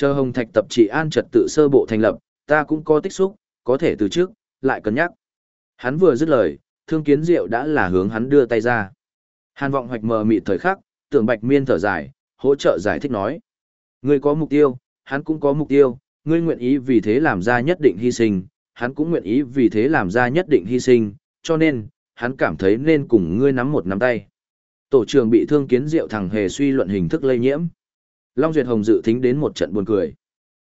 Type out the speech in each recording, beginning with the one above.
Chờ Hồng Thạch tập trị an trật tự sơ bộ thành lập, ta cũng có tích xúc, có thể từ trước, lại cân nhắc. Hắn vừa dứt lời, thương kiến diệu đã là hướng hắn đưa tay ra. Hàn vọng hoạch mờ mịt thời khắc, tưởng bạch miên thở dài, hỗ trợ giải thích nói. Ngươi có mục tiêu, hắn cũng có mục tiêu, ngươi nguyện ý vì thế làm ra nhất định hy sinh, hắn cũng nguyện ý vì thế làm ra nhất định hy sinh, cho nên, hắn cảm thấy nên cùng ngươi nắm một nắm tay. Tổ trưởng bị thương kiến diệu thằng hề suy luận hình thức lây nhiễm. Long Duyệt Hồng dự tính đến một trận buồn cười.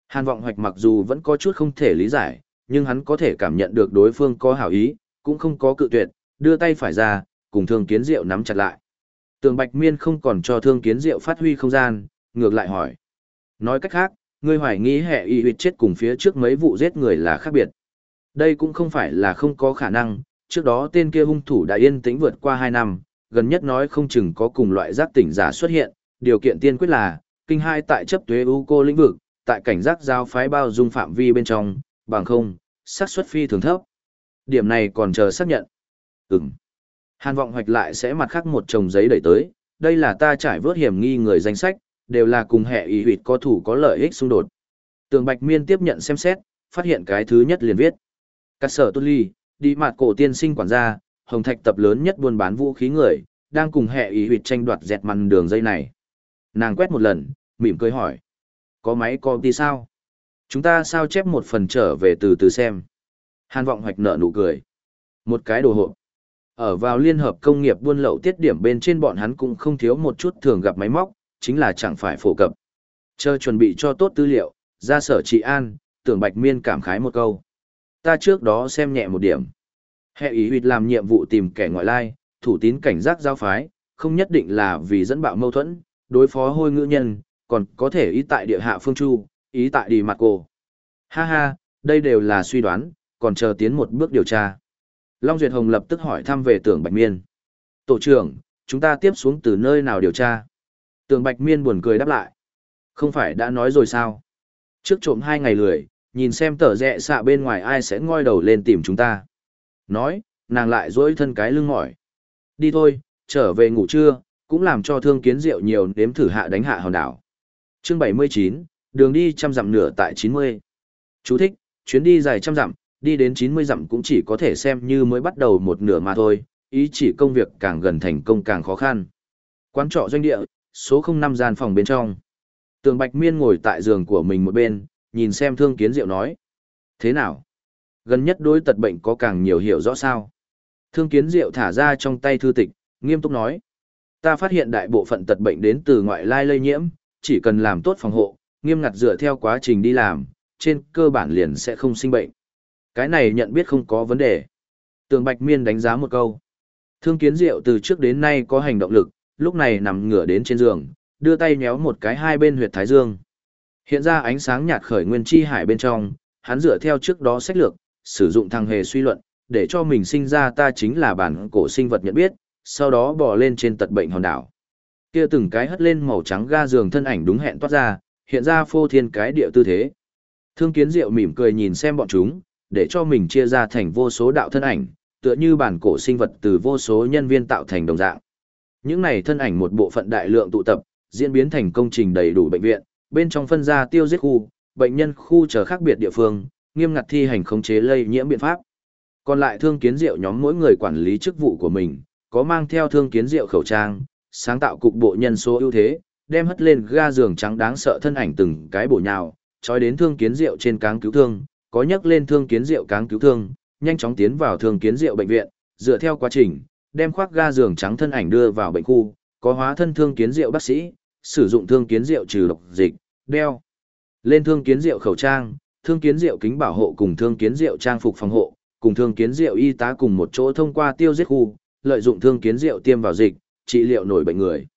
Hàn vọng hoạch mặc dù vẫn có chút không thể lý giải, nhưng hắn có thể cảm nhận được đối phương có hảo ý, cũng không có cự tuyệt, đưa tay phải ra, cùng thương kiến diệu nắm chặt lại. Tường Bạch Miên không còn cho thương kiến diệu phát huy không gian, ngược lại hỏi. Nói cách khác, ngươi hoài nghi hệ y huyệt chết cùng phía trước mấy vụ giết người là khác biệt. Đây cũng không phải là không có khả năng, trước đó tên kia hung thủ đã yên tĩnh vượt qua 2 năm, gần nhất nói không chừng có cùng loại giác tỉnh giả xuất hiện, điều kiện tiên quyết là, kinh hai tại chấp tuế ưu cô lĩnh vực, tại cảnh giác giao phái bao dung phạm vi bên trong, bằng không, xác suất phi thường thấp. Điểm này còn chờ xác nhận. Ừm. Hàn vọng hoạch lại sẽ mặt khác một chồng giấy đẩy tới, đây là ta trải vớt hiểm nghi người danh sách, đều là cùng hệ ý huyệt có thủ có lợi ích xung đột. Tường Bạch Miên tiếp nhận xem xét, phát hiện cái thứ nhất liền viết. Các sở tu ly, đi mặt cổ tiên sinh quản gia, hồng thạch tập lớn nhất buôn bán vũ khí người, đang cùng hệ ý huyệt tranh đoạt dẹt mặn đường dây này. Nàng quét một lần, mỉm cười hỏi. Có máy copy sao? Chúng ta sao chép một phần trở về từ từ xem. Hàn vọng hoạch nợ nụ cười. Một cái đồ hộp. Ở vào liên hợp công nghiệp buôn lậu tiết điểm bên trên bọn hắn cũng không thiếu một chút thường gặp máy móc, chính là chẳng phải phổ cập. Chờ chuẩn bị cho tốt tư liệu, ra sở trị an, tưởng bạch miên cảm khái một câu. Ta trước đó xem nhẹ một điểm. Hệ ý huyệt làm nhiệm vụ tìm kẻ ngoại lai, thủ tín cảnh giác giao phái, không nhất định là vì dẫn bạo mâu thuẫn, đối phó hôi ngữ nhân, còn có thể ý tại địa hạ phương chu, ý tại đi mặt cổ. Ha ha, đây đều là suy đoán, còn chờ tiến một bước điều tra. Long Duyệt Hồng lập tức hỏi thăm về tưởng Bạch Miên. Tổ trưởng, chúng ta tiếp xuống từ nơi nào điều tra? Tưởng Bạch Miên buồn cười đáp lại. Không phải đã nói rồi sao? Trước trộm hai ngày lười, nhìn xem tờ rẽ xạ bên ngoài ai sẽ ngoi đầu lên tìm chúng ta. Nói, nàng lại dỗi thân cái lưng mỏi. Đi thôi, trở về ngủ trưa, cũng làm cho thương kiến rượu nhiều nếm thử hạ đánh hạ hòn đảo. Chương 79, đường đi trăm dặm nửa tại 90. Chú thích, chuyến đi dài trăm dặm, đi đến 90 dặm cũng chỉ có thể xem như mới bắt đầu một nửa mà thôi, ý chỉ công việc càng gần thành công càng khó khăn. Quán trọ doanh địa, số 05 gian phòng bên trong. Tường Bạch Miên ngồi tại giường của mình một bên, nhìn xem thương kiến diệu nói. Thế nào? Gần nhất đối tật bệnh có càng nhiều hiểu rõ sao? Thương kiến diệu thả ra trong tay thư tịch, nghiêm túc nói. Ta phát hiện đại bộ phận tật bệnh đến từ ngoại lai lây nhiễm, chỉ cần làm tốt phòng hộ, nghiêm ngặt dựa theo quá trình đi làm, trên cơ bản liền sẽ không sinh bệnh. Cái này nhận biết không có vấn đề. Tường Bạch Miên đánh giá một câu. Thương kiến diệu từ trước đến nay có hành động lực, lúc này nằm ngửa đến trên giường, đưa tay nhéo một cái hai bên huyệt thái dương. Hiện ra ánh sáng nhạt khởi nguyên chi hải bên trong, hắn dựa theo trước đó sách lược, sử dụng thằng hề suy luận, để cho mình sinh ra ta chính là bản cổ sinh vật nhận biết, sau đó bỏ lên trên tật bệnh hòn đảo. Kia từng cái hất lên màu trắng ga giường thân ảnh đúng hẹn toát ra, hiện ra phô thiên cái địa tư thế. Thương kiến diệu mỉm cười nhìn xem bọn chúng, để cho mình chia ra thành vô số đạo thân ảnh, tựa như bản cổ sinh vật từ vô số nhân viên tạo thành đồng dạng. Những này thân ảnh một bộ phận đại lượng tụ tập, diễn biến thành công trình đầy đủ bệnh viện, bên trong phân ra tiêu giết khu, bệnh nhân khu chờ khác biệt địa phương, nghiêm ngặt thi hành khống chế lây nhiễm biện pháp. Còn lại thương kiến diệu nhóm mỗi người quản lý chức vụ của mình, có mang theo thương kiến diệu khẩu trang, sáng tạo cục bộ nhân số ưu thế, đem hất lên ga giường trắng đáng sợ thân ảnh từng cái bổ nhào, trói đến thương kiến diệu trên cáng cứu thương, có nhấc lên thương kiến diệu cáng cứu thương, nhanh chóng tiến vào thương kiến diệu bệnh viện, dựa theo quá trình, đem khoác ga giường trắng thân ảnh đưa vào bệnh khu, có hóa thân thương kiến diệu bác sĩ, sử dụng thương kiến diệu trừ độc dịch, đeo lên thương kiến diệu khẩu trang, thương kiến diệu kính bảo hộ cùng thương kiến diệu trang phục phòng hộ, cùng thương kiến diệu y tá cùng một chỗ thông qua tiêu giết khu, lợi dụng thương kiến diệu tiêm vào dịch, trị liệu nổi bệnh người.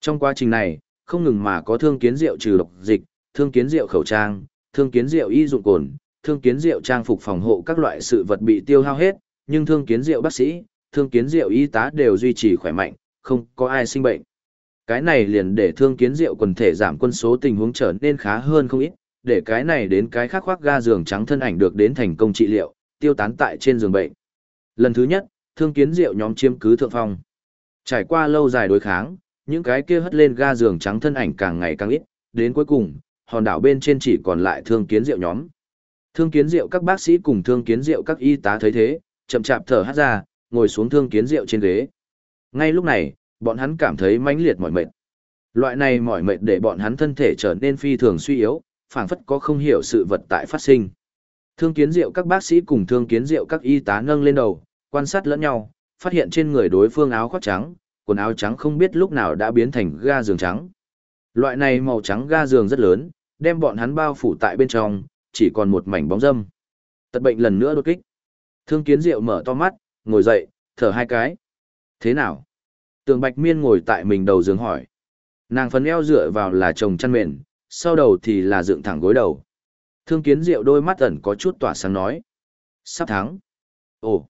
Trong quá trình này, không ngừng mà có thương kiến diệu trừ độc dịch, thương kiến diệu khẩu trang, thương kiến diệu y dụng cồn, thương kiến diệu trang phục phòng hộ các loại sự vật bị tiêu hao hết, nhưng thương kiến diệu bác sĩ, thương kiến diệu y tá đều duy trì khỏe mạnh, không có ai sinh bệnh. Cái này liền để thương kiến diệu quần thể giảm quân số tình huống trở nên khá hơn không ít, để cái này đến cái khác khoác ga giường trắng thân ảnh được đến thành công trị liệu, tiêu tán tại trên giường bệnh. Lần thứ nhất, thương kiến diệu nhóm chiếm cứ thượng phong. Trải qua lâu dài đối kháng, những cái kia hất lên ga giường trắng thân ảnh càng ngày càng ít, đến cuối cùng, hòn đảo bên trên chỉ còn lại thương kiến rượu nhóm. Thương kiến rượu các bác sĩ cùng thương kiến rượu các y tá thấy thế, chậm chạp thở hắt ra, ngồi xuống thương kiến rượu trên ghế. Ngay lúc này, bọn hắn cảm thấy mãnh liệt mỏi mệt. Loại này mỏi mệt để bọn hắn thân thể trở nên phi thường suy yếu, phảng phất có không hiểu sự vật tại phát sinh. Thương kiến rượu các bác sĩ cùng thương kiến rượu các y tá nâng lên đầu, quan sát lẫn nhau, phát hiện trên người đối phương áo khoác trắng, quần áo trắng không biết lúc nào đã biến thành ga giường trắng. Loại này màu trắng ga giường rất lớn, đem bọn hắn bao phủ tại bên trong, chỉ còn một mảnh bóng dâm. Tật bệnh lần nữa đột kích. Thương kiến diệu mở to mắt, ngồi dậy, thở hai cái. Thế nào? Tường Bạch Miên ngồi tại mình đầu giường hỏi. Nàng phấn eo dựa vào là chồng chăn mền, sau đầu thì là dựng thẳng gối đầu. Thương kiến diệu đôi mắt ẩn có chút tỏa sáng nói. Sắp thắng. Ồ.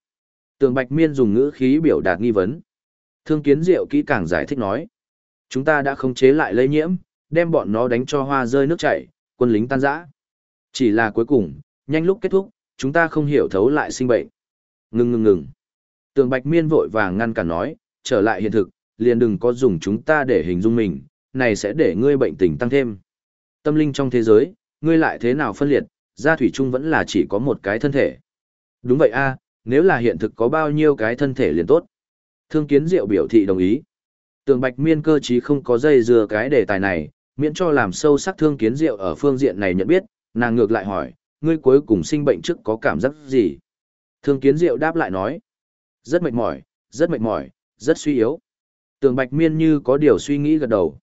Tường Bạch Miên dùng ngữ khí biểu đạt nghi vấn. Thương kiến diệu kỹ càng giải thích nói. Chúng ta đã không chế lại lây nhiễm, đem bọn nó đánh cho hoa rơi nước chảy, quân lính tan rã. Chỉ là cuối cùng, nhanh lúc kết thúc, chúng ta không hiểu thấu lại sinh bệnh. Ngừng ngừng ngừng. Tường Bạch Miên vội vàng ngăn cản nói, trở lại hiện thực, liền đừng có dùng chúng ta để hình dung mình, này sẽ để ngươi bệnh tình tăng thêm. Tâm linh trong thế giới, ngươi lại thế nào phân liệt, gia thủy chung vẫn là chỉ có một cái thân thể. Đúng vậy a, nếu là hiện thực có bao nhiêu cái thân thể liền tốt. Thương kiến diệu biểu thị đồng ý. Tường Bạch Miên cơ chí không có dây dưa cái đề tài này, miễn cho làm sâu sắc thương kiến diệu ở phương diện này nhận biết, nàng ngược lại hỏi, ngươi cuối cùng sinh bệnh trước có cảm giác gì? Thương kiến diệu đáp lại nói, rất mệt mỏi, rất mệt mỏi, rất suy yếu. Tường Bạch Miên như có điều suy nghĩ gật đầu.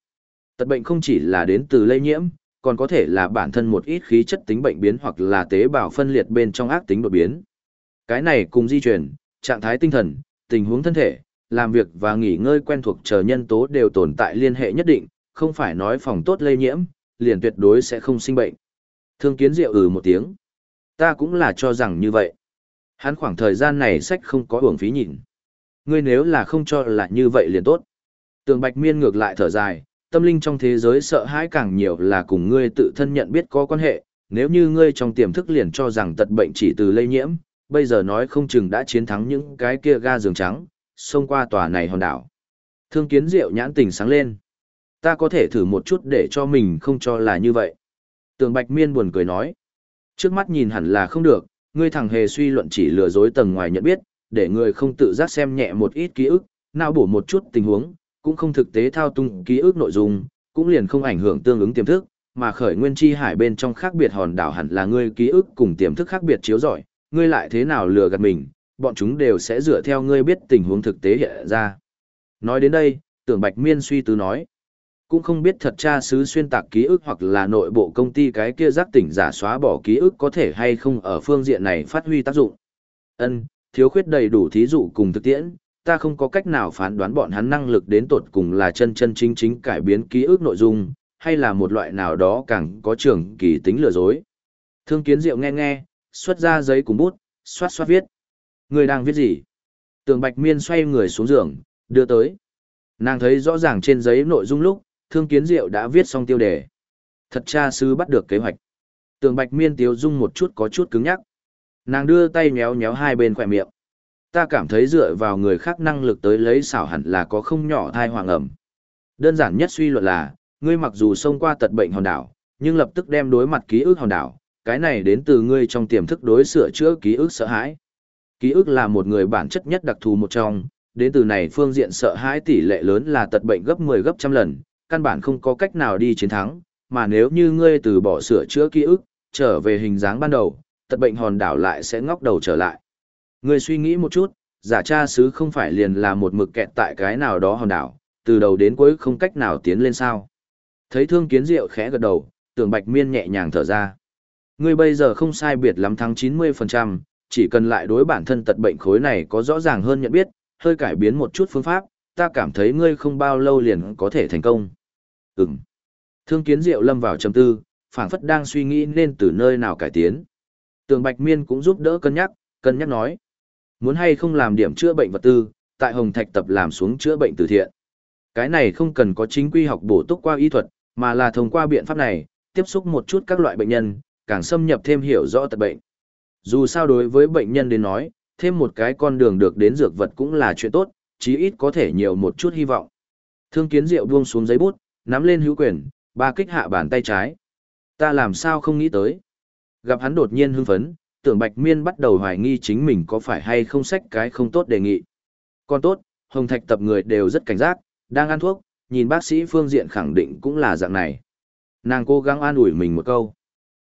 Tật bệnh không chỉ là đến từ lây nhiễm, còn có thể là bản thân một ít khí chất tính bệnh biến hoặc là tế bào phân liệt bên trong ác tính đột biến. Cái này cùng di chuyển, trạng thái tinh thần, tình huống thân thể, làm việc và nghỉ ngơi quen thuộc chờ nhân tố đều tồn tại liên hệ nhất định, không phải nói phòng tốt lây nhiễm, liền tuyệt đối sẽ không sinh bệnh. Thương kiến diệu ừ một tiếng. Ta cũng là cho rằng như vậy. Hắn khoảng thời gian này sách không có uổng phí nhìn. Ngươi nếu là không cho là như vậy liền tốt. Tường Bạch Miên ngược lại thở dài, tâm linh trong thế giới sợ hãi càng nhiều là cùng ngươi tự thân nhận biết có quan hệ, nếu như ngươi trong tiềm thức liền cho rằng tật bệnh chỉ từ lây nhiễm, bây giờ nói không chừng đã chiến thắng những cái kia ga giường trắng, xông qua tòa này hòn đảo. Thương kiến diệu nhãn tình sáng lên. Ta có thể thử một chút để cho mình không cho là như vậy. Tường Bạch Miên buồn cười nói. Trước mắt nhìn hẳn là không được, ngươi thằng hề suy luận chỉ lừa dối tầng ngoài nhận biết, để người không tự giác xem nhẹ một ít ký ức, nào bổ một chút tình huống, cũng không thực tế thao tung ký ức nội dung, cũng liền không ảnh hưởng tương ứng tiềm thức, mà khởi nguyên chi hải bên trong khác biệt hòn đảo hẳn là ngươi ký ức cùng tiềm thức khác biệt chiếu rọi, ngươi lại thế nào lừa gạt mình, bọn chúng đều sẽ dựa theo ngươi biết tình huống thực tế hiện ra. Nói đến đây, tưởng Bạch Miên suy tư nói, cũng không biết thật cha sứ xuyên tạc ký ức hoặc là nội bộ công ty cái kia giác tỉnh giả xóa bỏ ký ức có thể hay không ở phương diện này phát huy tác dụng. Ân, thiếu khuyết đầy đủ thí dụ cùng thực tiễn, ta không có cách nào phán đoán bọn hắn năng lực đến tột cùng là chân chân chính chính cải biến ký ức nội dung, hay là một loại nào đó càng có trường kỳ tính lừa dối. Thương kiến diệu nghe nghe, xuất ra giấy cùng bút, xoát xoát viết. Người đang viết gì? Tường Bạch Miên xoay người xuống giường, đưa tới. Nàng thấy rõ ràng trên giấy nội dung lúc, Thương Kiến Diệu đã viết xong tiêu đề. Thật cha sư bắt được kế hoạch. Tường Bạch Miên tiêu dung một chút có chút cứng nhắc. Nàng đưa tay nhéo nhéo hai bên khỏe miệng. Ta cảm thấy dựa vào người khác năng lực tới lấy xảo hẳn là có không nhỏ thai hoàng ẩm. Đơn giản nhất suy luận là, ngươi mặc dù xông qua tật bệnh hòn đảo, nhưng lập tức đem đối mặt ký ức hòn đảo, cái này đến từ ngươi trong tiềm thức đối sửa chữa ký ức sợ hãi. Ký ức là một người bản chất nhất đặc thù một trong, đến từ này phương diện sợ hãi tỷ lệ lớn là tật bệnh gấp 10 gấp trăm lần, căn bản không có cách nào đi chiến thắng, mà nếu như ngươi từ bỏ sửa chữa ký ức, trở về hình dáng ban đầu, tật bệnh hòn đảo lại sẽ ngóc đầu trở lại. Ngươi suy nghĩ một chút, giả cha sứ không phải liền là một mực kẹt tại cái nào đó hòn đảo, từ đầu đến cuối không cách nào tiến lên sao. Thấy thương kiến diệu khẽ gật đầu, tưởng bạch miên nhẹ nhàng thở ra. Ngươi bây giờ không sai biệt lắm thắng 90%, chỉ cần lại đối bản thân tật bệnh khối này có rõ ràng hơn nhận biết, hơi cải biến một chút phương pháp, ta cảm thấy ngươi không bao lâu liền có thể thành công. Ừm. Thương kiến diệu lâm vào trầm tư, phảng phất đang suy nghĩ nên từ nơi nào cải tiến. Tường Bạch Miên cũng giúp đỡ cân nhắc, cân nhắc nói. Muốn hay không làm điểm chữa bệnh vật tư, tại Hồng Thạch tập làm xuống chữa bệnh từ thiện. Cái này không cần có chính quy học bổ túc qua y thuật, mà là thông qua biện pháp này, tiếp xúc một chút các loại bệnh nhân, càng xâm nhập thêm hiểu rõ tật bệnh. Dù sao đối với bệnh nhân đến nói, thêm một cái con đường được đến dược vật cũng là chuyện tốt, chí ít có thể nhiều một chút hy vọng. Thương kiến diệu buông xuống giấy bút, nắm lên hữu quyền, ba kích hạ bàn tay trái. Ta làm sao không nghĩ tới. Gặp hắn đột nhiên hưng phấn, tưởng Bạch Miên bắt đầu hoài nghi chính mình có phải hay không sách cái không tốt đề nghị. Còn tốt, Hồng Thạch tập người đều rất cảnh giác, đang ăn thuốc, nhìn bác sĩ phương diện khẳng định cũng là dạng này. Nàng cố gắng an ủi mình một câu.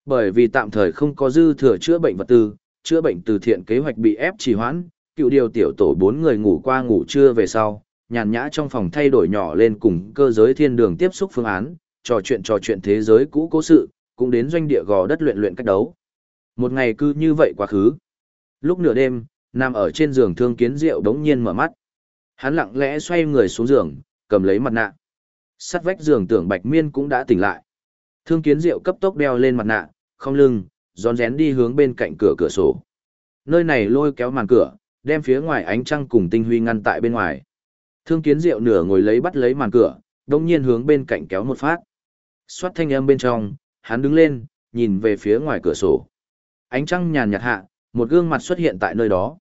Bởi vì tạm thời không có dư thừa chữa bệnh vật tư, chữa bệnh từ thiện kế hoạch bị ép trì hoãn, cựu điều tiểu tổ bốn người ngủ qua ngủ trưa về sau, nhàn nhã trong phòng thay đổi nhỏ lên cùng cơ giới thiên đường tiếp xúc phương án, trò chuyện trò chuyện thế giới cũ cố sự, cũng đến doanh địa gò đất luyện luyện cách đấu. Một ngày cứ như vậy quá khứ. Lúc nửa đêm, nằm ở trên giường thương kiến rượu đống nhiên mở mắt. Hắn lặng lẽ xoay người xuống giường, cầm lấy mặt nạ. Sắt vách giường tưởng bạch miên cũng đã tỉnh lại. Thương kiến rượu cấp tốc đeo lên mặt nạ, không lưng, rón rén đi hướng bên cạnh cửa cửa sổ. Nơi này lôi kéo màn cửa, đem phía ngoài ánh trăng cùng tinh huy ngăn tại bên ngoài. Thương kiến rượu nửa ngồi lấy bắt lấy màn cửa, đồng nhiên hướng bên cạnh kéo một phát. Xoát thanh âm bên trong, hắn đứng lên, nhìn về phía ngoài cửa sổ. Ánh trăng nhàn nhạt hạ, một gương mặt xuất hiện tại nơi đó.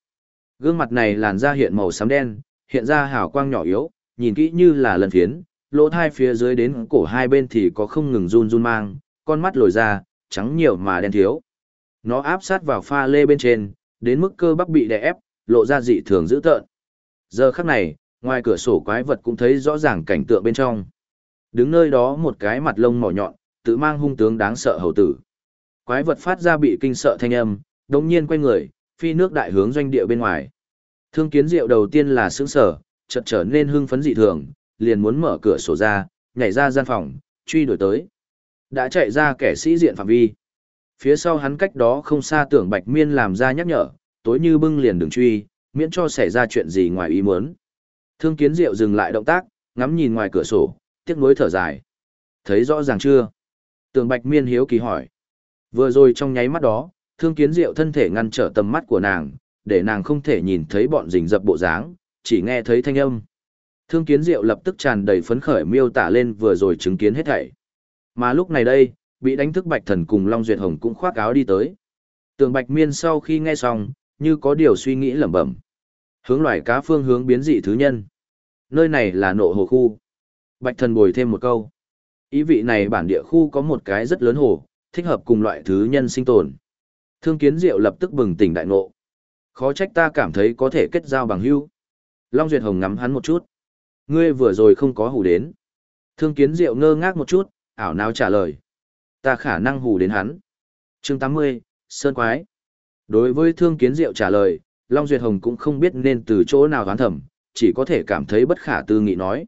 Gương mặt này làn da hiện màu xám đen, hiện ra hào quang nhỏ yếu, nhìn kỹ như là lần phiến, lỗ thai phía dưới đến cổ hai bên thì có không ngừng run run mang, con mắt lồi ra, trắng nhiều mà đen thiếu. Nó áp sát vào pha lê bên trên, đến mức cơ bắp bị đè ép, lộ ra dị thường dữ tợn. Giờ khắc này, ngoài cửa sổ quái vật cũng thấy rõ ràng cảnh tượng bên trong. Đứng nơi đó một cái mặt lông mỏ nhọn, tự mang hung tướng đáng sợ hầu tử. Quái vật phát ra bị kinh sợ thanh âm, đồng nhiên quay người, phi nước đại hướng doanh địa bên ngoài. Thương kiến diệu đầu tiên là sướng sở, chợt trở nên hưng phấn dị thường, liền muốn mở cửa sổ ra, nhảy ra gian phòng, truy đuổi tới. Đã chạy ra kẻ sĩ diện phạm vi. Phía sau hắn cách đó không xa tưởng Bạch Miên làm ra nhắc nhở, tối như bưng liền đừng truy, miễn cho xảy ra chuyện gì ngoài ý muốn. Thương kiến diệu dừng lại động tác, ngắm nhìn ngoài cửa sổ, tiếc nuối thở dài. Thấy rõ ràng chưa? Tưởng Bạch Miên hiếu kỳ hỏi. Vừa rồi trong nháy mắt đó, thương kiến diệu thân thể ngăn trở tầm mắt của nàng, để nàng không thể nhìn thấy bọn rình dập bộ dáng, chỉ nghe thấy thanh âm. Thương kiến diệu lập tức tràn đầy phấn khởi miêu tả lên vừa rồi chứng kiến hết thảy. Mà lúc này đây, bị đánh thức Bạch Thần cùng Long Duyệt Hồng cũng khoác áo đi tới. Tường Bạch Miên sau khi nghe xong, như có điều suy nghĩ lẩm bẩm. Hướng loài cá phương hướng biến dị thứ nhân. Nơi này là nộ hồ khu. Bạch Thần bồi thêm một câu. Ý vị này bản địa khu có một cái rất lớn hồ, thích hợp cùng loại thứ nhân sinh tồn. Thương Kiến Diệu lập tức bừng tỉnh đại ngộ. Khó trách ta cảm thấy có thể kết giao bằng hữu. Long Duyệt Hồng ngắm hắn một chút. Ngươi vừa rồi không có hù đến. Thương Kiến Diệu ngơ ngác một chút, ảo não trả lời. Ta khả năng hù đến hắn. chương 80, Sơn Quái. Đối với Thương Kiến Diệu trả lời, Long Duyệt Hồng cũng không biết nên từ chỗ nào đoán thầm, chỉ có thể cảm thấy bất khả tư nghị nói.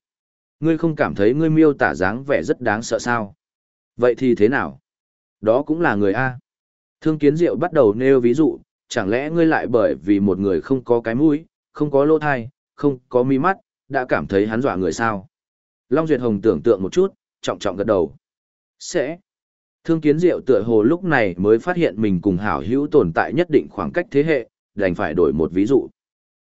Ngươi không cảm thấy ngươi miêu tả dáng vẻ rất đáng sợ sao? Vậy thì thế nào? Đó cũng là người A. Thương Kiến Diệu bắt đầu nêu ví dụ, chẳng lẽ ngươi lại bởi vì một người không có cái mũi, không có lỗ thai, không có mi mắt, đã cảm thấy hắn dọa người sao? Long Duyệt Hồng tưởng tượng một chút, trọng trọng gật đầu. Sẽ. Thương kiến diệu tựa hồ lúc này mới phát hiện mình cùng hảo hữu tồn tại nhất định khoảng cách thế hệ, đành phải đổi một ví dụ.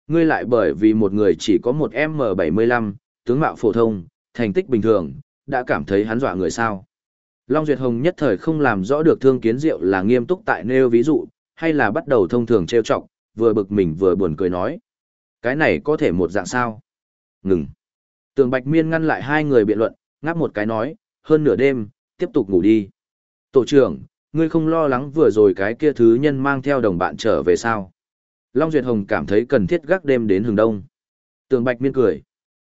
Ngươi lại bởi vì một người chỉ có một M75, tướng mạo phổ thông, thành tích bình thường, đã cảm thấy hắn dọa người sao. Long Duyệt Hồng nhất thời không làm rõ được thương kiến diệu là nghiêm túc tại nêu ví dụ, hay là bắt đầu thông thường trêu chọc, vừa bực mình vừa buồn cười nói. Cái này có thể một dạng sao? Ngừng. Tường Bạch Miên ngăn lại hai người biện luận, ngáp một cái nói, hơn nửa đêm, tiếp tục ngủ đi. Tổ trưởng, ngươi không lo lắng vừa rồi cái kia thứ nhân mang theo đồng bạn trở về sao? Long Duyệt Hồng cảm thấy cần thiết gác đêm đến hừng đông. Tường Bạch Miên cười.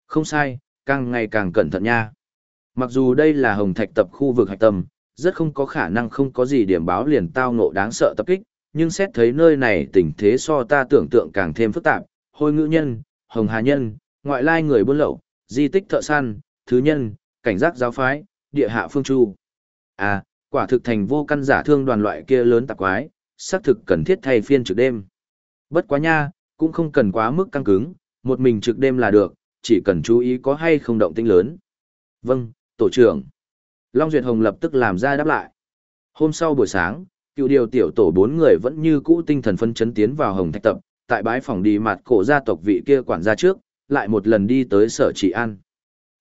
Không sai, càng ngày càng cẩn thận nha. Mặc dù đây là Hồng Thạch tập khu vực hạch tâm, rất không có khả năng không có gì điểm báo liền tao ngộ đáng sợ tập kích, nhưng xét thấy nơi này tình thế so ta tưởng tượng càng thêm phức tạp, hôi ngữ nhân, hồng hà nhân, ngoại lai người buôn lậu, di tích thợ săn, thứ nhân, cảnh giác giáo phái, địa hạ phương chu. À, quả thực thành vô căn giả thương đoàn loại kia lớn tạp quái, xác thực cần thiết thay phiên trực đêm. Bất quá nha, cũng không cần quá mức căng cứng, một mình trực đêm là được, chỉ cần chú ý có hay không động tĩnh lớn. Vâng, tổ trưởng. Long Duyệt Hồng lập tức làm ra đáp lại. Hôm sau buổi sáng, cựu điều tiểu tổ bốn người vẫn như cũ tinh thần phân chấn tiến vào Hồng Thạch Tập, tại bái phòng đi mặt cổ gia tộc vị kia quản gia trước, lại một lần đi tới sở trị an.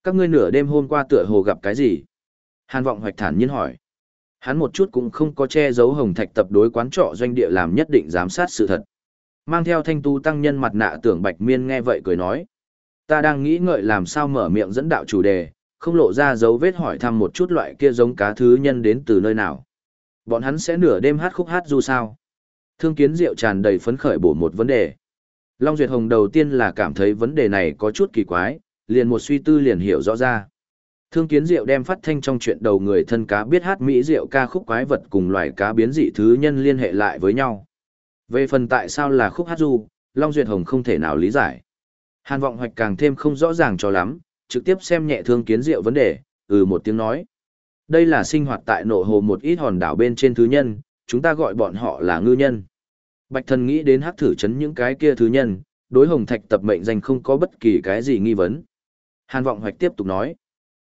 Các ngươi nửa đêm hôm qua tựa hồ gặp cái gì? Hàn vọng hoạch thản nhiên hỏi. Hắn một chút cũng không có che giấu hồng thạch tập đối quán trọ doanh địa làm nhất định giám sát sự thật. Mang theo thanh tu tăng nhân mặt nạ tưởng bạch miên nghe vậy cười nói. Ta đang nghĩ ngợi làm sao mở miệng dẫn đạo chủ đề, không lộ ra dấu vết hỏi thăm một chút loại kia giống cá thứ nhân đến từ nơi nào. Bọn hắn sẽ nửa đêm hát khúc hát du sao. Thương kiến diệu tràn đầy phấn khởi bổ một vấn đề. Long Duyệt Hồng đầu tiên là cảm thấy vấn đề này có chút kỳ quái, liền một suy tư liền hiểu rõ ra. Thương kiến diệu đem phát thanh trong chuyện đầu người thân cá biết hát Mỹ diệu ca khúc quái vật cùng loài cá biến dị thứ nhân liên hệ lại với nhau. Về phần tại sao là khúc hát du, Long Duyệt Hồng không thể nào lý giải. Hàn vọng hoạch càng thêm không rõ ràng cho lắm, trực tiếp xem nhẹ thương kiến diệu vấn đề, ừ một tiếng nói. Đây là sinh hoạt tại nội hồ một ít hòn đảo bên trên thứ nhân, chúng ta gọi bọn họ là ngư nhân. Bạch thần nghĩ đến hát thử chấn những cái kia thứ nhân, đối hồng thạch tập mệnh danh không có bất kỳ cái gì nghi vấn. Hàn vọng hoạch tiếp tục nói.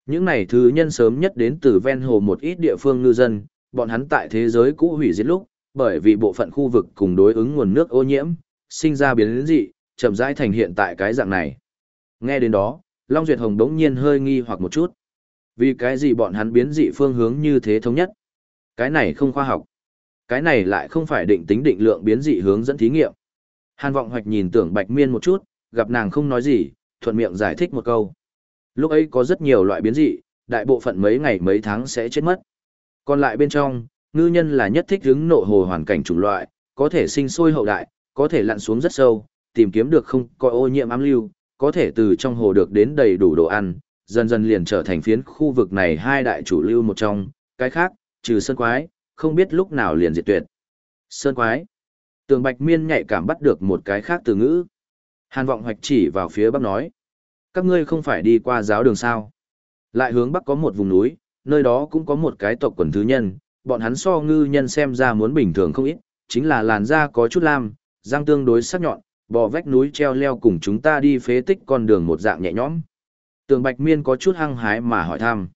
Những này thứ nhân sớm nhất đến từ ven hồ một ít địa phương ngư dân, bọn hắn tại thế giới cũ hủy diệt lúc, bởi vì bộ phận khu vực cùng đối ứng nguồn nước ô nhiễm, sinh ra biến dị, chậm rãi thành hiện tại cái dạng này. Nghe đến đó, Long Duyệt Hồng đống nhiên hơi nghi hoặc một chút. Vì cái gì bọn hắn biến dị phương hướng như thế thống nhất? Cái này không khoa học. Cái này lại không phải định tính định lượng biến dị hướng dẫn thí nghiệm. Hàn Vọng Hoạch nhìn tưởng Bạch Miên một chút, gặp nàng không nói gì, thuận miệng giải thích một câu. Lúc ấy có rất nhiều loại biến dị, đại bộ phận mấy ngày mấy tháng sẽ chết mất. Còn lại bên trong, ngư nhân là nhất thích hứng nộ hồ hoàn cảnh chủng loại, có thể sinh sôi hậu đại, có thể lặn xuống rất sâu, tìm kiếm được không có ô nhiễm ám lưu, có thể từ trong hồ được đến đầy đủ đồ ăn, dần dần liền trở thành phiến khu vực này hai đại chủ lưu một trong, cái khác, trừ sơn quái, không biết lúc nào liền diệt tuyệt. Sơn quái. Tường Bạch Miên nhạy cảm bắt được một cái khác từ ngữ. Hàn vọng hoạch chỉ vào phía bắc nói. Các ngươi không phải đi qua giáo đường sao. Lại hướng bắc có một vùng núi, nơi đó cũng có một cái tộc quần thứ nhân, bọn hắn so ngư nhân xem ra muốn bình thường không ít, chính là làn da có chút lam, răng tương đối sắc nhọn, bò vách núi treo leo cùng chúng ta đi phế tích con đường một dạng nhẹ nhõm. Tường Bạch Miên có chút hăng hái mà hỏi thăm.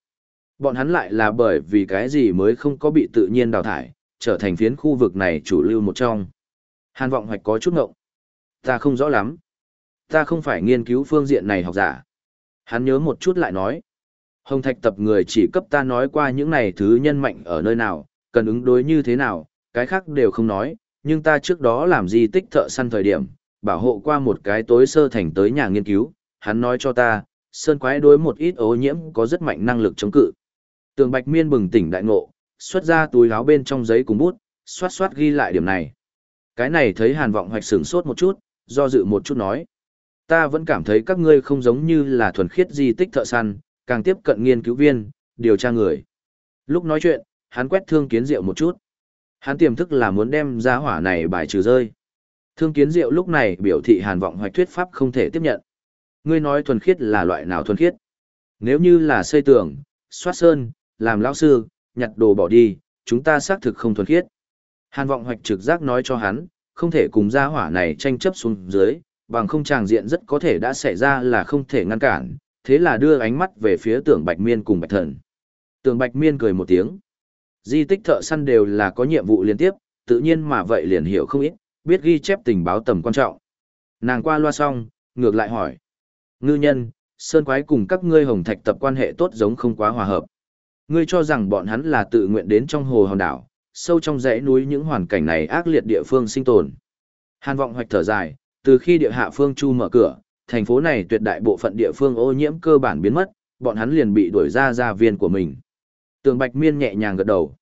Bọn hắn lại là bởi vì cái gì mới không có bị tự nhiên đào thải, trở thành phiến khu vực này chủ lưu một trong. Hàn vọng hoạch có chút ngộng. Ta không rõ lắm. Ta không phải nghiên cứu phương diện này học giả. Hắn nhớ một chút lại nói. Hồng thạch tập người chỉ cấp ta nói qua những này thứ nhân mạnh ở nơi nào, cần ứng đối như thế nào, cái khác đều không nói, nhưng ta trước đó làm gì tích thợ săn thời điểm, bảo hộ qua một cái tối sơ thành tới nhà nghiên cứu, hắn nói cho ta, sơn quái đối một ít ô nhiễm có rất mạnh năng lực chống cự. Tường Bạch Miên bừng tỉnh đại ngộ, xuất ra túi áo bên trong giấy cùng bút, xoát xoát ghi lại điểm này. Cái này thấy Hàn Vọng Hoạch sửng sốt một chút, do dự một chút nói. Ta vẫn cảm thấy các ngươi không giống như là thuần khiết di tích thợ săn, càng tiếp cận nghiên cứu viên, điều tra người. Lúc nói chuyện, hắn quét thương kiến diệu một chút. Hắn tiềm thức là muốn đem ra hỏa này bài trừ rơi. Thương kiến diệu lúc này biểu thị hàn vọng hoạch thuyết pháp không thể tiếp nhận. Ngươi nói thuần khiết là loại nào thuần khiết? Nếu như là xây tường, soát sơn, làm lão sư, nhặt đồ bỏ đi, chúng ta xác thực không thuần khiết. Hàn vọng hoạch trực giác nói cho hắn, không thể cùng gia hỏa này tranh chấp xuống dưới, bằng không tràng diện rất có thể đã xảy ra là không thể ngăn cản, thế là đưa ánh mắt về phía tưởng bạch miên cùng bạch thần. Tưởng bạch miên cười một tiếng. Di tích thợ săn đều là có nhiệm vụ liên tiếp, tự nhiên mà vậy liền hiểu không ít, biết ghi chép tình báo tầm quan trọng. Nàng qua loa xong, ngược lại hỏi. Ngư nhân, sơn quái cùng các ngươi hồng thạch tập quan hệ tốt giống không quá hòa hợp. Ngươi cho rằng bọn hắn là tự nguyện đến trong hồ hòn đảo, sâu trong dãy núi những hoàn cảnh này ác liệt địa phương sinh tồn. Hàn vọng hoạch thở dài, từ khi địa hạ phương chu mở cửa, thành phố này tuyệt đại bộ phận địa phương ô nhiễm cơ bản biến mất, bọn hắn liền bị đuổi ra gia viên của mình. Tường Bạch Miên nhẹ nhàng gật đầu.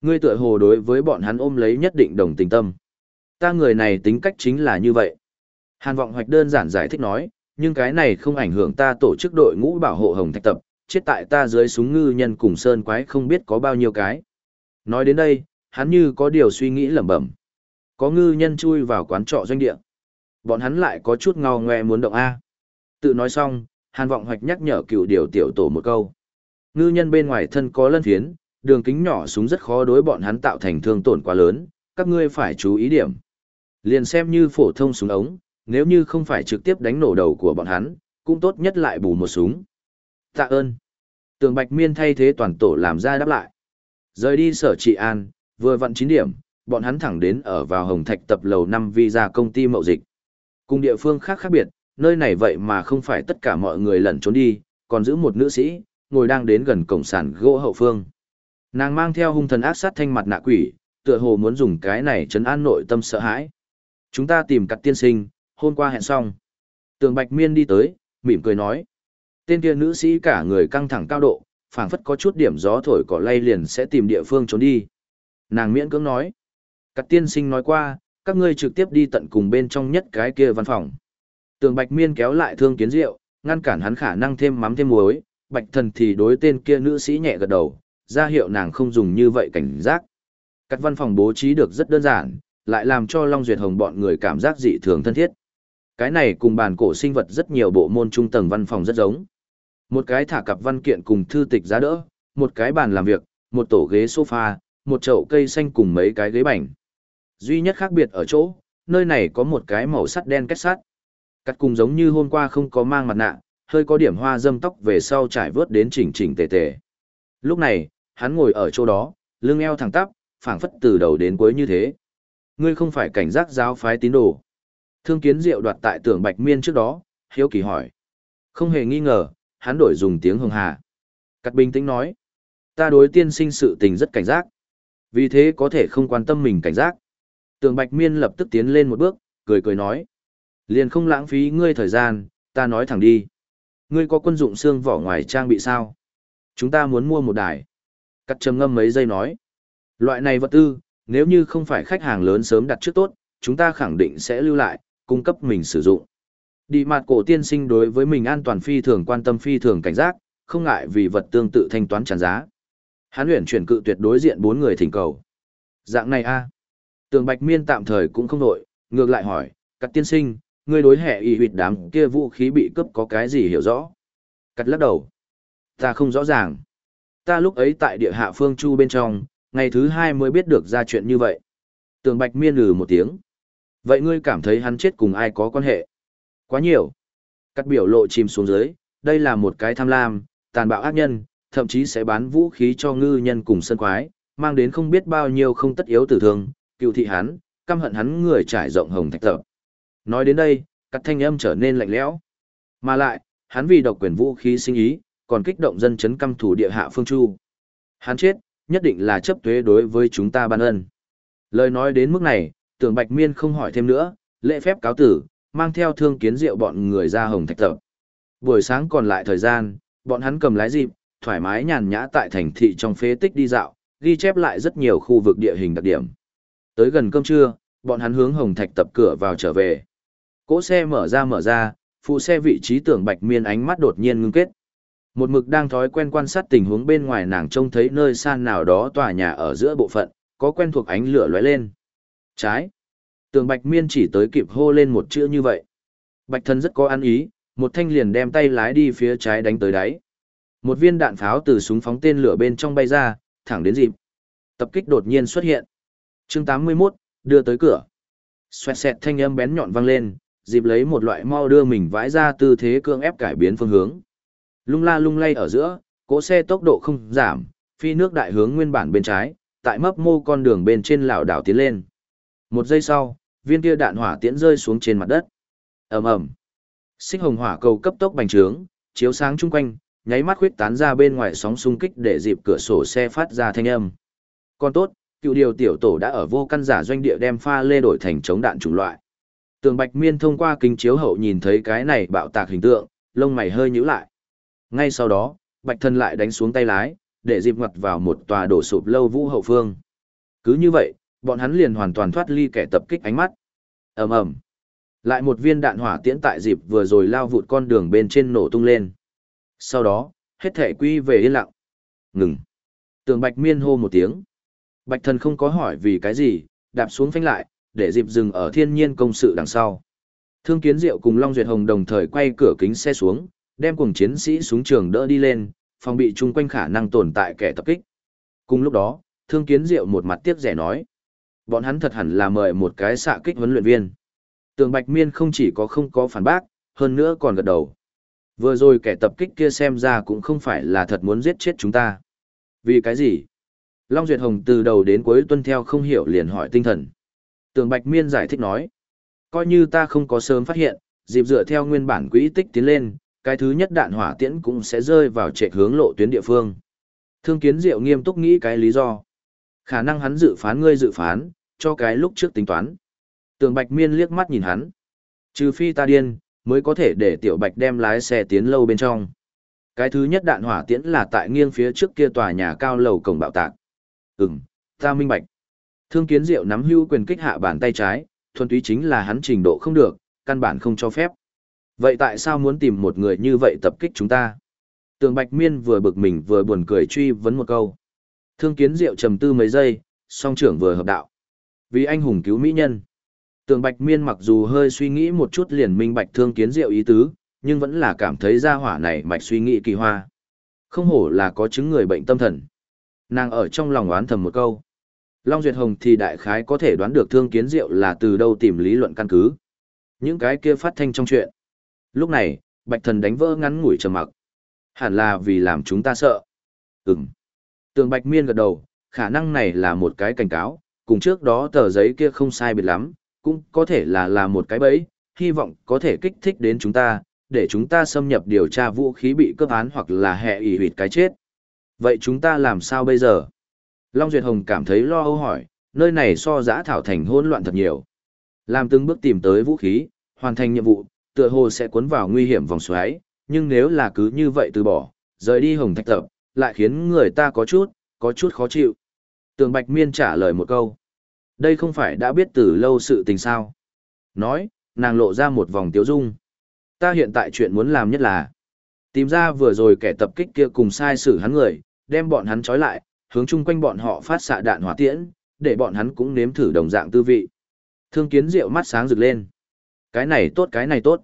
Ngươi tựa hồ đối với bọn hắn ôm lấy nhất định đồng tình tâm. Ta người này tính cách chính là như vậy. Hàn vọng hoạch đơn giản giải thích nói, nhưng cái này không ảnh hưởng ta tổ chức đội ngũ bảo hộ hồng thạch tập, chết tại ta dưới súng ngư nhân cùng sơn quái không biết có bao nhiêu cái. Nói đến đây, hắn như có điều suy nghĩ lẩm bẩm. Có ngư nhân chui vào quán trọ doanh địa. Bọn hắn lại có chút ngao ngoe muốn động A. Tự nói xong, hàn vọng hoạch nhắc nhở cựu điều tiểu tổ một câu. Ngư nhân bên ngoài thân có lân phiến, đường kính nhỏ súng rất khó đối bọn hắn tạo thành thương tổn quá lớn, các ngươi phải chú ý điểm. Liền xem như phổ thông súng ống, nếu như không phải trực tiếp đánh nổ đầu của bọn hắn, cũng tốt nhất lại bù một súng. Tạ ơn. Tường Bạch Miên thay thế toàn tổ làm ra đáp lại. Rời đi sở trị an, vừa vặn 9 điểm, bọn hắn thẳng đến ở vào Hồng Thạch tập lầu 5 visa công ty mậu dịch. Cùng địa phương khác khác biệt, nơi này vậy mà không phải tất cả mọi người lẩn trốn đi, còn giữ một nữ sĩ, ngồi đang đến gần cổng sàn gỗ hậu phương. Nàng mang theo hung thần ác sát thanh mặt nạ quỷ, tựa hồ muốn dùng cái này chấn an nội tâm sợ hãi. Chúng ta tìm cặt tiên sinh, hôm qua hẹn xong. Tường Bạch Miên đi tới, mỉm cười nói. Tên kia nữ sĩ cả người căng thẳng cao độ, phảng phất có chút điểm gió thổi cỏ lay liền sẽ tìm địa phương trốn đi. Nàng miễn cưỡng nói. Cặt tiên sinh nói qua, các ngươi trực tiếp đi tận cùng bên trong nhất cái kia văn phòng. Tường Bạch Miên kéo lại thương kiến rượu, ngăn cản hắn khả năng thêm mắm thêm muối, Bạch Thần thì đối tên kia nữ sĩ nhẹ gật đầu, ra hiệu nàng không dùng như vậy cảnh giác. Các văn phòng bố trí được rất đơn giản, lại làm cho Long Duyệt Hồng bọn người cảm giác dị thường thân thiết. Cái này cùng bàn cổ sinh vật rất nhiều bộ môn trung tầng văn phòng rất giống. Một cái thả cặp văn kiện cùng thư tịch giá đỡ, một cái bàn làm việc, một tổ ghế sofa, một chậu cây xanh cùng mấy cái ghế bành. Duy nhất khác biệt ở chỗ, nơi này có một cái màu sắt đen kết sắt. Cắt cùng giống như hôm qua không có mang mặt nạ, hơi có điểm hoa dâm tóc về sau trải vớt đến chỉnh chỉnh tề tề. Lúc này, hắn ngồi ở chỗ đó, lưng eo thẳng tắp, phảng phất từ đầu đến cuối như thế. Ngươi không phải cảnh giác giáo phái tín đồ. Thương kiến diệu đoạt tại tưởng bạch miên trước đó, hiếu kỳ hỏi. Không hề nghi ngờ, hắn đổi dùng tiếng hường hà. Cắt bình tĩnh nói. Ta đối tiên sinh sự tình rất cảnh giác. Vì thế có thể không quan tâm mình cảnh giác. Tường bạch miên lập tức tiến lên một bước, cười cười nói. Liền không lãng phí ngươi thời gian, ta nói thẳng đi. Ngươi có quân dụng xương vỏ ngoài trang bị sao? Chúng ta muốn mua một đài. Cắt trầm ngâm mấy giây nói. Loại này vật tư, nếu như không phải khách hàng lớn sớm đặt trước tốt, chúng ta khẳng định sẽ lưu lại, cung cấp mình sử dụng. Đi mặt cổ tiên sinh đối với mình an toàn phi thường quan tâm phi thường cảnh giác, không ngại vì vật tương tự thanh toán tràn giá. Hán luyện chuyển cự tuyệt đối diện bốn người thỉnh cầu. Dạng này a Tường Bạch Miên tạm thời cũng không nổi, ngược lại hỏi, cắt tiên sinh, ngươi đối hệ y huyệt đám kia vũ khí bị cướp có cái gì hiểu rõ? Cắt lắc đầu. Ta không rõ ràng. Ta lúc ấy tại địa hạ phương chu bên trong, ngày thứ hai mới biết được ra chuyện như vậy. Tường Bạch Miên lừ một tiếng. Vậy ngươi cảm thấy hắn chết cùng ai có quan hệ? Quá nhiều. Cắt biểu lộ chìm xuống dưới, đây là một cái tham lam, tàn bạo ác nhân, thậm chí sẽ bán vũ khí cho ngư nhân cùng sân quái, mang đến không biết bao nhiêu không tất yếu tử thương, cựu thị hắn, căm hận hắn người trải rộng hồng thạch tập. Nói đến đây, cắt thanh âm trở nên lạnh lẽo. Mà lại, hắn vì độc quyền vũ khí sinh ý, còn kích động dân chấn căm thủ địa hạ phương chu. Hắn chết, nhất định là chấp thuế đối với chúng ta ban ân. Lời nói đến mức này, tưởng bạch miên không hỏi thêm nữa, lễ phép cáo tử, mang theo thương kiến rượu bọn người ra hồng thạch tập. Buổi sáng còn lại thời gian, bọn hắn cầm lái dịp, thoải mái nhàn nhã tại thành thị trong phế tích đi dạo, ghi chép lại rất nhiều khu vực địa hình đặc điểm. Tới gần cơm trưa, bọn hắn hướng hồng thạch tập cửa vào trở về. Cỗ xe mở ra mở ra, phụ xe vị trí tưởng bạch miên ánh mắt đột nhiên ngưng kết. Một mực đang thói quen quan sát tình huống bên ngoài nàng trông thấy nơi san nào đó tòa nhà ở giữa bộ phận, có quen thuộc ánh lửa lóe lên. Trái. Tường bạch miên chỉ tới kịp hô lên một chữ như vậy. Bạch thân rất có ăn ý, một thanh liền đem tay lái đi phía trái đánh tới đáy. Một viên đạn pháo từ súng phóng tên lửa bên trong bay ra, thẳng đến dịp. Tập kích đột nhiên xuất hiện chương 81, đưa tới cửa. Xoẹt xẹt thanh âm bén nhọn vang lên, dịp lấy một loại mau đưa mình vãi ra tư thế cương ép cải biến phương hướng. Lung la lung lay ở giữa, cỗ xe tốc độ không giảm, phi nước đại hướng nguyên bản bên trái, tại mấp mô con đường bên trên lảo đảo tiến lên. Một giây sau, viên kia đạn hỏa tiễn rơi xuống trên mặt đất. ầm ầm, xích hồng hỏa cầu cấp tốc bành trướng, chiếu sáng chung quanh, nháy mắt khuyết tán ra bên ngoài sóng xung kích để dịp cửa sổ xe phát ra thanh âm. Còn tốt, cựu điều tiểu tổ đã ở vô căn giả doanh địa đem pha lê đổi thành chống đạn chủng loại. Tường Bạch Miên thông qua kính chiếu hậu nhìn thấy cái này bạo tạc hình tượng, lông mày hơi nhíu lại. Ngay sau đó, Bạch Thân lại đánh xuống tay lái, để dịp ngoặt vào một tòa đổ sụp lâu vũ hậu phương. Cứ như vậy, bọn hắn liền hoàn toàn thoát ly kẻ tập kích ánh mắt. ầm ầm, lại một viên đạn hỏa tiễn tại dịp vừa rồi lao vụt con đường bên trên nổ tung lên. Sau đó, hết thể quy về yên lặng. Ngừng. Tường Bạch Miên hô một tiếng. Bạch Thần không có hỏi vì cái gì, đạp xuống phanh lại, để dịp dừng ở thiên nhiên công sự đằng sau. Thương Kiến Diệu cùng Long Duyệt Hồng đồng thời quay cửa kính xe xuống, đem cùng chiến sĩ xuống trường đỡ đi lên, phòng bị chung quanh khả năng tồn tại kẻ tập kích. Cùng lúc đó, Thương Kiến Diệu một mặt tiếc rẻ nói. Bọn hắn thật hẳn là mời một cái xạ kích huấn luyện viên. Tường Bạch Miên không chỉ có không có phản bác, hơn nữa còn gật đầu. Vừa rồi kẻ tập kích kia xem ra cũng không phải là thật muốn giết chết chúng ta. Vì cái gì? Long Duyệt Hồng từ đầu đến cuối tuân theo không hiểu liền hỏi tinh thần. Tường Bạch Miên giải thích nói. Coi như ta không có sớm phát hiện, dịp dựa theo nguyên bản quỹ tích tiến lên, cái thứ nhất đạn hỏa tiễn cũng sẽ rơi vào trệ hướng lộ tuyến địa phương. Thương kiến diệu nghiêm túc nghĩ cái lý do. Khả năng hắn dự phán ngươi dự phán, cho cái lúc trước tính toán. Tường Bạch Miên liếc mắt nhìn hắn. Trừ phi ta điên, mới có thể để Tiểu Bạch đem lái xe tiến lâu bên trong. Cái thứ nhất đạn hỏa tiễn là tại nghiêng phía trước kia tòa nhà cao lầu cổng bạo tạc. Ừm, ta minh bạch. Thương kiến diệu nắm hưu quyền kích hạ bàn tay trái, thuần túy chính là hắn trình độ không được, căn bản không cho phép. Vậy tại sao muốn tìm một người như vậy tập kích chúng ta? Tường Bạch Miên vừa bực mình vừa buồn cười truy vấn một câu. Thương kiến diệu trầm tư mấy giây, song trưởng vừa hợp đạo. Vì anh hùng cứu mỹ nhân. Tường Bạch Miên mặc dù hơi suy nghĩ một chút liền minh bạch thương kiến diệu ý tứ, nhưng vẫn là cảm thấy ra hỏa này mạch suy nghĩ kỳ hoa. Không hổ là có chứng người bệnh tâm thần. Nàng ở trong lòng oán thầm một câu. Long Duyệt Hồng thì đại khái có thể đoán được thương kiến diệu là từ đâu tìm lý luận căn cứ. Những cái kia phát thanh trong chuyện. Lúc này, Bạch Thần đánh vỡ ngắn ngủi trầm mặc. Hẳn là vì làm chúng ta sợ. Ừm. Tường Bạch Miên gật đầu, khả năng này là một cái cảnh cáo, cùng trước đó tờ giấy kia không sai biệt lắm, cũng có thể là là một cái bẫy, hy vọng có thể kích thích đến chúng ta, để chúng ta xâm nhập điều tra vũ khí bị cướp án hoặc là hệ ỷ hủy cái chết. Vậy chúng ta làm sao bây giờ? Long Duyệt Hồng cảm thấy lo âu hỏi, nơi này so giã thảo thành hỗn loạn thật nhiều. Làm từng bước tìm tới vũ khí, hoàn thành nhiệm vụ, tựa hồ sẽ cuốn vào nguy hiểm vòng xoáy, nhưng nếu là cứ như vậy từ bỏ, rời đi hồng thạch tập, lại khiến người ta có chút, có chút khó chịu. Tường Bạch Miên trả lời một câu. Đây không phải đã biết từ lâu sự tình sao. Nói, nàng lộ ra một vòng tiếu dung. Ta hiện tại chuyện muốn làm nhất là tìm ra vừa rồi kẻ tập kích kia cùng sai xử hắn người, đem bọn hắn trói lại, hướng chung quanh bọn họ phát xạ đạn hỏa tiễn, để bọn hắn cũng nếm thử đồng dạng tư vị. Thương kiến diệu mắt sáng rực lên. Cái này tốt cái này tốt.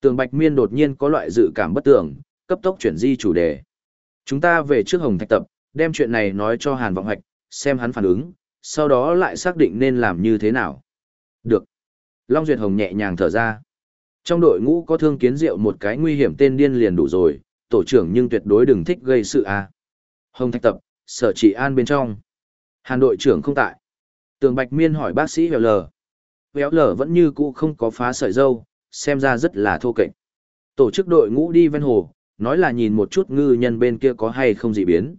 Tường Bạch Miên đột nhiên có loại dự cảm bất tường, cấp tốc chuyển di chủ đề. Chúng ta về trước Hồng Thạch Tập, đem chuyện này nói cho Hàn Vọng Hoạch, xem hắn phản ứng, sau đó lại xác định nên làm như thế nào. Được. Long Duyệt Hồng nhẹ nhàng thở ra. Trong đội ngũ có thương kiến diệu một cái nguy hiểm tên điên liền đủ rồi, tổ trưởng nhưng tuyệt đối đừng thích gây sự a. Hồng Thạch Tập, sở trị an bên trong. Hàn đội trưởng không tại. Tường Bạch Miên hỏi bác sĩ Véo Lờ. Véo Lờ vẫn như cũ không có phá sợi dâu, xem ra rất là thô kệch. Tổ chức đội ngũ đi ven hồ, nói là nhìn một chút ngư nhân bên kia có hay không dị biến.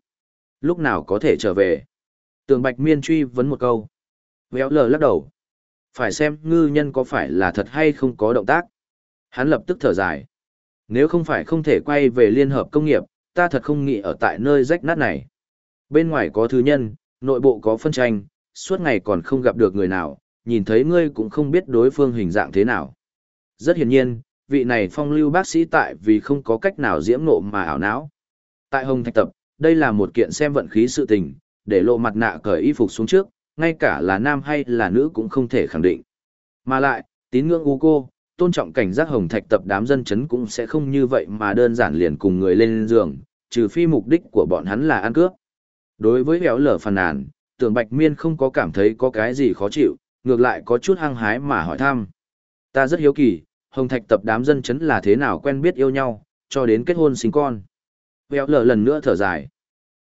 Lúc nào có thể trở về. Tường Bạch Miên truy vấn một câu. Véo Lờ lắc đầu. Phải xem ngư nhân có phải là thật hay không có động tác. Hắn lập tức thở dài. Nếu không phải không thể quay về liên hợp công nghiệp, ta thật không nghĩ ở tại nơi rách nát này. Bên ngoài có thứ nhân, nội bộ có phân tranh, suốt ngày còn không gặp được người nào, nhìn thấy ngươi cũng không biết đối phương hình dạng thế nào. Rất hiển nhiên, vị này phong lưu bác sĩ tại vì không có cách nào diễm nộ mà ảo não. Tại Hồng Thạch Tập, đây là một kiện xem vận khí sự tình, để lộ mặt nạ cởi y phục xuống trước, ngay cả là nam hay là nữ cũng không thể khẳng định. Mà lại, tín ngưỡng u cô, tôn trọng cảnh giác Hồng Thạch Tập đám dân chấn cũng sẽ không như vậy mà đơn giản liền cùng người lên giường, trừ phi mục đích của bọn hắn là ăn cướp. Đối với héo lở phàn nàn, tưởng Bạch Miên không có cảm thấy có cái gì khó chịu, ngược lại có chút hăng hái mà hỏi thăm. Ta rất hiếu kỳ, Hồng Thạch tập đám dân chấn là thế nào quen biết yêu nhau, cho đến kết hôn sinh con. Véo lở lần nữa thở dài.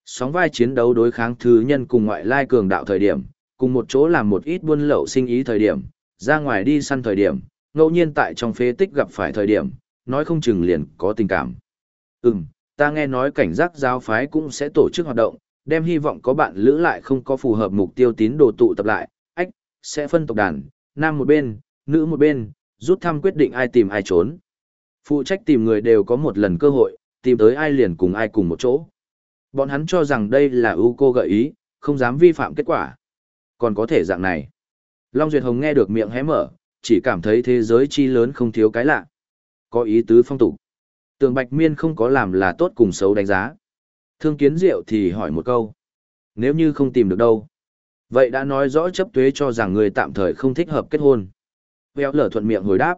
Sóng vai chiến đấu đối kháng thứ nhân cùng ngoại lai cường đạo thời điểm, cùng một chỗ làm một ít buôn lậu sinh ý thời điểm, ra ngoài đi săn thời điểm, ngẫu nhiên tại trong phế tích gặp phải thời điểm, nói không chừng liền có tình cảm. Ừm, ta nghe nói cảnh giác giáo phái cũng sẽ tổ chức hoạt động, đem hy vọng có bạn lữ lại không có phù hợp mục tiêu tín đồ tụ tập lại, ách, sẽ phân tộc đàn, nam một bên, nữ một bên, rút thăm quyết định ai tìm ai trốn. Phụ trách tìm người đều có một lần cơ hội, tìm tới ai liền cùng ai cùng một chỗ. Bọn hắn cho rằng đây là ưu cô gợi ý, không dám vi phạm kết quả. Còn có thể dạng này. Long Duyệt Hồng nghe được miệng hé mở, chỉ cảm thấy thế giới chi lớn không thiếu cái lạ. Có ý tứ phong tục. Tường Bạch Miên không có làm là tốt cùng xấu đánh giá. Thương kiến diệu thì hỏi một câu. Nếu như không tìm được đâu. Vậy đã nói rõ chấp tuế cho rằng người tạm thời không thích hợp kết hôn. Véo lở thuận miệng hồi đáp.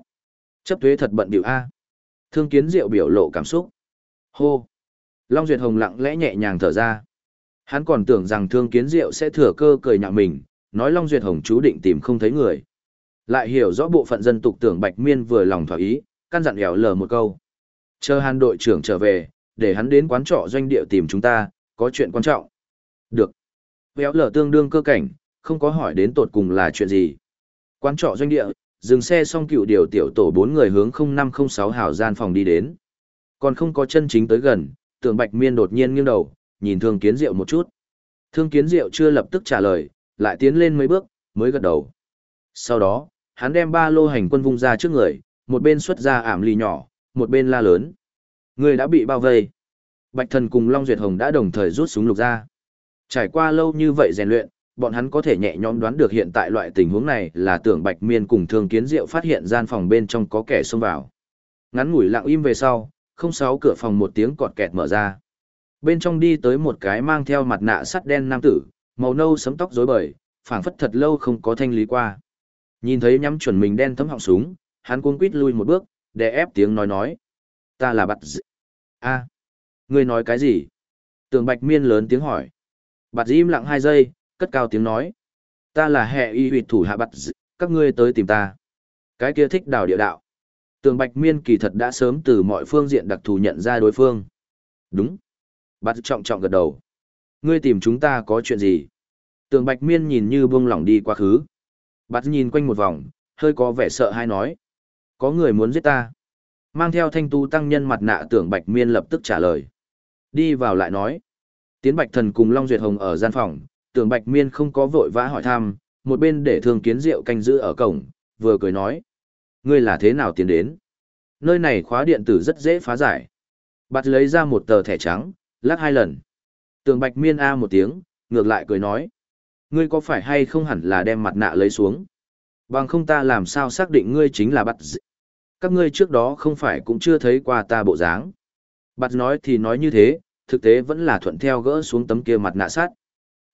Chấp tuế thật bận biểu A. Thương kiến diệu biểu lộ cảm xúc. Hô. Long Duyệt Hồng lặng lẽ nhẹ nhàng thở ra. Hắn còn tưởng rằng thương kiến diệu sẽ thừa cơ cười nhạo mình, nói Long Duyệt Hồng chú định tìm không thấy người. Lại hiểu rõ bộ phận dân tục tưởng Bạch Miên vừa lòng thỏa ý, căn dặn lẻo lờ một câu. Chờ hàn đội trưởng trở về, để hắn đến quán trọ doanh địa tìm chúng ta, có chuyện quan trọng. Được. Béo lờ tương đương cơ cảnh, không có hỏi đến tột cùng là chuyện gì. Quán trọ doanh địa, dừng xe xong cựu điều tiểu tổ bốn người hướng 0506 hào gian phòng đi đến. Còn không có chân chính tới gần, tưởng bạch miên đột nhiên nghiêng đầu, nhìn thương kiến diệu một chút. Thương kiến diệu chưa lập tức trả lời, lại tiến lên mấy bước, mới gật đầu. Sau đó, hắn đem ba lô hành quân vung ra trước người, một bên xuất ra ảm lì nhỏ, một bên la lớn. Người đã bị bao vây. Bạch Thần cùng Long Duyệt Hồng đã đồng thời rút súng lục ra. Trải qua lâu như vậy rèn luyện, bọn hắn có thể nhẹ nhõm đoán được hiện tại loại tình huống này là tưởng Bạch Miên cùng Thương Kiến Diệu phát hiện gian phòng bên trong có kẻ xông vào. Ngắn ngủi lặng im về sau, không sáu cửa phòng một tiếng cọt kẹt mở ra. Bên trong đi tới một cái mang theo mặt nạ sắt đen nam tử, màu nâu sấm tóc rối bời, phảng phất thật lâu không có thanh lý qua. Nhìn thấy nhắm chuẩn mình đen thấm họng súng, hắn cuống quít lui một bước, để ép tiếng nói nói. Ta là bạt dị. a ngươi nói cái gì? Tường bạch miên lớn tiếng hỏi. Bạt dị im lặng hai giây, cất cao tiếng nói. Ta là hệ y huyệt thủ hạ bạt dị, các ngươi tới tìm ta. Cái kia thích đào địa đạo. Tường bạch miên kỳ thật đã sớm từ mọi phương diện đặc thù nhận ra đối phương. Đúng. Bạt trọng trọng gật đầu. Ngươi tìm chúng ta có chuyện gì? Tường bạch miên nhìn như buông lỏng đi quá khứ. Bạt nhìn quanh một vòng, hơi có vẻ sợ hay nói. Có người muốn giết ta. Mang theo thanh tu tăng nhân mặt nạ tưởng bạch miên lập tức trả lời. Đi vào lại nói. Tiến bạch thần cùng Long Duyệt Hồng ở gian phòng, tưởng bạch miên không có vội vã hỏi thăm, một bên để thương kiến rượu canh giữ ở cổng, vừa cười nói. Ngươi là thế nào tiến đến? Nơi này khóa điện tử rất dễ phá giải. Bạt lấy ra một tờ thẻ trắng, lắc hai lần. Tường bạch miên a một tiếng, ngược lại cười nói. Ngươi có phải hay không hẳn là đem mặt nạ lấy xuống? Bằng không ta làm sao xác định ngươi chính là bắt dị. Các ngươi trước đó không phải cũng chưa thấy qua ta bộ dáng. Bắt nói thì nói như thế, thực tế vẫn là thuận theo gỡ xuống tấm kia mặt nạ sát.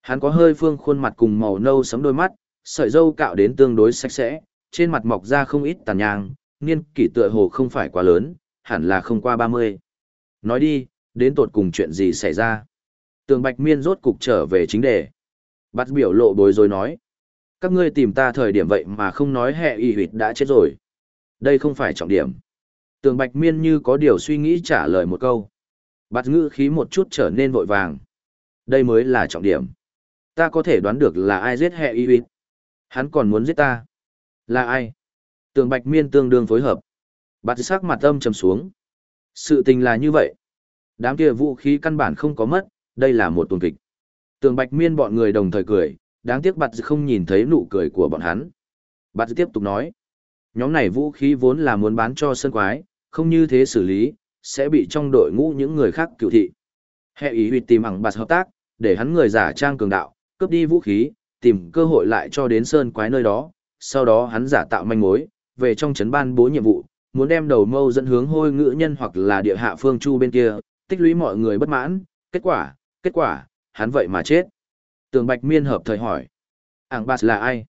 Hắn có hơi phương khuôn mặt cùng màu nâu sấm đôi mắt, sợi râu cạo đến tương đối sạch sẽ, trên mặt mọc ra không ít tàn nhang, niên kỷ tựa hồ không phải quá lớn, hẳn là không qua 30. Nói đi, đến tột cùng chuyện gì xảy ra. Tường Bạch Miên rốt cục trở về chính đề. Bắt biểu lộ bối rối nói. Các ngươi tìm ta thời điểm vậy mà không nói hệ y huyệt đã chết rồi. Đây không phải trọng điểm. Tường Bạch Miên như có điều suy nghĩ trả lời một câu. Bắt ngữ khí một chút trở nên vội vàng. Đây mới là trọng điểm. Ta có thể đoán được là ai giết hệ y huyệt. Hắn còn muốn giết ta. Là ai? Tường Bạch Miên tương đương phối hợp. Bắt sắc mặt âm trầm xuống. Sự tình là như vậy. Đám kia vũ khí căn bản không có mất, đây là một tuần kịch. Tường Bạch Miên bọn người đồng thời cười, đáng tiếc bạt không nhìn thấy nụ cười của bọn hắn. Bạt tiếp tục nói, nhóm này vũ khí vốn là muốn bán cho sân quái, không như thế xử lý, sẽ bị trong đội ngũ những người khác cựu thị. Hệ ý huyệt tìm ẳng bạt hợp tác, để hắn người giả trang cường đạo, cướp đi vũ khí, tìm cơ hội lại cho đến sơn quái nơi đó, sau đó hắn giả tạo manh mối, về trong trấn ban bố nhiệm vụ, muốn đem đầu mâu dẫn hướng hôi ngữ nhân hoặc là địa hạ phương chu bên kia, tích lũy mọi người bất mãn, kết quả, kết quả, hắn vậy mà chết. Tường Bạch Miên hợp thời hỏi. Ảng Bạt là ai?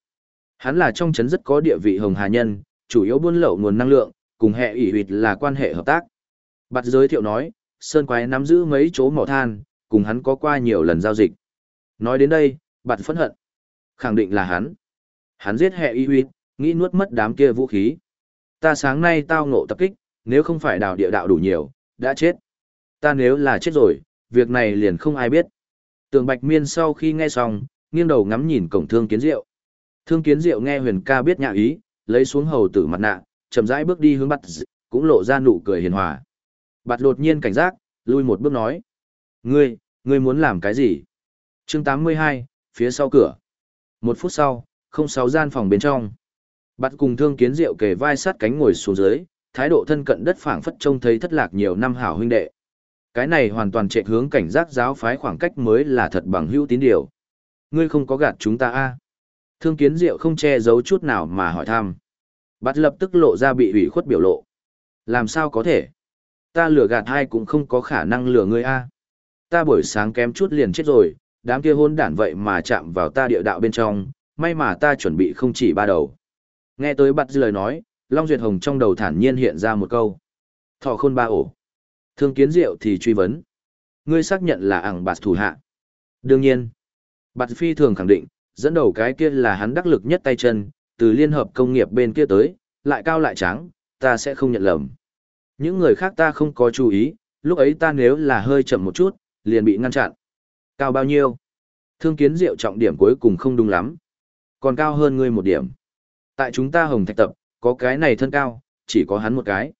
Hắn là trong chấn rất có địa vị hồng hà nhân, chủ yếu buôn lậu nguồn năng lượng, cùng hệ ủy huyệt là quan hệ hợp tác. Bạt giới thiệu nói, Sơn Quái nắm giữ mấy chỗ mỏ than, cùng hắn có qua nhiều lần giao dịch. Nói đến đây, Bạt phẫn hận. Khẳng định là hắn. Hắn giết hệ ủy huyệt, nghĩ nuốt mất đám kia vũ khí. Ta sáng nay tao ngộ tập kích, nếu không phải đào địa đạo đủ nhiều, đã chết. Ta nếu là chết rồi, việc này liền không ai biết. Tường Bạch Miên sau khi nghe xong, nghiêng đầu ngắm nhìn cổng Thương Kiến Diệu. Thương Kiến Diệu nghe Huyền ca biết nhã ý, lấy xuống hầu tử mặt nạ, chậm rãi bước đi hướng bắt cũng lộ ra nụ cười hiền hòa. Bạt đột nhiên cảnh giác, lui một bước nói. Ngươi, ngươi muốn làm cái gì? chương 82, phía sau cửa. Một phút sau, không sáu gian phòng bên trong. Bạt cùng thương kiến diệu kề vai sát cánh ngồi xuống dưới, thái độ thân cận đất phảng phất trông thấy thất lạc nhiều năm hảo huynh đệ. Cái này hoàn toàn chạy hướng cảnh giác giáo phái khoảng cách mới là thật bằng hữu tín điều. Ngươi không có gạt chúng ta a Thương kiến diệu không che giấu chút nào mà hỏi thăm. Bắt lập tức lộ ra bị ủy khuất biểu lộ. Làm sao có thể? Ta lừa gạt hai cũng không có khả năng lừa ngươi a Ta buổi sáng kém chút liền chết rồi, đám kia hôn đản vậy mà chạm vào ta địa đạo bên trong, may mà ta chuẩn bị không chỉ ba đầu. Nghe tới bắt lời nói, Long Duyệt Hồng trong đầu thản nhiên hiện ra một câu. Thọ khôn ba ổ. Thương kiến diệu thì truy vấn. Ngươi xác nhận là ảng bạt thủ hạ. Đương nhiên. Bạt phi thường khẳng định, dẫn đầu cái kia là hắn đắc lực nhất tay chân, từ liên hợp công nghiệp bên kia tới, lại cao lại trắng, ta sẽ không nhận lầm. Những người khác ta không có chú ý, lúc ấy ta nếu là hơi chậm một chút, liền bị ngăn chặn. Cao bao nhiêu? Thương kiến diệu trọng điểm cuối cùng không đúng lắm. Còn cao hơn ngươi một điểm. Tại chúng ta hồng thạch tập, có cái này thân cao, chỉ có hắn một cái.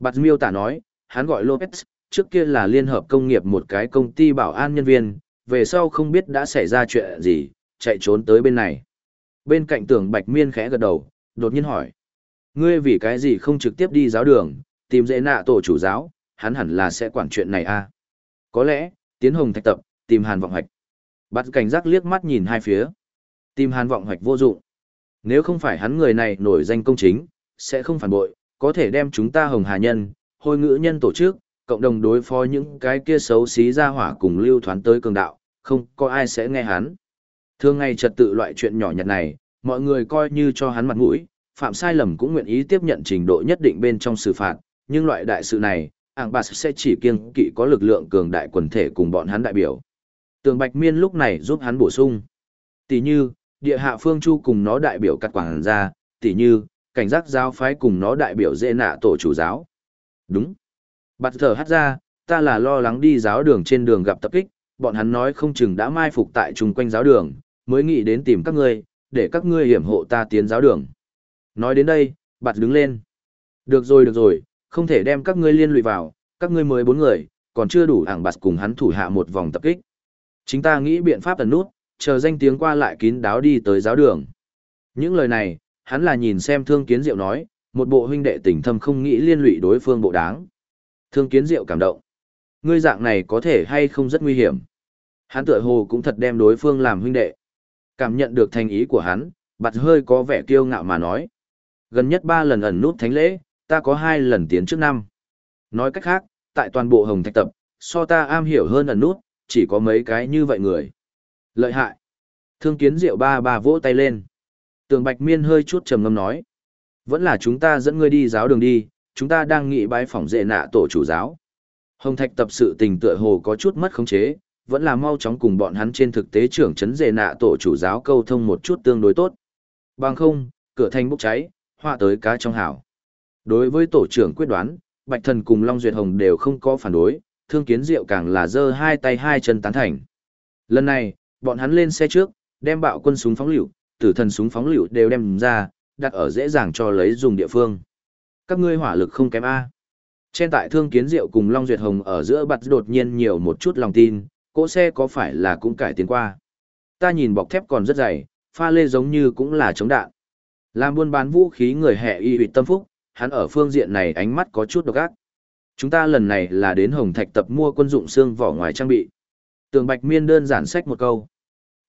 Bạt miêu tả nói, hắn gọi Lopez, trước kia là liên hợp công nghiệp một cái công ty bảo an nhân viên, về sau không biết đã xảy ra chuyện gì, chạy trốn tới bên này. Bên cạnh tưởng Bạch Miên khẽ gật đầu, đột nhiên hỏi. Ngươi vì cái gì không trực tiếp đi giáo đường, tìm dễ nạ tổ chủ giáo, hắn hẳn là sẽ quản chuyện này a à? Có lẽ, tiến hồng thạch tập, tìm hàn vọng hoạch. Bắt cảnh giác liếc mắt nhìn hai phía. Tìm hàn vọng hoạch vô dụng. Nếu không phải hắn người này nổi danh công chính, sẽ không phản bội, có thể đem chúng ta hồng hà nhân, hôi ngữ nhân tổ chức, cộng đồng đối phó những cái kia xấu xí ra hỏa cùng lưu thoán tới cường đạo, không có ai sẽ nghe hắn. Thường ngày trật tự loại chuyện nhỏ nhặt này, mọi người coi như cho hắn mặt mũi, phạm sai lầm cũng nguyện ý tiếp nhận trình độ nhất định bên trong xử phạt, nhưng loại đại sự này, ảng bà sẽ chỉ kiêng kỵ có lực lượng cường đại quần thể cùng bọn hắn đại biểu. Tường Bạch Miên lúc này giúp hắn bổ sung. Tỷ như, địa hạ phương chu cùng nó đại biểu cắt quảng ra, tỷ như, cảnh giác giáo phái cùng nó đại biểu dễ nạ tổ chủ giáo. Đúng. Bạt thở hát ra, ta là lo lắng đi giáo đường trên đường gặp tập kích, bọn hắn nói không chừng đã mai phục tại chung quanh giáo đường, mới nghĩ đến tìm các ngươi, để các ngươi hiểm hộ ta tiến giáo đường. Nói đến đây, bạt đứng lên. Được rồi được rồi, không thể đem các ngươi liên lụy vào, các ngươi mới bốn người, còn chưa đủ hạng bạt cùng hắn thủ hạ một vòng tập kích. Chính ta nghĩ biện pháp tần nút, chờ danh tiếng qua lại kín đáo đi tới giáo đường. Những lời này, hắn là nhìn xem thương kiến diệu nói, một bộ huynh đệ tình thâm không nghĩ liên lụy đối phương bộ đáng. Thương kiến diệu cảm động. Ngươi dạng này có thể hay không rất nguy hiểm. Hắn tựa hồ cũng thật đem đối phương làm huynh đệ. Cảm nhận được thành ý của hắn, bạt hơi có vẻ kiêu ngạo mà nói. Gần nhất ba lần ẩn nút thánh lễ, ta có hai lần tiến trước năm. Nói cách khác, tại toàn bộ hồng thạch tập, so ta am hiểu hơn ẩn nút, chỉ có mấy cái như vậy người. Lợi hại. Thương kiến diệu ba ba vỗ tay lên. Tường Bạch Miên hơi chút trầm ngâm nói. Vẫn là chúng ta dẫn ngươi đi giáo đường đi, chúng ta đang nghị bái phỏng dệ nạ tổ chủ giáo. Hồng Thạch tập sự tình tựa hồ có chút mất khống chế, vẫn là mau chóng cùng bọn hắn trên thực tế trưởng chấn dệ nạ tổ chủ giáo câu thông một chút tương đối tốt. Bằng không, cửa thành bốc cháy, họa tới cá trong hảo. Đối với tổ trưởng quyết đoán, Bạch Thần cùng Long Duyệt Hồng đều không có phản đối, thương kiến diệu càng là giơ hai tay hai chân tán thành. Lần này, bọn hắn lên xe trước, đem bạo quân súng phóng lựu, tử thần súng phóng lựu đều đem ra, đặt ở dễ dàng cho lấy dùng địa phương. Các ngươi hỏa lực không kém A. Trên tại thương kiến diệu cùng Long Duyệt Hồng ở giữa bật đột nhiên nhiều một chút lòng tin, cỗ xe có phải là cũng cải tiến qua. Ta nhìn bọc thép còn rất dày, pha lê giống như cũng là chống đạn. Làm buôn bán vũ khí người hệ y huyệt tâm phúc, hắn ở phương diện này ánh mắt có chút độc ác. Chúng ta lần này là đến Hồng Thạch tập mua quân dụng xương vỏ ngoài trang bị. Tường Bạch Miên đơn giản sách một câu.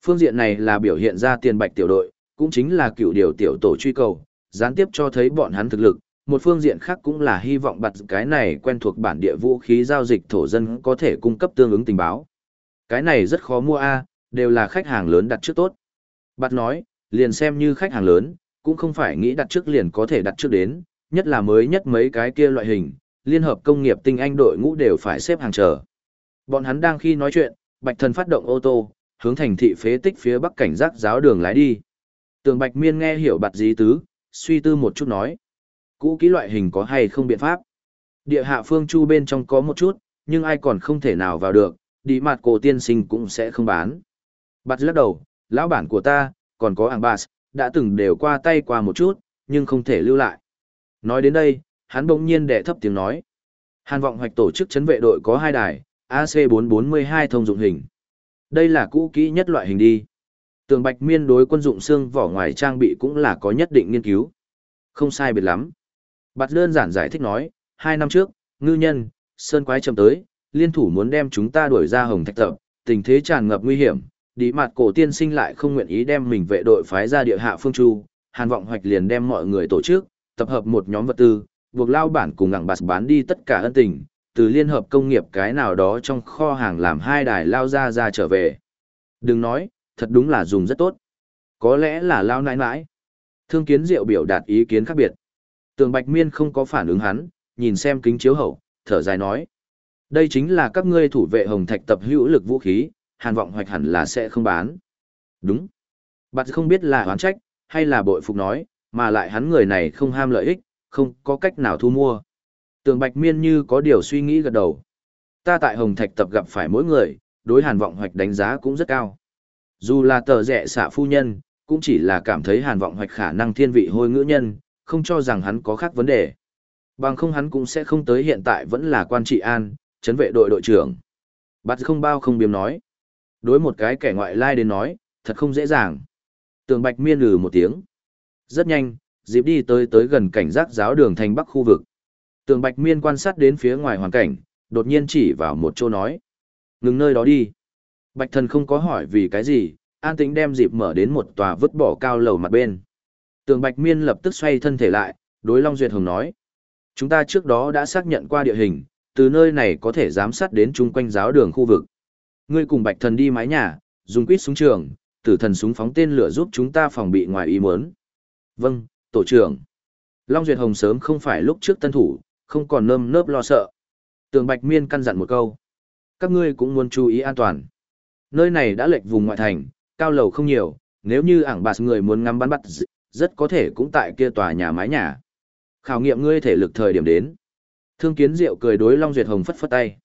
Phương diện này là biểu hiện ra tiền bạch tiểu đội, cũng chính là cựu điều tiểu tổ truy cầu, gián tiếp cho thấy bọn hắn thực lực. Một phương diện khác cũng là hy vọng bật cái này quen thuộc bản địa vũ khí giao dịch thổ dân có thể cung cấp tương ứng tình báo. Cái này rất khó mua a, đều là khách hàng lớn đặt trước tốt. Bặt nói, liền xem như khách hàng lớn, cũng không phải nghĩ đặt trước liền có thể đặt trước đến, nhất là mới nhất mấy cái kia loại hình, liên hợp công nghiệp tinh anh đội ngũ đều phải xếp hàng chờ. Bọn hắn đang khi nói chuyện, Bạch Thần phát động ô tô, hướng thành thị phế tích phía bắc cảnh giác giáo đường lái đi. Tường Bạch Miên nghe hiểu bạt dí tứ, suy tư một chút nói. Cũ kỹ loại hình có hay không biện pháp? Địa hạ phương chu bên trong có một chút, nhưng ai còn không thể nào vào được, đi mặt cổ tiên sinh cũng sẽ không bán. Bạt lắc đầu, lão bản của ta, còn có ảng bạt, đã từng đều qua tay qua một chút, nhưng không thể lưu lại. Nói đến đây, hắn bỗng nhiên đẻ thấp tiếng nói. Hàn vọng hoạch tổ chức chấn vệ đội có hai đài, AC442 thông dụng hình. Đây là cũ kỹ nhất loại hình đi. Tường Bạch Miên đối quân dụng xương vỏ ngoài trang bị cũng là có nhất định nghiên cứu. Không sai biệt lắm. Bạt đơn giản giải thích nói, hai năm trước, ngư nhân, sơn quái chậm tới, liên thủ muốn đem chúng ta đuổi ra hồng thạch tập, tình thế tràn ngập nguy hiểm, đi mặt cổ tiên sinh lại không nguyện ý đem mình vệ đội phái ra địa hạ phương chu, hàn vọng hoạch liền đem mọi người tổ chức, tập hợp một nhóm vật tư, buộc lao bản cùng ngẳng bạt bán đi tất cả ân tình, từ liên hợp công nghiệp cái nào đó trong kho hàng làm hai đài lao ra ra trở về. Đừng nói, thật đúng là dùng rất tốt. Có lẽ là lao nãi nãi. Thương kiến diệu biểu đạt ý kiến khác biệt. Tường Bạch Miên không có phản ứng hắn, nhìn xem kính chiếu hậu, thở dài nói. Đây chính là các ngươi thủ vệ hồng thạch tập hữu lực vũ khí, hàn vọng hoạch hẳn là sẽ không bán. Đúng. Bạn không biết là oán trách, hay là bội phục nói, mà lại hắn người này không ham lợi ích, không có cách nào thu mua. Tường Bạch Miên như có điều suy nghĩ gật đầu. Ta tại Hồng Thạch tập gặp phải mỗi người, đối hàn vọng hoạch đánh giá cũng rất cao. Dù là tờ rẻ xạ phu nhân, cũng chỉ là cảm thấy hàn vọng hoạch khả năng thiên vị hôi ngữ nhân, không cho rằng hắn có khác vấn đề. Bằng không hắn cũng sẽ không tới hiện tại vẫn là quan trị an, chấn vệ đội đội trưởng. Bắt không bao không biếm nói. Đối một cái kẻ ngoại lai đến nói, thật không dễ dàng. Tường Bạch miên lừ một tiếng. Rất nhanh, dịp đi tới tới gần cảnh giác giáo đường thành bắc khu vực. Tường Bạch Miên quan sát đến phía ngoài hoàn cảnh, đột nhiên chỉ vào một chỗ nói. Ngừng nơi đó đi. Bạch thần không có hỏi vì cái gì, an tĩnh đem dịp mở đến một tòa vứt bỏ cao lầu mặt bên. Tường Bạch Miên lập tức xoay thân thể lại, đối Long Duyệt Hồng nói. Chúng ta trước đó đã xác nhận qua địa hình, từ nơi này có thể giám sát đến chung quanh giáo đường khu vực. Ngươi cùng Bạch Thần đi mái nhà, dùng quýt súng trường, tử thần súng phóng tên lửa giúp chúng ta phòng bị ngoài ý muốn. Vâng, tổ trưởng. Long Duyệt Hồng sớm không phải lúc trước tân thủ, không còn nơm nớp lo sợ. Tường Bạch Miên căn dặn một câu. Các ngươi cũng muốn chú ý an toàn. Nơi này đã lệch vùng ngoại thành, cao lầu không nhiều, nếu như ảng bạt người muốn ngắm bắn bắt, rất có thể cũng tại kia tòa nhà mái nhà. Khảo nghiệm ngươi thể lực thời điểm đến. Thương kiến diệu cười đối Long Duyệt Hồng phất phất tay.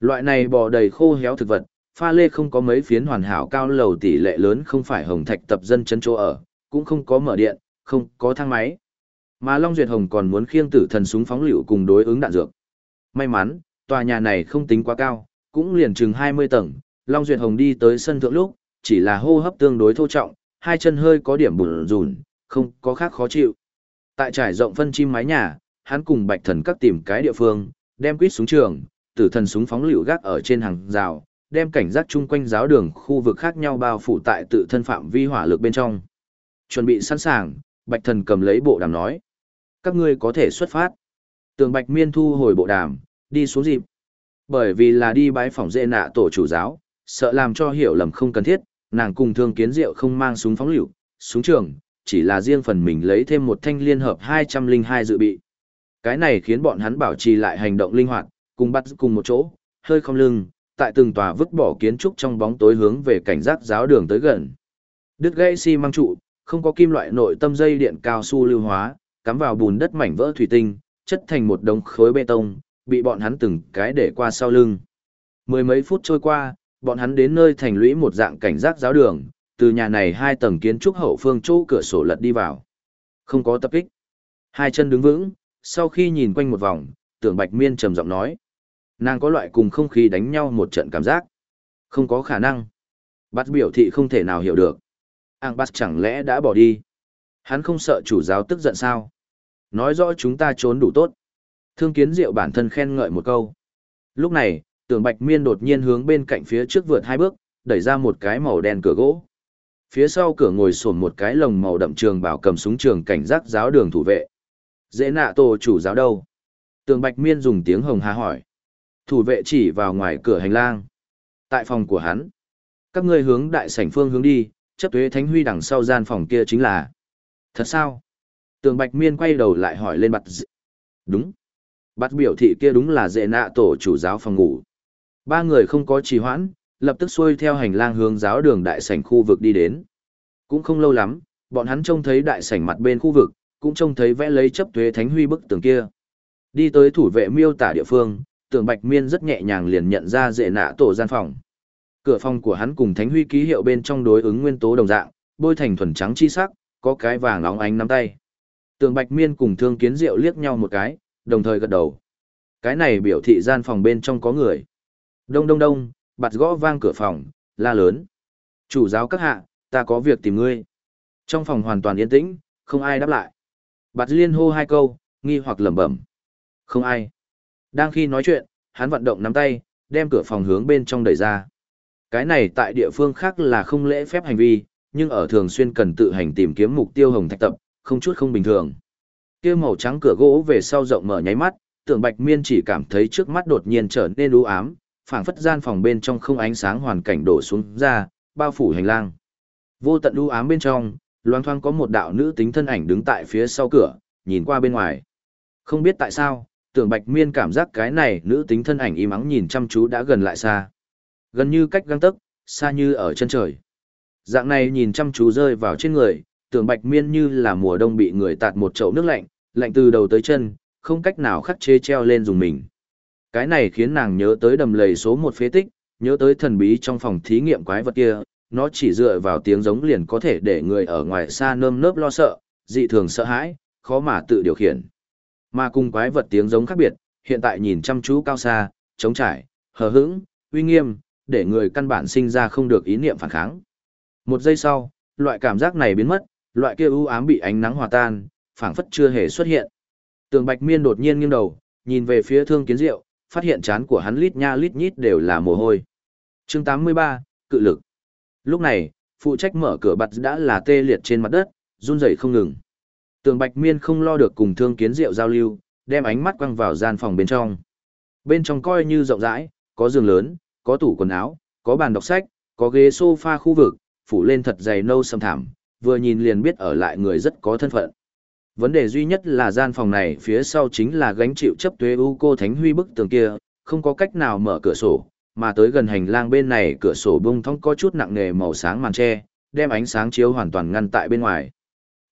Loại này bò đầy khô héo thực vật, pha lê không có mấy phiến hoàn hảo cao lầu tỷ lệ lớn không phải hồng thạch tập dân chân chỗ ở, cũng không có mở điện, không có thang máy. Mà Long Duyệt Hồng còn muốn khiêng tử thần súng phóng lựu cùng đối ứng đạn dược. May mắn, tòa nhà này không tính quá cao, cũng liền chừng 20 tầng. Long Duyệt Hồng đi tới sân thượng lúc, chỉ là hô hấp tương đối thô trọng, hai chân hơi có điểm bùn rùn, không có khác khó chịu. Tại trải rộng phân chim mái nhà, hắn cùng bạch thần các tìm cái địa phương, đem quýt súng trường, tử thần súng phóng lựu gác ở trên hàng rào, đem cảnh giác chung quanh giáo đường khu vực khác nhau bao phủ tại tự thân phạm vi hỏa lực bên trong. Chuẩn bị sẵn sàng, bạch thần cầm lấy bộ đàm nói. Các ngươi có thể xuất phát. Tường bạch miên thu hồi bộ đàm, đi xuống dịp. Bởi vì là đi bái phòng dê nạ tổ chủ giáo, sợ làm cho hiểu lầm không cần thiết, nàng cùng thương kiến diệu không mang súng phóng lựu, súng trường, chỉ là riêng phần mình lấy thêm một thanh liên hợp 202 dự bị. Cái này khiến bọn hắn bảo trì lại hành động linh hoạt, cùng bắt cùng một chỗ, hơi không lưng, tại từng tòa vứt bỏ kiến trúc trong bóng tối hướng về cảnh giác giáo đường tới gần. Đứt gãy xi măng trụ, không có kim loại nội tâm dây điện cao su lưu hóa, cắm vào bùn đất mảnh vỡ thủy tinh, chất thành một đống khối bê tông, bị bọn hắn từng cái để qua sau lưng. Mười mấy phút trôi qua, bọn hắn đến nơi thành lũy một dạng cảnh giác giáo đường, từ nhà này hai tầng kiến trúc hậu phương chỗ cửa sổ lật đi vào. Không có tập kích. Hai chân đứng vững, sau khi nhìn quanh một vòng, tưởng Bạch Miên trầm giọng nói. Nàng có loại cùng không khí đánh nhau một trận cảm giác. Không có khả năng. Bắt biểu thị không thể nào hiểu được. Ang bắt chẳng lẽ đã bỏ đi. Hắn không sợ chủ giáo tức giận sao. Nói rõ chúng ta trốn đủ tốt. Thương kiến diệu bản thân khen ngợi một câu. Lúc này, tưởng Bạch Miên đột nhiên hướng bên cạnh phía trước vượt hai bước, đẩy ra một cái màu đen cửa gỗ. Phía sau cửa ngồi sồn một cái lồng màu đậm trường bảo cầm súng trường cảnh giác giáo đường thủ vệ. Dễ nạ tổ chủ giáo đâu? Tường Bạch Miên dùng tiếng hồng hà hỏi. Thủ vệ chỉ vào ngoài cửa hành lang. Tại phòng của hắn. Các ngươi hướng đại sảnh phương hướng đi, chấp thuế thánh huy đằng sau gian phòng kia chính là. Thật sao? Tường Bạch Miên quay đầu lại hỏi lên bặt d... Đúng. Bắt biểu thị kia đúng là dễ nạ tổ chủ giáo phòng ngủ. Ba người không có trì hoãn, lập tức xuôi theo hành lang hướng giáo đường đại sảnh khu vực đi đến. Cũng không lâu lắm, bọn hắn trông thấy đại sảnh mặt bên khu vực, cũng trông thấy vẽ lấy chấp thuế thánh huy bức tường kia. Đi tới thủ vệ miêu tả địa phương, tường bạch miên rất nhẹ nhàng liền nhận ra dễ nạ tổ gian phòng. Cửa phòng của hắn cùng thánh huy ký hiệu bên trong đối ứng nguyên tố đồng dạng, bôi thành thuần trắng chi sắc, có cái vàng óng ánh nắm tay. Tường bạch miên cùng thương kiến diệu liếc nhau một cái, đồng thời gật đầu. Cái này biểu thị gian phòng bên trong có người. Đông đông đông, bạt gõ vang cửa phòng, la lớn. Chủ giáo các hạ, ta có việc tìm ngươi. Trong phòng hoàn toàn yên tĩnh, không ai đáp lại. Bạt liên hô hai câu, nghi hoặc lẩm bẩm. Không ai. Đang khi nói chuyện, hắn vận động nắm tay, đem cửa phòng hướng bên trong đẩy ra. Cái này tại địa phương khác là không lễ phép hành vi, nhưng ở thường xuyên cần tự hành tìm kiếm mục tiêu hồng thạch tập, không chút không bình thường. Kia màu trắng cửa gỗ về sau rộng mở nháy mắt, tưởng Bạch Miên chỉ cảm thấy trước mắt đột nhiên trở nên u ám, phảng phất gian phòng bên trong không ánh sáng hoàn cảnh đổ xuống ra, bao phủ hành lang. Vô tận u ám bên trong, loang thoang có một đạo nữ tính thân ảnh đứng tại phía sau cửa, nhìn qua bên ngoài. Không biết tại sao, tưởng bạch miên cảm giác cái này nữ tính thân ảnh im ắng nhìn chăm chú đã gần lại xa. Gần như cách găng tấc, xa như ở chân trời. Dạng này nhìn chăm chú rơi vào trên người, tưởng bạch miên như là mùa đông bị người tạt một chậu nước lạnh, lạnh từ đầu tới chân, không cách nào khắc chế treo lên dùng mình. Cái này khiến nàng nhớ tới đầm lầy số một phế tích, nhớ tới thần bí trong phòng thí nghiệm quái vật kia, nó chỉ dựa vào tiếng giống liền có thể để người ở ngoài xa nơm nớp lo sợ, dị thường sợ hãi, khó mà tự điều khiển. Mà cùng quái vật tiếng giống khác biệt, hiện tại nhìn chăm chú cao xa, chống trải, hờ hững, uy nghiêm, để người căn bản sinh ra không được ý niệm phản kháng. Một giây sau, loại cảm giác này biến mất, loại kia u ám bị ánh nắng hòa tan, phảng phất chưa hề xuất hiện. Tường Bạch Miên đột nhiên nghiêng đầu, nhìn về phía Thương Kiến Diệu, phát hiện chán của hắn lít nha lít nhít đều là mồ hôi. chương 83, cự lực. Lúc này, phụ trách mở cửa bật đã là tê liệt trên mặt đất, run rẩy không ngừng. Tường Bạch Miên không lo được cùng Thương Kiến Diệu giao lưu, đem ánh mắt quăng vào gian phòng bên trong. Bên trong coi như rộng rãi, có giường lớn, có tủ quần áo, có bàn đọc sách, có ghế sofa khu vực, phủ lên thật dày nâu sầm thảm, vừa nhìn liền biết ở lại người rất có thân phận. Vấn đề duy nhất là gian phòng này phía sau chính là gánh chịu chấp tuế u cô Thánh Huy bức tường kia, không có cách nào mở cửa sổ, mà tới gần hành lang bên này cửa sổ bung thong có chút nặng nề màu sáng màn tre, đem ánh sáng chiếu hoàn toàn ngăn tại bên ngoài.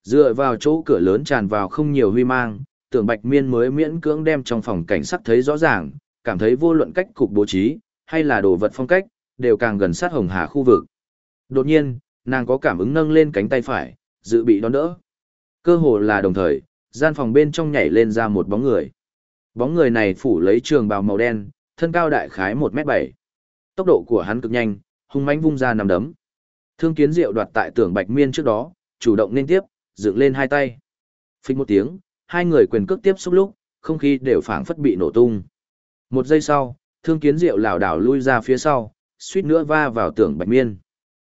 Dựa vào chỗ cửa lớn tràn vào không nhiều huy mang, tưởng Bạch Miên mới miễn cưỡng đem trong phòng cảnh sắc thấy rõ ràng, cảm thấy vô luận cách cục bố trí, hay là đồ vật phong cách, đều càng gần sát hồng hà khu vực. Đột nhiên, nàng có cảm ứng nâng lên cánh tay phải, dự bị đón đỡ. Cơ hồ là đồng thời, gian phòng bên trong nhảy lên ra một bóng người. Bóng người này phủ lấy trường bào màu đen, thân cao đại khái 1m7. Tốc độ của hắn cực nhanh, hung mãnh vung ra nằm đấm. Thương kiến diệu đoạt tại tưởng bạch miên trước đó, chủ động nên tiếp, dựng lên hai tay. Phích một tiếng, hai người quyền cước tiếp xúc lúc, không khí đều phảng phất bị nổ tung. Một giây sau, thương kiến diệu lảo đảo lui ra phía sau, suýt nữa va vào tưởng bạch miên.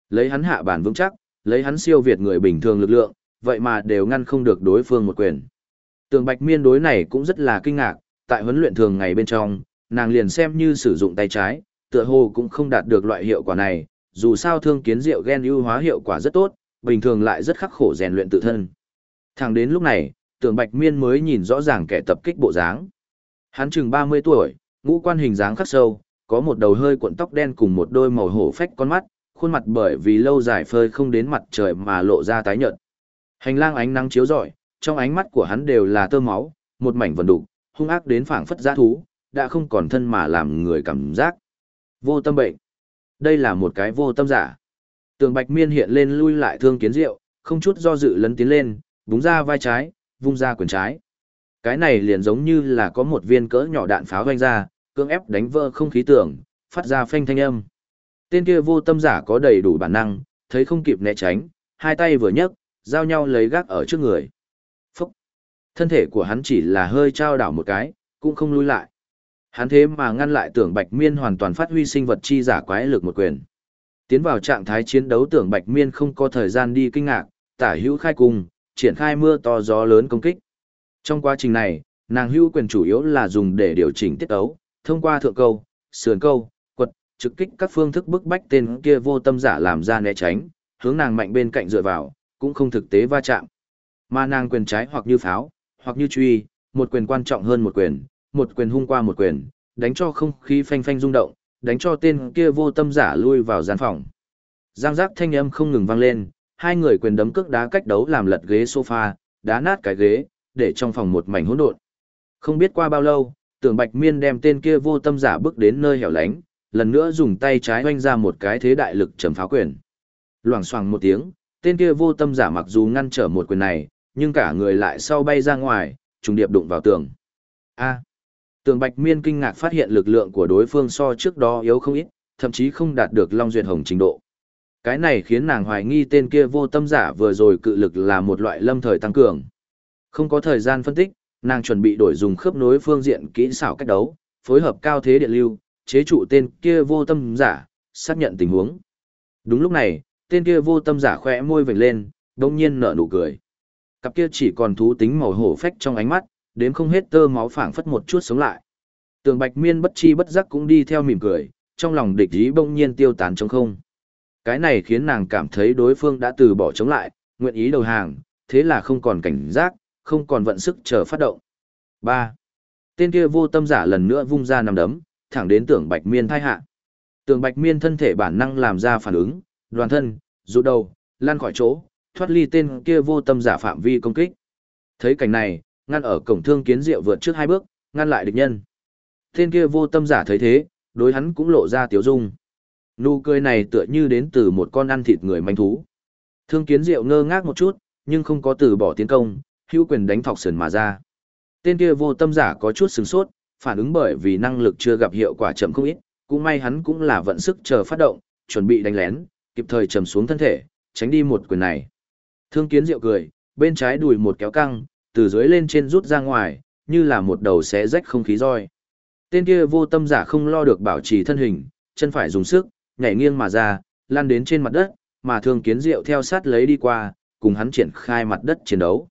Lấy hắn hạ bản vững chắc, lấy hắn siêu việt người bình thường lực lượng, vậy mà đều ngăn không được đối phương một quyền. Tường bạch miên đối này cũng rất là kinh ngạc, tại huấn luyện thường ngày bên trong, nàng liền xem như sử dụng tay trái, tựa hồ cũng không đạt được loại hiệu quả này, dù sao thương kiến diệu gen ưu hóa hiệu quả rất tốt, bình thường lại rất khắc khổ rèn luyện tự thân. Thẳng đến lúc này, Tường bạch miên mới nhìn rõ ràng kẻ tập kích bộ dáng. Hắn chừng 30 tuổi, ngũ quan hình dáng khắc sâu, có một đầu hơi cuộn tóc đen cùng một đôi màu hổ phách con mắt, khuôn mặt bởi vì lâu dài phơi không đến mặt trời mà lộ ra tái nhợt. Hành lang ánh nắng chiếu rọi, trong ánh mắt của hắn đều là tơ máu, một mảnh vần đục, hung ác đến phảng phất giã thú, đã không còn thân mà làm người cảm giác. Vô tâm bệnh. Đây là một cái vô tâm giả. Tường Bạch Miên hiện lên lui lại thương kiến rượu, không chút do dự lấn tiến lên, búng ra vai trái, vung ra quyền trái. Cái này liền giống như là có một viên cỡ nhỏ đạn pháo vang ra, cưỡng ép đánh vỡ không khí tưởng, phát ra phanh thanh âm. Tên kia vô tâm giả có đầy đủ bản năng, thấy không kịp né tránh, hai tay vừa nhấc, giao nhau lấy gác ở trước người. Phúc! Thân thể của hắn chỉ là hơi trao đảo một cái, cũng không lui lại. Hắn thế mà ngăn lại tưởng Bạch Miên hoàn toàn phát huy sinh vật chi giả quái lực một quyền. Tiến vào trạng thái chiến đấu tưởng Bạch Miên không có thời gian đi kinh ngạc, tả hữu khai cùng, triển khai mưa to gió lớn công kích. Trong quá trình này, nàng hữu quyền chủ yếu là dùng để điều chỉnh tiết ấu, thông qua thượng câu, sườn câu, quật, trực kích các phương thức bức bách tên kia vô tâm giả làm ra né tránh, hướng nàng mạnh bên cạnh dựa vào, cũng không thực tế va chạm. Mà nàng quyền trái hoặc như pháo, hoặc như truy, một quyền quan trọng hơn một quyền, một quyền hung qua một quyền, đánh cho không khí phanh phanh rung động, đánh cho tên kia vô tâm giả lui vào gian phòng. Giang giác thanh âm không ngừng vang lên, hai người quyền đấm cước đá cách đấu làm lật ghế sofa, đá nát cái ghế, để trong phòng một mảnh hỗn độn. Không biết qua bao lâu, tưởng Bạch Miên đem tên kia vô tâm giả bước đến nơi hẻo lánh, lần nữa dùng tay trái oanh ra một cái thế đại lực trầm phá quyền. Loảng xoảng một tiếng, tên kia vô tâm giả mặc dù ngăn trở một quyền này, nhưng cả người lại sau bay ra ngoài, trùng điệp đụng vào tường. A. Tường Bạch Miên kinh ngạc phát hiện lực lượng của đối phương so trước đó yếu không ít, thậm chí không đạt được Long Duyệt Hồng trình độ. Cái này khiến nàng hoài nghi tên kia vô tâm giả vừa rồi cự lực là một loại lâm thời tăng cường. Không có thời gian phân tích, nàng chuẩn bị đổi dùng khớp nối phương diện kỹ xảo cách đấu, phối hợp cao thế điện lưu, chế trụ tên kia vô tâm giả, xác nhận tình huống. Đúng lúc này, tên kia vô tâm giả khẽ môi vểnh lên, đông nhiên nở nụ cười. Cặp kia chỉ còn thú tính màu hổ phách trong ánh mắt, đếm không hết tơ máu phảng phất một chút sống lại. Tường Bạch Miên bất chi bất giác cũng đi theo mỉm cười, trong lòng địch ý bỗng nhiên tiêu tán trong không. Cái này khiến nàng cảm thấy đối phương đã từ bỏ chống lại, nguyện ý đầu hàng, thế là không còn cảnh giác, không còn vận sức chờ phát động. 3. Tên kia vô tâm giả lần nữa vung ra nằm đấm, thẳng đến tưởng Bạch Miên thai hạ. Tưởng Bạch Miên thân thể bản năng làm ra phản ứng, đoàn thân, rụt đầu, lan khỏi chỗ, thoát ly tên kia vô tâm giả phạm vi công kích. Thấy cảnh này, ngăn ở cổng thương kiến diệu vượt trước hai bước, ngăn lại địch nhân. Tên kia vô tâm giả thấy thế, đối hắn cũng lộ ra tiếu dung. Nụ cười này tựa như đến từ một con ăn thịt người manh thú. Thương kiến diệu ngơ ngác một chút, nhưng không có từ bỏ tiến công, hữu quyền đánh thọc sườn mà ra. Tên kia vô tâm giả có chút sừng sốt, phản ứng bởi vì năng lực chưa gặp hiệu quả chậm không ít, cũng may hắn cũng là vận sức chờ phát động, chuẩn bị đánh lén, kịp thời trầm xuống thân thể, tránh đi một quyền này. Thương kiến diệu cười, bên trái đùi một kéo căng, từ dưới lên trên rút ra ngoài, như là một đầu xé rách không khí roi. Tên kia vô tâm giả không lo được bảo trì thân hình, chân phải dùng sức, nhảy nghiêng mà ra, lăn đến trên mặt đất, mà thương kiến diệu theo sát lấy đi qua, cùng hắn triển khai mặt đất chiến đấu.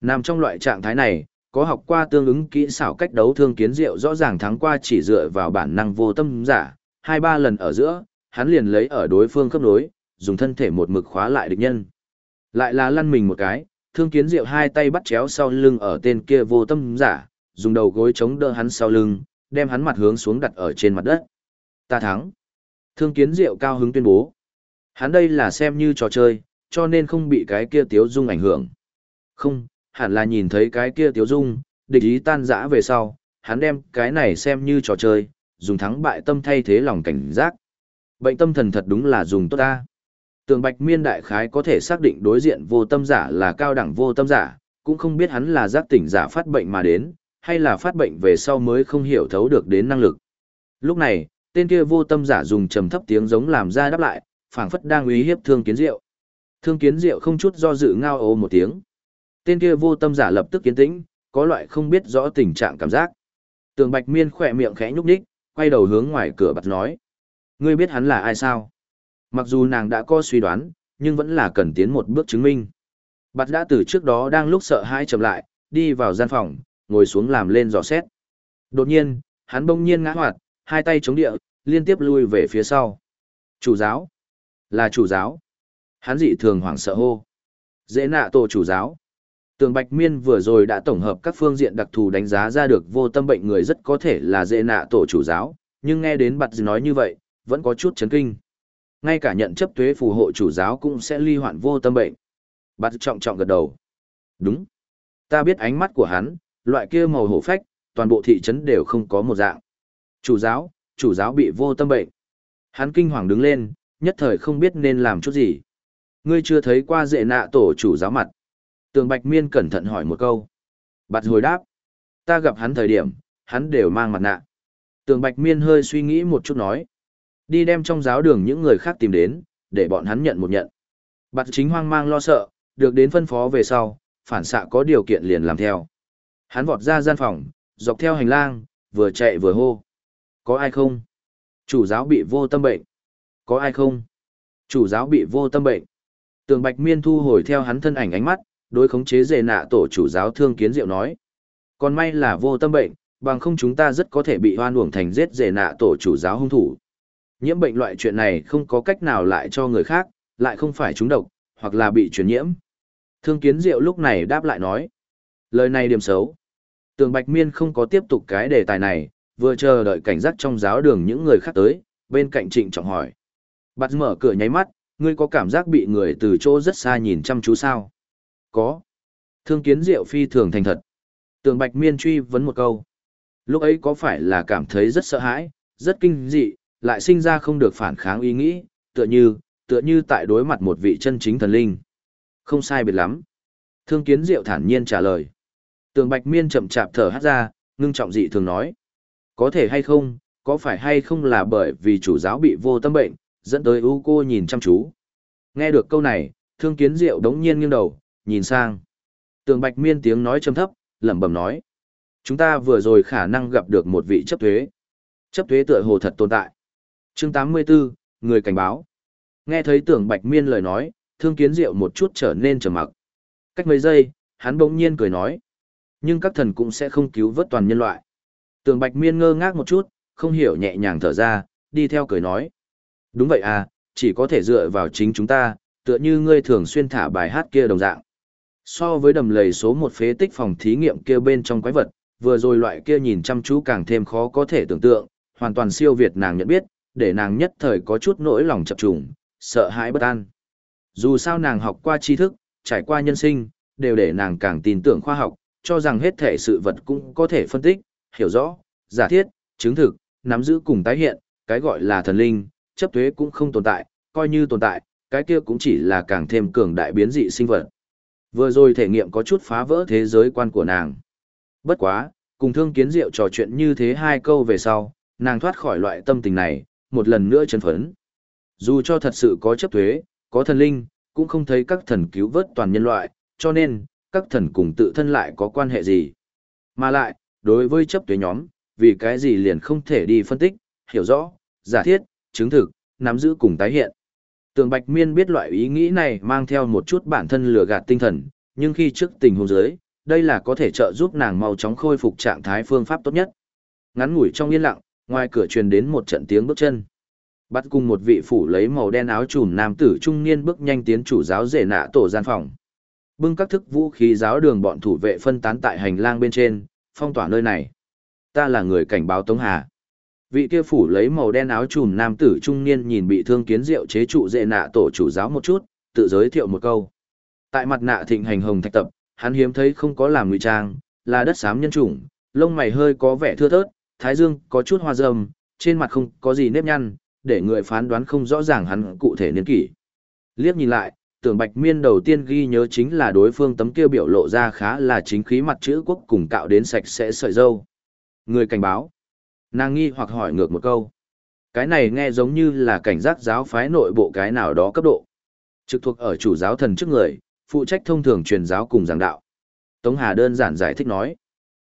Nằm trong loại trạng thái này, có học qua tương ứng kỹ xảo cách đấu thương kiến diệu rõ ràng thắng qua chỉ dựa vào bản năng vô tâm giả, hai ba lần ở giữa, hắn liền lấy ở đối phương khớp nối, dùng thân thể một mực khóa lại địch nhân. Lại là lăn mình một cái, thương kiến diệu hai tay bắt chéo sau lưng ở tên kia vô tâm giả, dùng đầu gối chống đỡ hắn sau lưng, đem hắn mặt hướng xuống đặt ở trên mặt đất. Ta thắng. Thương kiến diệu cao hứng tuyên bố. Hắn đây là xem như trò chơi, cho nên không bị cái kia tiếu dung ảnh hưởng. Không, hẳn là nhìn thấy cái kia tiếu dung, địch ý tan rã về sau, hắn đem cái này xem như trò chơi, dùng thắng bại tâm thay thế lòng cảnh giác. Bệnh tâm thần thật đúng là dùng tốt ta. Tường Bạch Miên đại khái có thể xác định đối diện vô tâm giả là cao đẳng vô tâm giả, cũng không biết hắn là giác tỉnh giả phát bệnh mà đến, hay là phát bệnh về sau mới không hiểu thấu được đến năng lực. Lúc này, tên kia vô tâm giả dùng trầm thấp tiếng giống làm ra đáp lại, phảng phất đang uy hiếp Thương Kiến Diệu. Thương Kiến Diệu không chút do dự ngao ồ một tiếng. Tên kia vô tâm giả lập tức kiến tĩnh, có loại không biết rõ tình trạng cảm giác. Tường Bạch Miên khỏe miệng khẽ nhúc nhích, quay đầu hướng ngoài cửa bật nói: "Ngươi biết hắn là ai sao?" Mặc dù nàng đã có suy đoán, nhưng vẫn là cần tiến một bước chứng minh. Bạt đã từ trước đó đang lúc sợ hãi chậm lại, đi vào gian phòng, ngồi xuống làm lên dò xét. Đột nhiên, hắn bỗng nhiên ngã hoạt, hai tay chống địa, liên tiếp lui về phía sau. Chủ giáo. Là chủ giáo. Hắn dị thường hoảng sợ hô. Dễ nạ tổ chủ giáo. Tường Bạch Miên vừa rồi đã tổng hợp các phương diện đặc thù đánh giá ra được vô tâm bệnh người rất có thể là dễ nạ tổ chủ giáo, nhưng nghe đến bạt nói như vậy, vẫn có chút chấn kinh ngay cả nhận chấp thuế phù hộ chủ giáo cũng sẽ ly hoạn vô tâm bệnh. Bạt trọng trọng gật đầu. Đúng. Ta biết ánh mắt của hắn, loại kia màu hổ phách, toàn bộ thị trấn đều không có một dạng. Chủ giáo, chủ giáo bị vô tâm bệnh. Hắn kinh hoàng đứng lên, nhất thời không biết nên làm chút gì. Ngươi chưa thấy qua dệ nạ tổ chủ giáo mặt. Tường Bạch Miên cẩn thận hỏi một câu. Bạt hồi đáp. Ta gặp hắn thời điểm, hắn đều mang mặt nạ. Tường Bạch Miên hơi suy nghĩ một chút nói. Đi đem trong giáo đường những người khác tìm đến, để bọn hắn nhận một nhận. Bạt chính hoang mang lo sợ, được đến phân phó về sau, phản xạ có điều kiện liền làm theo. Hắn vọt ra gian phòng, dọc theo hành lang, vừa chạy vừa hô. Có ai không? Chủ giáo bị vô tâm bệnh. Có ai không? Chủ giáo bị vô tâm bệnh. Tường Bạch Miên thu hồi theo hắn thân ảnh ánh mắt, đối khống chế dề nạ tổ chủ giáo thương kiến diệu nói. Còn may là vô tâm bệnh, bằng không chúng ta rất có thể bị hoan uổng thành giết dề nạ tổ chủ giáo hung thủ. Nhiễm bệnh loại chuyện này không có cách nào lại cho người khác, lại không phải trúng độc, hoặc là bị truyền nhiễm. Thương kiến diệu lúc này đáp lại nói. Lời này điểm xấu. Tường Bạch Miên không có tiếp tục cái đề tài này, vừa chờ đợi cảnh giác trong giáo đường những người khác tới, bên cạnh trịnh trọng hỏi. Bắt mở cửa nháy mắt, ngươi có cảm giác bị người từ chỗ rất xa nhìn chăm chú sao? Có. Thương kiến diệu phi thường thành thật. Tường Bạch Miên truy vấn một câu. Lúc ấy có phải là cảm thấy rất sợ hãi, rất kinh dị, lại sinh ra không được phản kháng ý nghĩ, tựa như, tựa như tại đối mặt một vị chân chính thần linh. Không sai biệt lắm. Thương kiến diệu thản nhiên trả lời. Tường bạch miên chậm chạp thở hát ra, ngưng trọng dị thường nói. Có thể hay không, có phải hay không là bởi vì chủ giáo bị vô tâm bệnh, dẫn tới ưu cô nhìn chăm chú. Nghe được câu này, thương kiến diệu đống nhiên nghiêng đầu, nhìn sang. Tường bạch miên tiếng nói trầm thấp, lẩm bẩm nói. Chúng ta vừa rồi khả năng gặp được một vị chấp thuế. Chấp thuế tựa hồ thật tồn tại chương 84, người cảnh báo. Nghe thấy tưởng bạch miên lời nói, thương kiến diệu một chút trở nên trầm mặc. Cách mấy giây, hắn bỗng nhiên cười nói. Nhưng các thần cũng sẽ không cứu vớt toàn nhân loại. Tưởng bạch miên ngơ ngác một chút, không hiểu nhẹ nhàng thở ra, đi theo cười nói. Đúng vậy à, chỉ có thể dựa vào chính chúng ta, tựa như ngươi thường xuyên thả bài hát kia đồng dạng. So với đầm lầy số một phế tích phòng thí nghiệm kia bên trong quái vật, vừa rồi loại kia nhìn chăm chú càng thêm khó có thể tưởng tượng, hoàn toàn siêu việt nàng nhận biết, để nàng nhất thời có chút nỗi lòng chập trùng, sợ hãi bất an. Dù sao nàng học qua tri thức, trải qua nhân sinh, đều để nàng càng tin tưởng khoa học, cho rằng hết thể sự vật cũng có thể phân tích, hiểu rõ, giả thiết, chứng thực, nắm giữ cùng tái hiện, cái gọi là thần linh, chấp thuế cũng không tồn tại, coi như tồn tại, cái kia cũng chỉ là càng thêm cường đại biến dị sinh vật. Vừa rồi thể nghiệm có chút phá vỡ thế giới quan của nàng. Bất quá, cùng thương kiến diệu trò chuyện như thế hai câu về sau, nàng thoát khỏi loại tâm tình này, một lần nữa chấn phấn. Dù cho thật sự có chấp thuế, có thần linh, cũng không thấy các thần cứu vớt toàn nhân loại, cho nên, các thần cùng tự thân lại có quan hệ gì. Mà lại, đối với chấp thuế nhóm, vì cái gì liền không thể đi phân tích, hiểu rõ, giả thiết, chứng thực, nắm giữ cùng tái hiện. Tường Bạch Miên biết loại ý nghĩ này mang theo một chút bản thân lừa gạt tinh thần, nhưng khi trước tình huống dưới, đây là có thể trợ giúp nàng mau chóng khôi phục trạng thái phương pháp tốt nhất. Ngắn ngủi trong yên lặng, ngoài cửa truyền đến một trận tiếng bước chân. Bắt cùng một vị phủ lấy màu đen áo trùm nam tử trung niên bước nhanh tiến chủ giáo rể nạ tổ gian phòng. Bưng các thức vũ khí giáo đường bọn thủ vệ phân tán tại hành lang bên trên, phong tỏa nơi này. Ta là người cảnh báo Tống Hà. Vị kia phủ lấy màu đen áo trùm nam tử trung niên nhìn bị thương kiến rượu chế trụ rể nạ tổ chủ giáo một chút, tự giới thiệu một câu. Tại mặt nạ thịnh hành hồng thạch tập, hắn hiếm thấy không có làm ngụy trang, là đất xám nhân chủng, lông mày hơi có vẻ thưa thớt, thái dương có chút hoa râm, trên mặt không có gì nếp nhăn, để người phán đoán không rõ ràng hắn cụ thể niên kỷ. Liếc nhìn lại, tưởng bạch miên đầu tiên ghi nhớ chính là đối phương tấm kia biểu lộ ra khá là chính khí mặt chữ quốc cùng cạo đến sạch sẽ sợi dâu. Người cảnh báo. Nàng nghi hoặc hỏi ngược một câu. Cái này nghe giống như là cảnh giác giáo phái nội bộ cái nào đó cấp độ. Trực thuộc ở chủ giáo thần trước người, phụ trách thông thường truyền giáo cùng giảng đạo. Tống Hà đơn giản giải thích nói.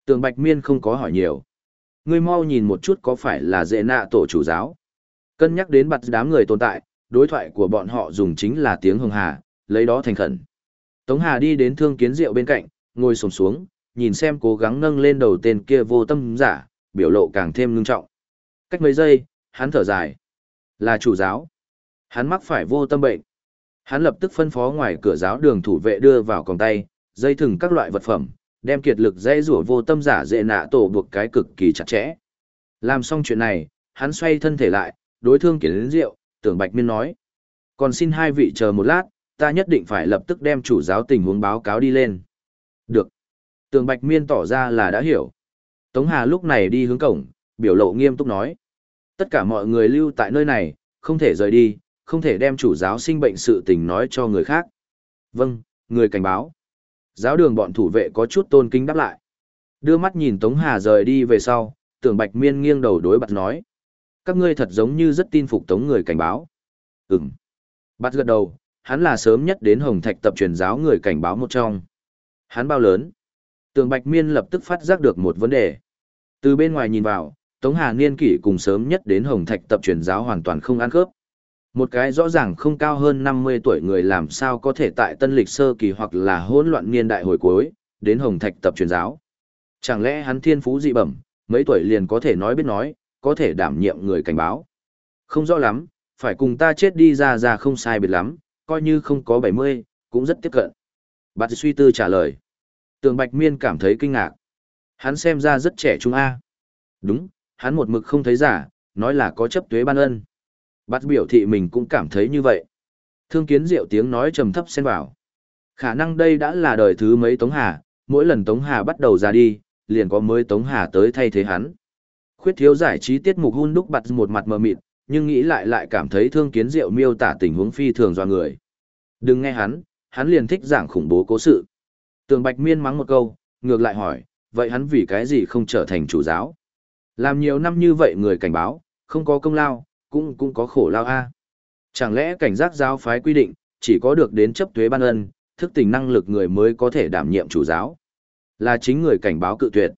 Tường Bạch Miên không có hỏi nhiều. Ngươi mau nhìn một chút có phải là dễ nạ tổ chủ giáo. Cân nhắc đến bặt đám người tồn tại, đối thoại của bọn họ dùng chính là tiếng hồng hà, lấy đó thành khẩn. Tống Hà đi đến thương kiến rượu bên cạnh, ngồi sồm xuống, nhìn xem cố gắng nâng lên đầu tên kia vô tâm giả, biểu lộ càng thêm ngưng trọng. Cách mấy giây, hắn thở dài. Là chủ giáo. Hắn mắc phải vô tâm bệnh. Hắn lập tức phân phó ngoài cửa giáo đường thủ vệ đưa vào còng tay, dây thừng các loại vật phẩm, đem kiệt lực dây rủa vô tâm giả dễ nạ tổ buộc cái cực kỳ chặt chẽ. Làm xong chuyện này, hắn xoay thân thể lại, đối thương kiến đến rượu, tưởng bạch miên nói. Còn xin hai vị chờ một lát, ta nhất định phải lập tức đem chủ giáo tình huống báo cáo đi lên. Được. Tưởng bạch miên tỏ ra là đã hiểu. Tống Hà lúc này đi hướng cổng, biểu lộ nghiêm túc nói. Tất cả mọi người lưu tại nơi này, không thể rời đi, không thể đem chủ giáo sinh bệnh sự tình nói cho người khác. Vâng, người cảnh báo. Giáo đường bọn thủ vệ có chút tôn kính đáp lại. Đưa mắt nhìn Tống Hà rời đi về sau, tưởng Bạch Miên nghiêng đầu đối bặt nói. Các ngươi thật giống như rất tin phục Tống người cảnh báo. Ừm. bắt gật đầu, hắn là sớm nhất đến Hồng Thạch tập truyền giáo người cảnh báo một trong. Hắn bao lớn? Tưởng Bạch Miên lập tức phát giác được một vấn đề. Từ bên ngoài nhìn vào, Tống Hà niên kỷ cùng sớm nhất đến Hồng Thạch tập truyền giáo hoàn toàn không ăn khớp. Một cái rõ ràng không cao hơn 50 tuổi người làm sao có thể tại tân lịch sơ kỳ hoặc là hỗn loạn niên đại hồi cuối, đến Hồng Thạch tập truyền giáo. Chẳng lẽ hắn thiên phú dị bẩm, mấy tuổi liền có thể nói biết nói, có thể đảm nhiệm người cảnh báo. Không rõ lắm, phải cùng ta chết đi ra ra không sai biệt lắm, coi như không có 70, cũng rất tiếp cận. Bạt suy tư trả lời. Tường Bạch Miên cảm thấy kinh ngạc. Hắn xem ra rất trẻ trung A. Đúng, hắn một mực không thấy giả, nói là có chấp tuế ban ân. Bắt biểu thị mình cũng cảm thấy như vậy. Thương kiến diệu tiếng nói trầm thấp xen vào. Khả năng đây đã là đời thứ mấy Tống Hà, mỗi lần Tống Hà bắt đầu ra đi, liền có mới Tống Hà tới thay thế hắn. Khuyết thiếu giải trí tiết mục hun đúc bặt một mặt mờ mịt, nhưng nghĩ lại lại cảm thấy thương kiến diệu miêu tả tình huống phi thường do người. Đừng nghe hắn, hắn liền thích giảng khủng bố cố sự. Tường Bạch Miên mắng một câu, ngược lại hỏi, vậy hắn vì cái gì không trở thành chủ giáo? Làm nhiều năm như vậy người cảnh báo, không có công lao, cũng cũng có khổ lao a. Chẳng lẽ cảnh giác giáo phái quy định, chỉ có được đến chấp thuế ban ân, thức tỉnh năng lực người mới có thể đảm nhiệm chủ giáo. Là chính người cảnh báo cự tuyệt.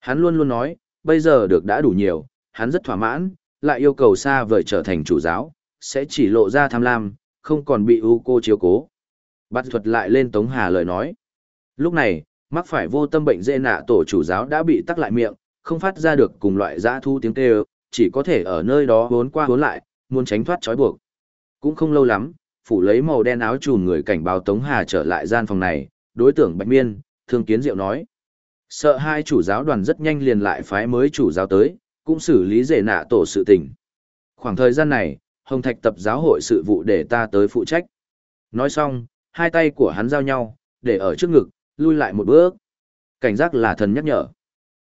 Hắn luôn luôn nói, bây giờ được đã đủ nhiều, hắn rất thỏa mãn, lại yêu cầu xa vời trở thành chủ giáo, sẽ chỉ lộ ra tham lam, không còn bị ưu cô chiếu cố. Bắt thuật lại lên Tống Hà lời nói. Lúc này, mắc phải vô tâm bệnh dễ nạ tổ chủ giáo đã bị tắc lại miệng, không phát ra được cùng loại giã thu tiếng kêu, chỉ có thể ở nơi đó vốn qua vốn lại, muốn tránh thoát trói buộc. Cũng không lâu lắm, phủ lấy màu đen áo trùm người cảnh báo Tống Hà trở lại gian phòng này, đối tượng Bạch Miên, Thương Kiến Diệu nói. Sợ hai chủ giáo đoàn rất nhanh liền lại phái mới chủ giáo tới, cũng xử lý rể nạ tổ sự tình. Khoảng thời gian này, Hồng Thạch tập giáo hội sự vụ để ta tới phụ trách. Nói xong, hai tay của hắn giao nhau, để ở trước ngực, lui lại một bước. Cảnh giác là thần nhắc nhở.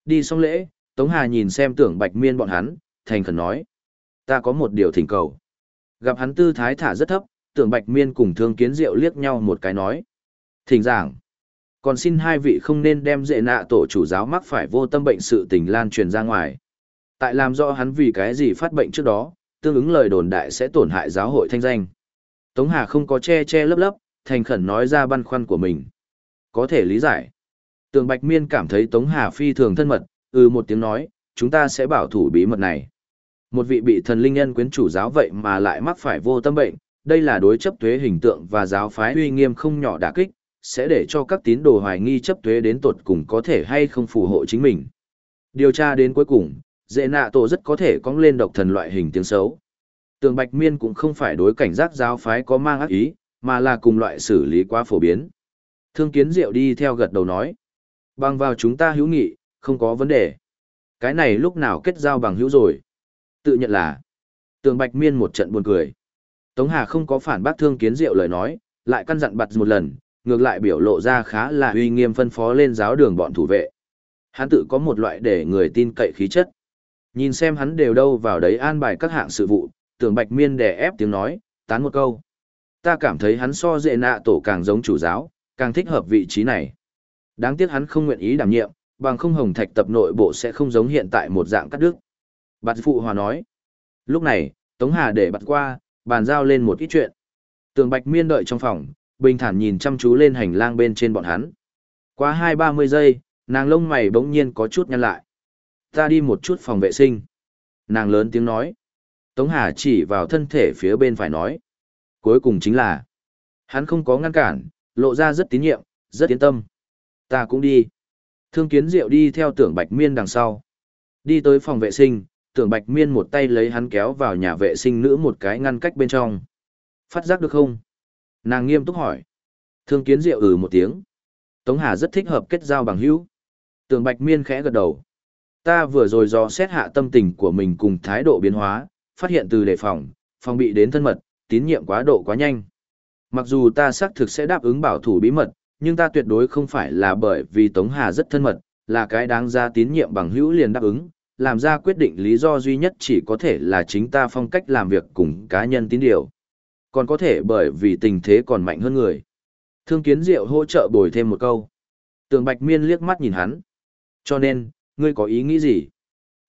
Đi xong lễ, Tống Hà nhìn xem tưởng Bạch Miên bọn hắn, thành khẩn nói. Ta có một điều thỉnh cầu. Gặp hắn tư thái thả rất thấp, tưởng bạch miên cùng thương kiến diệu liếc nhau một cái nói. Thỉnh giảng. Còn xin hai vị không nên đem dệ nạ tổ chủ giáo mắc phải vô tâm bệnh sự tình lan truyền ra ngoài. Tại làm rõ hắn vì cái gì phát bệnh trước đó, tương ứng lời đồn đại sẽ tổn hại giáo hội thanh danh. Tống Hà không có che che lấp lấp, thành khẩn nói ra băn khoăn của mình. Có thể lý giải. Tường Bạch Miên cảm thấy Tống Hà phi thường thân mật, ừ một tiếng nói, chúng ta sẽ bảo thủ bí mật này. Một vị bị thần linh nhân quyến chủ giáo vậy mà lại mắc phải vô tâm bệnh, đây là đối chấp thuế hình tượng và giáo phái uy nghiêm không nhỏ đả kích, sẽ để cho các tín đồ hoài nghi chấp thuế đến tột cùng có thể hay không phù hộ chính mình. Điều tra đến cuối cùng, dễ nạ tổ rất có thể cong lên độc thần loại hình tiếng xấu. Tường Bạch Miên cũng không phải đối cảnh giác giáo phái có mang ác ý, mà là cùng loại xử lý quá phổ biến. Thương kiến diệu đi theo gật đầu nói. Bằng vào chúng ta hữu nghị, không có vấn đề. Cái này lúc nào kết giao bằng hữu rồi. Tự nhận là. Tường Bạch Miên một trận buồn cười. Tống Hà không có phản bác thương kiến diệu lời nói, lại căn dặn bặt một lần, ngược lại biểu lộ ra khá là uy nghiêm phân phó lên giáo đường bọn thủ vệ. Hắn tự có một loại để người tin cậy khí chất. Nhìn xem hắn đều đâu vào đấy an bài các hạng sự vụ, tường bạch miên đè ép tiếng nói, tán một câu. Ta cảm thấy hắn so dệ nạ tổ càng giống chủ giáo, càng thích hợp vị trí này. Đáng tiếc hắn không nguyện ý đảm nhiệm, bằng không hồng thạch tập nội bộ sẽ không giống hiện tại một dạng cắt đứt. Bạt phụ hòa nói. Lúc này, Tống Hà để bật qua, bàn giao lên một ít chuyện. Tường Bạch Miên đợi trong phòng, bình thản nhìn chăm chú lên hành lang bên trên bọn hắn. Qua hai ba mươi giây, nàng lông mày bỗng nhiên có chút nhăn lại. Ta đi một chút phòng vệ sinh. Nàng lớn tiếng nói. Tống Hà chỉ vào thân thể phía bên phải nói. Cuối cùng chính là, hắn không có ngăn cản, lộ ra rất tín nhiệm, rất yên tâm. Ta cũng đi. Thương kiến diệu đi theo tưởng Bạch Miên đằng sau. Đi tới phòng vệ sinh, tưởng Bạch Miên một tay lấy hắn kéo vào nhà vệ sinh nữ một cái ngăn cách bên trong. Phát giác được không? Nàng nghiêm túc hỏi. Thương kiến diệu ừ một tiếng. Tống Hà rất thích hợp kết giao bằng hữu. Tưởng Bạch Miên khẽ gật đầu. Ta vừa rồi do xét hạ tâm tình của mình cùng thái độ biến hóa, phát hiện từ đề phòng, phòng bị đến thân mật, tín nhiệm quá độ quá nhanh. Mặc dù ta xác thực sẽ đáp ứng bảo thủ bí mật, nhưng ta tuyệt đối không phải là bởi vì Tống Hà rất thân mật, là cái đáng ra tín nhiệm bằng hữu liền đáp ứng, làm ra quyết định lý do duy nhất chỉ có thể là chính ta phong cách làm việc cùng cá nhân tín điều. Còn có thể bởi vì tình thế còn mạnh hơn người. Thương kiến diệu hỗ trợ bồi thêm một câu. Tường Bạch Miên liếc mắt nhìn hắn. Cho nên, ngươi có ý nghĩ gì?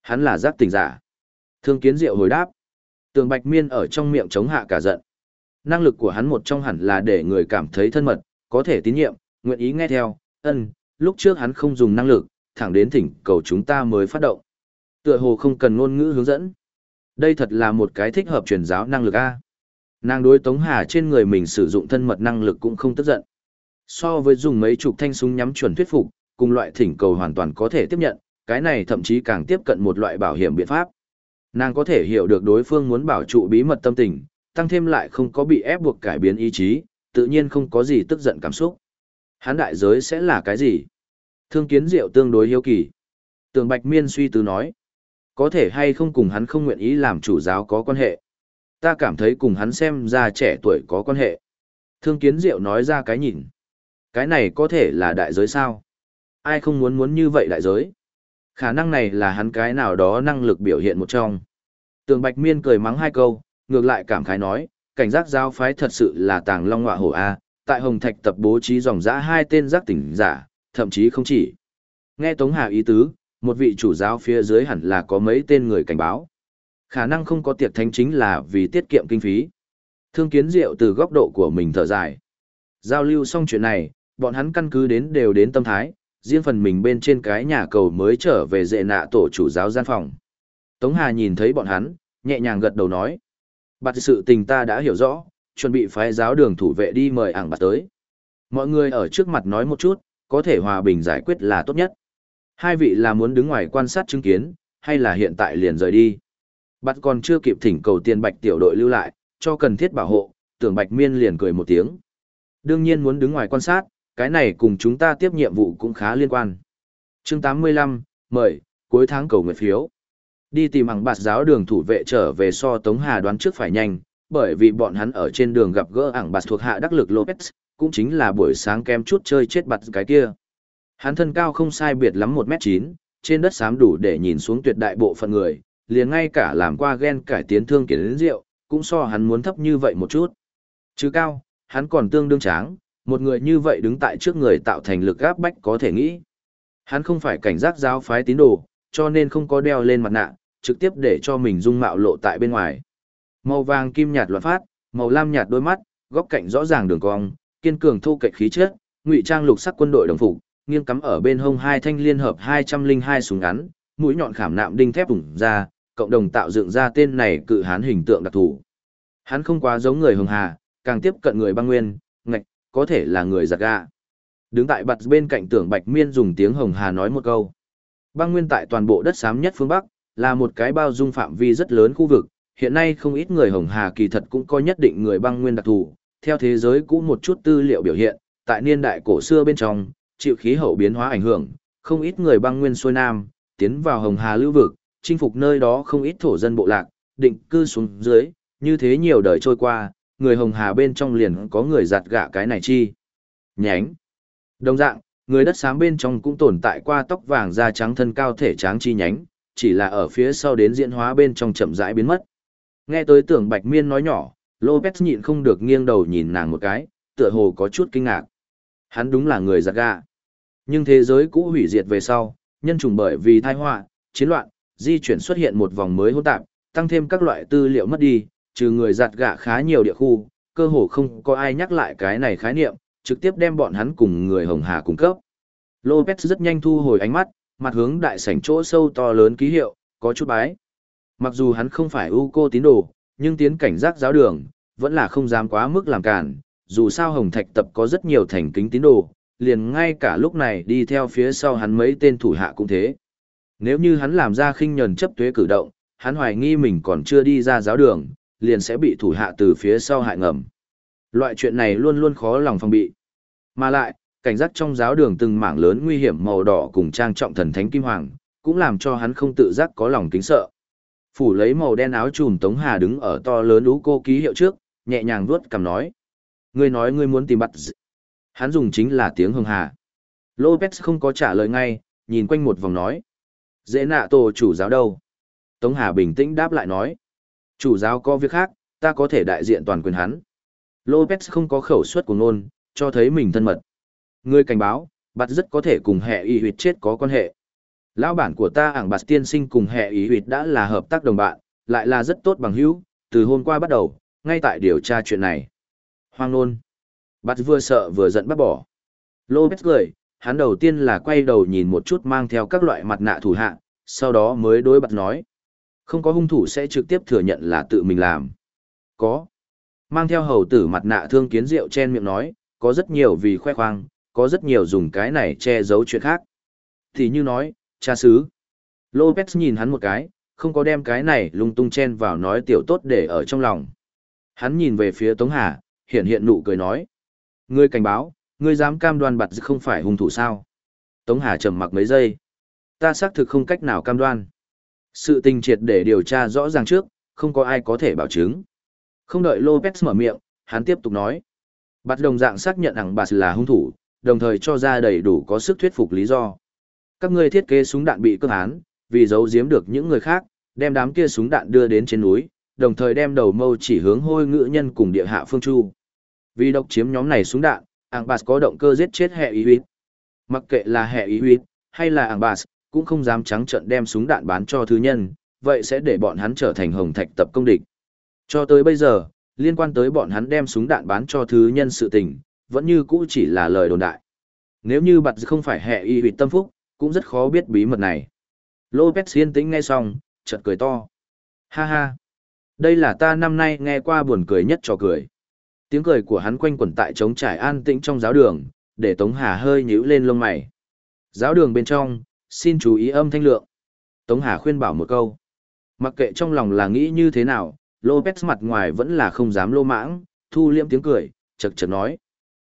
Hắn là giác tình giả. Thương kiến diệu hồi đáp. Tường Bạch Miên ở trong miệng chống hạ cả giận. Năng lực của hắn một trong hẳn là để người cảm thấy thân mật, có thể tín nhiệm, nguyện ý nghe theo. Ân, lúc trước hắn không dùng năng lực, thẳng đến thỉnh cầu chúng ta mới phát động. Tựa hồ không cần ngôn ngữ hướng dẫn. Đây thật là một cái thích hợp truyền giáo năng lực A. Nàng đối Tống Hà trên người mình sử dụng thân mật năng lực cũng không tức giận. So với dùng mấy chục thanh súng nhắm chuẩn thuyết phục, cùng loại thỉnh cầu hoàn toàn có thể tiếp nhận, cái này thậm chí càng tiếp cận một loại bảo hiểm biện pháp. Nàng có thể hiểu được đối phương muốn bảo trụ bí mật tâm tình, tăng thêm lại không có bị ép buộc cải biến ý chí, tự nhiên không có gì tức giận cảm xúc. Hán đại giới sẽ là cái gì? Thương kiến diệu tương đối hiếu kỳ. Tường Bạch Miên suy tư nói, có thể hay không cùng hắn không nguyện ý làm chủ giáo có quan hệ. Ta cảm thấy cùng hắn xem ra trẻ tuổi có quan hệ. Thương kiến diệu nói ra cái nhìn. Cái này có thể là đại giới sao? Ai không muốn muốn như vậy đại giới? Khả năng này là hắn cái nào đó năng lực biểu hiện một trong. Tường Bạch Miên cười mắng hai câu, ngược lại cảm khái nói, cảnh giác giáo phái thật sự là tàng long ngọa hổ A, tại Hồng Thạch tập bố trí dòng dã hai tên giác tỉnh giả, thậm chí không chỉ. Nghe Tống Hà ý tứ, một vị chủ giáo phía dưới hẳn là có mấy tên người cảnh báo. Khả năng không có tiệc thánh chính là vì tiết kiệm kinh phí. Thương kiến diệu từ góc độ của mình thở dài. Giao lưu xong chuyện này, bọn hắn căn cứ đến đều đến tâm thái, riêng phần mình bên trên cái nhà cầu mới trở về dệ nạ tổ chủ giáo gian phòng. Tống Hà nhìn thấy bọn hắn, nhẹ nhàng gật đầu nói. Bạt sự tình ta đã hiểu rõ, chuẩn bị phái giáo đường thủ vệ đi mời ảng bạt tới. Mọi người ở trước mặt nói một chút, có thể hòa bình giải quyết là tốt nhất. Hai vị là muốn đứng ngoài quan sát chứng kiến, hay là hiện tại liền rời đi. Bạt còn chưa kịp thỉnh cầu tiền bạch tiểu đội lưu lại, cho cần thiết bảo hộ, tưởng bạch miên liền cười một tiếng. Đương nhiên muốn đứng ngoài quan sát, cái này cùng chúng ta tiếp nhiệm vụ cũng khá liên quan. chương 85, mời, cuối tháng cầu nguyện phiếu. Đi tìm hằng bạt giáo đường thủ vệ trở về so Tống Hà đoán trước phải nhanh, bởi vì bọn hắn ở trên đường gặp gỡ ảng bạt thuộc hạ đắc lực Lopez, cũng chính là buổi sáng kem chút chơi chết bạt cái kia. Hắn thân cao không sai biệt lắm 1m9, trên đất xám đủ để nhìn xuống tuyệt đại bộ phận người, liền ngay cả làm qua gen cải tiến thương kiến đến rượu, cũng so hắn muốn thấp như vậy một chút. Chứ cao, hắn còn tương đương tráng, một người như vậy đứng tại trước người tạo thành lực áp bách có thể nghĩ. Hắn không phải cảnh giác giáo phái tín đồ, cho nên không có đeo lên mặt nạ, trực tiếp để cho mình dung mạo lộ tại bên ngoài. Màu vàng kim nhạt loạn phát, màu lam nhạt đôi mắt, góc cạnh rõ ràng đường cong, kiên cường thu cạnh khí chất, ngụy trang lục sắc quân đội đồng phục, nghiêng cắm ở bên hông hai thanh liên hợp 202 súng ngắn, mũi nhọn khảm nạm đinh thép ủng ra, cộng đồng tạo dựng ra tên này cự hán hình tượng đặc thù. Hắn không quá giống người hồng hà, càng tiếp cận người băng nguyên, ngạch, có thể là người giặc gà. Đứng tại bật bên cạnh tưởng Bạch Miên dùng tiếng hồng hà nói một câu. Băng nguyên tại toàn bộ đất xám nhất phương Bắc, là một cái bao dung phạm vi rất lớn khu vực, hiện nay không ít người hồng hà kỳ thật cũng có nhất định người băng nguyên đặc thù, theo thế giới cũ một chút tư liệu biểu hiện, tại niên đại cổ xưa bên trong, chịu khí hậu biến hóa ảnh hưởng, không ít người băng nguyên xuôi nam, tiến vào hồng hà lưu vực, chinh phục nơi đó không ít thổ dân bộ lạc, định cư xuống dưới, như thế nhiều đời trôi qua, người hồng hà bên trong liền có người giặt gạ cái này chi. Nhánh. Đồng dạng, người đất xám bên trong cũng tồn tại qua tóc vàng da trắng thân cao thể tráng chi nhánh, chỉ là ở phía sau đến diễn hóa bên trong chậm rãi biến mất. Nghe tới tưởng Bạch Miên nói nhỏ, Lopez nhịn không được nghiêng đầu nhìn nàng một cái, tựa hồ có chút kinh ngạc. Hắn đúng là người giặt gà. Nhưng thế giới cũ hủy diệt về sau, nhân trùng bởi vì tai họa, chiến loạn, di chuyển xuất hiện một vòng mới hỗn tạp, tăng thêm các loại tư liệu mất đi, trừ người giặt gà khá nhiều địa khu, cơ hồ không có ai nhắc lại cái này khái niệm, trực tiếp đem bọn hắn cùng người Hồng Hà cung cấp. Lopez rất nhanh thu hồi ánh mắt, mặt hướng đại sảnh chỗ sâu to lớn ký hiệu, có chút bái. Mặc dù hắn không phải ưu cô tín đồ, nhưng tiến cảnh giác giáo đường, vẫn là không dám quá mức làm cản, dù sao Hồng Thạch tập có rất nhiều thành kính tín đồ, liền ngay cả lúc này đi theo phía sau hắn mấy tên thủ hạ cũng thế. Nếu như hắn làm ra khinh nhẫn chấp tuế cử động, hắn hoài nghi mình còn chưa đi ra giáo đường, liền sẽ bị thủ hạ từ phía sau hại ngầm. Loại chuyện này luôn luôn khó lòng phòng bị. Mà lại, cảnh giác trong giáo đường từng mảng lớn nguy hiểm màu đỏ cùng trang trọng thần thánh kim hoàng, cũng làm cho hắn không tự giác có lòng kính sợ. Phủ lấy màu đen áo trùm Tống Hà đứng ở to lớn ú cô ký hiệu trước, nhẹ nhàng vuốt cầm nói. Ngươi nói ngươi muốn tìm bắt d... Hắn dùng chính là tiếng hưng hà. Lopez không có trả lời ngay, nhìn quanh một vòng nói. Dễ nạ tổ chủ giáo đâu? Tống Hà bình tĩnh đáp lại nói. Chủ giáo có việc khác, ta có thể đại diện toàn quyền hắn. Lopez không có khẩu suất của ngôn, cho thấy mình thân mật. Ngươi cảnh báo, bắt rất có thể cùng hệ y huyệt chết có quan hệ. Lão bản của ta ảng bạt tiên sinh cùng hệ y huyệt đã là hợp tác đồng bạn, lại là rất tốt bằng hữu, từ hôm qua bắt đầu, ngay tại điều tra chuyện này. Hoang nôn. Bắt vừa sợ vừa giận bắt bỏ. Lopez cười, hắn đầu tiên là quay đầu nhìn một chút mang theo các loại mặt nạ thủ hạ, sau đó mới đối bắt nói. Không có hung thủ sẽ trực tiếp thừa nhận là tự mình làm. Có. Mang theo hầu tử mặt nạ thương kiến rượu chen miệng nói, có rất nhiều vì khoe khoang, có rất nhiều dùng cái này che giấu chuyện khác. Thì như nói, cha xứ. Lopez nhìn hắn một cái, không có đem cái này lung tung chen vào nói tiểu tốt để ở trong lòng. Hắn nhìn về phía Tống Hà, hiện hiện nụ cười nói. Ngươi cảnh báo, ngươi dám cam đoan bặt không phải hung thủ sao. Tống Hà trầm mặc mấy giây. Ta xác thực không cách nào cam đoan. Sự tình triệt để điều tra rõ ràng trước, không có ai có thể bảo chứng. Không đợi Lopez mở miệng, hắn tiếp tục nói. Bắt đồng dạng xác nhận ảng bạt là hung thủ, đồng thời cho ra đầy đủ có sức thuyết phục lý do. Các ngươi thiết kế súng đạn bị cướp án, vì giấu giếm được những người khác, đem đám kia súng đạn đưa đến trên núi, đồng thời đem đầu mâu chỉ hướng hôi ngữ nhân cùng địa hạ phương chu. Vì độc chiếm nhóm này súng đạn, ảng có động cơ giết chết hệ ý huyết. Mặc kệ là hệ ý huyết, hay là ảng cũng không dám trắng trợn đem súng đạn bán cho thứ nhân, vậy sẽ để bọn hắn trở thành hồng thạch tập công địch. Cho tới bây giờ, liên quan tới bọn hắn đem súng đạn bán cho thứ nhân sự tình, vẫn như cũ chỉ là lời đồn đại. Nếu như bặt không phải hệ y huyệt tâm phúc, cũng rất khó biết bí mật này. Lopez yên tĩnh nghe xong, chợt cười to. Ha ha! Đây là ta năm nay nghe qua buồn cười nhất trò cười. Tiếng cười của hắn quanh quẩn tại trống trải an tĩnh trong giáo đường, để Tống Hà hơi nhíu lên lông mày. Giáo đường bên trong, xin chú ý âm thanh lượng. Tống Hà khuyên bảo một câu. Mặc kệ trong lòng là nghĩ như thế nào, Lopez mặt ngoài vẫn là không dám lô mãng, thu liêm tiếng cười, chật chật nói.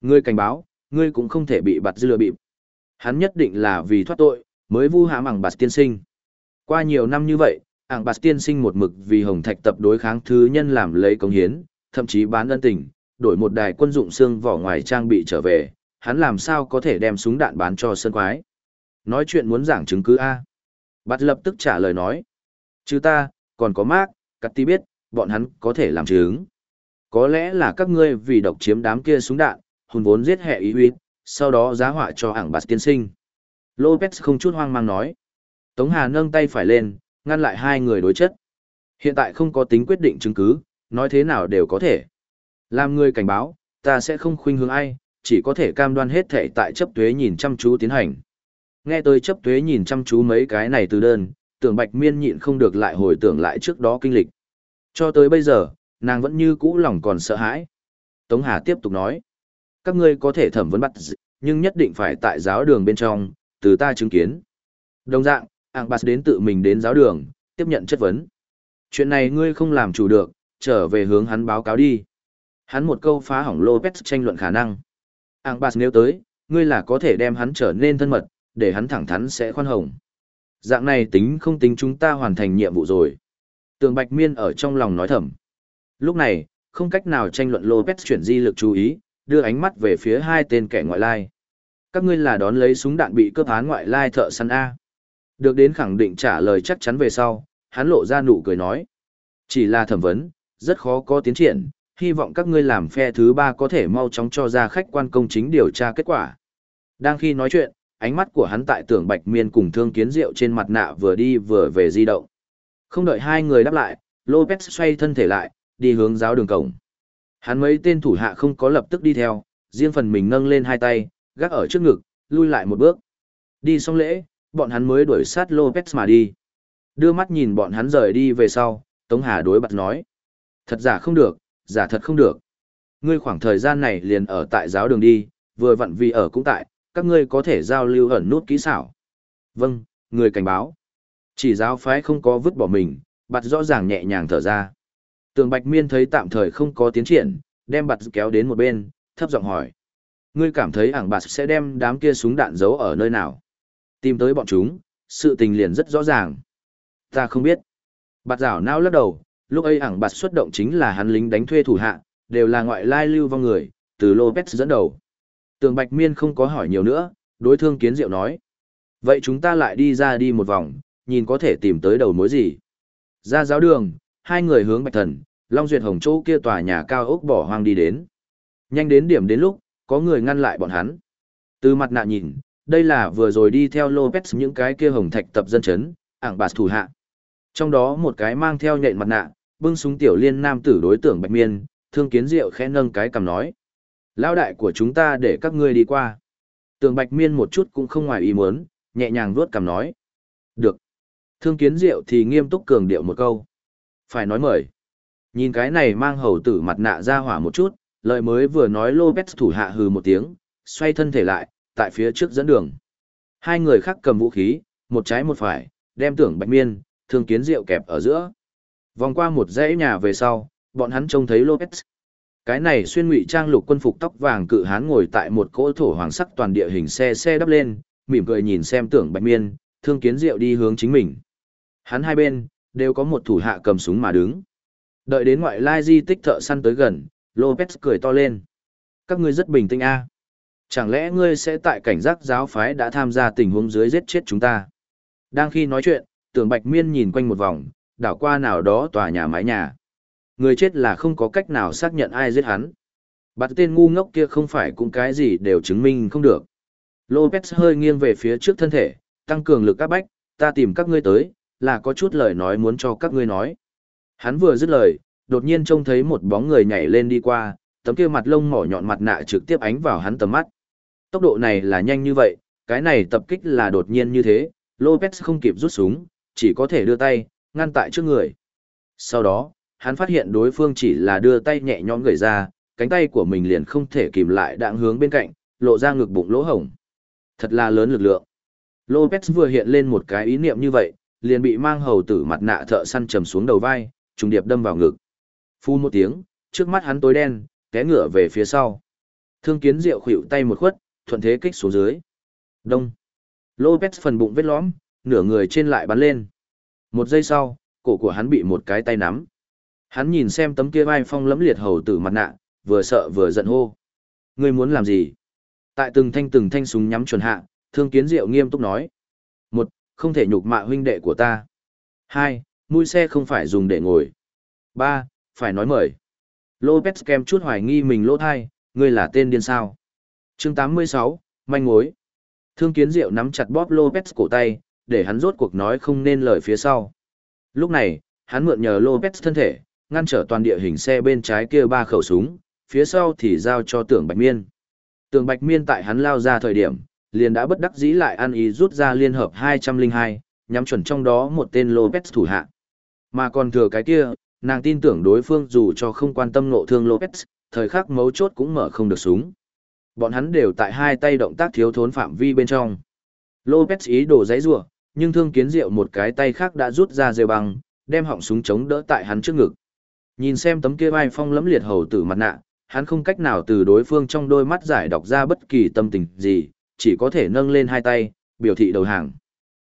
Ngươi cảnh báo, ngươi cũng không thể bị bạt dư lừa bịp. Hắn nhất định là vì thoát tội, mới vu hãm bằng bạt tiên sinh. Qua nhiều năm như vậy, ảng bạt tiên sinh một mực vì hồng thạch tập đối kháng thứ nhân làm lấy công hiến, thậm chí bán ân tình, đổi một đài quân dụng xương vỏ ngoài trang bị trở về, hắn làm sao có thể đem súng đạn bán cho sân quái. Nói chuyện muốn giảng chứng cứ A. Bạt lập tức trả lời nói. Chứ ta, còn có mác, Cắt Ti biết, bọn hắn có thể làm chứng. Có lẽ là các ngươi vì độc chiếm đám kia súng đạn, hùn vốn giết hệ ý huyết, sau đó giá họa cho ảng bạt tiên sinh. Lopez không chút hoang mang nói. Tống Hà nâng tay phải lên, ngăn lại hai người đối chất. Hiện tại không có tính quyết định chứng cứ, nói thế nào đều có thể. Làm người cảnh báo, ta sẽ không khuynh hướng ai, chỉ có thể cam đoan hết thể tại chấp thuế nhìn chăm chú tiến hành. Nghe tôi chấp thuế nhìn chăm chú mấy cái này từ đơn, tưởng bạch miên nhịn không được lại hồi tưởng lại trước đó kinh lịch. Cho tới bây giờ, nàng vẫn như cũ lòng còn sợ hãi. Tống Hà tiếp tục nói, các ngươi có thể thẩm vấn bắt nhưng nhất định phải tại giáo đường bên trong, từ ta chứng kiến. Đồng dạng, Ảng Bạt đến tự mình đến giáo đường, tiếp nhận chất vấn. Chuyện này ngươi không làm chủ được, trở về hướng hắn báo cáo đi. Hắn một câu phá hỏng Lopez tranh luận khả năng. Ảng Bạt nếu tới, ngươi là có thể đem hắn trở nên thân mật, để hắn thẳng thắn sẽ khoan hồng. Dạng này tính không tính chúng ta hoàn thành nhiệm vụ rồi. Tường Bạch Miên ở trong lòng nói thầm. Lúc này, không cách nào tranh luận Lopez chuyển di lực chú ý, đưa ánh mắt về phía hai tên kẻ ngoại lai. Các ngươi là đón lấy súng đạn bị cướp án ngoại lai thợ săn A. Được đến khẳng định trả lời chắc chắn về sau, hắn lộ ra nụ cười nói. Chỉ là thẩm vấn, rất khó có tiến triển, hy vọng các ngươi làm phe thứ ba có thể mau chóng cho ra khách quan công chính điều tra kết quả. Đang khi nói chuyện, ánh mắt của hắn tại tưởng bạch miên cùng thương kiến rượu trên mặt nạ vừa đi vừa về di động. Không đợi hai người đáp lại, Lopez xoay thân thể lại, đi hướng giáo đường cổng. Hắn mấy tên thủ hạ không có lập tức đi theo, riêng phần mình nâng lên hai tay, gác ở trước ngực, lui lại một bước. Đi xong lễ, bọn hắn mới đuổi sát Lopez mà đi. Đưa mắt nhìn bọn hắn rời đi về sau, Tống Hà đối bật nói. Thật giả không được, giả thật không được. Ngươi khoảng thời gian này liền ở tại giáo đường đi, vừa vặn vì ở cũng tại, các ngươi có thể giao lưu ẩn nút kỹ xảo. Vâng, người cảnh báo. Chỉ giáo phái không có vứt bỏ mình, bật rõ ràng nhẹ nhàng thở ra. Tường Bạch Miên thấy tạm thời không có tiến triển, đem bật kéo đến một bên, thấp giọng hỏi. Ngươi cảm thấy ảng bạt sẽ đem đám kia súng đạn giấu ở nơi nào? Tìm tới bọn chúng, sự tình liền rất rõ ràng. Ta không biết. Bạt rảo não lắc đầu, lúc ấy ảng bạt xuất động chính là hắn lính đánh thuê thủ hạ, đều là ngoại lai lưu vong người, từ Lopez dẫn đầu. Tường Bạch Miên không có hỏi nhiều nữa, đối thương kiến diệu nói. Vậy chúng ta lại đi ra đi một vòng, nhìn có thể tìm tới đầu mối gì. Ra giáo đường, hai người hướng Bạch Thần, Long Duyệt Hồng chỗ kia tòa nhà cao ốc bỏ hoang đi đến. Nhanh đến điểm đến lúc, có người ngăn lại bọn hắn. Từ mặt nạ nhìn, đây là vừa rồi đi theo Lopez những cái kia hồng thạch tập dân chấn, ảng bạt thủ hạ. Trong đó một cái mang theo nhện mặt nạ, bưng súng tiểu liên nam tử đối tượng Bạch Miên, thương kiến diệu khẽ nâng cái cầm nói. Lao đại của chúng ta để các ngươi đi qua. Tường Bạch Miên một chút cũng không ngoài ý muốn, nhẹ nhàng vuốt cầm nói. Được. Thương kiến diệu thì nghiêm túc cường điệu một câu. Phải nói mời. Nhìn cái này mang hầu tử mặt nạ ra hỏa một chút, lời mới vừa nói Lopez thủ hạ hừ một tiếng, xoay thân thể lại, tại phía trước dẫn đường. Hai người khác cầm vũ khí, một trái một phải, đem tưởng bạch miên, thương kiến rượu kẹp ở giữa. Vòng qua một dãy nhà về sau, bọn hắn trông thấy Lopez. Cái này xuyên ngụy trang lục quân phục tóc vàng cự hán ngồi tại một cỗ thổ hoàng sắc toàn địa hình xe xe đắp lên, mỉm cười nhìn xem tưởng bạch miên, thương kiến rượu đi hướng chính mình. Hắn hai bên, đều có một thủ hạ cầm súng mà đứng. Đợi đến ngoại lai di tích thợ săn tới gần, Lopez cười to lên. Các ngươi rất bình tĩnh a. Chẳng lẽ ngươi sẽ tại cảnh giác giáo phái đã tham gia tình huống dưới giết chết chúng ta? Đang khi nói chuyện, tưởng Bạch Miên nhìn quanh một vòng, đảo qua nào đó tòa nhà mái nhà. Người chết là không có cách nào xác nhận ai giết hắn. Bắt tên ngu ngốc kia không phải cũng cái gì đều chứng minh không được. Lopez hơi nghiêng về phía trước thân thể, tăng cường lực các bách, ta tìm các ngươi tới, là có chút lời nói muốn cho các ngươi nói. Hắn vừa dứt lời, đột nhiên trông thấy một bóng người nhảy lên đi qua, tấm kia mặt lông mỏ nhọn mặt nạ trực tiếp ánh vào hắn tầm mắt. Tốc độ này là nhanh như vậy, cái này tập kích là đột nhiên như thế, Lopez không kịp rút súng, chỉ có thể đưa tay, ngăn tại trước người. Sau đó, hắn phát hiện đối phương chỉ là đưa tay nhẹ nhõm gửi ra, cánh tay của mình liền không thể kìm lại đạng hướng bên cạnh, lộ ra ngực bụng lỗ hổng. Thật là lớn lực lượng. Lopez vừa hiện lên một cái ý niệm như vậy, liền bị mang hầu tử mặt nạ thợ săn trầm xuống đầu vai, trùng điệp đâm vào ngực. Phu một tiếng, trước mắt hắn tối đen, té ngửa về phía sau. Thương kiến diệu khuỵu tay một khuất, thuận thế kích xuống dưới. Đông. Lopez phần bụng vết lõm, nửa người trên lại bắn lên. Một giây sau, cổ của hắn bị một cái tay nắm. Hắn nhìn xem tấm kia vai phong lẫm liệt hầu tử mặt nạ, vừa sợ vừa giận hô. Ngươi muốn làm gì? Tại từng thanh từng thanh súng nhắm chuẩn hạ, thương kiến diệu nghiêm túc nói. Một, không thể nhục mạ huynh đệ của ta. Hai, mũi xe không phải dùng để ngồi. Ba, phải nói mời. Lopez kem chút hoài nghi mình lỗ thai, ngươi là tên điên sao chương 86, manh mối. Thương kiến diệu nắm chặt bóp Lopez cổ tay, để hắn rốt cuộc nói không nên lời phía sau. Lúc này, hắn mượn nhờ Lopez thân thể, ngăn trở toàn địa hình xe bên trái kia ba khẩu súng, phía sau thì giao cho tưởng bạch miên. Tưởng bạch miên tại hắn lao ra thời điểm, liền đã bất đắc dĩ lại ăn ý rút ra liên hợp 202, nhắm chuẩn trong đó một tên Lopez thủ hạ. Mà còn thừa cái kia, nàng tin tưởng đối phương dù cho không quan tâm nộ thương Lopez, thời khắc mấu chốt cũng mở không được súng. Bọn hắn đều tại hai tay động tác thiếu thốn phạm vi bên trong. Lopez ý đồ giấy rủa, nhưng thương kiến diệu một cái tay khác đã rút ra rêu băng, đem họng súng chống đỡ tại hắn trước ngực. Nhìn xem tấm kia vai phong lẫm liệt hầu tử mặt nạ, hắn không cách nào từ đối phương trong đôi mắt giải đọc ra bất kỳ tâm tình gì, chỉ có thể nâng lên hai tay, biểu thị đầu hàng.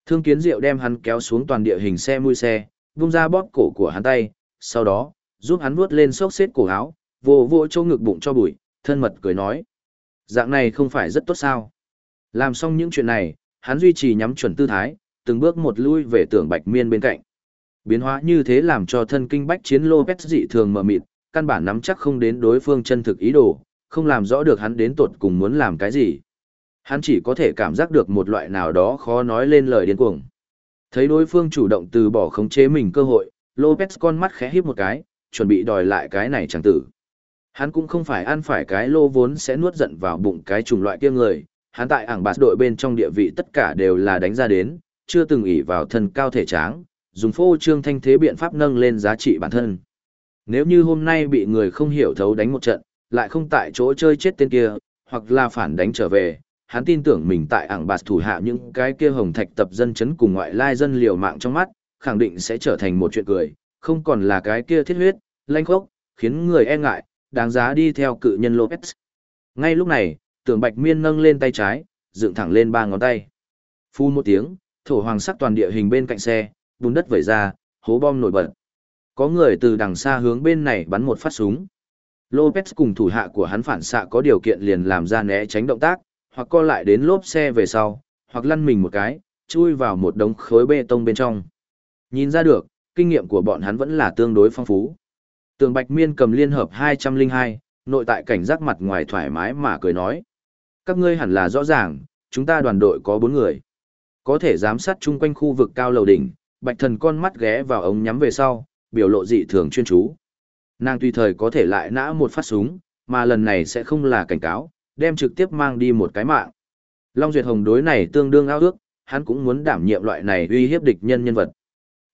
Thương kiến diệu đem hắn kéo xuống toàn địa hình xe mui xe, vung ra bóp cổ của hắn tay, sau đó, giúp hắn vuốt lên xốc xếp cổ áo, vô vô chỗ ngực bụng cho bụi, thân mật cười nói. Dạng này không phải rất tốt sao. Làm xong những chuyện này, hắn duy trì nhắm chuẩn tư thái, từng bước một lui về tưởng bạch miên bên cạnh. Biến hóa như thế làm cho thân kinh bách chiến Lopez dị thường mờ mịt, căn bản nắm chắc không đến đối phương chân thực ý đồ, không làm rõ được hắn đến tột cùng muốn làm cái gì. Hắn chỉ có thể cảm giác được một loại nào đó khó nói lên lời điên cuồng. Thấy đối phương chủ động từ bỏ khống chế mình cơ hội, Lopez con mắt khẽ híp một cái, chuẩn bị đòi lại cái này chẳng tử. Hắn cũng không phải ăn phải cái lô vốn sẽ nuốt giận vào bụng cái chủng loại kia người, hắn tại ảng bạt đội bên trong địa vị tất cả đều là đánh ra đến, chưa từng ỷ vào thân cao thể tráng, dùng phô trương thanh thế biện pháp nâng lên giá trị bản thân. Nếu như hôm nay bị người không hiểu thấu đánh một trận, lại không tại chỗ chơi chết tên kia, hoặc là phản đánh trở về, hắn tin tưởng mình tại ảng bạt thủ hạ những cái kia hồng thạch tập dân chấn cùng ngoại lai dân liều mạng trong mắt, khẳng định sẽ trở thành một chuyện cười, không còn là cái kia thiết huyết, lanh khốc, khiến người e ngại, đáng giá đi theo cự nhân Lopez. Ngay lúc này, tưởng bạch miên nâng lên tay trái, dựng thẳng lên ba ngón tay. Phu một tiếng, thổ hoàng sắc toàn địa hình bên cạnh xe, bùn đất vẩy ra, hố bom nổi bật. Có người từ đằng xa hướng bên này bắn một phát súng. Lopez cùng thủ hạ của hắn phản xạ có điều kiện liền làm ra né tránh động tác, hoặc co lại đến lốp xe về sau, hoặc lăn mình một cái, chui vào một đống khối bê tông bên trong. Nhìn ra được, kinh nghiệm của bọn hắn vẫn là tương đối phong phú. Tường Bạch Miên cầm liên hợp 202, nội tại cảnh giác mặt ngoài thoải mái mà cười nói. Các ngươi hẳn là rõ ràng, chúng ta đoàn đội có 4 người. Có thể giám sát chung quanh khu vực cao lầu đỉnh, Bạch Thần con mắt ghé vào ống nhắm về sau, biểu lộ dị thường chuyên chú. Nàng tùy thời có thể lại nã một phát súng, mà lần này sẽ không là cảnh cáo, đem trực tiếp mang đi một cái mạng. Long Duyệt Hồng đối này tương đương ao ước, hắn cũng muốn đảm nhiệm loại này uy hiếp địch nhân nhân vật.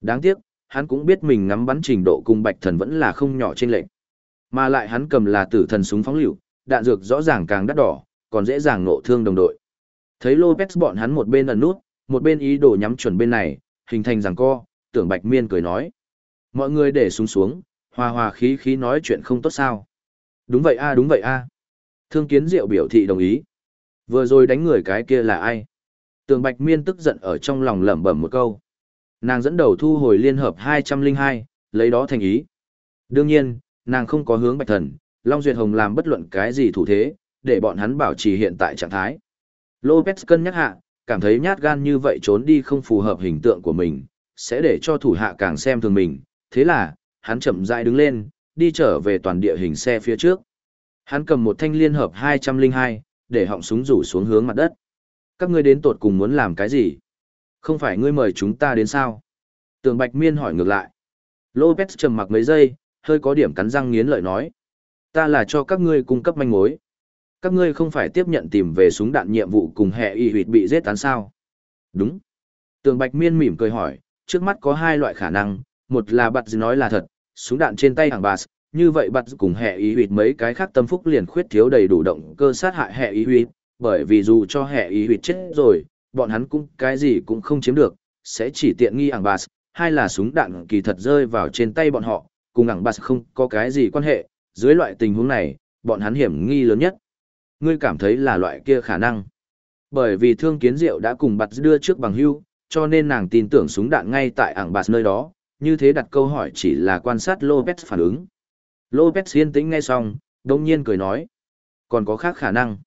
Đáng tiếc, hắn cũng biết mình ngắm bắn trình độ cùng Bạch Thần vẫn là không nhỏ trên lệnh. Mà lại hắn cầm là tử thần súng phóng lựu, đạn dược rõ ràng càng đắt đỏ, còn dễ dàng nộ thương đồng đội. Thấy Lopez bọn hắn một bên ẩn nút, một bên ý đồ nhắm chuẩn bên này, hình thành rằng co, tưởng Bạch Miên cười nói. Mọi người để xuống xuống, hòa hòa khí khí nói chuyện không tốt sao. Đúng vậy a đúng vậy a Thương kiến diệu biểu thị đồng ý. Vừa rồi đánh người cái kia là ai? Tường Bạch Miên tức giận ở trong lòng lẩm bẩm một câu. Nàng dẫn đầu thu hồi liên hợp 202, lấy đó thành ý. Đương nhiên, nàng không có hướng Bạch Thần, Long Duyệt Hồng làm bất luận cái gì thủ thế, để bọn hắn bảo trì hiện tại trạng thái. Lopez cân nhắc hạ, cảm thấy nhát gan như vậy trốn đi không phù hợp hình tượng của mình, sẽ để cho thủ hạ càng xem thường mình. Thế là, hắn chậm rãi đứng lên, đi trở về toàn địa hình xe phía trước. Hắn cầm một thanh liên hợp 202, để họng súng rủ xuống hướng mặt đất. Các ngươi đến tột cùng muốn làm cái gì? Không phải ngươi mời chúng ta đến sao? Tường Bạch Miên hỏi ngược lại. Lopez trầm mặc mấy giây, hơi có điểm cắn răng nghiến lợi nói. Ta là cho các ngươi cung cấp manh mối. Các ngươi không phải tiếp nhận tìm về súng đạn nhiệm vụ cùng hệ y huyệt bị giết tán sao? Đúng. Tường Bạch Miên mỉm cười hỏi, trước mắt có hai loại khả năng, một là bật nói là thật, súng đạn trên tay hàng bà như vậy bật cùng hệ Y huyệt mấy cái khác tâm phúc liền khuyết thiếu đầy đủ động cơ sát hại hệ Y huyệt, bởi vì dù cho hệ Y huyệt chết rồi, bọn hắn cũng cái gì cũng không chiếm được, sẽ chỉ tiện nghi ảng bạt hai là súng đạn kỳ thật rơi vào trên tay bọn họ, cùng ảng bạt không có cái gì quan hệ, dưới loại tình huống này, bọn hắn hiểm nghi lớn nhất. Ngươi cảm thấy là loại kia khả năng. Bởi vì thương kiến diệu đã cùng bạt đưa trước bằng hưu, cho nên nàng tin tưởng súng đạn ngay tại ảng bạt nơi đó, như thế đặt câu hỏi chỉ là quan sát Lopez phản ứng. Lopez yên tĩnh nghe xong, đông nhiên cười nói. Còn có khác khả năng.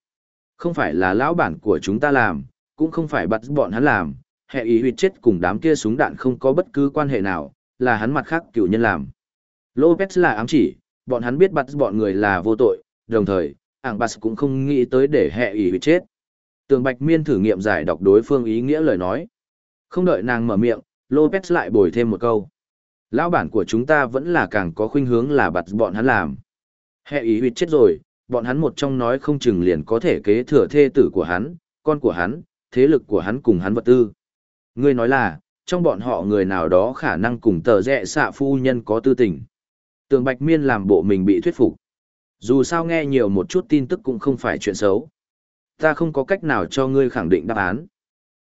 Không phải là lão bản của chúng ta làm, cũng không phải bắt bọn hắn làm, hệ ý huyệt chết cùng đám kia súng đạn không có bất cứ quan hệ nào, là hắn mặt khác cựu nhân làm. Lopez là ám chỉ, bọn hắn biết bắt bọn người là vô tội, đồng thời, ảng bắt cũng không nghĩ tới để hệ ý huyệt chết. Tường Bạch Miên thử nghiệm giải đọc đối phương ý nghĩa lời nói. Không đợi nàng mở miệng, Lopez lại bồi thêm một câu. Lão bản của chúng ta vẫn là càng có khuynh hướng là bắt bọn hắn làm. Hệ ý huyệt chết rồi, bọn hắn một trong nói không chừng liền có thể kế thừa thê tử của hắn, con của hắn, thế lực của hắn cùng hắn vật tư. Ngươi nói là, trong bọn họ người nào đó khả năng cùng tờ rẽ xạ phu nhân có tư tình. Tường Bạch Miên làm bộ mình bị thuyết phục. Dù sao nghe nhiều một chút tin tức cũng không phải chuyện xấu. Ta không có cách nào cho ngươi khẳng định đáp án.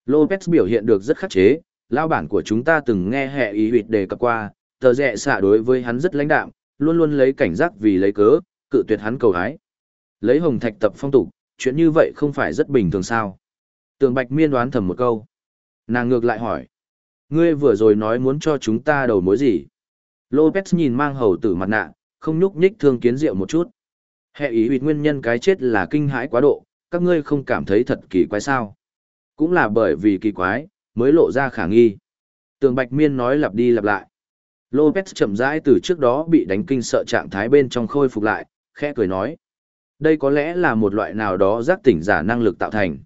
Lopez biểu hiện được rất khắc chế, lao bản của chúng ta từng nghe hệ ý huyệt đề cập qua, tờ rẽ xạ đối với hắn rất lãnh đạm, luôn luôn lấy cảnh giác vì lấy cớ, cự tuyệt hắn cầu hái. Lấy hồng thạch tập phong tục, chuyện như vậy không phải rất bình thường sao. Tường Bạch Miên đoán thầm một câu. Nàng ngược lại hỏi. Ngươi vừa rồi nói muốn cho chúng ta đầu mối gì? Lopez nhìn mang hầu tử mặt nạ, không nhúc nhích thương kiến rượu một chút. Hệ ý huyệt nguyên nhân cái chết là kinh hãi quá độ, các ngươi không cảm thấy thật kỳ quái sao? Cũng là bởi vì kỳ quái, mới lộ ra khả nghi. Tường Bạch Miên nói lặp đi lặp lại. Lopez chậm rãi từ trước đó bị đánh kinh sợ trạng thái bên trong khôi phục lại, khẽ cười nói. Đây có lẽ là một loại nào đó giác tỉnh giả năng lực tạo thành.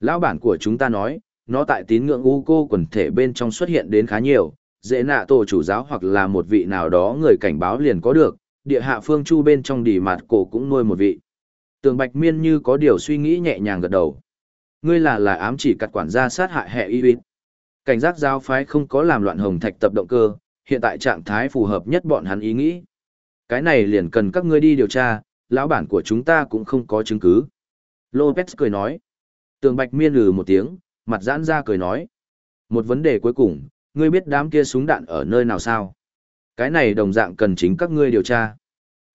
Lão bản của chúng ta nói, nó tại tín ngưỡng u cô quần thể bên trong xuất hiện đến khá nhiều, dễ nạ tổ chủ giáo hoặc là một vị nào đó người cảnh báo liền có được, địa hạ phương chu bên trong đỉ mặt cổ cũng nuôi một vị. Tường Bạch Miên như có điều suy nghĩ nhẹ nhàng gật đầu. Ngươi là là ám chỉ cắt quản gia sát hại hệ y uy. Cảnh giác giao phái không có làm loạn hồng thạch tập động cơ, hiện tại trạng thái phù hợp nhất bọn hắn ý nghĩ. Cái này liền cần các ngươi đi điều tra, lão bản của chúng ta cũng không có chứng cứ. Lopez cười nói. Tường Bạch Miên lừ một tiếng, mặt giãn ra cười nói. Một vấn đề cuối cùng, ngươi biết đám kia súng đạn ở nơi nào sao? Cái này đồng dạng cần chính các ngươi điều tra.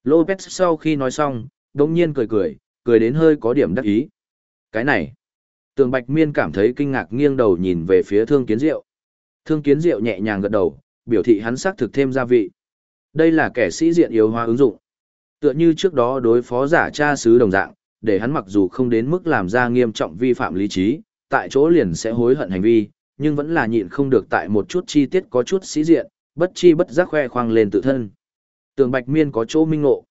Lopez sau khi nói xong, đồng nhiên cười cười, cười đến hơi có điểm đắc ý. Cái này, tường bạch miên cảm thấy kinh ngạc nghiêng đầu nhìn về phía thương kiến diệu. Thương kiến diệu nhẹ nhàng gật đầu, biểu thị hắn xác thực thêm gia vị. Đây là kẻ sĩ diện yếu hóa ứng dụng. Tựa như trước đó đối phó giả cha sứ đồng dạng, để hắn mặc dù không đến mức làm ra nghiêm trọng vi phạm lý trí, tại chỗ liền sẽ hối hận hành vi, nhưng vẫn là nhịn không được tại một chút chi tiết có chút sĩ diện, bất chi bất giác khoe khoang lên tự thân. Tường Bạch Miên có chỗ minh ngộ.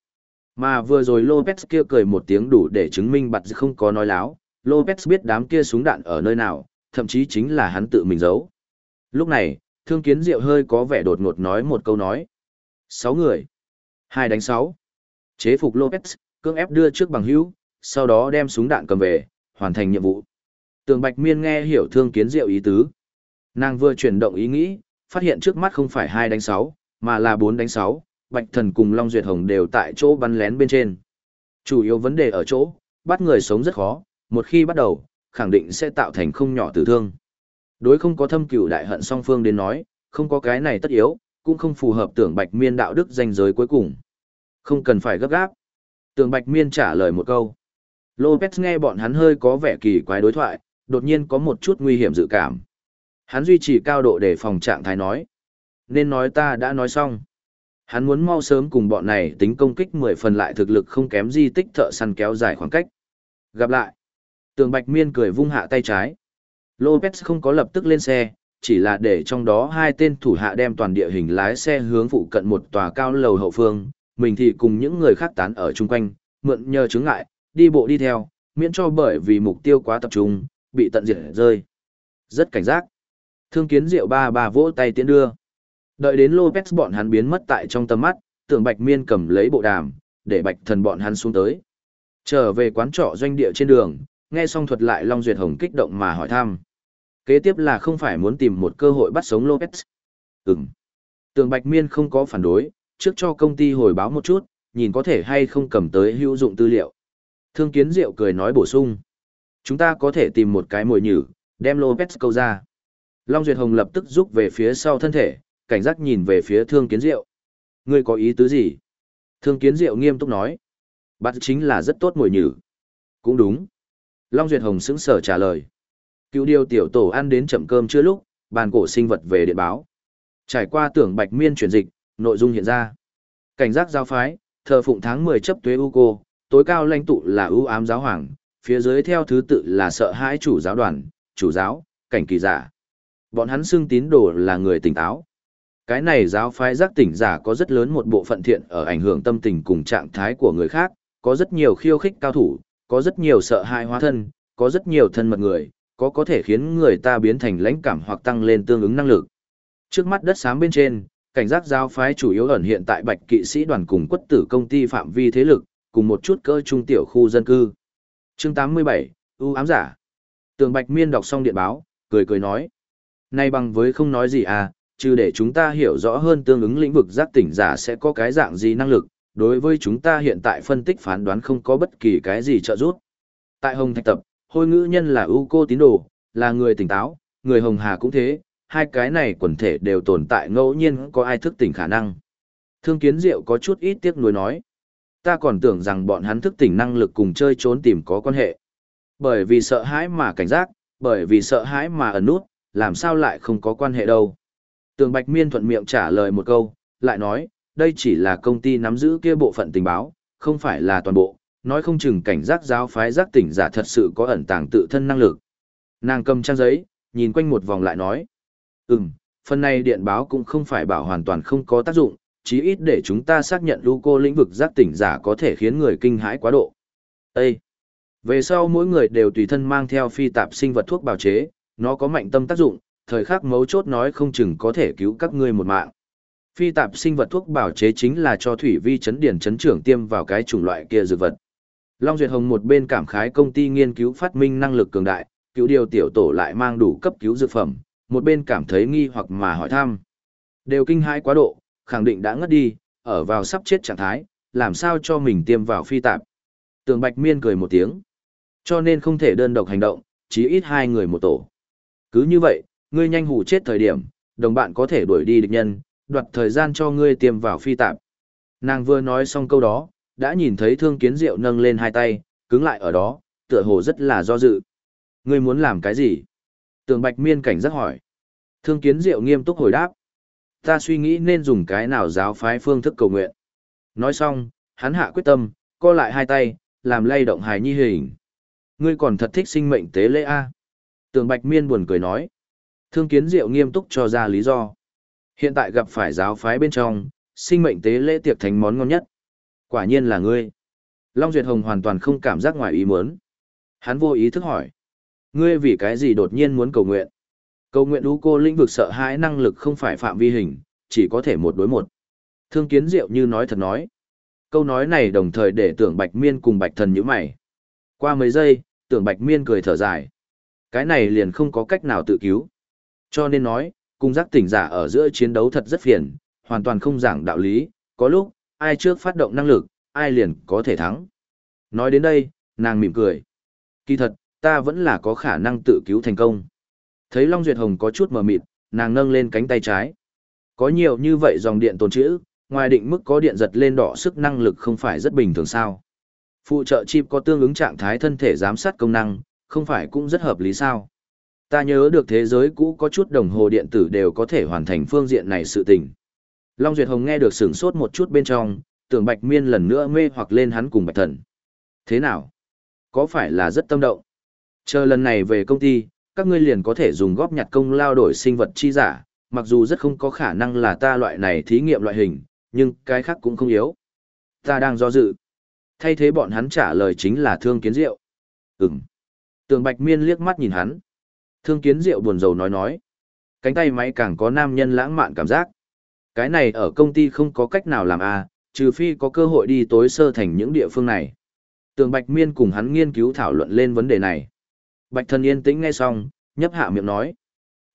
Mà vừa rồi Lopez kia cười một tiếng đủ để chứng minh bặt không có nói láo, Lopez biết đám kia súng đạn ở nơi nào, thậm chí chính là hắn tự mình giấu. Lúc này, thương kiến diệu hơi có vẻ đột ngột nói một câu nói. Sáu người. Hai đánh sáu. Chế phục Lopez, cưỡng ép đưa trước bằng hữu, sau đó đem súng đạn cầm về, hoàn thành nhiệm vụ. Tường Bạch Miên nghe hiểu thương kiến diệu ý tứ. Nàng vừa chuyển động ý nghĩ, phát hiện trước mắt không phải hai đánh sáu, mà là bốn đánh sáu. Bạch Thần cùng Long Duyệt Hồng đều tại chỗ bắn lén bên trên. Chủ yếu vấn đề ở chỗ, bắt người sống rất khó, một khi bắt đầu, khẳng định sẽ tạo thành không nhỏ tử thương. Đối không có thâm cửu đại hận song phương đến nói, không có cái này tất yếu, cũng không phù hợp tưởng Bạch Miên đạo đức danh giới cuối cùng. Không cần phải gấp gáp. Tưởng Bạch Miên trả lời một câu. Lopez nghe bọn hắn hơi có vẻ kỳ quái đối thoại, đột nhiên có một chút nguy hiểm dự cảm. Hắn duy trì cao độ để phòng trạng thái nói. Nên nói ta đã nói xong. Hắn muốn mau sớm cùng bọn này tính công kích 10 phần lại thực lực không kém di tích thợ săn kéo dài khoảng cách. Gặp lại. Tường Bạch Miên cười vung hạ tay trái. Lopez không có lập tức lên xe, chỉ là để trong đó hai tên thủ hạ đem toàn địa hình lái xe hướng phụ cận một tòa cao lầu hậu phương, mình thì cùng những người khác tán ở chung quanh, mượn nhờ chứng ngại, đi bộ đi theo, miễn cho bởi vì mục tiêu quá tập trung, bị tận diệt rơi. Rất cảnh giác. Thương kiến diệu ba bà vỗ tay tiến đưa. Đợi đến Lopez bọn hắn biến mất tại trong tầm mắt, tưởng Bạch Miên cầm lấy bộ đàm, để Bạch Thần bọn hắn xuống tới. Trở về quán trọ doanh địa trên đường, nghe xong thuật lại Long Duyệt Hồng kích động mà hỏi thăm. Kế tiếp là không phải muốn tìm một cơ hội bắt sống Lopez. Ừm. Tường Bạch Miên không có phản đối, trước cho công ty hồi báo một chút, nhìn có thể hay không cầm tới hữu dụng tư liệu. Thương Kiến Diệu cười nói bổ sung. Chúng ta có thể tìm một cái mồi nhử, đem Lopez câu ra. Long Duyệt Hồng lập tức rút về phía sau thân thể, cảnh giác nhìn về phía Thương Kiến Diệu. Ngươi có ý tứ gì? Thương Kiến Diệu nghiêm túc nói. Bắt chính là rất tốt mồi nhử. Cũng đúng. Long Duyệt Hồng sững sờ trả lời. Cựu điều tiểu tổ ăn đến chậm cơm chưa lúc, bàn cổ sinh vật về điện báo. Trải qua tưởng bạch miên chuyển dịch, nội dung hiện ra. Cảnh giác giao phái, thờ phụng tháng 10 chấp tuế u cô, tối cao lãnh tụ là ưu ám giáo hoàng, phía dưới theo thứ tự là sợ hãi chủ giáo đoàn, chủ giáo, cảnh kỳ giả. Bọn hắn xưng tín đồ là người tỉnh táo. Cái này giáo phái giác tỉnh giả có rất lớn một bộ phận thiện ở ảnh hưởng tâm tình cùng trạng thái của người khác, có rất nhiều khiêu khích cao thủ, có rất nhiều sợ hãi hóa thân, có rất nhiều thân mật người, có có thể khiến người ta biến thành lãnh cảm hoặc tăng lên tương ứng năng lực. Trước mắt đất xám bên trên, cảnh giác giáo phái chủ yếu ẩn hiện tại bạch kỵ sĩ đoàn cùng quất tử công ty phạm vi thế lực, cùng một chút cơ trung tiểu khu dân cư. chương 87, ưu ám giả. Tường Bạch Miên đọc xong điện báo, cười cười nói. Nay bằng với không nói gì à, trừ để chúng ta hiểu rõ hơn tương ứng lĩnh vực giác tỉnh giả sẽ có cái dạng gì năng lực, đối với chúng ta hiện tại phân tích phán đoán không có bất kỳ cái gì trợ giúp. Tại Hồng Thạch Tập, hôi ngữ nhân là ưu cô tín đồ, là người tỉnh táo, người Hồng Hà cũng thế, hai cái này quần thể đều tồn tại ngẫu nhiên có ai thức tỉnh khả năng. Thương kiến diệu có chút ít tiếc nuối nói. Ta còn tưởng rằng bọn hắn thức tỉnh năng lực cùng chơi trốn tìm có quan hệ. Bởi vì sợ hãi mà cảnh giác, bởi vì sợ hãi mà ẩn nút, làm sao lại không có quan hệ đâu. Tường Bạch Miên thuận miệng trả lời một câu, lại nói, đây chỉ là công ty nắm giữ kia bộ phận tình báo, không phải là toàn bộ, nói không chừng cảnh giác giáo phái giác tỉnh giả thật sự có ẩn tàng tự thân năng lực. Nàng cầm trang giấy, nhìn quanh một vòng lại nói, ừm, phần này điện báo cũng không phải bảo hoàn toàn không có tác dụng, chí ít để chúng ta xác nhận Luco lĩnh vực giác tỉnh giả có thể khiến người kinh hãi quá độ. Ê! Về sau mỗi người đều tùy thân mang theo phi tạp sinh vật thuốc bào chế, nó có mạnh tâm tác dụng, thời khắc mấu chốt nói không chừng có thể cứu các ngươi một mạng. Phi tạp sinh vật thuốc bảo chế chính là cho thủy vi chấn điển chấn trưởng tiêm vào cái chủng loại kia dược vật. Long Duyệt Hồng một bên cảm khái công ty nghiên cứu phát minh năng lực cường đại, cứu điều tiểu tổ lại mang đủ cấp cứu dược phẩm, một bên cảm thấy nghi hoặc mà hỏi thăm. Đều kinh hãi quá độ, khẳng định đã ngất đi, ở vào sắp chết trạng thái, làm sao cho mình tiêm vào phi tạp. Tường Bạch Miên cười một tiếng. Cho nên không thể đơn độc hành động, chí ít hai người một tổ. Cứ như vậy, ngươi nhanh hủ chết thời điểm, đồng bạn có thể đuổi đi địch nhân, đoạt thời gian cho ngươi tiêm vào phi tạp. Nàng vừa nói xong câu đó, đã nhìn thấy thương kiến diệu nâng lên hai tay, cứng lại ở đó, tựa hồ rất là do dự. Ngươi muốn làm cái gì? Tường Bạch Miên cảnh giác hỏi. Thương kiến diệu nghiêm túc hồi đáp. Ta suy nghĩ nên dùng cái nào giáo phái phương thức cầu nguyện. Nói xong, hắn hạ quyết tâm, co lại hai tay, làm lay động hài nhi hình. Ngươi còn thật thích sinh mệnh tế lễ A. Tường Bạch Miên buồn cười nói. Thương kiến diệu nghiêm túc cho ra lý do. Hiện tại gặp phải giáo phái bên trong, sinh mệnh tế lễ tiệc thánh món ngon nhất. Quả nhiên là ngươi. Long Duyệt Hồng hoàn toàn không cảm giác ngoài ý muốn. Hắn vô ý thức hỏi. Ngươi vì cái gì đột nhiên muốn cầu nguyện? Cầu nguyện đu cô lĩnh vực sợ hãi năng lực không phải phạm vi hình, chỉ có thể một đối một. Thương kiến diệu như nói thật nói. Câu nói này đồng thời để tưởng Bạch Miên cùng Bạch Thần như mày. Qua mấy giây, tưởng Bạch Miên cười thở dài. Cái này liền không có cách nào tự cứu. Cho nên nói, cung giác tỉnh giả ở giữa chiến đấu thật rất phiền, hoàn toàn không giảng đạo lý, có lúc, ai trước phát động năng lực, ai liền có thể thắng. Nói đến đây, nàng mỉm cười. Kỳ thật, ta vẫn là có khả năng tự cứu thành công. Thấy Long Duyệt Hồng có chút mờ mịt, nàng nâng lên cánh tay trái. Có nhiều như vậy dòng điện tồn trữ, ngoài định mức có điện giật lên đỏ sức năng lực không phải rất bình thường sao. Phụ trợ chip có tương ứng trạng thái thân thể giám sát công năng, không phải cũng rất hợp lý sao. Ta nhớ được thế giới cũ có chút đồng hồ điện tử đều có thể hoàn thành phương diện này sự tình. Long Duyệt Hồng nghe được sửng sốt một chút bên trong, tưởng Bạch Miên lần nữa mê hoặc lên hắn cùng Bạch Thần. Thế nào? Có phải là rất tâm động? Chờ lần này về công ty, các ngươi liền có thể dùng góp nhặt công lao đổi sinh vật chi giả, mặc dù rất không có khả năng là ta loại này thí nghiệm loại hình, nhưng cái khác cũng không yếu. Ta đang do dự. Thay thế bọn hắn trả lời chính là thương kiến diệu. Ừm. Tường Bạch Miên liếc mắt nhìn hắn. Thương kiến diệu buồn rầu nói nói. Cánh tay máy càng có nam nhân lãng mạn cảm giác. Cái này ở công ty không có cách nào làm à, trừ phi có cơ hội đi tối sơ thành những địa phương này. Tường Bạch Miên cùng hắn nghiên cứu thảo luận lên vấn đề này. Bạch thần yên tĩnh nghe xong, nhấp hạ miệng nói.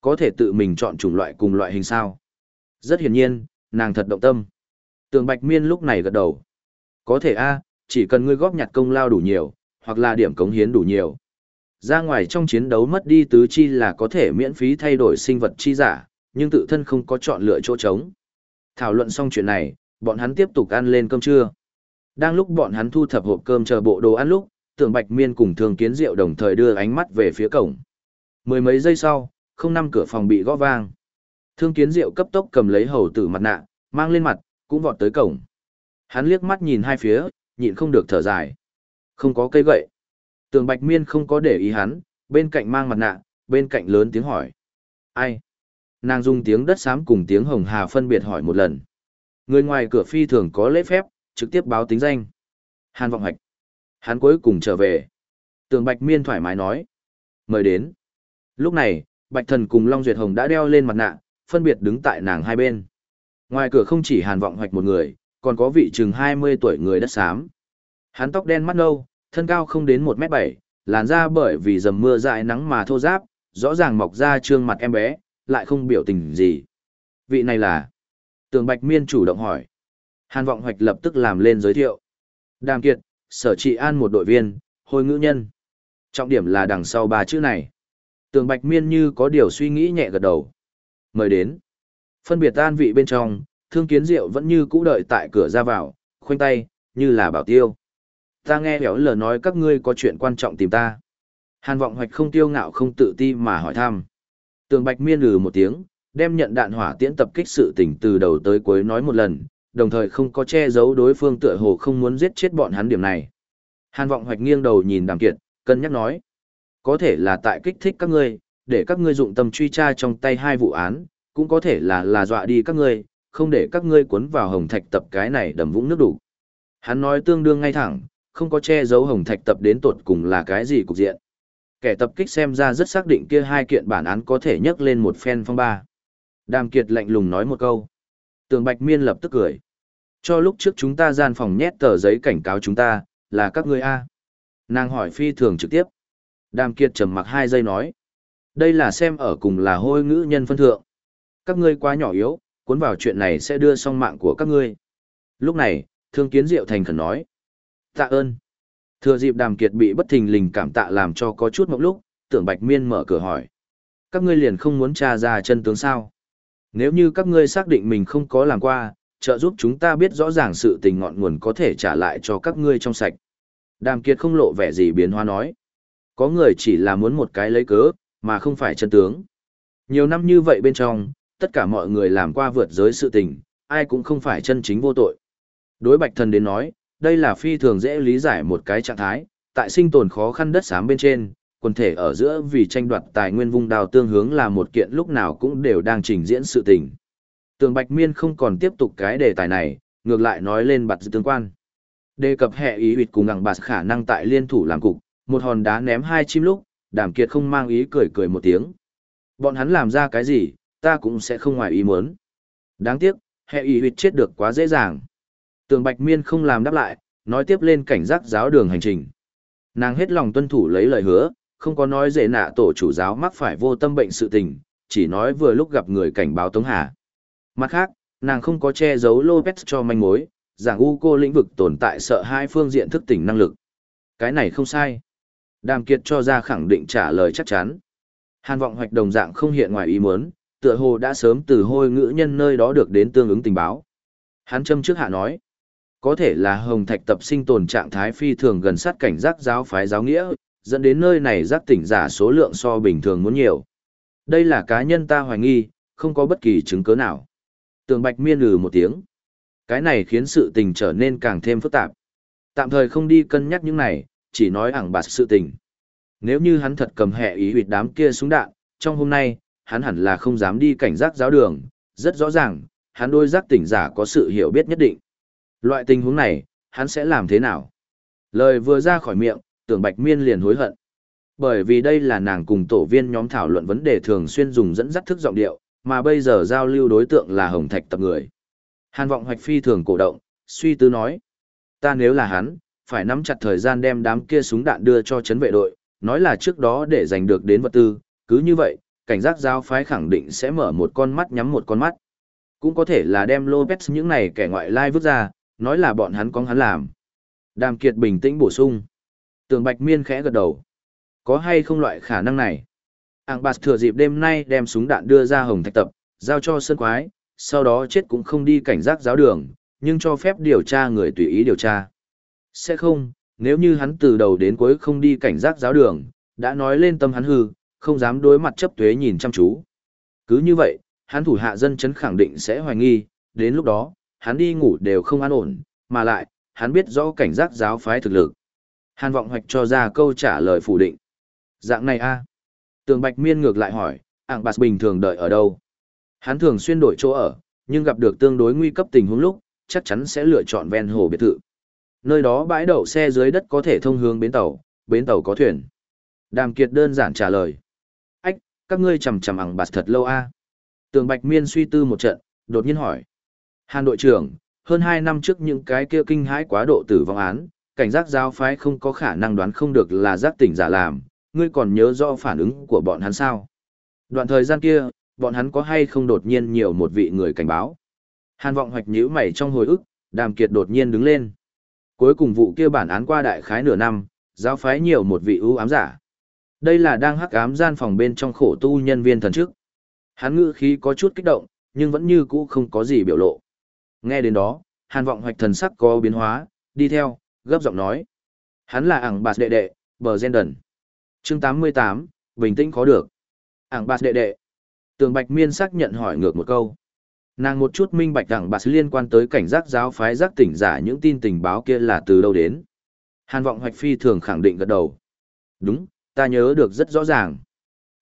Có thể tự mình chọn chủng loại cùng loại hình sao. Rất hiển nhiên, nàng thật động tâm. Tường Bạch Miên lúc này gật đầu. Có thể a, chỉ cần ngươi góp nhặt công lao đủ nhiều, hoặc là điểm cống hiến đủ nhiều. Ra ngoài trong chiến đấu mất đi tứ chi là có thể miễn phí thay đổi sinh vật chi giả, nhưng tự thân không có chọn lựa chỗ trống. Thảo luận xong chuyện này, bọn hắn tiếp tục ăn lên cơm trưa. Đang lúc bọn hắn thu thập hộp cơm chờ bộ đồ ăn lúc, tưởng Bạch Miên cùng Thương Kiến Diệu đồng thời đưa ánh mắt về phía cổng. Mười mấy giây sau, không năm cửa phòng bị gõ vang. Thương Kiến Diệu cấp tốc cầm lấy hầu tử mặt nạ, mang lên mặt, cũng vọt tới cổng. Hắn liếc mắt nhìn hai phía, nhịn không được thở dài. Không có cây gậy. Tường Bạch Miên không có để ý hắn, bên cạnh mang mặt nạ, bên cạnh lớn tiếng hỏi. Ai? Nàng dùng tiếng đất xám cùng tiếng hồng hà phân biệt hỏi một lần. Người ngoài cửa phi thường có lễ phép, trực tiếp báo tính danh. Hàn Vọng Hạch. Hắn cuối cùng trở về. Tường Bạch Miên thoải mái nói. Mời đến. Lúc này, Bạch Thần cùng Long Duyệt Hồng đã đeo lên mặt nạ, phân biệt đứng tại nàng hai bên. Ngoài cửa không chỉ Hàn Vọng Hoạch một người, còn có vị chừng 20 tuổi người đất xám. Hắn tóc đen mắt nâu, thân cao không đến 1 mét 7, làn da bởi vì dầm mưa dại nắng mà thô ráp, rõ ràng mọc ra trương mặt em bé, lại không biểu tình gì. Vị này là... Tường Bạch Miên chủ động hỏi. Hàn Vọng Hoạch lập tức làm lên giới thiệu. Đàm Kiệt, sở trị an một đội viên, hồi ngữ nhân. Trọng điểm là đằng sau ba chữ này. Tường Bạch Miên như có điều suy nghĩ nhẹ gật đầu. Mời đến. Phân biệt an vị bên trong, thương kiến diệu vẫn như cũ đợi tại cửa ra vào, khoanh tay, như là bảo tiêu. Ta nghe hẻo lờ nói các ngươi có chuyện quan trọng tìm ta. Hàn vọng hoạch không tiêu ngạo không tự ti mà hỏi thăm. Tường Bạch Miên lừ một tiếng, đem nhận đạn hỏa tiễn tập kích sự tình từ đầu tới cuối nói một lần, đồng thời không có che giấu đối phương tựa hồ không muốn giết chết bọn hắn điểm này. Hàn vọng hoạch nghiêng đầu nhìn Đàm Kiệt, cân nhắc nói. Có thể là tại kích thích các ngươi, để các ngươi dụng tâm truy tra trong tay hai vụ án, cũng có thể là là dọa đi các ngươi, không để các ngươi cuốn vào hồng thạch tập cái này đầm vũng nước đủ. Hắn nói tương đương ngay thẳng, không có che giấu hồng thạch tập đến tột cùng là cái gì cục diện. Kẻ tập kích xem ra rất xác định kia hai kiện bản án có thể nhấc lên một phen phong ba. Đàm Kiệt lạnh lùng nói một câu. Tường Bạch Miên lập tức cười. Cho lúc trước chúng ta gian phòng nhét tờ giấy cảnh cáo chúng ta, là các ngươi A. Nàng hỏi phi thường trực tiếp. Đàm Kiệt trầm mặc hai giây nói. Đây là xem ở cùng là hôi ngữ nhân phân thượng. Các ngươi quá nhỏ yếu, cuốn vào chuyện này sẽ đưa xong mạng của các ngươi. Lúc này, thương kiến diệu thành khẩn nói. Tạ ơn. Thừa dịp đàm kiệt bị bất thình lình cảm tạ làm cho có chút mộng lúc, tưởng bạch miên mở cửa hỏi. Các ngươi liền không muốn tra ra chân tướng sao? Nếu như các ngươi xác định mình không có làm qua, trợ giúp chúng ta biết rõ ràng sự tình ngọn nguồn có thể trả lại cho các ngươi trong sạch. Đàm kiệt không lộ vẻ gì biến hóa nói. Có người chỉ là muốn một cái lấy cớ, mà không phải chân tướng. Nhiều năm như vậy bên trong, tất cả mọi người làm qua vượt giới sự tình, ai cũng không phải chân chính vô tội. Đối bạch thần đến nói, đây là phi thường dễ lý giải một cái trạng thái, tại sinh tồn khó khăn đất xám bên trên, quần thể ở giữa vì tranh đoạt tài nguyên vung đào tương hướng là một kiện lúc nào cũng đều đang trình diễn sự tình. Tường Bạch Miên không còn tiếp tục cái đề tài này, ngược lại nói lên bạt tương quan. Đề cập hệ ý huyệt cùng ngẳng bạt khả năng tại liên thủ làm cục, một hòn đá ném hai chim lúc, đàm kiệt không mang ý cười cười một tiếng. Bọn hắn làm ra cái gì, ta cũng sẽ không ngoài ý muốn. Đáng tiếc, hệ ý huyệt chết được quá dễ dàng. Tường Bạch Miên không làm đáp lại, nói tiếp lên cảnh giác giáo đường hành trình. Nàng hết lòng tuân thủ lấy lời hứa, không có nói dễ nạ tổ chủ giáo mắc phải vô tâm bệnh sự tình, chỉ nói vừa lúc gặp người cảnh báo Tống Hà. Mặt khác, nàng không có che giấu Lopez cho manh mối, giảng u cô lĩnh vực tồn tại sợ hai phương diện thức tỉnh năng lực. Cái này không sai. Đàm Kiệt cho ra khẳng định trả lời chắc chắn. Hàn vọng hoạch đồng dạng không hiện ngoài ý muốn, tựa hồ đã sớm từ hôi ngữ nhân nơi đó được đến tương ứng tình báo. Hắn châm trước hạ nói, có thể là hồng thạch tập sinh tồn trạng thái phi thường gần sát cảnh giác giáo phái giáo nghĩa, dẫn đến nơi này giác tỉnh giả số lượng so bình thường muốn nhiều. Đây là cá nhân ta hoài nghi, không có bất kỳ chứng cứ nào. Tường Bạch miên lừ một tiếng. Cái này khiến sự tình trở nên càng thêm phức tạp. Tạm thời không đi cân nhắc những này, chỉ nói ảng bạt sự tình. Nếu như hắn thật cầm hệ ý huyệt đám kia súng đạn, trong hôm nay, hắn hẳn là không dám đi cảnh giác giáo đường, rất rõ ràng, hắn đôi giác tỉnh giả có sự hiểu biết nhất định. Loại tình huống này, hắn sẽ làm thế nào? Lời vừa ra khỏi miệng, tưởng bạch miên liền hối hận. Bởi vì đây là nàng cùng tổ viên nhóm thảo luận vấn đề thường xuyên dùng dẫn dắt thức giọng điệu, mà bây giờ giao lưu đối tượng là hồng thạch tập người. Hàn vọng hoạch phi thường cổ động, suy tư nói. Ta nếu là hắn, phải nắm chặt thời gian đem đám kia súng đạn đưa cho chấn vệ đội, nói là trước đó để giành được đến vật tư, cứ như vậy, cảnh giác giao phái khẳng định sẽ mở một con mắt nhắm một con mắt. Cũng có thể là đem Lopez những này kẻ ngoại lai vứt ra, nói là bọn hắn có hắn làm. Đàm Kiệt bình tĩnh bổ sung. Tường Bạch Miên khẽ gật đầu. Có hay không loại khả năng này? Ảng Bạt thừa dịp đêm nay đem súng đạn đưa ra hồng thạch tập, giao cho sơn quái, sau đó chết cũng không đi cảnh giác giáo đường, nhưng cho phép điều tra người tùy ý điều tra. Sẽ không, nếu như hắn từ đầu đến cuối không đi cảnh giác giáo đường, đã nói lên tâm hắn hư, không dám đối mặt chấp thuế nhìn chăm chú. Cứ như vậy, hắn thủ hạ dân chấn khẳng định sẽ hoài nghi, đến lúc đó, hắn đi ngủ đều không an ổn, mà lại, hắn biết rõ cảnh giác giáo phái thực lực. Hàn vọng hoạch cho ra câu trả lời phủ định. Dạng này a Tường Bạch Miên ngược lại hỏi, ảng bạc bình thường đợi ở đâu? Hắn thường xuyên đổi chỗ ở, nhưng gặp được tương đối nguy cấp tình huống lúc, chắc chắn sẽ lựa chọn ven hồ biệt thự. Nơi đó bãi đậu xe dưới đất có thể thông hướng bến tàu, bến tàu có thuyền. Đàm Kiệt đơn giản trả lời. Ách, các ngươi chầm chầm ảng bạc thật lâu a Tường Bạch Miên suy tư một trận, đột nhiên hỏi. Hàn đội trưởng, hơn 2 năm trước những cái kia kinh hãi quá độ tử vong án, cảnh giác giáo phái không có khả năng đoán không được là giác tỉnh giả làm, ngươi còn nhớ rõ phản ứng của bọn hắn sao? Đoạn thời gian kia, bọn hắn có hay không đột nhiên nhiều một vị người cảnh báo. Hàn vọng hoạch nhíu mày trong hồi ức, đàm kiệt đột nhiên đứng lên. Cuối cùng vụ kia bản án qua đại khái nửa năm, giáo phái nhiều một vị ưu ám giả. Đây là đang hắc ám gian phòng bên trong khổ tu nhân viên thần trước. Hắn ngữ khí có chút kích động, nhưng vẫn như cũ không có gì biểu lộ. Nghe đến đó, hàn vọng hoạch thần sắc có biến hóa, đi theo, gấp giọng nói. Hắn là ảng bạt đệ đệ, bờ gen đần. chương 88, bình tĩnh khó được. ảng bạt đệ đệ. Tường Bạch Miên xác nhận hỏi ngược một câu. Nàng một chút minh bạch ảng bạt liên quan tới cảnh giác giáo phái giác tỉnh giả những tin tình báo kia là từ đâu đến. Hàn vọng hoạch phi thường khẳng định gật đầu. Đúng, ta nhớ được rất rõ ràng.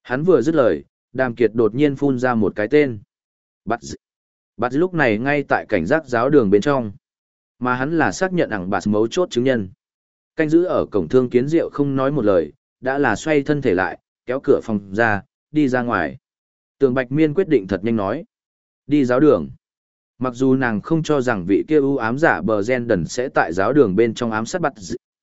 Hắn vừa dứt lời, đàm kiệt đột nhiên phun ra một cái tên. Bắt d... Bắt lúc này ngay tại cảnh giác giáo đường bên trong. Mà hắn là xác nhận ảng bạt mấu chốt chứng nhân. Canh giữ ở cổng thương kiến diệu không nói một lời, đã là xoay thân thể lại, kéo cửa phòng ra, đi ra ngoài. Tường Bạch Miên quyết định thật nhanh nói. Đi giáo đường. Mặc dù nàng không cho rằng vị kia ưu ám giả bờ gen đần sẽ tại giáo đường bên trong ám sát bắt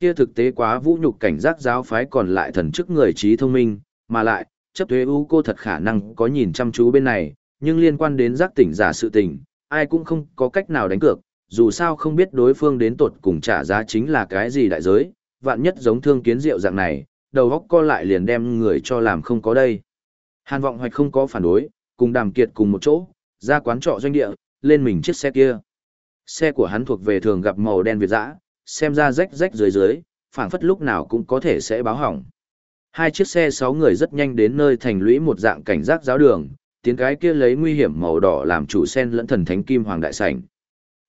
kia thực tế quá vũ nhục cảnh giác giáo phái còn lại thần chức người trí thông minh, mà lại, chấp thuế ưu cô thật khả năng có nhìn chăm chú bên này, nhưng liên quan đến giác tỉnh giả sự tình, ai cũng không có cách nào đánh cược, dù sao không biết đối phương đến tột cùng trả giá chính là cái gì đại giới, vạn nhất giống thương kiến diệu dạng này, đầu góc co lại liền đem người cho làm không có đây. Hàn vọng hoạch không có phản đối, cùng đàm kiệt cùng một chỗ, ra quán trọ doanh địa, lên mình chiếc xe kia. Xe của hắn thuộc về thường gặp màu đen Việt dã, xem ra rách rách dưới dưới, phảng phất lúc nào cũng có thể sẽ báo hỏng. Hai chiếc xe sáu người rất nhanh đến nơi thành lũy một dạng cảnh giác giáo đường, tiếng cái kia lấy nguy hiểm màu đỏ làm chủ sen lẫn thần thánh kim hoàng đại sảnh.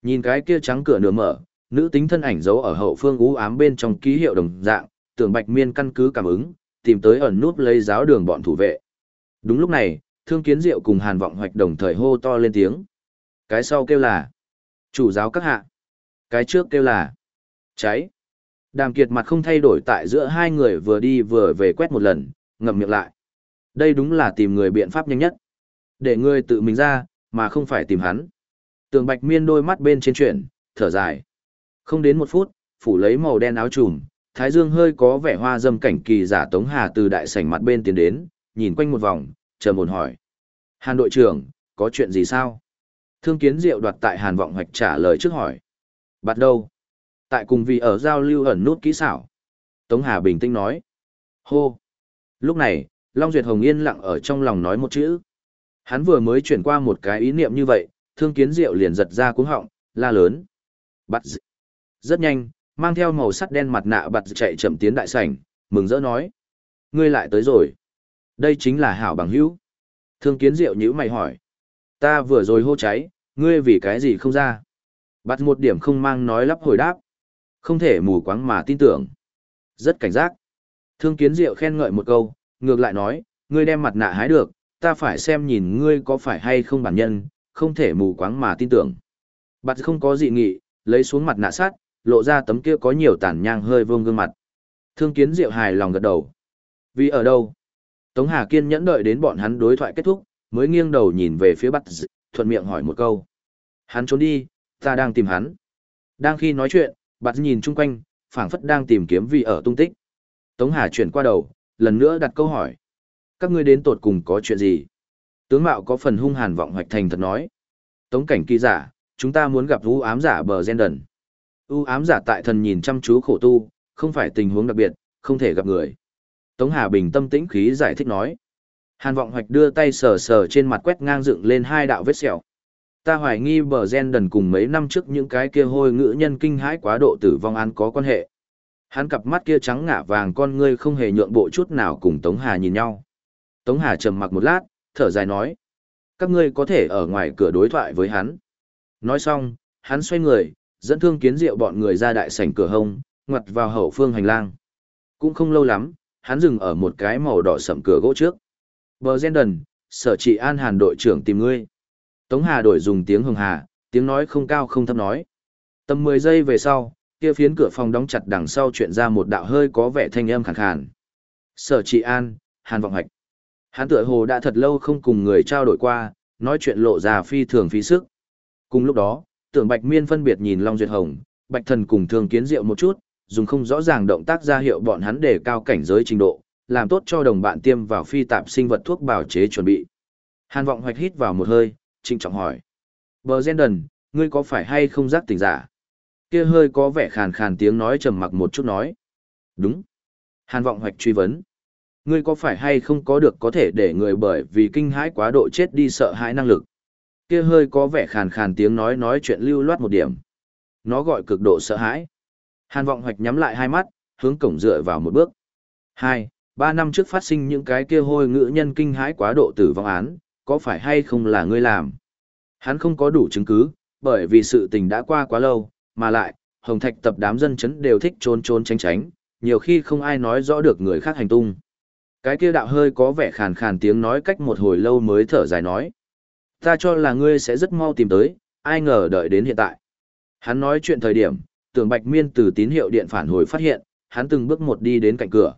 Nhìn cái kia trắng cửa nửa mở, nữ tính thân ảnh giấu ở hậu phương u ám bên trong ký hiệu đồng dạng, tưởng Bạch Miên căn cứ cảm ứng, tìm tới ẩn núp lấy giáo đường bọn thủ vệ. Đúng lúc này, Thương Kiến Diệu cùng Hàn Vọng Hoạch đồng thời hô to lên tiếng. Cái sau kêu là chủ giáo các hạ. Cái trước kêu là cháy. Đàm Kiệt mặt không thay đổi tại giữa hai người vừa đi vừa về quét một lần, ngậm miệng lại. Đây đúng là tìm người biện pháp nhanh nhất. Để người tự mình ra, mà không phải tìm hắn. Tường Bạch Miên đôi mắt bên trên chuyển, thở dài. Không đến một phút, phủ lấy màu đen áo trùm, Thái Dương hơi có vẻ hoa dâm cảnh kỳ giả Tống Hà từ đại sảnh mặt bên tiến đến, nhìn quanh một vòng, chờ một hỏi. Hàn đội trưởng, có chuyện gì sao? Thương kiến diệu đoạt tại Hàn vọng hoạch trả lời trước hỏi. Bắt đầu. Tại cùng vì ở giao lưu ẩn nút kỹ xảo. Tống Hà bình tĩnh nói. Hô. Lúc này, Long Duyệt Hồng yên lặng ở trong lòng nói một chữ. Hắn vừa mới chuyển qua một cái ý niệm như vậy, thương kiến diệu liền giật ra cuống họng, la lớn. Bắt dị. Rất nhanh, mang theo màu sắt đen mặt nạ bặt chạy chậm tiến đại sảnh, mừng rỡ nói. Ngươi lại tới rồi. Đây chính là hảo bằng hữu. Thương kiến diệu nhữ mày hỏi. Ta vừa rồi hô cháy, ngươi vì cái gì không ra? Bạt một điểm không mang nói lắp hồi đáp. Không thể mù quáng mà tin tưởng. Rất cảnh giác. Thương kiến diệu khen ngợi một câu, ngược lại nói, ngươi đem mặt nạ hái được, ta phải xem nhìn ngươi có phải hay không bản nhân, không thể mù quáng mà tin tưởng. Bạt không có dị nghị, lấy xuống mặt nạ sát, lộ ra tấm kia có nhiều tàn nhang hơi vương gương mặt. Thương kiến diệu hài lòng gật đầu. Vì ở đâu? Tống Hà kiên nhẫn đợi đến bọn hắn đối thoại kết thúc, mới nghiêng đầu nhìn về phía bắt thuận miệng hỏi một câu. Hắn trốn đi, ta đang tìm hắn. Đang khi nói chuyện, bạt nhìn chung quanh, phảng phất đang tìm kiếm vì ở tung tích. Tống Hà chuyển qua đầu, lần nữa đặt câu hỏi. Các ngươi đến tột cùng có chuyện gì? Tướng mạo có phần hung hàn vọng hoạch thành thật nói. Tống cảnh kỳ giả, chúng ta muốn gặp u ám giả bờ gen đần. U ám giả tại thần nhìn chăm chú khổ tu, không phải tình huống đặc biệt, không thể gặp người. Tống Hà Bình tâm tĩnh khí giải thích nói. Hàn vọng hoạch đưa tay sờ sờ trên mặt quét ngang dựng lên hai đạo vết sẹo. Ta hoài nghi bờ gen đần cùng mấy năm trước những cái kia hôi ngữ nhân kinh hãi quá độ tử vong án có quan hệ. Hắn cặp mắt kia trắng ngả vàng con ngươi không hề nhượng bộ chút nào cùng Tống Hà nhìn nhau. Tống Hà trầm mặc một lát, thở dài nói. Các ngươi có thể ở ngoài cửa đối thoại với hắn. Nói xong, hắn xoay người, dẫn thương kiến diệu bọn người ra đại sảnh cửa hông, ngoặt vào hậu phương hành lang. Cũng không lâu lắm, hắn dừng ở một cái màu đỏ sậm cửa gỗ trước. Bờ Gen sở trị an hàn đội trưởng tìm ngươi. Tống Hà đổi dùng tiếng hường hà, tiếng nói không cao không thấp nói. Tầm 10 giây về sau, kia phiến cửa phòng đóng chặt đằng sau chuyện ra một đạo hơi có vẻ thanh âm khàn khàn. Sở trị an, hàn vọng hạch. Hắn tựa hồ đã thật lâu không cùng người trao đổi qua, nói chuyện lộ ra phi thường phí sức. Cùng lúc đó, tưởng Bạch Miên phân biệt nhìn Long Duyệt Hồng, Bạch Thần cùng Thường Kiến Diệu một chút, dùng không rõ ràng động tác ra hiệu bọn hắn để cao cảnh giới trình độ, làm tốt cho đồng bạn tiêm vào phi tạp sinh vật thuốc bào chế chuẩn bị. Hàn vọng hoạch hít vào một hơi, trinh trọng hỏi. Bờ gen đần, ngươi có phải hay không giác tỉnh giả? Kia hơi có vẻ khàn khàn tiếng nói trầm mặc một chút nói. Đúng. Hàn vọng hoạch truy vấn. Ngươi có phải hay không có được có thể để người bởi vì kinh hãi quá độ chết đi sợ hãi năng lực? Kia hơi có vẻ khàn khàn tiếng nói nói chuyện lưu loát một điểm. Nó gọi cực độ sợ hãi. Hàn vọng hoạch nhắm lại hai mắt, hướng cổng dựa vào một bước. Hai, ba năm trước phát sinh những cái kia hôi ngữ nhân kinh hãi quá độ tử vong án, có phải hay không là ngươi làm? Hắn không có đủ chứng cứ, bởi vì sự tình đã qua quá lâu, mà lại, hồng thạch tập đám dân chấn đều thích trốn trốn tránh tránh, nhiều khi không ai nói rõ được người khác hành tung. Cái kia đạo hơi có vẻ khàn khàn tiếng nói cách một hồi lâu mới thở dài nói. Ta cho là ngươi sẽ rất mau tìm tới, ai ngờ đợi đến hiện tại. Hắn nói chuyện thời điểm, tưởng bạch miên từ tín hiệu điện phản hồi phát hiện, hắn từng bước một đi đến cạnh cửa.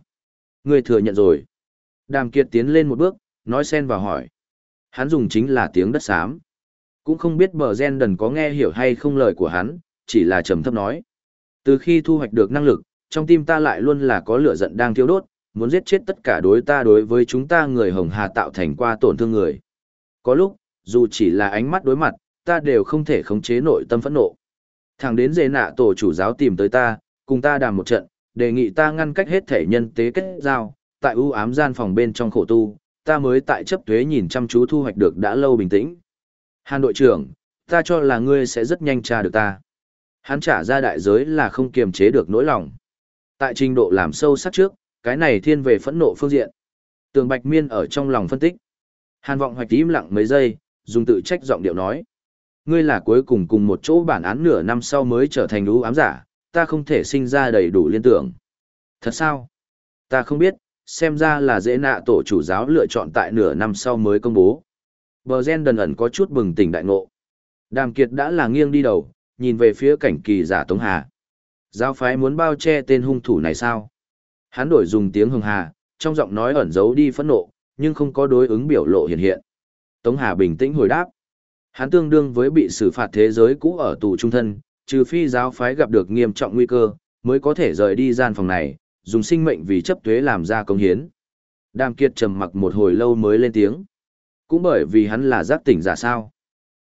Ngươi thừa nhận rồi. Đàm kiệt tiến lên một bước, nói xen vào hỏi. Hắn dùng chính là tiếng đất xám. Cũng không biết bờ gen đần có nghe hiểu hay không lời của hắn, chỉ là trầm thấp nói. Từ khi thu hoạch được năng lực, trong tim ta lại luôn là có lửa giận đang thiêu đốt, muốn giết chết tất cả đối ta đối với chúng ta người Hồng Hà tạo thành qua tổn thương người. Có lúc, dù chỉ là ánh mắt đối mặt, ta đều không thể khống chế nội tâm phẫn nộ. Thẳng đến dề nạ tổ chủ giáo tìm tới ta, cùng ta đàm một trận, đề nghị ta ngăn cách hết thể nhân tế kết giao, tại ưu ám gian phòng bên trong khổ tu, ta mới tại chấp thuế nhìn chăm chú thu hoạch được đã lâu bình tĩnh. Hàn đội trưởng, ta cho là ngươi sẽ rất nhanh tra được ta. Hắn trả ra đại giới là không kiềm chế được nỗi lòng. Tại trình độ làm sâu sắc trước, cái này thiên về phẫn nộ phương diện. Tường Bạch Miên ở trong lòng phân tích. Hàn vọng hoạch im lặng mấy giây, dùng tự trách giọng điệu nói. Ngươi là cuối cùng cùng một chỗ bản án nửa năm sau mới trở thành lũ ám giả, ta không thể sinh ra đầy đủ liên tưởng. Thật sao? Ta không biết, xem ra là dễ nạ tổ chủ giáo lựa chọn tại nửa năm sau mới công bố. Bờ gen đần ẩn có chút bừng tỉnh đại ngộ. Đàm Kiệt đã là nghiêng đi đầu, nhìn về phía cảnh kỳ giả Tống Hà. Giáo phái muốn bao che tên hung thủ này sao? Hắn đổi dùng tiếng hưng hà, trong giọng nói ẩn giấu đi phẫn nộ, nhưng không có đối ứng biểu lộ hiện hiện. Tống Hà bình tĩnh hồi đáp. Hắn tương đương với bị xử phạt thế giới cũ ở tù trung thân, trừ phi giáo phái gặp được nghiêm trọng nguy cơ, mới có thể rời đi gian phòng này, dùng sinh mệnh vì chấp thuế làm ra công hiến. Đàm Kiệt trầm mặc một hồi lâu mới lên tiếng. Cũng bởi vì hắn là giác tỉnh giả sao.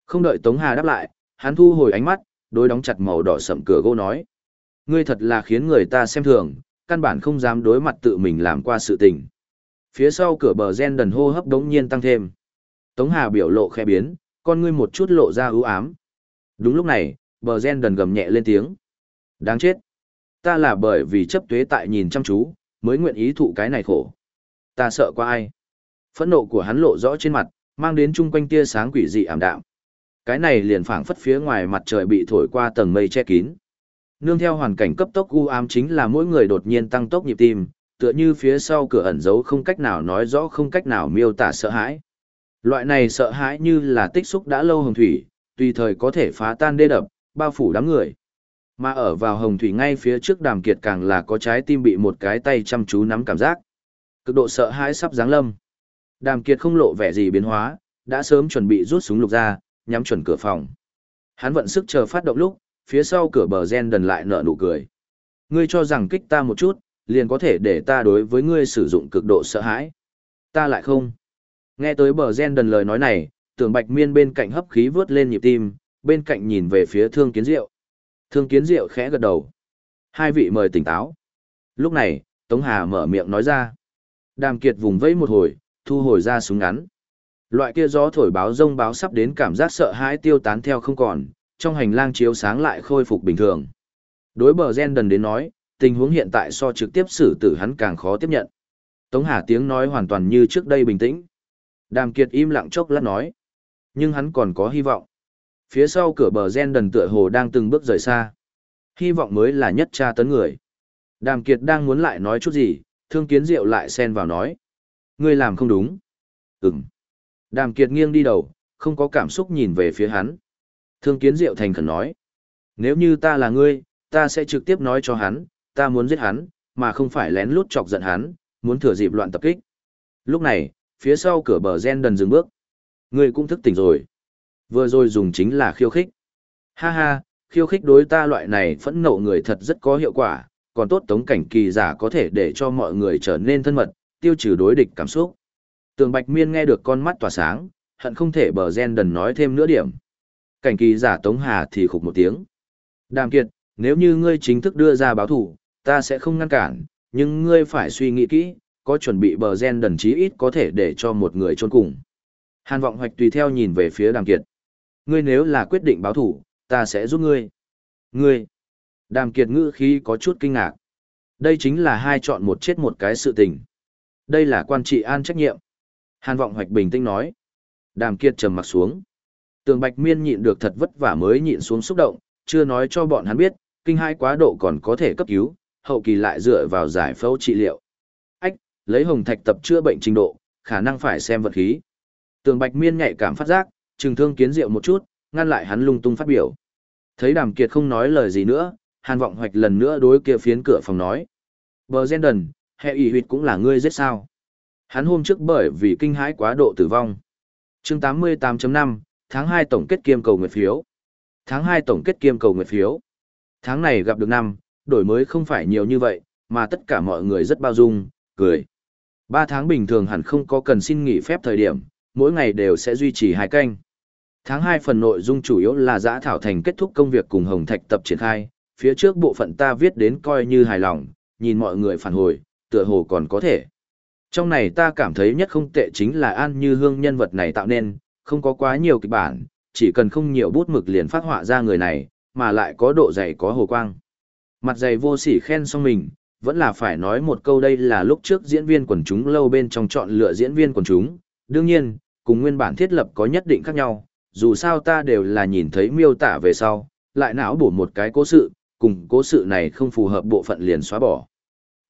Không đợi Tống Hà đáp lại, hắn thu hồi ánh mắt, đối đóng chặt màu đỏ sậm cửa gỗ nói. Ngươi thật là khiến người ta xem thường, căn bản không dám đối mặt tự mình làm qua sự tình. Phía sau cửa bờ gen đần hô hấp đống nhiên tăng thêm. Tống Hà biểu lộ khẽ biến, con ngươi một chút lộ ra ưu ám. Đúng lúc này, bờ gen đần gầm nhẹ lên tiếng. Đáng chết. Ta là bởi vì chấp tuế tại nhìn chăm chú, mới nguyện ý thụ cái này khổ. Ta sợ qua ai. Phẫn nộ của hắn lộ rõ trên mặt, mang đến chung quanh tia sáng quỷ dị ảm đạm. Cái này liền phảng phất phía ngoài mặt trời bị thổi qua tầng mây che kín. Nương theo hoàn cảnh cấp tốc u ám chính là mỗi người đột nhiên tăng tốc nhịp tim, tựa như phía sau cửa ẩn giấu không cách nào nói rõ không cách nào miêu tả sợ hãi. Loại này sợ hãi như là tích xúc đã lâu hồng thủy, tùy thời có thể phá tan đê đập, bao phủ đám người. Mà ở vào hồng thủy ngay phía trước đàm kiệt càng là có trái tim bị một cái tay chăm chú nắm cảm giác. Cực độ sợ hãi sắp giáng lâm. Đàm kiệt không lộ vẻ gì biến hóa, đã sớm chuẩn bị rút súng lục ra, nhắm chuẩn cửa phòng. Hắn vận sức chờ phát động lúc, phía sau cửa bờ gen đần lại nở nụ cười. Ngươi cho rằng kích ta một chút, liền có thể để ta đối với ngươi sử dụng cực độ sợ hãi. Ta lại không. Nghe tới bờ gen đần lời nói này, tưởng bạch miên bên cạnh hấp khí vướt lên nhịp tim, bên cạnh nhìn về phía thương kiến diệu. Thương kiến diệu khẽ gật đầu. Hai vị mời tỉnh táo. Lúc này, Tống Hà mở miệng nói ra. Đàm kiệt vùng vẫy một hồi, thu hồi ra súng ngắn. Loại kia gió thổi báo rông báo sắp đến cảm giác sợ hãi tiêu tán theo không còn, trong hành lang chiếu sáng lại khôi phục bình thường. Đối bờ gen đần đến nói, tình huống hiện tại so trực tiếp xử tử hắn càng khó tiếp nhận. Tống Hà tiếng nói hoàn toàn như trước đây bình tĩnh. Đàm Kiệt im lặng chốc lát nói. Nhưng hắn còn có hy vọng. Phía sau cửa bờ gen đần tựa hồ đang từng bước rời xa. Hy vọng mới là nhất tra tấn người. Đàm Kiệt đang muốn lại nói chút gì, thương kiến diệu lại xen vào nói. Ngươi làm không đúng. Ừm. Đàm Kiệt nghiêng đi đầu, không có cảm xúc nhìn về phía hắn. Thương kiến diệu thành khẩn nói. Nếu như ta là ngươi, ta sẽ trực tiếp nói cho hắn, ta muốn giết hắn, mà không phải lén lút chọc giận hắn, muốn thừa dịp loạn tập kích. Lúc này, phía sau cửa bờ gen đần dừng bước. Ngươi cũng thức tỉnh rồi. Vừa rồi dùng chính là khiêu khích. Ha ha, khiêu khích đối ta loại này phẫn nộ người thật rất có hiệu quả, còn tốt tống cảnh kỳ giả có thể để cho mọi người trở nên thân mật, tiêu trừ đối địch cảm xúc. Tường Bạch Miên nghe được con mắt tỏa sáng, hận không thể bờ gen đần nói thêm nữa điểm. Cảnh kỳ giả Tống Hà thì khục một tiếng. Đàm Kiệt, nếu như ngươi chính thức đưa ra báo thủ, ta sẽ không ngăn cản, nhưng ngươi phải suy nghĩ kỹ, có chuẩn bị bờ gen đần chí ít có thể để cho một người trôn cùng. Hàn vọng hoạch tùy theo nhìn về phía Đàm Kiệt. Ngươi nếu là quyết định báo thủ, ta sẽ giúp ngươi. Ngươi. Đàm Kiệt ngữ khí có chút kinh ngạc. Đây chính là hai chọn một chết một cái sự tình. Đây là quan trị an trách nhiệm. Hàn vọng hoạch bình tĩnh nói. Đàm Kiệt trầm mặt xuống. Tường Bạch Miên nhịn được thật vất vả mới nhịn xuống xúc động, chưa nói cho bọn hắn biết, kinh hai quá độ còn có thể cấp cứu, hậu kỳ lại dựa vào giải phẫu trị liệu. Ách, lấy hồng thạch tập chữa bệnh trình độ, khả năng phải xem vật khí. Tường Bạch Miên nhạy cảm phát giác, trừng thương kiến diệu một chút, ngăn lại hắn lung tung phát biểu. Thấy Đàm Kiệt không nói lời gì nữa, Hàn Vọng Hoạch lần nữa đối kia phiến cửa phòng nói. Bờ Zendon, hệ ủy huyệt cũng là ngươi giết sao. Hắn hôm trước bởi vì kinh hãi quá độ tử vong. chương 88.5, tháng 2 tổng kết kiêm cầu nguyện phiếu. Tháng 2 tổng kết kiêm cầu nguyện phiếu. Tháng này gặp được năm, đổi mới không phải nhiều như vậy, mà tất cả mọi người rất bao dung, cười. Ba tháng bình thường hẳn không có cần xin nghỉ phép thời điểm, mỗi ngày đều sẽ duy trì hai canh. Tháng 2 phần nội dung chủ yếu là giã thảo thành kết thúc công việc cùng Hồng Thạch tập triển khai, phía trước bộ phận ta viết đến coi như hài lòng, nhìn mọi người phản hồi, tựa hồ còn có thể. Trong này ta cảm thấy nhất không tệ chính là An Như Hương nhân vật này tạo nên, không có quá nhiều kịch bản, chỉ cần không nhiều bút mực liền phát họa ra người này, mà lại có độ dày có hồ quang. Mặt dày vô sỉ khen xong mình, vẫn là phải nói một câu đây là lúc trước diễn viên quần chúng lâu bên trong chọn lựa diễn viên quần chúng. Đương nhiên, cùng nguyên bản thiết lập có nhất định khác nhau, dù sao ta đều là nhìn thấy miêu tả về sau, lại não bổ một cái cố sự, cùng cố sự này không phù hợp bộ phận liền xóa bỏ.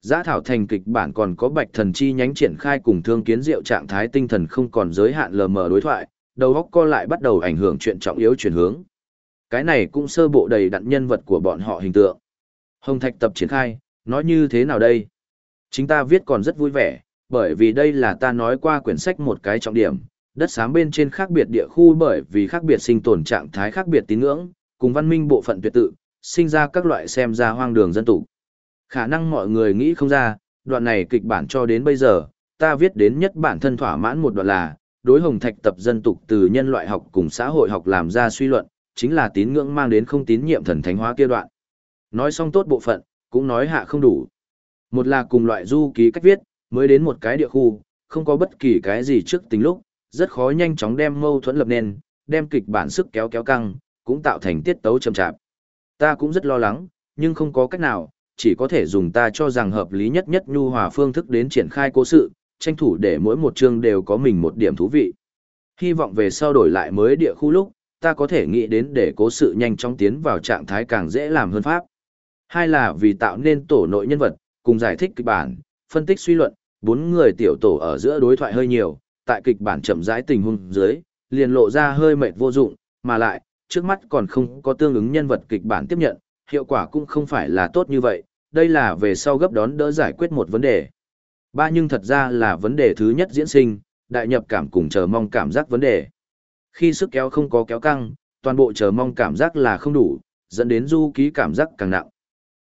Giã thảo thành kịch bản còn có bạch thần chi nhánh triển khai cùng thương kiến diệu trạng thái tinh thần không còn giới hạn lờ mờ đối thoại, đầu óc co lại bắt đầu ảnh hưởng chuyện trọng yếu chuyển hướng. Cái này cũng sơ bộ đầy đặn nhân vật của bọn họ hình tượng. Hồng Thạch tập triển khai, nói như thế nào đây? Chính ta viết còn rất vui vẻ, bởi vì đây là ta nói qua quyển sách một cái trọng điểm, đất xám bên trên khác biệt địa khu bởi vì khác biệt sinh tồn trạng thái khác biệt tín ngưỡng, cùng văn minh bộ phận tuyệt tự, sinh ra các loại xem ra hoang đường dân tụ. Khả năng mọi người nghĩ không ra, đoạn này kịch bản cho đến bây giờ, ta viết đến nhất bản thân thỏa mãn một đoạn là, đối hồng thạch tập dân tục từ nhân loại học cùng xã hội học làm ra suy luận, chính là tín ngưỡng mang đến không tín nhiệm thần thánh hóa kia đoạn. Nói xong tốt bộ phận, cũng nói hạ không đủ. Một là cùng loại du ký cách viết, mới đến một cái địa khu, không có bất kỳ cái gì trước tính lúc, rất khó nhanh chóng đem mâu thuẫn lập nên, đem kịch bản sức kéo kéo căng, cũng tạo thành tiết tấu chậm chạp. Ta cũng rất lo lắng, nhưng không có cách nào, chỉ có thể dùng ta cho rằng hợp lý nhất nhất nhu hòa phương thức đến triển khai cố sự, tranh thủ để mỗi một chương đều có mình một điểm thú vị. Hy vọng về sau đổi lại mới địa khu lúc, ta có thể nghĩ đến để cố sự nhanh chóng tiến vào trạng thái càng dễ làm hơn pháp. Hai là vì tạo nên tổ nội nhân vật, cùng giải thích kịch bản, phân tích suy luận, bốn người tiểu tổ ở giữa đối thoại hơi nhiều, tại kịch bản chậm rãi tình huống dưới, liền lộ ra hơi mệt vô dụng, mà lại, trước mắt còn không có tương ứng nhân vật kịch bản tiếp nhận, hiệu quả cũng không phải là tốt như vậy, đây là về sau gấp đón đỡ giải quyết một vấn đề. Ba nhưng thật ra là vấn đề thứ nhất diễn sinh, đại nhập cảm cùng chờ mong cảm giác vấn đề. Khi sức kéo không có kéo căng, toàn bộ chờ mong cảm giác là không đủ, dẫn đến du ký cảm giác càng nặng.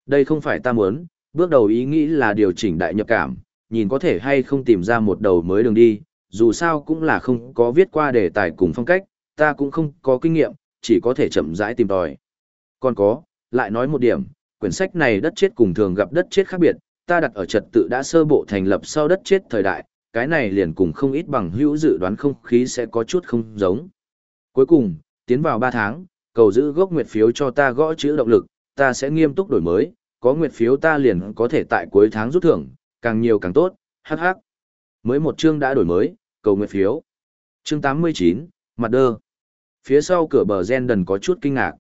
Đây không phải ta muốn, bước đầu ý nghĩ là điều chỉnh đại nhập cảm, nhìn có thể hay không tìm ra một đầu mới đường đi, dù sao cũng là không có viết qua đề tài cùng phong cách, ta cũng không có kinh nghiệm, chỉ có thể chậm rãi tìm tòi. Còn có, lại nói một điểm, quyển sách này đất chết cùng thường gặp đất chết khác biệt, ta đặt ở trật tự đã sơ bộ thành lập sau đất chết thời đại, cái này liền cùng không ít bằng hữu dự đoán không khí sẽ có chút không giống. Cuối cùng, tiến vào 3 tháng, cầu giữ gốc nguyệt phiếu cho ta gõ chữ động lực, ta sẽ nghiêm túc đổi mới, có nguyệt phiếu ta liền có thể tại cuối tháng rút thưởng, càng nhiều càng tốt, hắc hắc. Mới một chương đã đổi mới, cầu nguyệt phiếu. Chương 89, mặt đơ. Phía sau cửa bờ gen đần có chút kinh ngạc.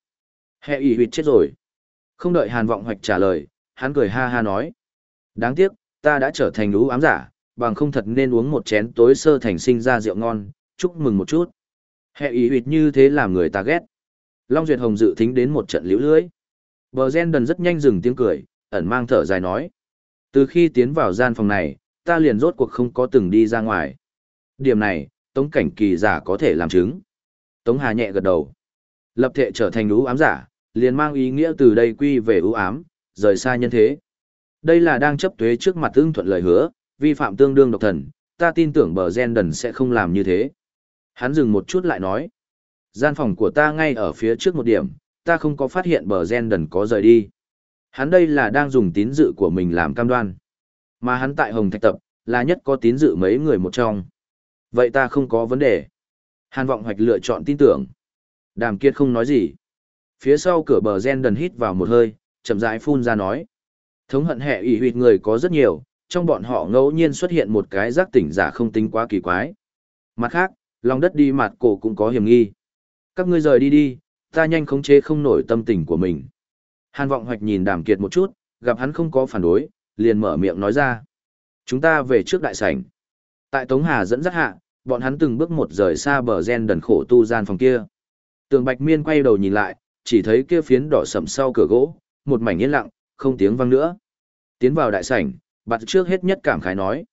Hệ ý huyệt chết rồi. Không đợi Hàn Vọng Hoạch trả lời, hắn cười ha ha nói. Đáng tiếc, ta đã trở thành lũ ám giả, bằng không thật nên uống một chén tối sơ thành sinh ra rượu ngon, chúc mừng một chút. Hệ ý huyệt như thế làm người ta ghét. Long Duyệt Hồng dự thính đến một trận liễu lưới. Bờ gen đần rất nhanh dừng tiếng cười, ẩn mang thở dài nói. Từ khi tiến vào gian phòng này, ta liền rốt cuộc không có từng đi ra ngoài. Điểm này, Tống Cảnh Kỳ giả có thể làm chứng. Tống Hà nhẹ gật đầu. Lập thể trở thành ưu ám giả, liền mang ý nghĩa từ đây quy về ưu ám, rời xa nhân thế. Đây là đang chấp thuế trước mặt tương thuận lời hứa, vi phạm tương đương độc thần, ta tin tưởng bờ gen đần sẽ không làm như thế. Hắn dừng một chút lại nói. Gian phòng của ta ngay ở phía trước một điểm, ta không có phát hiện bờ gen đần có rời đi. Hắn đây là đang dùng tín dự của mình làm cam đoan. Mà hắn tại Hồng Thạch Tập, là nhất có tín dự mấy người một trong. Vậy ta không có vấn đề. Hàn Vọng Hoạch lựa chọn tin tưởng. Đàm Kiệt không nói gì. Phía sau cửa bờ gen đần hít vào một hơi, chậm rãi phun ra nói. Thống hận hệ ủy huyệt người có rất nhiều, trong bọn họ ngẫu nhiên xuất hiện một cái giác tỉnh giả không tính quá kỳ quái. Mặt khác, lòng đất đi mặt cổ cũng có hiểm nghi. Các ngươi rời đi đi, ta nhanh khống chế không nổi tâm tình của mình. Hàn vọng hoạch nhìn đàm kiệt một chút, gặp hắn không có phản đối, liền mở miệng nói ra. Chúng ta về trước đại sảnh. Tại Tống Hà dẫn dắt hạ, bọn hắn từng bước một rời xa bờ gen đần khổ tu gian phòng kia. Tường Bạch Miên quay đầu nhìn lại, chỉ thấy kia phiến đỏ sầm sau cửa gỗ, một mảnh yên lặng, không tiếng vang nữa. Tiến vào đại sảnh, bạn trước hết nhất cảm khái nói.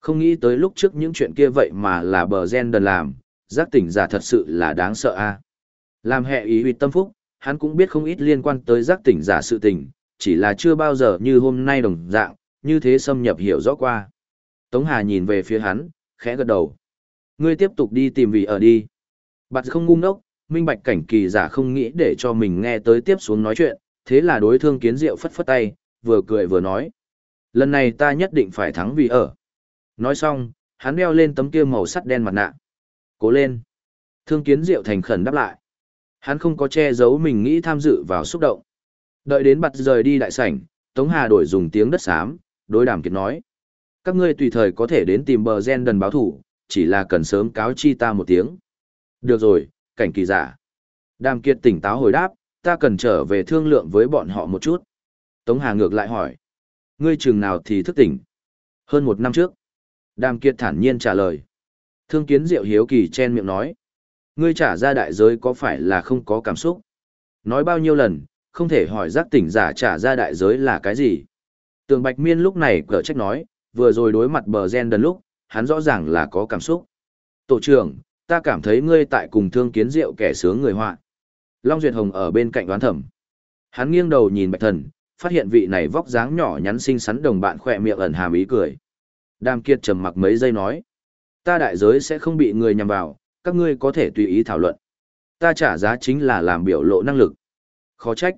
Không nghĩ tới lúc trước những chuyện kia vậy mà là bờ gen đần làm, giác tỉnh giả thật sự là đáng sợ a. Làm hệ ý huy tâm phúc, hắn cũng biết không ít liên quan tới giác tỉnh giả sự tình, chỉ là chưa bao giờ như hôm nay đồng dạng, như thế xâm nhập hiểu rõ qua. Tống Hà nhìn về phía hắn, khẽ gật đầu. Ngươi tiếp tục đi tìm vị ở đi. Bạn không ngu ngốc, minh bạch cảnh kỳ giả không nghĩ để cho mình nghe tới tiếp xuống nói chuyện, thế là đối thương kiến diệu phất phất tay, vừa cười vừa nói. Lần này ta nhất định phải thắng vì ở. Nói xong, hắn đeo lên tấm kia màu sắt đen mặt nạ. Cố lên. Thương kiến diệu thành khẩn đáp lại. Hắn không có che giấu mình nghĩ tham dự vào xúc động. Đợi đến bặt rời đi đại sảnh, Tống Hà đổi dùng tiếng đất xám, đối đàm kiệt nói. Các ngươi tùy thời có thể đến tìm bờ gen đần báo thủ, chỉ là cần sớm cáo chi ta một tiếng. Được rồi, cảnh kỳ giả. Đàm kiệt tỉnh táo hồi đáp, ta cần trở về thương lượng với bọn họ một chút. Tống Hà ngược lại hỏi. Ngươi chừng nào thì thức tỉnh? Hơn một năm trước. Đàm kiệt thản nhiên trả lời. Thương kiến diệu hiếu kỳ chen miệng nói. Ngươi trả ra đại giới có phải là không có cảm xúc? Nói bao nhiêu lần, không thể hỏi giác tỉnh giả trả ra đại giới là cái gì? Tường Bạch Miên lúc này cở trách nói, vừa rồi đối mặt bờ gen đần lúc, hắn rõ ràng là có cảm xúc. Tổ trưởng, ta cảm thấy ngươi tại cùng thương kiến diệu kẻ sướng người họa. Long Duyệt Hồng ở bên cạnh đoán thẩm. Hắn nghiêng đầu nhìn Bạch Thần, phát hiện vị này vóc dáng nhỏ nhắn xinh xắn đồng bạn khỏe miệng ẩn hàm ý cười. Đàm Kiệt trầm mặc mấy giây nói, ta đại giới sẽ không bị người nhằm vào, các ngươi có thể tùy ý thảo luận. Ta trả giá chính là làm biểu lộ năng lực. Khó trách.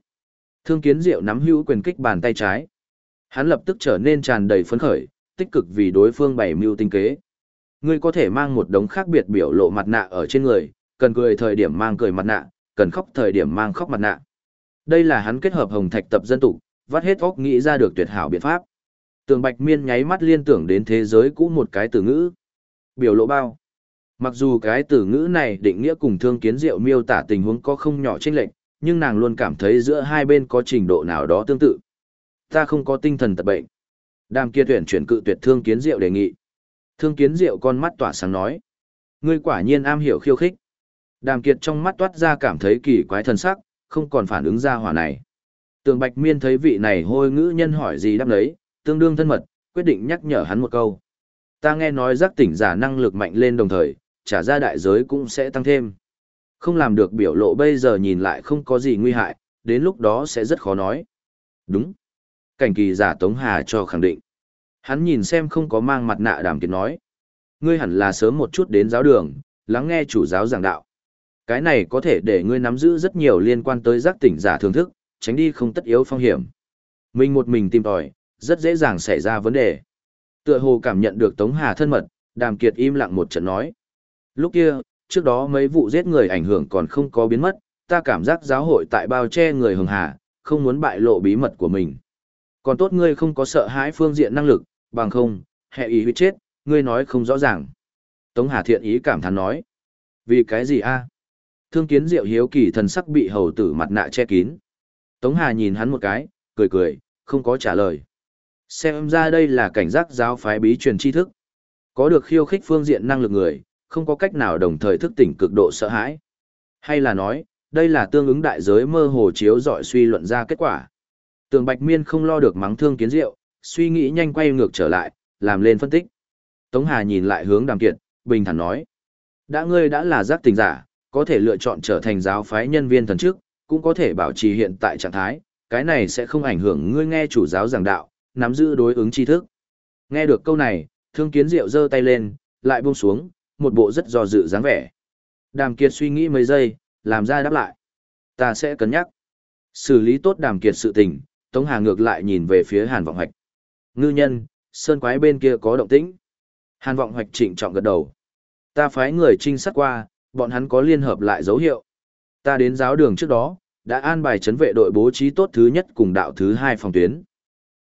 Thương Kiến Diệu nắm hữu quyền kích bàn tay trái. Hắn lập tức trở nên tràn đầy phấn khởi, tích cực vì đối phương bày mưu tinh kế. Ngươi có thể mang một đống khác biệt biểu lộ mặt nạ ở trên người, cần cười thời điểm mang cười mặt nạ, cần khóc thời điểm mang khóc mặt nạ. Đây là hắn kết hợp hồng thạch tập dân tục, vắt hết óc nghĩ ra được tuyệt hảo biện pháp. Tường Bạch Miên nháy mắt liên tưởng đến thế giới cũ một cái từ ngữ. Biểu lộ bao. Mặc dù cái từ ngữ này định nghĩa cùng thương kiến diệu miêu tả tình huống có không nhỏ chênh lệch, nhưng nàng luôn cảm thấy giữa hai bên có trình độ nào đó tương tự. Ta không có tinh thần tật bệnh. Đàm kia tuyển chuyển cự tuyệt thương kiến diệu đề nghị. Thương kiến diệu con mắt tỏa sáng nói. Ngươi quả nhiên am hiểu khiêu khích. Đàm kiệt trong mắt toát ra cảm thấy kỳ quái thần sắc, không còn phản ứng ra hỏa này. Tường Bạch Miên thấy vị này hôi ngữ nhân hỏi gì đáp lấy, tương đương thân mật, quyết định nhắc nhở hắn một câu. Ta nghe nói giác tỉnh giả năng lực mạnh lên đồng thời, trả ra đại giới cũng sẽ tăng thêm. Không làm được biểu lộ bây giờ nhìn lại không có gì nguy hại, đến lúc đó sẽ rất khó nói. Đúng. Cảnh kỳ giả Tống Hà cho khẳng định. Hắn nhìn xem không có mang mặt nạ đàm kiệt nói. Ngươi hẳn là sớm một chút đến giáo đường, lắng nghe chủ giáo giảng đạo. Cái này có thể để ngươi nắm giữ rất nhiều liên quan tới giác tỉnh giả thưởng thức, tránh đi không tất yếu phong hiểm. Mình một mình tìm tòi, rất dễ dàng xảy ra vấn đề. Tựa hồ cảm nhận được Tống Hà thân mật, Đàm Kiệt im lặng một trận nói. Lúc kia, trước đó mấy vụ giết người ảnh hưởng còn không có biến mất, ta cảm giác giáo hội tại bao che người hường hà, không muốn bại lộ bí mật của mình. Còn tốt ngươi không có sợ hãi phương diện năng lực, bằng không, hệ ý huyết chết, ngươi nói không rõ ràng. Tống Hà thiện ý cảm thán nói. Vì cái gì a? Thương kiến diệu hiếu kỳ thần sắc bị hầu tử mặt nạ che kín. Tống Hà nhìn hắn một cái, cười cười, không có trả lời. Xem ra đây là cảnh giác giáo phái bí truyền tri thức. Có được khiêu khích phương diện năng lực người, không có cách nào đồng thời thức tỉnh cực độ sợ hãi. Hay là nói, đây là tương ứng đại giới mơ hồ chiếu dọi suy luận ra kết quả. Tường Bạch Miên không lo được mắng thương kiến diệu, suy nghĩ nhanh quay ngược trở lại, làm lên phân tích. Tống Hà nhìn lại hướng Đàm Kiệt, bình thản nói. Đã ngươi đã là giác tình giả, có thể lựa chọn trở thành giáo phái nhân viên thần chức, cũng có thể bảo trì hiện tại trạng thái, cái này sẽ không ảnh hưởng ngươi nghe chủ giáo giảng đạo, nắm giữ đối ứng tri thức. Nghe được câu này, thương kiến diệu giơ tay lên, lại buông xuống, một bộ rất do dự dáng vẻ. Đàm Kiệt suy nghĩ mấy giây, làm ra đáp lại. Ta sẽ cân nhắc. Xử lý tốt Đàm Kiệt sự tình, Tống Hà ngược lại nhìn về phía Hàn Vọng Hoạch. Ngư nhân, sơn quái bên kia có động tĩnh. Hàn Vọng Hoạch trịnh trọng gật đầu. Ta phái người trinh sát qua, bọn hắn có liên hợp lại dấu hiệu. Ta đến giáo đường trước đó, đã an bài chấn vệ đội bố trí tốt thứ nhất cùng đạo thứ hai phòng tuyến.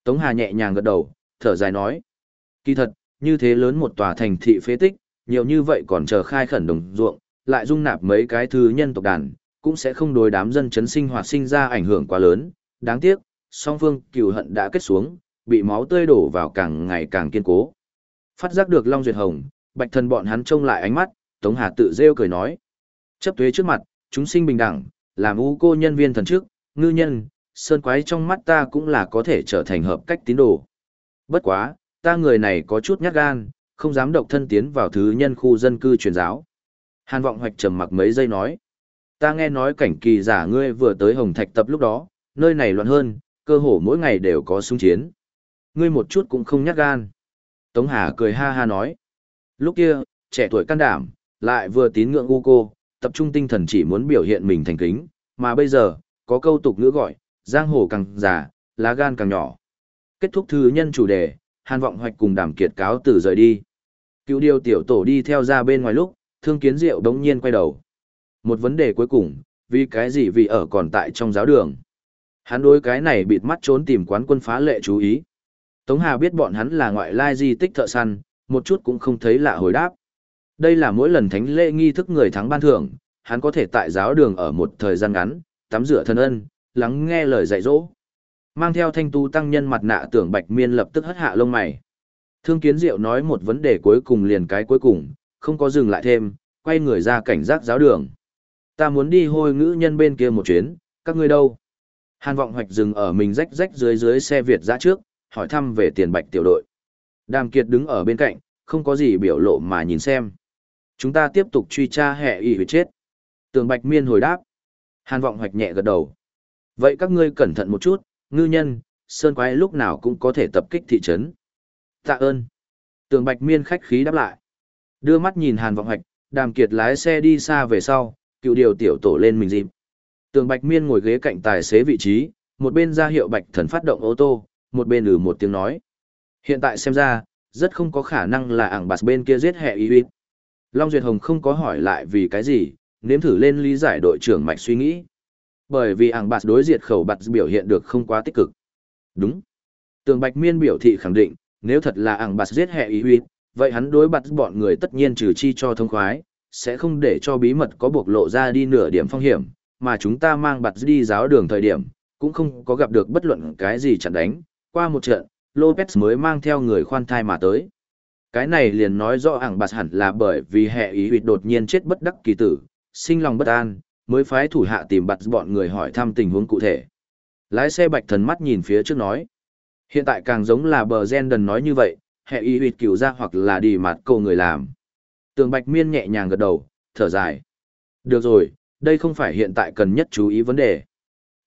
Tống Hà nhẹ nhàng gật đầu, thở dài nói. Kỳ thật, như thế lớn một tòa thành thị phế tích, nhiều như vậy còn chờ khai khẩn đồng ruộng, lại dung nạp mấy cái thứ nhân tộc đàn, cũng sẽ không đối đám dân chấn sinh hoạt sinh ra ảnh hưởng quá lớn. Đáng tiếc, song phương cừu hận đã kết xuống, bị máu tươi đổ vào càng ngày càng kiên cố. Phát giác được Long Duyệt Hồng, bạch thần bọn hắn trông lại ánh mắt, Tống Hà tự rêu cười nói. Chấp thuế trước mặt, chúng sinh bình đẳng, làm u cô nhân viên thần trước, ngư nhân, sơn quái trong mắt ta cũng là có thể trở thành hợp cách tín đồ. Bất quá, ta người này có chút nhát gan, không dám độc thân tiến vào thứ nhân khu dân cư truyền giáo. Hàn vọng hoạch trầm mặc mấy giây nói. Ta nghe nói cảnh kỳ giả ngươi vừa tới Hồng Thạch tập lúc đó, nơi này loạn hơn, cơ hồ mỗi ngày đều có xung chiến. Ngươi một chút cũng không nhát gan. Tống Hà cười ha ha nói. Lúc kia, trẻ tuổi can đảm, lại vừa tín ngưỡng u cô, tập trung tinh thần chỉ muốn biểu hiện mình thành kính, mà bây giờ, có câu tục ngữ gọi, giang hồ càng già, lá gan càng nhỏ. Kết thúc thư nhân chủ đề, Hàn Vọng Hoạch cùng Đàm Kiệt cáo từ rời đi. Cựu điều tiểu tổ đi theo ra bên ngoài lúc, Thương Kiến Diệu đống nhiên quay đầu. Một vấn đề cuối cùng, vì cái gì vì ở còn tại trong giáo đường. Hắn đối cái này bịt mắt trốn tìm quán quân phá lệ chú ý. Tống Hà biết bọn hắn là ngoại lai di tích thợ săn, một chút cũng không thấy lạ hồi đáp. Đây là mỗi lần thánh lễ nghi thức người thắng ban thưởng, hắn có thể tại giáo đường ở một thời gian ngắn, tắm rửa thân ân, lắng nghe lời dạy dỗ. Mang theo thanh tu tăng nhân mặt nạ tưởng bạch miên lập tức hất hạ lông mày. Thương kiến diệu nói một vấn đề cuối cùng liền cái cuối cùng, không có dừng lại thêm, quay người ra cảnh giác giáo đường. Ta muốn đi hôi ngữ nhân bên kia một chuyến, các ngươi đâu? Hàn vọng hoạch dừng ở mình rách rách dưới dưới xe Việt ra trước, hỏi thăm về tiền bạch tiểu đội. Đàm Kiệt đứng ở bên cạnh, không có gì biểu lộ mà nhìn xem. Chúng ta tiếp tục truy tra hệ y huyệt chết. Tường Bạch Miên hồi đáp. Hàn vọng hoạch nhẹ gật đầu. Vậy các ngươi cẩn thận một chút, ngư nhân, sơn quái lúc nào cũng có thể tập kích thị trấn. Tạ ơn. Tường Bạch Miên khách khí đáp lại. Đưa mắt nhìn Hàn vọng hoạch, đàm kiệt lái xe đi xa về sau, cựu điều tiểu tổ lên mình dịp. Tường Bạch Miên ngồi ghế cạnh tài xế vị trí, một bên ra hiệu Bạch Thần phát động ô tô, một bên ừ một tiếng nói. Hiện tại xem ra, rất không có khả năng là ảng bạt bên kia giết hệ y huyết. Long Duyệt Hồng không có hỏi lại vì cái gì, nếm thử lên lý giải đội trưởng mạch suy nghĩ. Bởi vì ảng bạt đối diệt khẩu bạt biểu hiện được không quá tích cực. Đúng. Tường Bạch Miên biểu thị khẳng định, nếu thật là ảng bạt giết hệ ý huyết, vậy hắn đối bạt bọn người tất nhiên trừ chi cho thông khoái, sẽ không để cho bí mật có buộc lộ ra đi nửa điểm phong hiểm, mà chúng ta mang bạt đi giáo đường thời điểm, cũng không có gặp được bất luận cái gì chặn đánh, qua một trận, Lopez mới mang theo người khoan thai mà tới. Cái này liền nói rõ ảng bạt hẳn là bởi vì hệ ý huyệt đột nhiên chết bất đắc kỳ tử, sinh lòng bất an, mới phái thủ hạ tìm bạt bọn người hỏi thăm tình huống cụ thể. Lái xe bạch thần mắt nhìn phía trước nói. Hiện tại càng giống là bờ gen đần nói như vậy, hệ ý huyệt cửu ra hoặc là đi mặt cầu người làm. Tường bạch miên nhẹ nhàng gật đầu, thở dài. Được rồi, đây không phải hiện tại cần nhất chú ý vấn đề.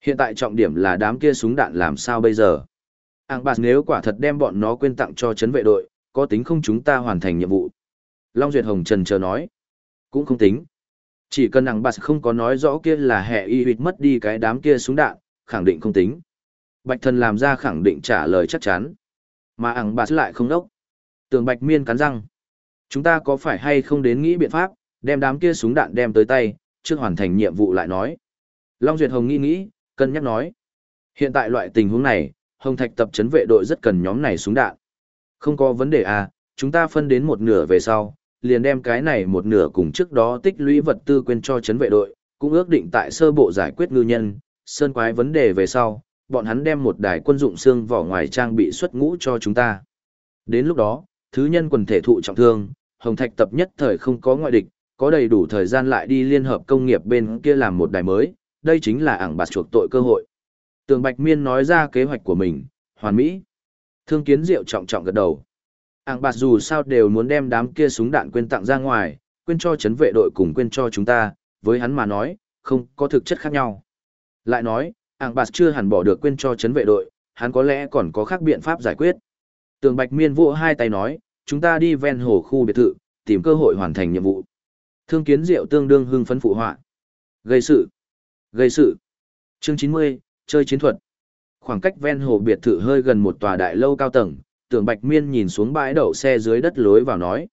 Hiện tại trọng điểm là đám kia súng đạn làm sao bây giờ. Ảng bạt nếu quả thật đem bọn nó quên tặng cho chấn vệ đội, có tính không chúng ta hoàn thành nhiệm vụ. Long Duyệt Hồng Trần chờ nói. Cũng không tính. Chỉ cần ảng bạc không có nói rõ kia là hệ y huyệt mất đi cái đám kia súng đạn, khẳng định không tính. Bạch thần làm ra khẳng định trả lời chắc chắn. Mà ẳng bạc lại không đốc. Tường Bạch Miên cắn răng. Chúng ta có phải hay không đến nghĩ biện pháp, đem đám kia súng đạn đem tới tay, trước hoàn thành nhiệm vụ lại nói. Long Duyệt Hồng nghĩ nghĩ, cân nhắc nói. Hiện tại loại tình huống này, Hồng Thạch tập chấn vệ đội rất cần nhóm này súng đạn. Không có vấn đề à, chúng ta phân đến một nửa về sau, liền đem cái này một nửa cùng trước đó tích lũy vật tư quên cho chấn vệ đội, cũng ước định tại sơ bộ giải quyết ngư nhân, sơn quái vấn đề về sau, bọn hắn đem một đài quân dụng xương vỏ ngoài trang bị xuất ngũ cho chúng ta. Đến lúc đó, thứ nhân quần thể thụ trọng thương, Hồng Thạch tập nhất thời không có ngoại địch, có đầy đủ thời gian lại đi liên hợp công nghiệp bên kia làm một đài mới, đây chính là ảng bạt chuộc tội cơ hội. Tường Bạch Miên nói ra kế hoạch của mình, hoàn mỹ. Thương kiến diệu trọng trọng gật đầu. Ảng bạt dù sao đều muốn đem đám kia súng đạn quên tặng ra ngoài, quên cho chấn vệ đội cùng quên cho chúng ta, với hắn mà nói, không có thực chất khác nhau. Lại nói, Ảng bạt chưa hẳn bỏ được quên cho chấn vệ đội, hắn có lẽ còn có khác biện pháp giải quyết. Tường Bạch Miên vỗ hai tay nói, chúng ta đi ven hồ khu biệt thự, tìm cơ hội hoàn thành nhiệm vụ. Thương kiến diệu tương đương hưng phấn phụ họa. Gây sự. Gây sự. Chương 90, chơi chiến thuật. Khoảng cách ven hồ biệt thự hơi gần một tòa đại lâu cao tầng, tưởng Bạch Miên nhìn xuống bãi đậu xe dưới đất lối vào nói.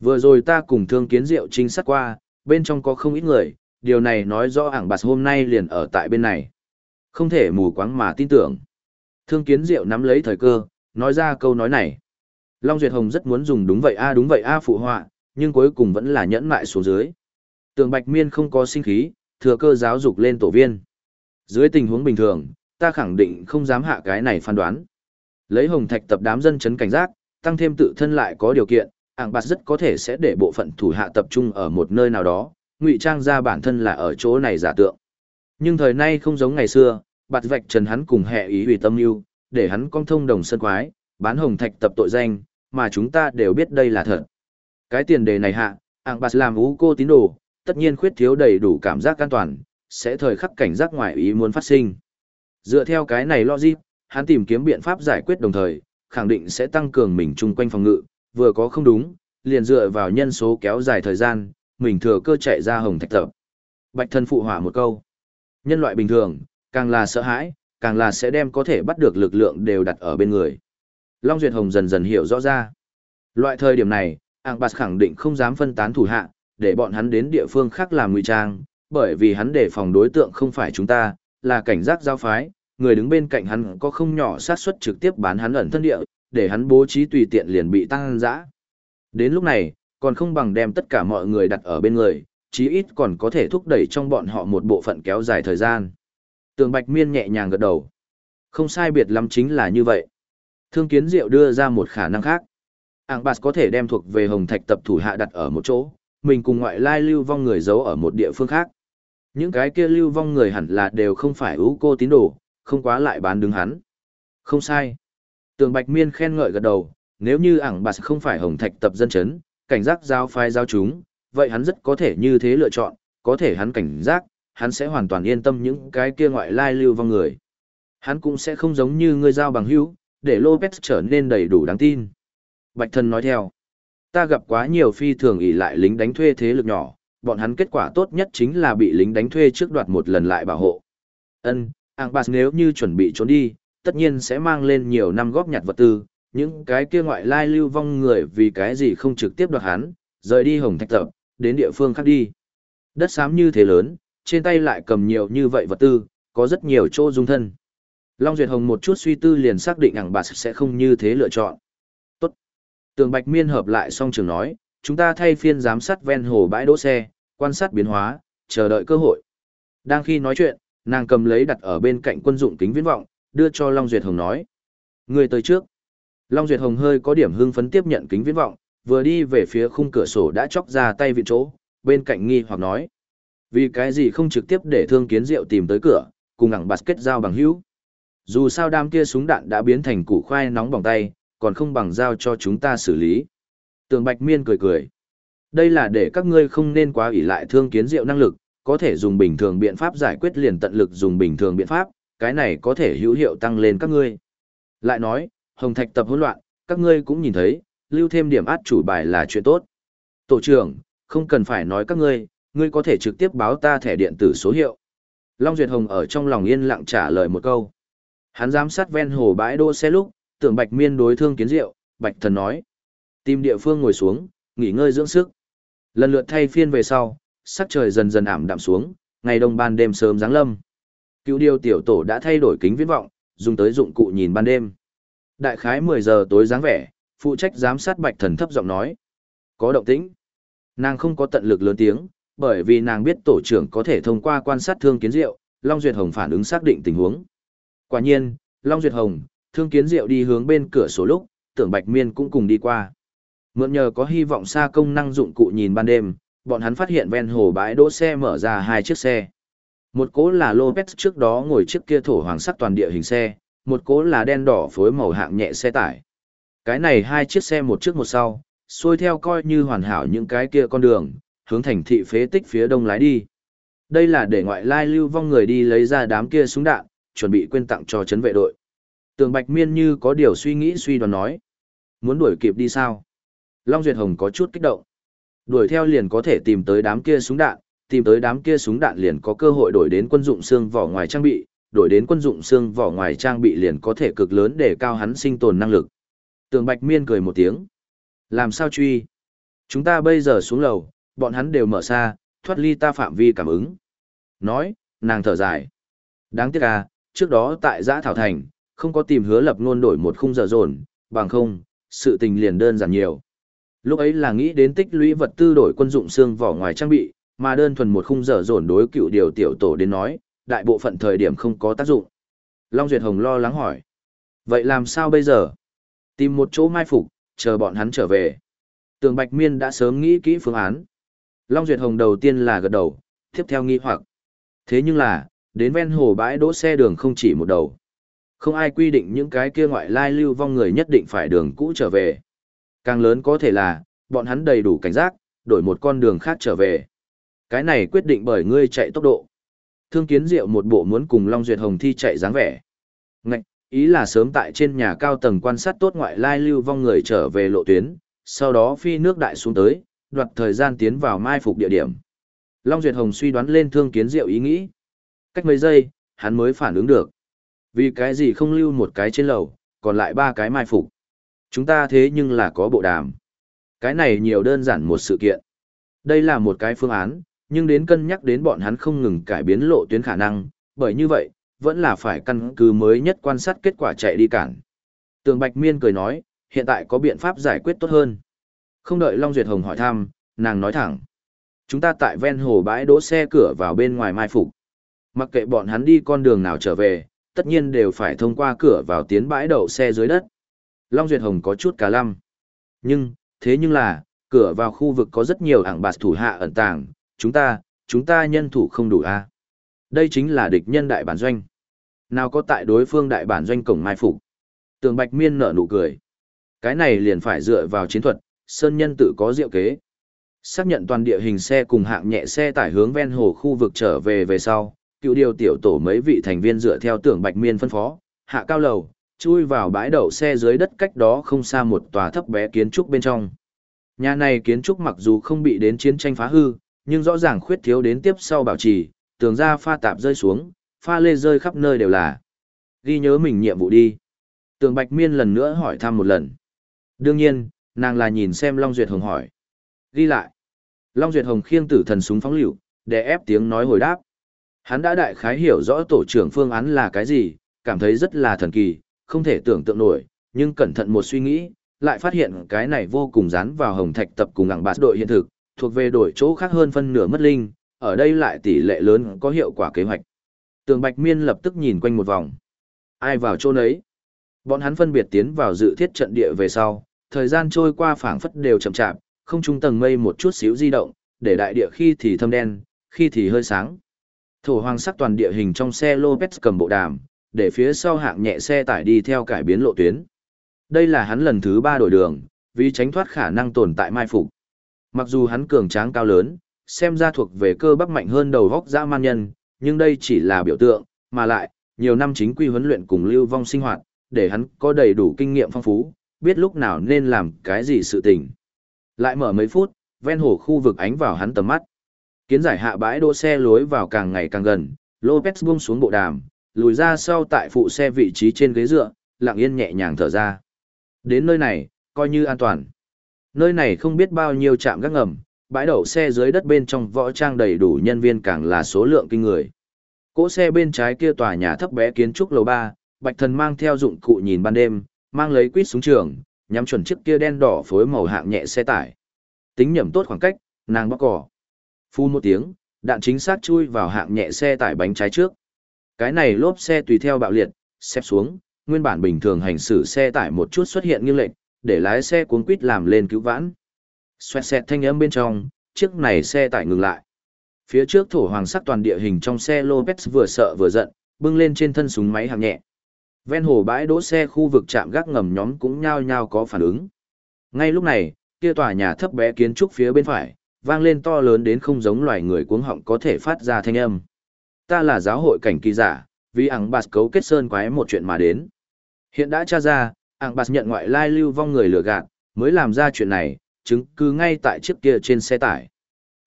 Vừa rồi ta cùng thương kiến diệu trinh sát qua, bên trong có không ít người, điều này nói rõ ảng bạt hôm nay liền ở tại bên này. Không thể mù quáng mà tin tưởng. Thương kiến diệu nắm lấy thời cơ, nói ra câu nói này. Long Duyệt Hồng rất muốn dùng đúng vậy a đúng vậy a phụ họa, nhưng cuối cùng vẫn là nhẫn mại xuống dưới. Tường Bạch Miên không có sinh khí, thừa cơ giáo dục lên tổ viên. Dưới tình huống bình thường, ta khẳng định không dám hạ cái này phán đoán. Lấy hồng thạch tập đám dân chấn cảnh giác, tăng thêm tự thân lại có điều kiện, ảng bạt rất có thể sẽ để bộ phận thủ hạ tập trung ở một nơi nào đó, ngụy trang ra bản thân là ở chỗ này giả tượng. Nhưng thời nay không giống ngày xưa, bạt vạch trần hắn cùng hệ ý ủy tâm yêu, để hắn con thông đồng sân quái, bán hồng thạch tập tội danh, mà chúng ta đều biết đây là thật. Cái tiền đề này hạ, ảng bạt làm ú cô tín đồ, tất nhiên khuyết thiếu đầy đủ cảm giác an toàn, sẽ thời khắc cảnh giác ngoài ý muốn phát sinh. Dựa theo cái này logic, hắn tìm kiếm biện pháp giải quyết đồng thời, khẳng định sẽ tăng cường mình chung quanh phòng ngự, vừa có không đúng, liền dựa vào nhân số kéo dài thời gian, mình thừa cơ chạy ra hồng thạch tập. Bạch thân phụ hỏa một câu. Nhân loại bình thường, càng là sợ hãi, càng là sẽ đem có thể bắt được lực lượng đều đặt ở bên người. Long Duyệt Hồng dần dần hiểu rõ ra. Loại thời điểm này, Ảng Bạt khẳng định không dám phân tán thủ hạ, để bọn hắn đến địa phương khác làm ngụy trang, bởi vì hắn đề phòng đối tượng không phải chúng ta, là cảnh giác giao phái, người đứng bên cạnh hắn có không nhỏ sát suất trực tiếp bán hắn ẩn thân địa, để hắn bố trí tùy tiện liền bị tăng dã. Đến lúc này, còn không bằng đem tất cả mọi người đặt ở bên người, chí ít còn có thể thúc đẩy trong bọn họ một bộ phận kéo dài thời gian. Tường Bạch Miên nhẹ nhàng gật đầu. Không sai biệt lắm chính là như vậy. Thương Kiến Diệu đưa ra một khả năng khác. Ảng Bạt có thể đem thuộc về Hồng Thạch tập thủ hạ đặt ở một chỗ, mình cùng ngoại lai lưu vong người giấu ở một địa phương khác. Những cái kia lưu vong người hẳn là đều không phải ưu cô tín đồ, không quá lại bán đứng hắn. Không sai. Tường Bạch Miên khen ngợi gật đầu, nếu như ảng bạc không phải hồng thạch tập dân chấn, cảnh giác giao phái giao chúng, vậy hắn rất có thể như thế lựa chọn, có thể hắn cảnh giác, hắn sẽ hoàn toàn yên tâm những cái kia ngoại lai lưu vong người. Hắn cũng sẽ không giống như người giao bằng hữu, để Lopez trở nên đầy đủ đáng tin. Bạch thần nói theo, ta gặp quá nhiều phi thường ỷ lại lính đánh thuê thế lực nhỏ, bọn hắn kết quả tốt nhất chính là bị lính đánh thuê trước đoạt một lần lại bảo hộ. Ân, Angbas nếu như chuẩn bị trốn đi, tất nhiên sẽ mang lên nhiều năm góp nhặt vật tư, những cái kia ngoại lai lưu vong người vì cái gì không trực tiếp đoạt hắn, rời đi hồng thạch tập, đến địa phương khác đi. Đất xám như thế lớn, trên tay lại cầm nhiều như vậy vật tư, có rất nhiều chỗ dung thân. Long Duyệt Hồng một chút suy tư liền xác định ảng bạt sẽ không như thế lựa chọn. Tốt. Tường Bạch Miên hợp lại xong trường nói, chúng ta thay phiên giám sát ven hồ bãi đỗ xe, quan sát biến hóa, chờ đợi cơ hội. Đang khi nói chuyện, nàng cầm lấy đặt ở bên cạnh quân dụng kính viễn vọng, đưa cho Long Duyệt Hồng nói. Người tới trước. Long Duyệt Hồng hơi có điểm hưng phấn tiếp nhận kính viễn vọng, vừa đi về phía khung cửa sổ đã chóc ra tay vị chỗ, bên cạnh nghi hoặc nói. Vì cái gì không trực tiếp để thương kiến rượu tìm tới cửa, cùng ngẳng bạt kết giao bằng hữu. Dù sao đám kia súng đạn đã biến thành củ khoai nóng bỏng tay, còn không bằng giao cho chúng ta xử lý. Tường Bạch Miên cười cười. Đây là để các ngươi không nên quá ỷ lại thương kiến diệu năng lực, có thể dùng bình thường biện pháp giải quyết liền tận lực dùng bình thường biện pháp, cái này có thể hữu hiệu tăng lên các ngươi. Lại nói, hồng thạch tập hỗn loạn, các ngươi cũng nhìn thấy, lưu thêm điểm át chủ bài là chuyện tốt. Tổ trưởng, không cần phải nói các ngươi, ngươi có thể trực tiếp báo ta thẻ điện tử số hiệu. Long Duyệt Hồng ở trong lòng yên lặng trả lời một câu. Hắn giám sát ven hồ bãi đỗ xe lúc, tưởng Bạch Miên đối thương kiến diệu Bạch Thần nói. Tìm địa phương ngồi xuống, nghỉ ngơi dưỡng sức. Lần lượt thay phiên về sau, sắc trời dần dần ảm đạm xuống, ngày đông ban đêm sớm giáng lâm. Cựu điều tiểu tổ đã thay đổi kính viễn vọng, dùng tới dụng cụ nhìn ban đêm. Đại khái 10 giờ tối dáng vẻ, phụ trách giám sát bạch thần thấp giọng nói. Có động tĩnh. Nàng không có tận lực lớn tiếng, bởi vì nàng biết tổ trưởng có thể thông qua quan sát thương kiến diệu, Long Duyệt Hồng phản ứng xác định tình huống. Quả nhiên, Long Duyệt Hồng, thương kiến diệu đi hướng bên cửa sổ lúc, tưởng bạch miên cũng cùng đi qua. Mượn nhờ có hy vọng xa công năng dụng cụ nhìn ban đêm, bọn hắn phát hiện ven hồ bãi đỗ xe mở ra hai chiếc xe. Một cố là Lopez trước đó ngồi chiếc kia thổ hoàng sắc toàn địa hình xe, một cố là đen đỏ phối màu hạng nhẹ xe tải. Cái này hai chiếc xe một trước một sau, xuôi theo coi như hoàn hảo những cái kia con đường, hướng thành thị phế tích phía đông lái đi. Đây là để ngoại lai lưu vong người đi lấy ra đám kia súng đạn, chuẩn bị quên tặng cho chấn vệ đội. Tường Bạch Miên như có điều suy nghĩ suy đoán nói. Muốn đuổi kịp đi sao? Long Duyệt Hồng có chút kích động. Đuổi theo liền có thể tìm tới đám kia súng đạn, tìm tới đám kia súng đạn liền có cơ hội đổi đến quân dụng xương vỏ ngoài trang bị, đổi đến quân dụng xương vỏ ngoài trang bị liền có thể cực lớn để cao hắn sinh tồn năng lực. Tường Bạch Miên cười một tiếng. Làm sao truy? Chúng ta bây giờ xuống lầu, bọn hắn đều mở xa, thoát ly ta phạm vi cảm ứng. Nói, nàng thở dài. Đáng tiếc à, trước đó tại giã thảo thành, không có tìm hứa lập ngôn đổi một khung giờ dồn, bằng không, sự tình liền đơn giản nhiều. Lúc ấy là nghĩ đến tích lũy vật tư đổi quân dụng xương vỏ ngoài trang bị, mà đơn thuần một khung giờ dồn đối cựu điều tiểu tổ đến nói, đại bộ phận thời điểm không có tác dụng. Long Duyệt Hồng lo lắng hỏi. Vậy làm sao bây giờ? Tìm một chỗ mai phục, chờ bọn hắn trở về. Tường Bạch Miên đã sớm nghĩ kỹ phương án. Long Duyệt Hồng đầu tiên là gật đầu, tiếp theo nghi hoặc. Thế nhưng là, đến ven hồ bãi đỗ xe đường không chỉ một đầu. Không ai quy định những cái kia ngoại lai lưu vong người nhất định phải đường cũ trở về. Càng lớn có thể là, bọn hắn đầy đủ cảnh giác, đổi một con đường khác trở về. Cái này quyết định bởi ngươi chạy tốc độ. Thương kiến diệu một bộ muốn cùng Long Duyệt Hồng thi chạy dáng vẻ. Ngạch, ý là sớm tại trên nhà cao tầng quan sát tốt ngoại lai lưu vong người trở về lộ tuyến, sau đó phi nước đại xuống tới, đoạt thời gian tiến vào mai phục địa điểm. Long Duyệt Hồng suy đoán lên thương kiến diệu ý nghĩ. Cách mấy giây, hắn mới phản ứng được. Vì cái gì không lưu một cái trên lầu, còn lại ba cái mai phục. Chúng ta thế nhưng là có bộ đàm. Cái này nhiều đơn giản một sự kiện. Đây là một cái phương án, nhưng đến cân nhắc đến bọn hắn không ngừng cải biến lộ tuyến khả năng, bởi như vậy, vẫn là phải căn cứ mới nhất quan sát kết quả chạy đi cản. Tường Bạch Miên cười nói, hiện tại có biện pháp giải quyết tốt hơn. Không đợi Long Duyệt Hồng hỏi thăm, nàng nói thẳng. Chúng ta tại ven hồ bãi đỗ xe cửa vào bên ngoài mai phục. Mặc kệ bọn hắn đi con đường nào trở về, tất nhiên đều phải thông qua cửa vào tiến bãi đậu xe dưới đất. Long Duyệt Hồng có chút cả lăm. Nhưng, thế nhưng là, cửa vào khu vực có rất nhiều ảng bạt thủ hạ ẩn tàng, chúng ta, chúng ta nhân thủ không đủ a. À? Đây chính là địch nhân đại bản doanh. Nào có tại đối phương đại bản doanh cổng mai phục. Tường Bạch Miên nở nụ cười. Cái này liền phải dựa vào chiến thuật, Sơn Nhân tự có diệu kế. Xác nhận toàn địa hình xe cùng hạng nhẹ xe tải hướng ven hồ khu vực trở về về sau, cựu điều tiểu tổ mấy vị thành viên dựa theo tưởng Bạch Miên phân phó, hạ cao lầu, chui vào bãi đậu xe dưới đất cách đó không xa một tòa thấp bé kiến trúc bên trong. Nhà này kiến trúc mặc dù không bị đến chiến tranh phá hư, nhưng rõ ràng khuyết thiếu đến tiếp sau bảo trì, tường ra pha tạp rơi xuống, pha lê rơi khắp nơi đều là. Ghi nhớ mình nhiệm vụ đi. Tường Bạch Miên lần nữa hỏi thăm một lần. Đương nhiên, nàng là nhìn xem Long Duyệt Hồng hỏi. Ghi lại. Long Duyệt Hồng khiêng tử thần súng phóng lựu, để ép tiếng nói hồi đáp. Hắn đã đại khái hiểu rõ tổ trưởng phương án là cái gì, cảm thấy rất là thần kỳ, không thể tưởng tượng nổi, nhưng cẩn thận một suy nghĩ, lại phát hiện cái này vô cùng dán vào hồng thạch tập cùng ngẳng bạt đội hiện thực, thuộc về đổi chỗ khác hơn phân nửa mất linh, ở đây lại tỷ lệ lớn có hiệu quả kế hoạch. Tường Bạch Miên lập tức nhìn quanh một vòng. Ai vào chỗ nấy? Bọn hắn phân biệt tiến vào dự thiết trận địa về sau, thời gian trôi qua phảng phất đều chậm chạp, không trung tầng mây một chút xíu di động, để đại địa khi thì thâm đen, khi thì hơi sáng. Thổ hoàng sắc toàn địa hình trong xe Lopez cầm bộ đàm, để phía sau hạng nhẹ xe tải đi theo cải biến lộ tuyến. Đây là hắn lần thứ ba đổi đường, vì tránh thoát khả năng tồn tại mai phục. Mặc dù hắn cường tráng cao lớn, xem ra thuộc về cơ bắp mạnh hơn đầu góc dã man nhân, nhưng đây chỉ là biểu tượng, mà lại, nhiều năm chính quy huấn luyện cùng lưu vong sinh hoạt, để hắn có đầy đủ kinh nghiệm phong phú, biết lúc nào nên làm cái gì sự tình. Lại mở mấy phút, ven hồ khu vực ánh vào hắn tầm mắt. Kiến giải hạ bãi đỗ xe lối vào càng ngày càng gần, Lopez buông xuống bộ đàm, lùi ra sau tại phụ xe vị trí trên ghế dựa, lặng yên nhẹ nhàng thở ra. Đến nơi này, coi như an toàn. Nơi này không biết bao nhiêu trạm gác ngầm, bãi đậu xe dưới đất bên trong võ trang đầy đủ nhân viên càng là số lượng kinh người. Cỗ xe bên trái kia tòa nhà thấp bé kiến trúc lầu 3, Bạch Thần mang theo dụng cụ nhìn ban đêm, mang lấy quýt súng trường, nhắm chuẩn chiếc kia đen đỏ phối màu hạng nhẹ xe tải. Tính nhẩm tốt khoảng cách, nàng bóc cỏ. Phun một tiếng, đạn chính xác chui vào hạng nhẹ xe tải bánh trái trước. Cái này lốp xe tùy theo bạo liệt, xếp xuống, nguyên bản bình thường hành xử xe tải một chút xuất hiện nghiêng lệch, để lái xe cuốn quít làm lên cứu vãn. Xoẹt xẹt thanh âm bên trong, chiếc này xe tải ngừng lại. Phía trước thổ hoàng sắc toàn địa hình trong xe Lopez vừa sợ vừa giận, bưng lên trên thân súng máy hạng nhẹ. Ven hồ bãi đỗ xe khu vực trạm gác ngầm nhóm cũng nhao nhao có phản ứng. Ngay lúc này, kia tòa nhà thấp bé kiến trúc phía bên phải, vang lên to lớn đến không giống loài người cuống họng có thể phát ra thanh âm. Ta là giáo hội cảnh kỳ giả, vì ảng bạt cấu kết sơn quái một chuyện mà đến. Hiện đã tra ra, ảng bạt nhận ngoại lai lưu vong người lừa gạt, mới làm ra chuyện này, chứng cứ ngay tại chiếc kia trên xe tải.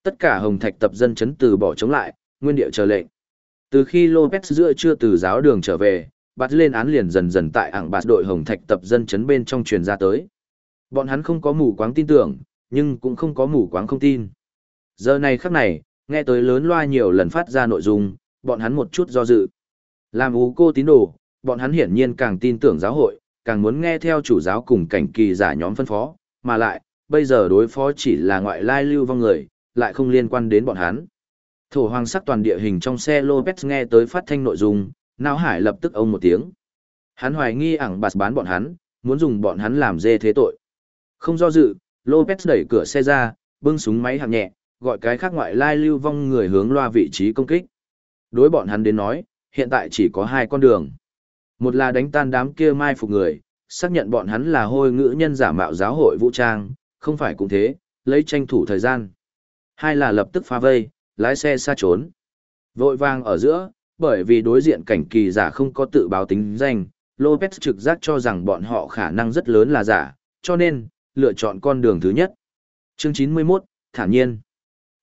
Tất cả hồng thạch tập dân chấn từ bỏ chống lại, nguyên địa chờ lệnh. Từ khi Lopez giữa chưa từ giáo đường trở về, bắt lên án liền dần dần tại ảng bạt đội hồng thạch tập dân chấn bên trong truyền ra tới. Bọn hắn không có mù quáng tin tưởng, nhưng cũng không có mù quáng không tin. Giờ này khắc này, nghe tới lớn loa nhiều lần phát ra nội dung, bọn hắn một chút do dự. Làm ú cô tín đồ, bọn hắn hiển nhiên càng tin tưởng giáo hội, càng muốn nghe theo chủ giáo cùng cảnh kỳ giả nhóm phân phó, mà lại, bây giờ đối phó chỉ là ngoại lai lưu vong người, lại không liên quan đến bọn hắn. Thổ hoàng sắc toàn địa hình trong xe Lopez nghe tới phát thanh nội dung, Nao Hải lập tức ông một tiếng. Hắn hoài nghi ảng bạt bán bọn hắn, muốn dùng bọn hắn làm dê thế tội. Không do dự, Lopez đẩy cửa xe ra, bưng súng máy hạng nhẹ, gọi cái khác ngoại lai lưu vong người hướng loa vị trí công kích. Đối bọn hắn đến nói, hiện tại chỉ có hai con đường. Một là đánh tan đám kia mai phục người, xác nhận bọn hắn là hôi ngữ nhân giả mạo giáo hội vũ trang, không phải cũng thế, lấy tranh thủ thời gian. Hai là lập tức phá vây, lái xe xa trốn. Vội vàng ở giữa, bởi vì đối diện cảnh kỳ giả không có tự báo tính danh, Lopez trực giác cho rằng bọn họ khả năng rất lớn là giả, cho nên, lựa chọn con đường thứ nhất. Chương 91, thản nhiên.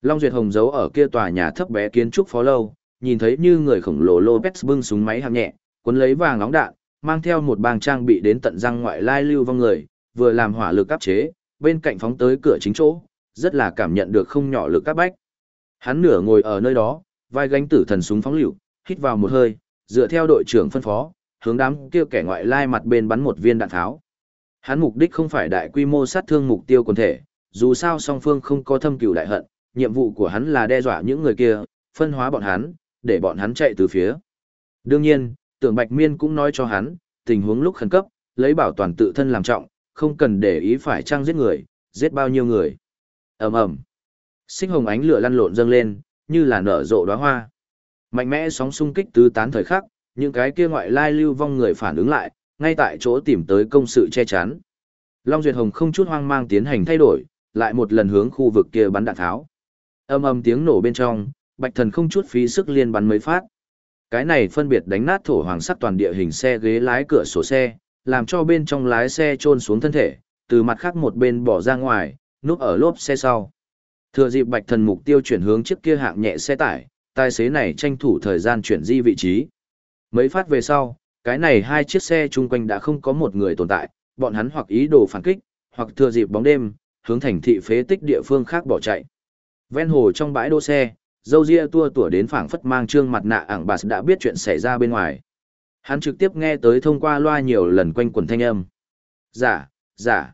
Long Duyệt Hồng giấu ở kia tòa nhà thấp bé kiến trúc phó lâu, nhìn thấy như người khổng lồ Lopez bưng súng máy hạng nhẹ, cuốn lấy vàng nóng đạn, mang theo một bang trang bị đến tận răng ngoại lai lưu vong người, vừa làm hỏa lực áp chế, bên cạnh phóng tới cửa chính chỗ, rất là cảm nhận được không nhỏ lực áp bách. Hắn nửa ngồi ở nơi đó, vai gánh tử thần súng phóng lựu, hít vào một hơi, dựa theo đội trưởng phân phó, hướng đám kia kẻ ngoại lai mặt bên bắn một viên đạn tháo. Hắn mục đích không phải đại quy mô sát thương mục tiêu quần thể, dù sao song phương không có thâm cừu đại hận, nhiệm vụ của hắn là đe dọa những người kia, phân hóa bọn hắn, để bọn hắn chạy từ phía. Đương nhiên, tưởng Bạch Miên cũng nói cho hắn, tình huống lúc khẩn cấp, lấy bảo toàn tự thân làm trọng, không cần để ý phải trang giết người, giết bao nhiêu người. ầm ầm, Xích hồng ánh lửa lăn lộn dâng lên, như là nở rộ đóa hoa. Mạnh mẽ sóng xung kích tứ tán thời khắc, những cái kia ngoại lai lưu vong người phản ứng lại, ngay tại chỗ tìm tới công sự che chắn. Long Duyệt Hồng không chút hoang mang tiến hành thay đổi, lại một lần hướng khu vực kia bắn đạn tháo. Âm âm tiếng nổ bên trong, Bạch Thần không chút phí sức liên bắn mấy phát. Cái này phân biệt đánh nát thổ hoàng sắc toàn địa hình xe ghế lái cửa sổ xe, làm cho bên trong lái xe trôn xuống thân thể, từ mặt khác một bên bỏ ra ngoài, núp ở lốp xe sau. Thừa dịp Bạch Thần mục tiêu chuyển hướng chiếc kia hạng nhẹ xe tải, tài xế này tranh thủ thời gian chuyển di vị trí. Mấy phát về sau, cái này hai chiếc xe chung quanh đã không có một người tồn tại, bọn hắn hoặc ý đồ phản kích, hoặc thừa dịp bóng đêm, hướng thành thị phế tích địa phương khác bỏ chạy. Ven hồ trong bãi đỗ xe, dâu ria tua tủa đến phảng phất mang trương mặt nạ ảng bà đã biết chuyện xảy ra bên ngoài. Hắn trực tiếp nghe tới thông qua loa nhiều lần quanh quần thanh âm. Giả, giả.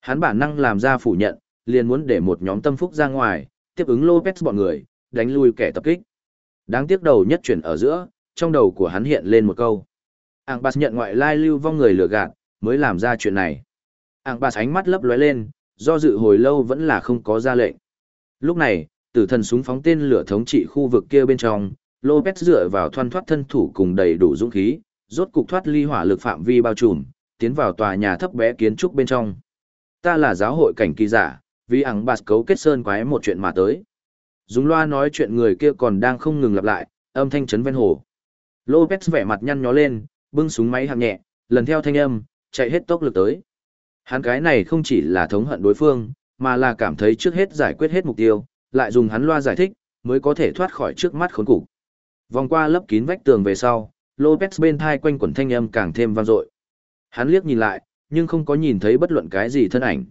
Hắn bản năng làm ra phủ nhận, liền muốn để một nhóm tâm phúc ra ngoài, tiếp ứng Lopez bọn người, đánh lui kẻ tập kích. Đáng tiếc đầu nhất chuyển ở giữa, trong đầu của hắn hiện lên một câu. Ảng bà nhận ngoại lai lưu vong người lừa gạt, mới làm ra chuyện này. Ảng bà ánh mắt lấp lóe lên, do dự hồi lâu vẫn là không có ra lệnh. Lúc này, tử thần súng phóng tên lửa thống trị khu vực kia bên trong, Lopez dựa vào thoăn thoát thân thủ cùng đầy đủ dũng khí, rốt cục thoát ly hỏa lực phạm vi bao trùm, tiến vào tòa nhà thấp bé kiến trúc bên trong. Ta là giáo hội cảnh kỳ giả, vì ảng bạt cấu kết sơn quái một chuyện mà tới. Dùng loa nói chuyện người kia còn đang không ngừng lặp lại, âm thanh chấn ven hồ. Lopez vẻ mặt nhăn nhó lên, bưng súng máy hạng nhẹ, lần theo thanh âm, chạy hết tốc lực tới. Hắn cái này không chỉ là thống hận đối phương, mà là cảm thấy trước hết giải quyết hết mục tiêu, lại dùng hắn loa giải thích, mới có thể thoát khỏi trước mắt khốn cục. Vòng qua lấp kín vách tường về sau, Lopez bên thai quanh quần thanh âm càng thêm vang dội. Hắn liếc nhìn lại, nhưng không có nhìn thấy bất luận cái gì thân ảnh.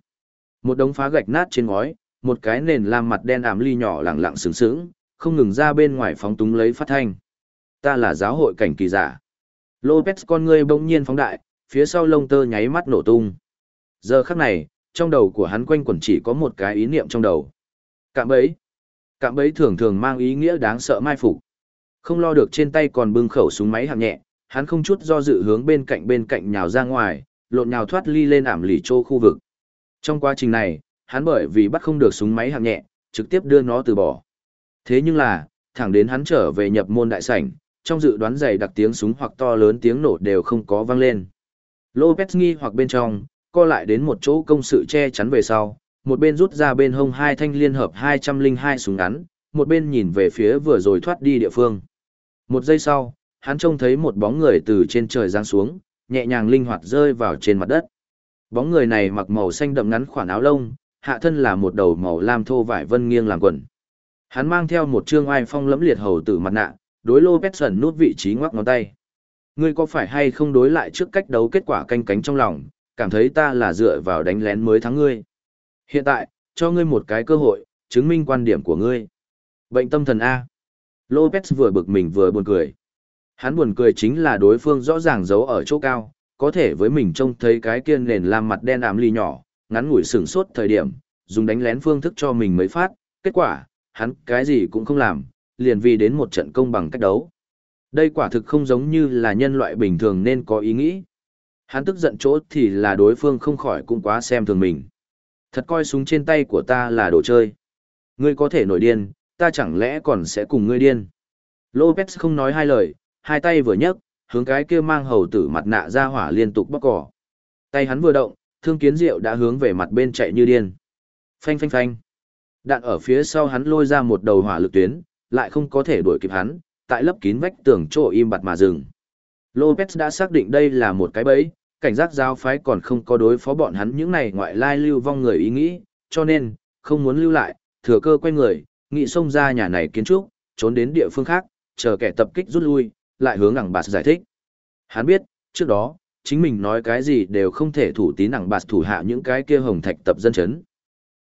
Một đống phá gạch nát trên ngói, một cái nền làm mặt đen ảm ly nhỏ lẳng lặng sướng sướng, không ngừng ra bên ngoài phóng túng lấy phát thanh. Ta là giáo hội cảnh kỳ giả. Lopez con ngươi bỗng nhiên phóng đại, phía sau lông tơ nháy mắt nổ tung. Giờ khắc này, trong đầu của hắn quanh quẩn chỉ có một cái ý niệm trong đầu. Cạm bẫy. Cạm bẫy thường thường mang ý nghĩa đáng sợ mai phục. Không lo được trên tay còn bưng khẩu súng máy hạng nhẹ, hắn không chút do dự hướng bên cạnh bên cạnh nhào ra ngoài, lộn nhào thoát ly lên ảm lì chô khu vực. Trong quá trình này, hắn bởi vì bắt không được súng máy hạng nhẹ, trực tiếp đưa nó từ bỏ. Thế nhưng là, thẳng đến hắn trở về nhập môn đại sảnh, trong dự đoán dày đặc tiếng súng hoặc to lớn tiếng nổ đều không có vang lên. Lopez nghi hoặc bên trong, co lại đến một chỗ công sự che chắn về sau, một bên rút ra bên hông hai thanh liên hợp 202 súng ngắn, một bên nhìn về phía vừa rồi thoát đi địa phương. Một giây sau, hắn trông thấy một bóng người từ trên trời giáng xuống, nhẹ nhàng linh hoạt rơi vào trên mặt đất. Bóng người này mặc màu xanh đậm ngắn khoản áo lông, hạ thân là một đầu màu lam thô vải vân nghiêng làm quần. Hắn mang theo một trương oai phong lẫm liệt hầu tử mặt nạ, đối Lô Petson nút vị trí ngoắc ngón tay. Ngươi có phải hay không đối lại trước cách đấu kết quả canh cánh trong lòng, cảm thấy ta là dựa vào đánh lén mới thắng ngươi. Hiện tại, cho ngươi một cái cơ hội, chứng minh quan điểm của ngươi. Bệnh tâm thần A. Lopez vừa bực mình vừa buồn cười. Hắn buồn cười chính là đối phương rõ ràng giấu ở chỗ cao, có thể với mình trông thấy cái kiên nền làm mặt đen ám ly nhỏ, ngắn ngủi sửng sốt thời điểm, dùng đánh lén phương thức cho mình mới phát, kết quả, hắn cái gì cũng không làm, liền vì đến một trận công bằng cách đấu. Đây quả thực không giống như là nhân loại bình thường nên có ý nghĩ. Hắn tức giận chỗ thì là đối phương không khỏi cũng quá xem thường mình. Thật coi súng trên tay của ta là đồ chơi. Ngươi có thể nổi điên, ta chẳng lẽ còn sẽ cùng ngươi điên. Lopez không nói hai lời, hai tay vừa nhấc, hướng cái kia mang hầu tử mặt nạ ra hỏa liên tục bóc cỏ. Tay hắn vừa động, thương kiến diệu đã hướng về mặt bên chạy như điên. Phanh phanh phanh. Đạn ở phía sau hắn lôi ra một đầu hỏa lực tuyến, lại không có thể đuổi kịp hắn, tại lấp kín vách tường chỗ im bặt mà dừng. Lopez đã xác định đây là một cái bẫy, cảnh giác giáo phái còn không có đối phó bọn hắn những này ngoại lai lưu vong người ý nghĩ, cho nên, không muốn lưu lại, thừa cơ quay người, nghị xông ra nhà này kiến trúc, trốn đến địa phương khác, chờ kẻ tập kích rút lui, lại hướng ẳng bạt giải thích. Hắn biết, trước đó, chính mình nói cái gì đều không thể thủ tín ẳng bạt thủ hạ những cái kia hồng thạch tập dân chấn.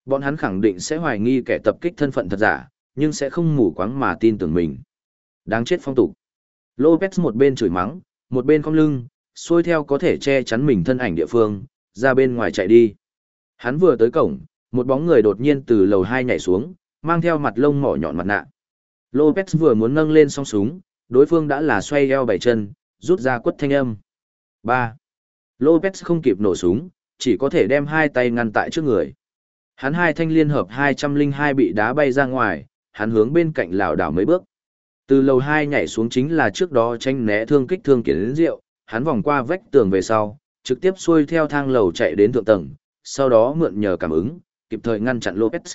Bọn hắn khẳng định sẽ hoài nghi kẻ tập kích thân phận thật giả, nhưng sẽ không mù quáng mà tin tưởng mình. Đáng chết phong tục. Lopez một bên chửi mắng, một bên cong lưng, xuôi theo có thể che chắn mình thân ảnh địa phương, ra bên ngoài chạy đi. Hắn vừa tới cổng, một bóng người đột nhiên từ lầu 2 nhảy xuống, mang theo mặt lông mỏ nhọn mặt nạ. Lopez vừa muốn nâng lên song súng, đối phương đã là xoay eo bảy chân, rút ra quất thanh âm. 3. Lopez không kịp nổ súng, chỉ có thể đem hai tay ngăn tại trước người. Hắn hai thanh liên hợp 202 bị đá bay ra ngoài, hắn hướng bên cạnh lảo đảo mấy bước. Từ lầu 2 nhảy xuống chính là trước đó tranh né thương kích thương kiến rượu, hắn vòng qua vách tường về sau, trực tiếp xuôi theo thang lầu chạy đến thượng tầng, sau đó mượn nhờ cảm ứng, kịp thời ngăn chặn Lopez.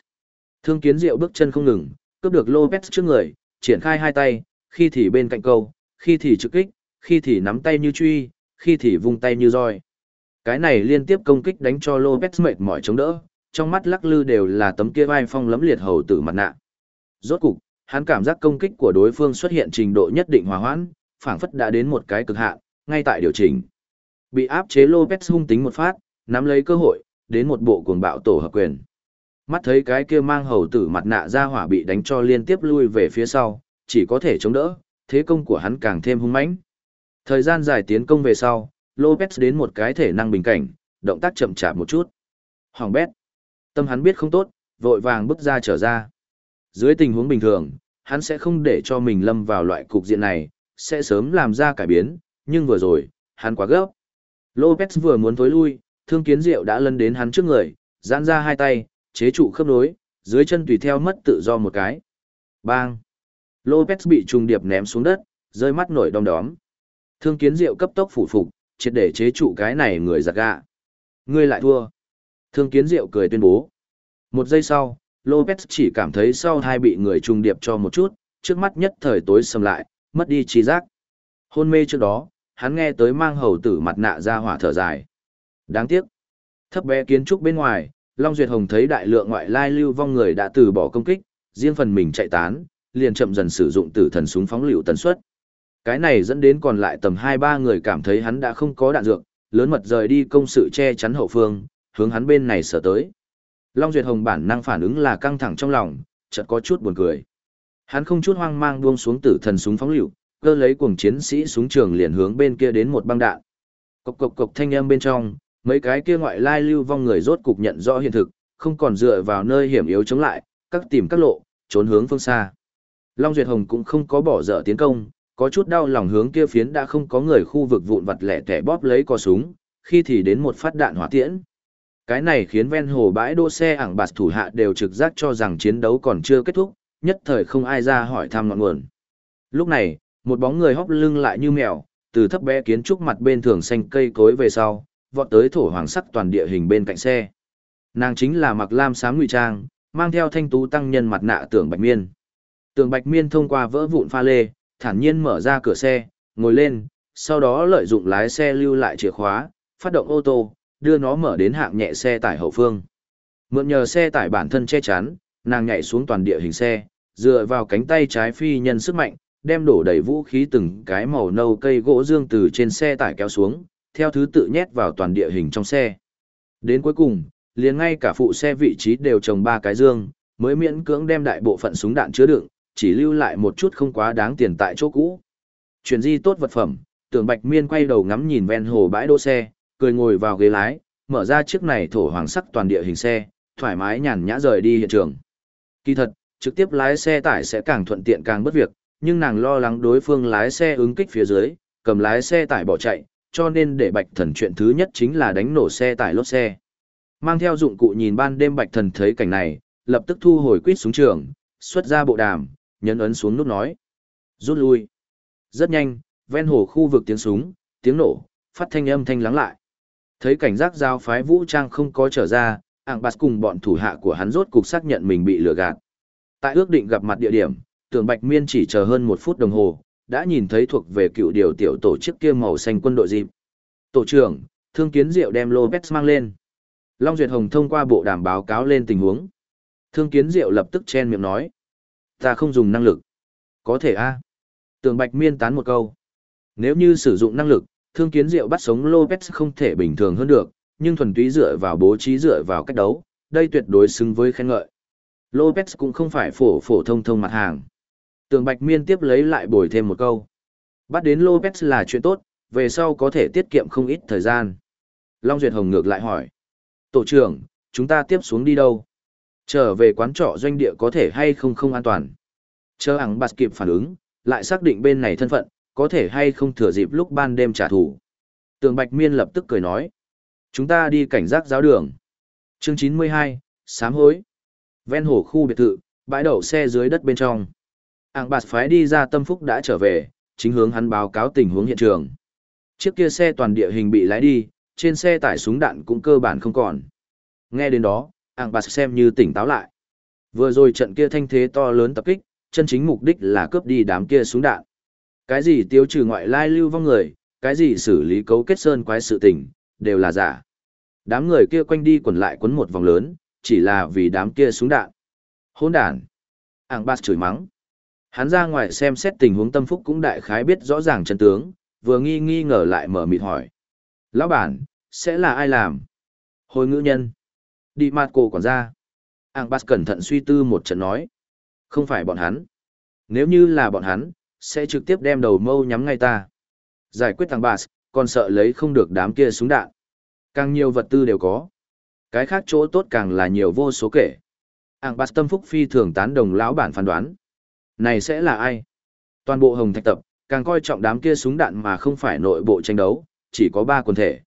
Thương kiến diệu bước chân không ngừng, cướp được Lopez trước người, triển khai hai tay, khi thì bên cạnh câu, khi thì trực kích, khi thì nắm tay như truy, khi thì vung tay như roi. Cái này liên tiếp công kích đánh cho Lopez mệt mỏi chống đỡ, trong mắt lắc lư đều là tấm kia vai phong lấm liệt hầu tử mặt nạ. Rốt cục, hắn cảm giác công kích của đối phương xuất hiện trình độ nhất định hòa hoãn, phảng phất đã đến một cái cực hạn, ngay tại điều chỉnh. Bị áp chế Lopez hung tính một phát, nắm lấy cơ hội, đến một bộ cuồng bạo tổ hợp quyền. Mắt thấy cái kia mang hầu tử mặt nạ ra hỏa bị đánh cho liên tiếp lui về phía sau, chỉ có thể chống đỡ, thế công của hắn càng thêm hung mãnh. Thời gian dài tiến công về sau, Lopez đến một cái thể năng bình cảnh, động tác chậm chạp một chút. Hoàng bét. Tâm hắn biết không tốt, vội vàng bước ra trở ra. Dưới tình huống bình thường, hắn sẽ không để cho mình lâm vào loại cục diện này, sẽ sớm làm ra cải biến, nhưng vừa rồi, hắn quá gấp. Lopez vừa muốn thối lui, thương kiến diệu đã lân đến hắn trước người, giãn ra hai tay, chế trụ khớp nối, dưới chân tùy theo mất tự do một cái. Bang! Lopez bị trùng điệp ném xuống đất, rơi mắt nổi đom đóm. Thương kiến diệu cấp tốc phủ phục, triệt để chế trụ cái này người giặt gạ. Ngươi lại thua. Thương kiến diệu cười tuyên bố. Một giây sau, Lopez chỉ cảm thấy sau hai bị người trùng điệp cho một chút, trước mắt nhất thời tối sầm lại, mất đi trí giác. Hôn mê trước đó, hắn nghe tới mang hầu tử mặt nạ ra hỏa thở dài. Đáng tiếc. Thấp bé kiến trúc bên ngoài, Long Duyệt Hồng thấy đại lượng ngoại lai lưu vong người đã từ bỏ công kích, riêng phần mình chạy tán, liền chậm dần sử dụng tử thần súng phóng lựu tần suất. Cái này dẫn đến còn lại tầm 2-3 người cảm thấy hắn đã không có đạn dược, lớn mật rời đi công sự che chắn hậu phương, hướng hắn bên này sở tới. Long Duyệt Hồng bản năng phản ứng là căng thẳng trong lòng, chợt có chút buồn cười. Hắn không chút hoang mang buông xuống tử thần súng phóng lựu, cơ lấy cuồng chiến sĩ xuống trường liền hướng bên kia đến một băng đạn. Cộc cộc cộc thanh âm bên trong, mấy cái kia ngoại lai lưu vong người rốt cục nhận rõ hiện thực, không còn dựa vào nơi hiểm yếu chống lại, các tìm các lộ, trốn hướng phương xa. Long Duyệt Hồng cũng không có bỏ dở tiến công, có chút đau lòng hướng kia phiến đã không có người khu vực vụn vặt lẻ tẻ bóp lấy cò súng, khi thì đến một phát đạn hỏa tiễn. Cái này khiến ven hồ bãi đỗ xe ảng bạt thủ hạ đều trực giác cho rằng chiến đấu còn chưa kết thúc, nhất thời không ai ra hỏi thăm ngọn nguồn. Lúc này, một bóng người hóc lưng lại như mèo, từ thấp bé kiến trúc mặt bên thường xanh cây cối về sau, vọt tới thổ hoàng sắc toàn địa hình bên cạnh xe. Nàng chính là mặc lam sáng ngụy trang, mang theo thanh tú tăng nhân mặt nạ tưởng bạch miên. Tưởng bạch miên thông qua vỡ vụn pha lê, thản nhiên mở ra cửa xe, ngồi lên, sau đó lợi dụng lái xe lưu lại chìa khóa, phát động ô tô, đưa nó mở đến hạng nhẹ xe tải hậu phương. Mượn nhờ xe tải bản thân che chắn, nàng nhảy xuống toàn địa hình xe, dựa vào cánh tay trái phi nhân sức mạnh, đem đổ đầy vũ khí từng cái màu nâu cây gỗ dương từ trên xe tải kéo xuống, theo thứ tự nhét vào toàn địa hình trong xe. Đến cuối cùng, liền ngay cả phụ xe vị trí đều trồng ba cái dương, mới miễn cưỡng đem đại bộ phận súng đạn chứa đựng, chỉ lưu lại một chút không quá đáng tiền tại chỗ cũ. Chuyển di tốt vật phẩm, tưởng Bạch Miên quay đầu ngắm nhìn ven hồ bãi đỗ xe, cười ngồi vào ghế lái, mở ra chiếc này thổ hoàng sắc toàn địa hình xe, thoải mái nhàn nhã rời đi hiện trường. Kỳ thật, trực tiếp lái xe tải sẽ càng thuận tiện càng bất việc, nhưng nàng lo lắng đối phương lái xe ứng kích phía dưới, cầm lái xe tải bỏ chạy, cho nên để Bạch Thần chuyện thứ nhất chính là đánh nổ xe tải lốt xe. Mang theo dụng cụ nhìn ban đêm Bạch Thần thấy cảnh này, lập tức thu hồi quýt xuống trường, xuất ra bộ đàm, nhấn ấn xuống nút nói. Rút lui. Rất nhanh, ven hồ khu vực tiếng súng, tiếng nổ, phát thanh âm thanh lắng lại. Thấy cảnh giác giao phái vũ trang không có trở ra, ảng bạt cùng bọn thủ hạ của hắn rốt cục xác nhận mình bị lừa gạt. Tại ước định gặp mặt địa điểm, tưởng Bạch Miên chỉ chờ hơn một phút đồng hồ, đã nhìn thấy thuộc về cựu điều tiểu tổ chức kia màu xanh quân đội dịp. Tổ trưởng, Thương Kiến Diệu đem Lopez mang lên. Long Duyệt Hồng thông qua bộ đàm báo cáo lên tình huống. Thương Kiến Diệu lập tức chen miệng nói. Ta không dùng năng lực. Có thể a Tường Bạch Miên tán một câu. Nếu như sử dụng năng lực, Thương Kiến Diệu bắt sống Lopez không thể bình thường hơn được, nhưng thuần túy dựa vào bố trí dựa vào cách đấu, đây tuyệt đối xứng với khen ngợi. Lopez cũng không phải phổ phổ thông thông mặt hàng. Tường Bạch Miên tiếp lấy lại bồi thêm một câu. Bắt đến Lopez là chuyện tốt, về sau có thể tiết kiệm không ít thời gian. Long Duyệt Hồng ngược lại hỏi. Tổ trưởng, chúng ta tiếp xuống đi đâu? Trở về quán trọ doanh địa có thể hay không không an toàn? Chờ ẳng bạt kịp phản ứng, lại xác định bên này thân phận, có thể hay không thừa dịp lúc ban đêm trả thù. Tường Bạch Miên lập tức cười nói. Chúng ta đi cảnh giác giáo đường. Chương 92, sám hối. Ven hồ khu biệt thự, bãi đậu xe dưới đất bên trong. Ảng bạt phái đi ra tâm phúc đã trở về, chính hướng hắn báo cáo tình huống hiện trường. Chiếc kia xe toàn địa hình bị lái đi, trên xe tải súng đạn cũng cơ bản không còn. Nghe đến đó, Ảng bạt xem như tỉnh táo lại. Vừa rồi trận kia thanh thế to lớn tập kích, chân chính mục đích là cướp đi đám kia súng đạn. Cái gì tiêu trừ ngoại lai lưu vong người, cái gì xử lý cấu kết sơn quái sự tình, đều là giả. Đám người kia quanh đi quẩn lại quấn một vòng lớn, chỉ là vì đám kia súng đạn. Hôn đàn. Ảng bạt chửi mắng. Hắn ra ngoài xem xét tình huống tâm phúc cũng đại khái biết rõ ràng chân tướng, vừa nghi nghi ngờ lại mở mịt hỏi. Lão bản, sẽ là ai làm? Hồi ngữ nhân. Đi mặt cổ quản gia. Ảng Bas cẩn thận suy tư một trận nói. Không phải bọn hắn. Nếu như là bọn hắn, sẽ trực tiếp đem đầu mâu nhắm ngay ta. Giải quyết thằng Bas, còn sợ lấy không được đám kia súng đạn. Càng nhiều vật tư đều có. Cái khác chỗ tốt càng là nhiều vô số kể. Ảng Bas tâm phúc phi thường tán đồng lão bản phán đoán. Này sẽ là ai? Toàn bộ hồng thạch tập, càng coi trọng đám kia súng đạn mà không phải nội bộ tranh đấu, chỉ có ba quần thể.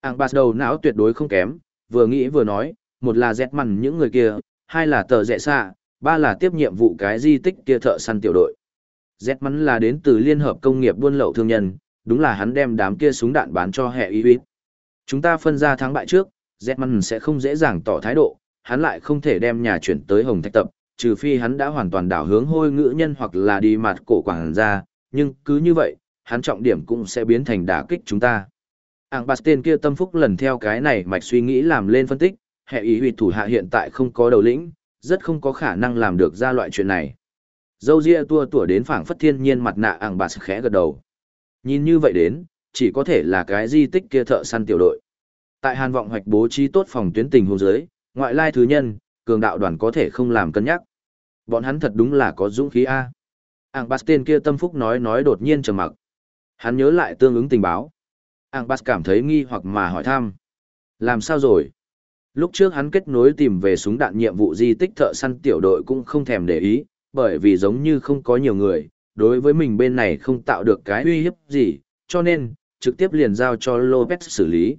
Ảng bạt đầu não tuyệt đối không kém, vừa nghĩ vừa nói, một là dẹt mằn những người kia, hai là tờ rẽ xa, ba là tiếp nhiệm vụ cái di tích kia thợ săn tiểu đội. Dẹt mắn là đến từ Liên hợp Công nghiệp Buôn lậu Thương nhân, đúng là hắn đem đám kia súng đạn bán cho hệ y huyết. Chúng ta phân ra thắng bại trước, Zetman sẽ không dễ dàng tỏ thái độ, hắn lại không thể đem nhà chuyển tới Hồng Thạch Tập, trừ phi hắn đã hoàn toàn đảo hướng hôi ngữ nhân hoặc là đi mặt cổ quảng ra, nhưng cứ như vậy, hắn trọng điểm cũng sẽ biến thành đả kích chúng ta. Ảng bạt tên kia tâm phúc lần theo cái này mạch suy nghĩ làm lên phân tích, hệ ý huyệt thủ hạ hiện tại không có đầu lĩnh, rất không có khả năng làm được ra loại chuyện này. Dâu ria tua tủa đến phảng phất thiên nhiên mặt nạ ảng bạt khẽ gật đầu. Nhìn như vậy đến, chỉ có thể là cái di tích kia thợ săn tiểu đội. Tại Hàn Vọng hoạch bố trí tốt phòng tuyến tình hôn giới, ngoại lai thứ nhân, cường đạo đoàn có thể không làm cân nhắc. Bọn hắn thật đúng là có dũng khí A. Ảng Bas tên kia tâm phúc nói nói đột nhiên trầm mặc. Hắn nhớ lại tương ứng tình báo. Ảng Bas cảm thấy nghi hoặc mà hỏi thăm. Làm sao rồi? Lúc trước hắn kết nối tìm về súng đạn nhiệm vụ di tích thợ săn tiểu đội cũng không thèm để ý, bởi vì giống như không có nhiều người, đối với mình bên này không tạo được cái uy hiếp gì, cho nên, trực tiếp liền giao cho Lopez xử lý.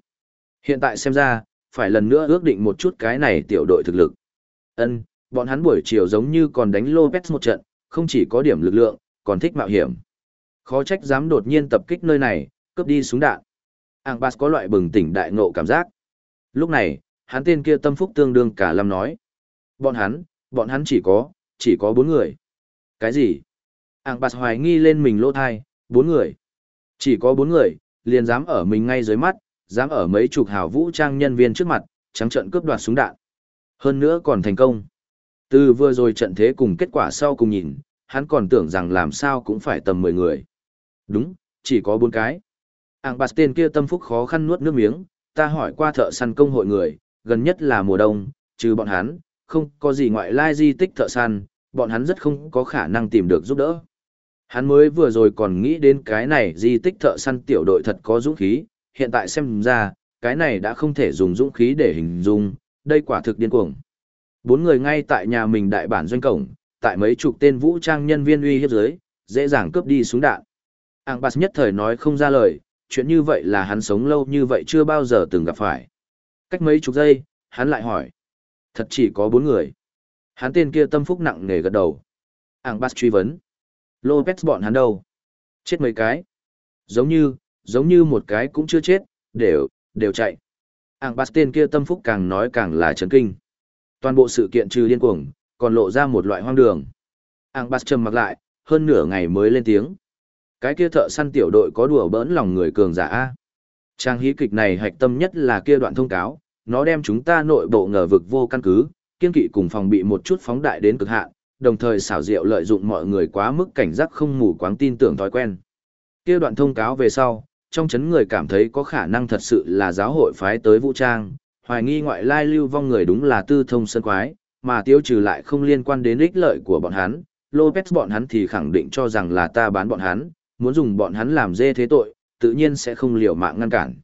Hiện tại xem ra, phải lần nữa ước định một chút cái này tiểu đội thực lực. Ân, bọn hắn buổi chiều giống như còn đánh Lopez một trận, không chỉ có điểm lực lượng, còn thích mạo hiểm. Khó trách dám đột nhiên tập kích nơi này, cướp đi súng đạn. Angbas có loại bừng tỉnh đại ngộ cảm giác. Lúc này, hắn tên kia tâm phúc tương đương cả lâm nói. Bọn hắn, bọn hắn chỉ có, chỉ có bốn người. Cái gì? Angbas hoài nghi lên mình lỗ thai, bốn người. Chỉ có bốn người, liền dám ở mình ngay dưới mắt, dám ở mấy chục hào vũ trang nhân viên trước mặt, trắng trận cướp đoạt súng đạn. Hơn nữa còn thành công. Từ vừa rồi trận thế cùng kết quả sau cùng nhìn, hắn còn tưởng rằng làm sao cũng phải tầm 10 người. Đúng, chỉ có 4 cái. Ảng bạt tên kia tâm phúc khó khăn nuốt nước miếng, ta hỏi qua thợ săn công hội người, gần nhất là mùa đông, trừ bọn hắn, không có gì ngoại lai di tích thợ săn, bọn hắn rất không có khả năng tìm được giúp đỡ. Hắn mới vừa rồi còn nghĩ đến cái này di tích thợ săn tiểu đội thật có dũng khí, hiện tại xem ra, cái này đã không thể dùng dũng khí để hình dung, đây quả thực điên cuồng. Bốn người ngay tại nhà mình đại bản doanh cổng, tại mấy chục tên vũ trang nhân viên uy hiếp dưới, dễ dàng cướp đi súng đạn. Angbas nhất thời nói không ra lời, chuyện như vậy là hắn sống lâu như vậy chưa bao giờ từng gặp phải. Cách mấy chục giây, hắn lại hỏi. Thật chỉ có bốn người. Hắn tên kia tâm phúc nặng nề gật đầu. Angbas truy vấn. Lopez bọn hắn đâu? Chết mấy cái? Giống như, giống như một cái cũng chưa chết, đều, đều chạy. Angbas tên kia tâm phúc càng nói càng là chấn kinh. Toàn bộ sự kiện trừ điên cuồng, còn lộ ra một loại hoang đường. Ang Bas trầm mặc lại, hơn nửa ngày mới lên tiếng. Cái kia thợ săn tiểu đội có đùa bỡn lòng người cường giả A. Trang hí kịch này hạch tâm nhất là kia đoạn thông cáo, nó đem chúng ta nội bộ ngờ vực vô căn cứ, kiên kỵ cùng phòng bị một chút phóng đại đến cực hạn, đồng thời xảo diệu lợi dụng mọi người quá mức cảnh giác không mù quáng tin tưởng thói quen. Kia đoạn thông cáo về sau, trong chấn người cảm thấy có khả năng thật sự là giáo hội phái tới vũ trang, hoài nghi ngoại lai lưu vong người đúng là tư thông sân quái, mà tiêu trừ lại không liên quan đến ích lợi của bọn hắn, Lopez bọn hắn thì khẳng định cho rằng là ta bán bọn hắn, muốn dùng bọn hắn làm dê thế tội, tự nhiên sẽ không liều mạng ngăn cản.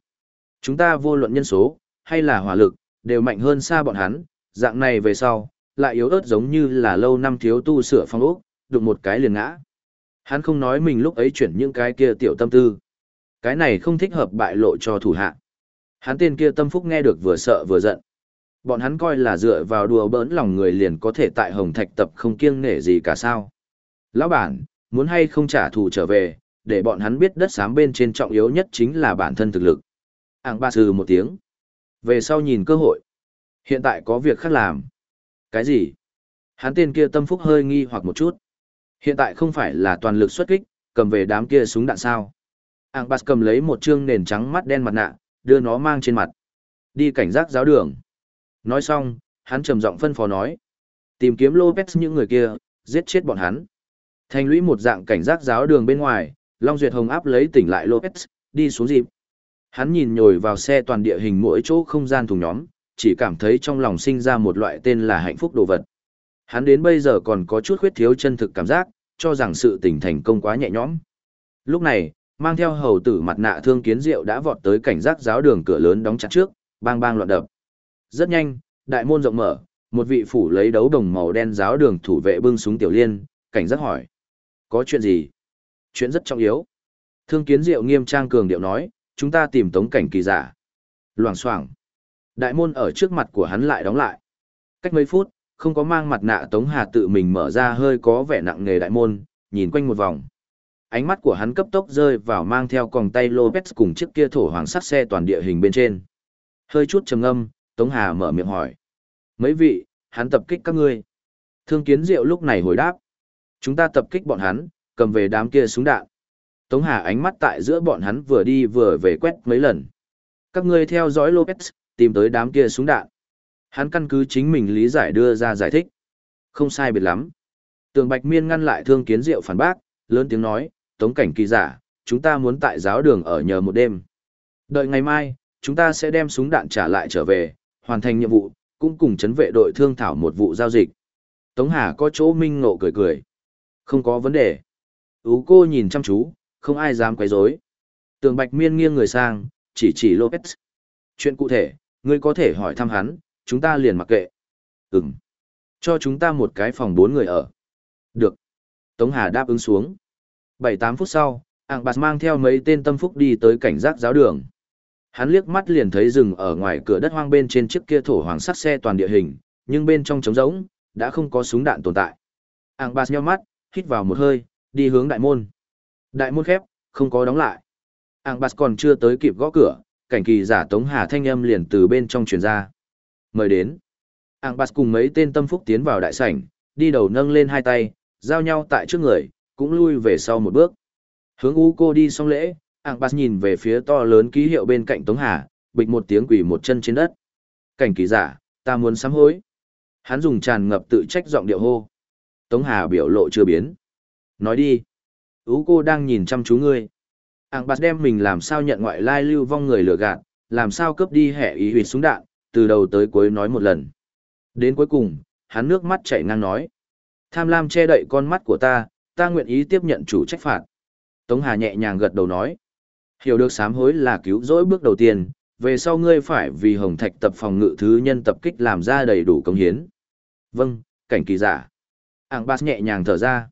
Chúng ta vô luận nhân số, hay là hỏa lực, đều mạnh hơn xa bọn hắn, dạng này về sau, lại yếu ớt giống như là lâu năm thiếu tu sửa phong ốc, đụng một cái liền ngã. Hắn không nói mình lúc ấy chuyển những cái kia tiểu tâm tư. Cái này không thích hợp bại lộ cho thủ hạ. Hắn tên kia tâm phúc nghe được vừa sợ vừa giận. Bọn hắn coi là dựa vào đùa bỡn lòng người liền có thể tại hồng thạch tập không kiêng nể gì cả sao. Lão bản, muốn hay không trả thù trở về, để bọn hắn biết đất xám bên trên trọng yếu nhất chính là bản thân thực lực. Ảng ba sừ một tiếng. Về sau nhìn cơ hội. Hiện tại có việc khác làm. Cái gì? Hắn tên kia tâm phúc hơi nghi hoặc một chút. Hiện tại không phải là toàn lực xuất kích, cầm về đám kia súng đạn sao. Ảng bạt cầm lấy một chương nền trắng mắt đen mặt nạ, đưa nó mang trên mặt. Đi cảnh giác giáo đường. Nói xong, hắn trầm giọng phân phó nói. Tìm kiếm Lopez những người kia, giết chết bọn hắn. Thành lũy một dạng cảnh giác giáo đường bên ngoài, Long Duyệt Hồng áp lấy tỉnh lại Lopez, đi xuống dịp. Hắn nhìn nhồi vào xe toàn địa hình mỗi chỗ không gian thùng nhóm, chỉ cảm thấy trong lòng sinh ra một loại tên là hạnh phúc đồ vật. Hắn đến bây giờ còn có chút khuyết thiếu chân thực cảm giác, cho rằng sự tỉnh thành công quá nhẹ nhõm. Lúc này, mang theo hầu tử mặt nạ thương kiến diệu đã vọt tới cảnh giác giáo đường cửa lớn đóng chặt trước, bang bang loạn đập. Rất nhanh, đại môn rộng mở, một vị phủ lấy đấu đồng màu đen giáo đường thủ vệ bưng súng tiểu liên, cảnh giác hỏi. Có chuyện gì? Chuyện rất trọng yếu. Thương kiến diệu nghiêm trang cường điệu nói, chúng ta tìm tống cảnh kỳ giả. Loảng xoảng Đại môn ở trước mặt của hắn lại đóng lại. Cách mấy phút, không có mang mặt nạ Tống Hà tự mình mở ra hơi có vẻ nặng nghề đại môn, nhìn quanh một vòng. Ánh mắt của hắn cấp tốc rơi vào mang theo còng tay Lopez cùng chiếc kia thổ hoàng sắt xe toàn địa hình bên trên. Hơi chút trầm ngâm, Tống Hà mở miệng hỏi. Mấy vị, hắn tập kích các ngươi. Thương kiến diệu lúc này hồi đáp. Chúng ta tập kích bọn hắn, cầm về đám kia súng đạn. Tống Hà ánh mắt tại giữa bọn hắn vừa đi vừa về quét mấy lần. Các ngươi theo dõi Lopez, tìm tới đám kia súng đạn. Hắn căn cứ chính mình lý giải đưa ra giải thích. Không sai biệt lắm. Tường Bạch Miên ngăn lại thương kiến diệu phản bác, lớn tiếng nói, tống cảnh kỳ giả, chúng ta muốn tại giáo đường ở nhờ một đêm. Đợi ngày mai, chúng ta sẽ đem súng đạn trả lại trở về, hoàn thành nhiệm vụ, cũng cùng chấn vệ đội thương thảo một vụ giao dịch. Tống Hà có chỗ minh ngộ cười cười. Không có vấn đề. Ú cô nhìn chăm chú, không ai dám quấy rối. Tường Bạch Miên nghiêng người sang, chỉ chỉ Lopez. Chuyện cụ thể, ngươi có thể hỏi thăm hắn, chúng ta liền mặc kệ. Ừm. Cho chúng ta một cái phòng bốn người ở. Được. Tống Hà đáp ứng xuống. Bảy tám phút sau, Ảng Bạt mang theo mấy tên tâm phúc đi tới cảnh giác giáo đường. Hắn liếc mắt liền thấy rừng ở ngoài cửa đất hoang bên trên chiếc kia thổ hoàng sắt xe toàn địa hình, nhưng bên trong trống rỗng, đã không có súng đạn tồn tại. Ảng Bạt nheo mắt, hít vào một hơi, đi hướng đại môn. Đại môn khép, không có đóng lại. Ảng Bạt còn chưa tới kịp gõ cửa, cảnh kỳ giả Tống Hà thanh âm liền từ bên trong truyền ra. Mời đến. Ảng Bạt cùng mấy tên tâm phúc tiến vào đại sảnh, đi đầu nâng lên hai tay, giao nhau tại trước người, cũng lui về sau một bước. Hướng U cô đi xong lễ, Ảng Bạt nhìn về phía to lớn ký hiệu bên cạnh Tống Hà, bịch một tiếng quỷ một chân trên đất. Cảnh kỳ giả, ta muốn sám hối. Hắn dùng tràn ngập tự trách giọng điệu hô. Tống Hà biểu lộ chưa biến. Nói đi. Ú cô đang nhìn chăm chú ngươi. Ảng bạt đem mình làm sao nhận ngoại lai lưu vong người lừa gạt, làm sao cướp đi hệ ý huyệt súng đạn, từ đầu tới cuối nói một lần. Đến cuối cùng, hắn nước mắt chảy ngang nói. Tham lam che đậy con mắt của ta, ta nguyện ý tiếp nhận chủ trách phạt. Tống Hà nhẹ nhàng gật đầu nói. Hiểu được sám hối là cứu rỗi bước đầu tiên, về sau ngươi phải vì Hồng Thạch tập phòng ngự thứ nhân tập kích làm ra đầy đủ công hiến. Vâng, cảnh kỳ giả. Ảng Bas nhẹ nhàng thở ra.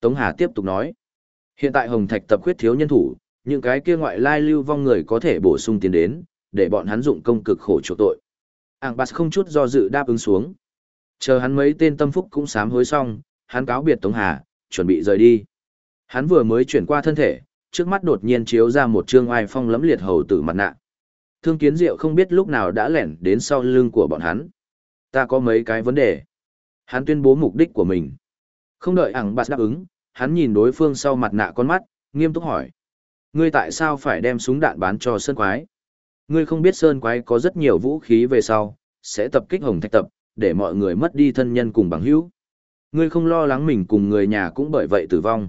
Tống Hà tiếp tục nói. Hiện tại Hồng Thạch tập khuyết thiếu nhân thủ, những cái kia ngoại lai lưu vong người có thể bổ sung tiền đến, để bọn hắn dụng công cực khổ chỗ tội. Ảng Bas không chút do dự đáp ứng xuống. Chờ hắn mấy tên tâm phúc cũng sám hối xong, hắn cáo biệt Tống Hà, chuẩn bị rời đi. Hắn vừa mới chuyển qua thân thể, trước mắt đột nhiên chiếu ra một trương ai phong lẫm liệt hầu tử mặt nạ. Thương kiến diệu không biết lúc nào đã lẻn đến sau lưng của bọn hắn. Ta có mấy cái vấn đề. Hắn tuyên bố mục đích của mình. Không đợi ẳng bạt đáp ứng, hắn nhìn đối phương sau mặt nạ con mắt, nghiêm túc hỏi. Ngươi tại sao phải đem súng đạn bán cho Sơn Quái? Ngươi không biết Sơn Quái có rất nhiều vũ khí về sau, sẽ tập kích hồng thạch tập, để mọi người mất đi thân nhân cùng bằng hữu. Ngươi không lo lắng mình cùng người nhà cũng bởi vậy tử vong.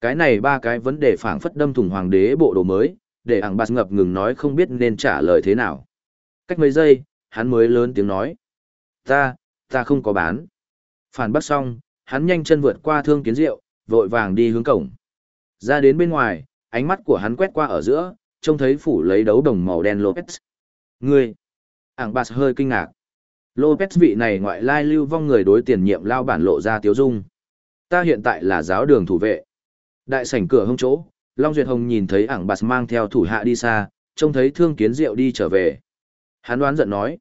Cái này ba cái vấn đề phảng phất đâm thủng hoàng đế bộ đồ mới, để ảng bạt ngập ngừng nói không biết nên trả lời thế nào. Cách mấy giây, hắn mới lớn tiếng nói. Ta, ta không có bán. Phản bắt xong, hắn nhanh chân vượt qua thương kiến rượu, vội vàng đi hướng cổng. Ra đến bên ngoài, ánh mắt của hắn quét qua ở giữa, trông thấy phủ lấy đấu đồng màu đen Lopez. Ngươi! Ảng bạt hơi kinh ngạc. Lopez vị này ngoại lai lưu vong người đối tiền nhiệm lao bản lộ ra tiếu dung. Ta hiện tại là giáo đường thủ vệ. Đại sảnh cửa hông chỗ, Long Duyệt Hồng nhìn thấy ảng bạt mang theo thủ hạ đi xa, trông thấy thương kiến diệu đi trở về. Hắn đoán giận nói.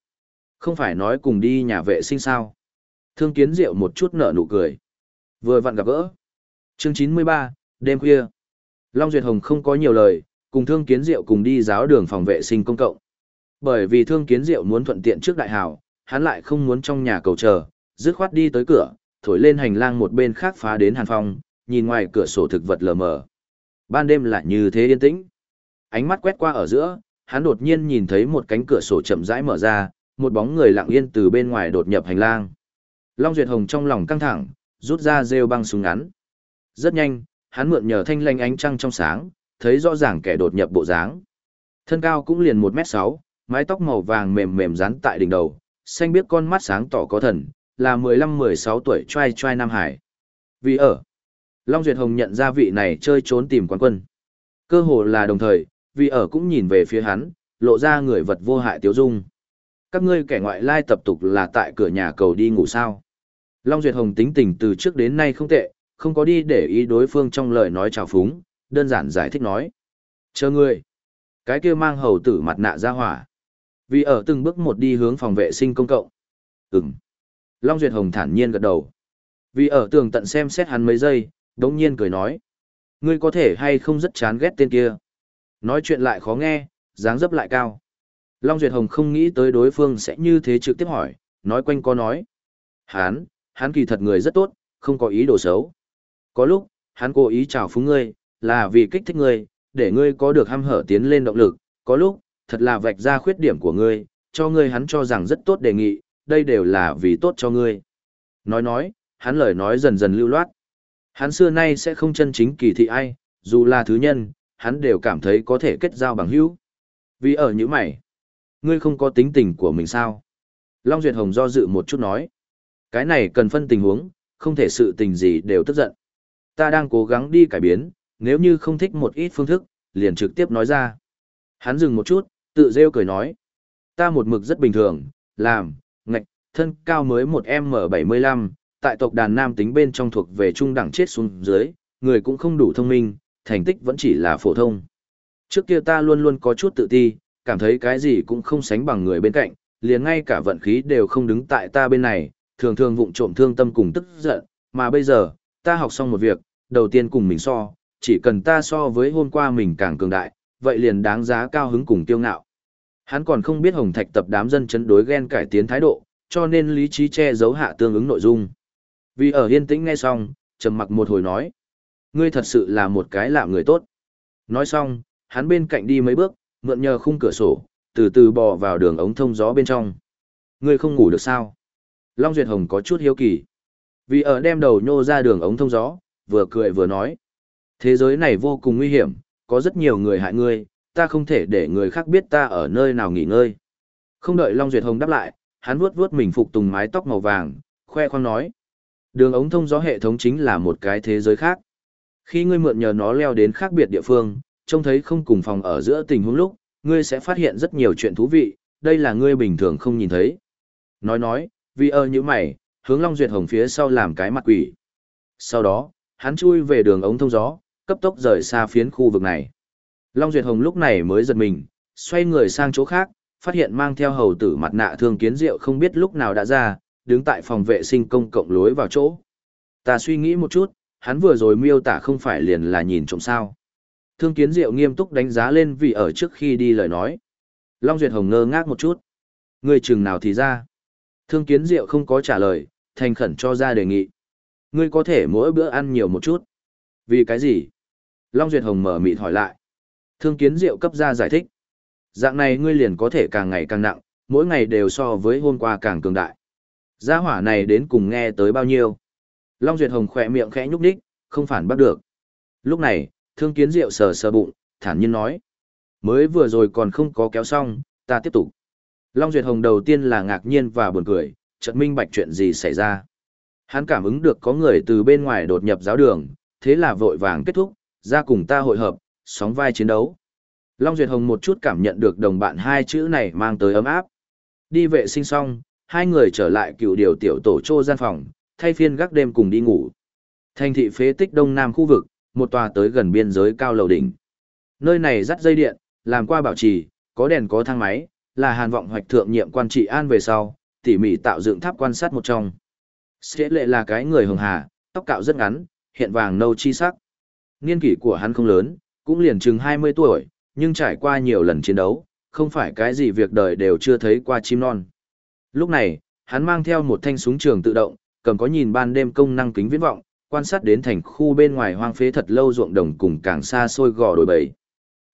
Không phải nói cùng đi nhà vệ sinh sao. Thương kiến diệu một chút nở nụ cười. Vừa vặn gặp gỡ. Chương 93, đêm khuya. Long Duyệt Hồng không có nhiều lời, cùng thương kiến diệu cùng đi giáo đường phòng vệ sinh công cộng. Bởi vì thương kiến diệu muốn thuận tiện trước đại hào, hắn lại không muốn trong nhà cầu chờ, dứt khoát đi tới cửa, thổi lên hành lang một bên khác phá đến hàn phong, nhìn ngoài cửa sổ thực vật lờ mờ. Ban đêm lại như thế yên tĩnh. Ánh mắt quét qua ở giữa, hắn đột nhiên nhìn thấy một cánh cửa sổ chậm rãi mở ra, một bóng người lặng yên từ bên ngoài đột nhập hành lang. Long Duyệt Hồng trong lòng căng thẳng, rút ra rêu băng súng ngắn. Rất nhanh, hắn mượn nhờ thanh lanh ánh trăng trong sáng, thấy rõ ràng kẻ đột nhập bộ dáng. Thân cao cũng liền 1m6, mái tóc màu vàng mềm mềm dán tại đỉnh đầu, xanh biết con mắt sáng tỏ có thần, là 15-16 tuổi trai trai Nam Hải. Vì ở, Long Duyệt Hồng nhận ra vị này chơi trốn tìm quán quân. Cơ hồ là đồng thời, vì ở cũng nhìn về phía hắn, lộ ra người vật vô hại tiếu dung. Các ngươi kẻ ngoại lai tập tục là tại cửa nhà cầu đi ngủ sao. Long Duyệt Hồng tính tình từ trước đến nay không tệ, không có đi để ý đối phương trong lời nói trào phúng, đơn giản giải thích nói. Chờ ngươi. Cái kia mang hầu tử mặt nạ ra hỏa. Vì ở từng bước một đi hướng phòng vệ sinh công cộng. Ừm. Long Duyệt Hồng thản nhiên gật đầu. Vì ở tường tận xem xét hắn mấy giây, đống nhiên cười nói. Ngươi có thể hay không rất chán ghét tên kia. Nói chuyện lại khó nghe, dáng dấp lại cao. Long Duyệt Hồng không nghĩ tới đối phương sẽ như thế trực tiếp hỏi, nói quanh có nói. Hán, hắn kỳ thật người rất tốt, không có ý đồ xấu. Có lúc, hắn cố ý chào phúng ngươi, là vì kích thích ngươi, để ngươi có được ham hở tiến lên động lực. Có lúc, thật là vạch ra khuyết điểm của ngươi, cho ngươi hắn cho rằng rất tốt đề nghị, đây đều là vì tốt cho ngươi. Nói nói, hắn lời nói dần dần lưu loát. Hắn xưa nay sẽ không chân chính kỳ thị ai, dù là thứ nhân, hắn đều cảm thấy có thể kết giao bằng hữu. Vì ở những mày, ngươi không có tính tình của mình sao? Long Duyệt Hồng do dự một chút nói. Cái này cần phân tình huống, không thể sự tình gì đều tức giận. Ta đang cố gắng đi cải biến, nếu như không thích một ít phương thức, liền trực tiếp nói ra. Hắn dừng một chút, tự rêu cười nói. Ta một mực rất bình thường, làm, ngạch, thân cao mới một M75, tại tộc đàn nam tính bên trong thuộc về trung đẳng chết xuống dưới, người cũng không đủ thông minh, thành tích vẫn chỉ là phổ thông. Trước kia ta luôn luôn có chút tự ti, cảm thấy cái gì cũng không sánh bằng người bên cạnh, liền ngay cả vận khí đều không đứng tại ta bên này, thường thường vụng trộm thương tâm cùng tức giận, mà bây giờ, ta học xong một việc, đầu tiên cùng mình so, chỉ cần ta so với hôm qua mình càng cường đại, vậy liền đáng giá cao hứng cùng tiêu ngạo. Hắn còn không biết Hồng Thạch tập đám dân chấn đối ghen cải tiến thái độ, cho nên lý trí che giấu hạ tương ứng nội dung. Vì ở yên tĩnh nghe xong, trầm mặc một hồi nói. Ngươi thật sự là một cái lạ người tốt. Nói xong, hắn bên cạnh đi mấy bước, mượn nhờ khung cửa sổ, từ từ bò vào đường ống thông gió bên trong. Ngươi không ngủ được sao? Long Duyệt Hồng có chút hiếu kỳ. Vì ở đem đầu nhô ra đường ống thông gió, vừa cười vừa nói. Thế giới này vô cùng nguy hiểm, có rất nhiều người hại ngươi, ta không thể để người khác biết ta ở nơi nào nghỉ ngơi. Không đợi Long Duyệt Hồng đáp lại, hắn vuốt vuốt mình phục tùng mái tóc màu vàng, khoe khoang nói. Đường ống thông gió hệ thống chính là một cái thế giới khác. Khi ngươi mượn nhờ nó leo đến khác biệt địa phương, trông thấy không cùng phòng ở giữa tình huống lúc, ngươi sẽ phát hiện rất nhiều chuyện thú vị, đây là ngươi bình thường không nhìn thấy. Nói nói, vì ơ như mày, hướng Long Duyệt Hồng phía sau làm cái mặt quỷ. Sau đó, hắn chui về đường ống thông gió, cấp tốc rời xa phiến khu vực này. Long Duyệt Hồng lúc này mới giật mình, xoay người sang chỗ khác, phát hiện mang theo hầu tử mặt nạ thương kiến diệu không biết lúc nào đã ra, đứng tại phòng vệ sinh công cộng lối vào chỗ. Ta suy nghĩ một chút, hắn vừa rồi miêu tả không phải liền là nhìn trộm sao. Thương kiến diệu nghiêm túc đánh giá lên vì ở trước khi đi lời nói. Long Duyệt Hồng ngơ ngác một chút. Người chừng nào thì ra. Thương kiến diệu không có trả lời, thành khẩn cho ra đề nghị. Ngươi có thể mỗi bữa ăn nhiều một chút. Vì cái gì? Long Duyệt Hồng mở mịt hỏi lại. Thương kiến diệu cấp ra giải thích. Dạng này ngươi liền có thể càng ngày càng nặng, mỗi ngày đều so với hôm qua càng cường đại. Gia hỏa này đến cùng nghe tới bao nhiêu? Long Duyệt Hồng khỏe miệng khẽ nhúc nhích, không phản bắt được. Lúc này, thương kiến diệu sờ sờ bụng, thản nhiên nói. Mới vừa rồi còn không có kéo xong, ta tiếp tục. Long Duyệt Hồng đầu tiên là ngạc nhiên và buồn cười, chợt minh bạch chuyện gì xảy ra. Hắn cảm ứng được có người từ bên ngoài đột nhập giáo đường, thế là vội vàng kết thúc, ra cùng ta hội hợp, sóng vai chiến đấu. Long Duyệt Hồng một chút cảm nhận được đồng bạn hai chữ này mang tới ấm áp. Đi vệ sinh xong, hai người trở lại cựu điều tiểu tổ trô gian phòng, thay phiên gác đêm cùng đi ngủ. Thành thị phế tích đông nam khu vực, một tòa tới gần biên giới cao lầu đỉnh. Nơi này dắt dây điện, làm qua bảo trì, có đèn có thang máy, là hàn vọng hoạch thượng nhiệm quan trị an về sau, tỉ mỉ tạo dựng tháp quan sát một trong. Sẽ lệ là cái người hường hà, tóc cạo rất ngắn, hiện vàng nâu chi sắc. Niên kỷ của hắn không lớn, cũng liền chừng 20 tuổi, nhưng trải qua nhiều lần chiến đấu, không phải cái gì việc đời đều chưa thấy qua chim non. Lúc này, hắn mang theo một thanh súng trường tự động, cầm có nhìn ban đêm công năng kính viễn vọng, quan sát đến thành khu bên ngoài hoang phế thật lâu ruộng đồng cùng càng xa xôi gò đồi bầy.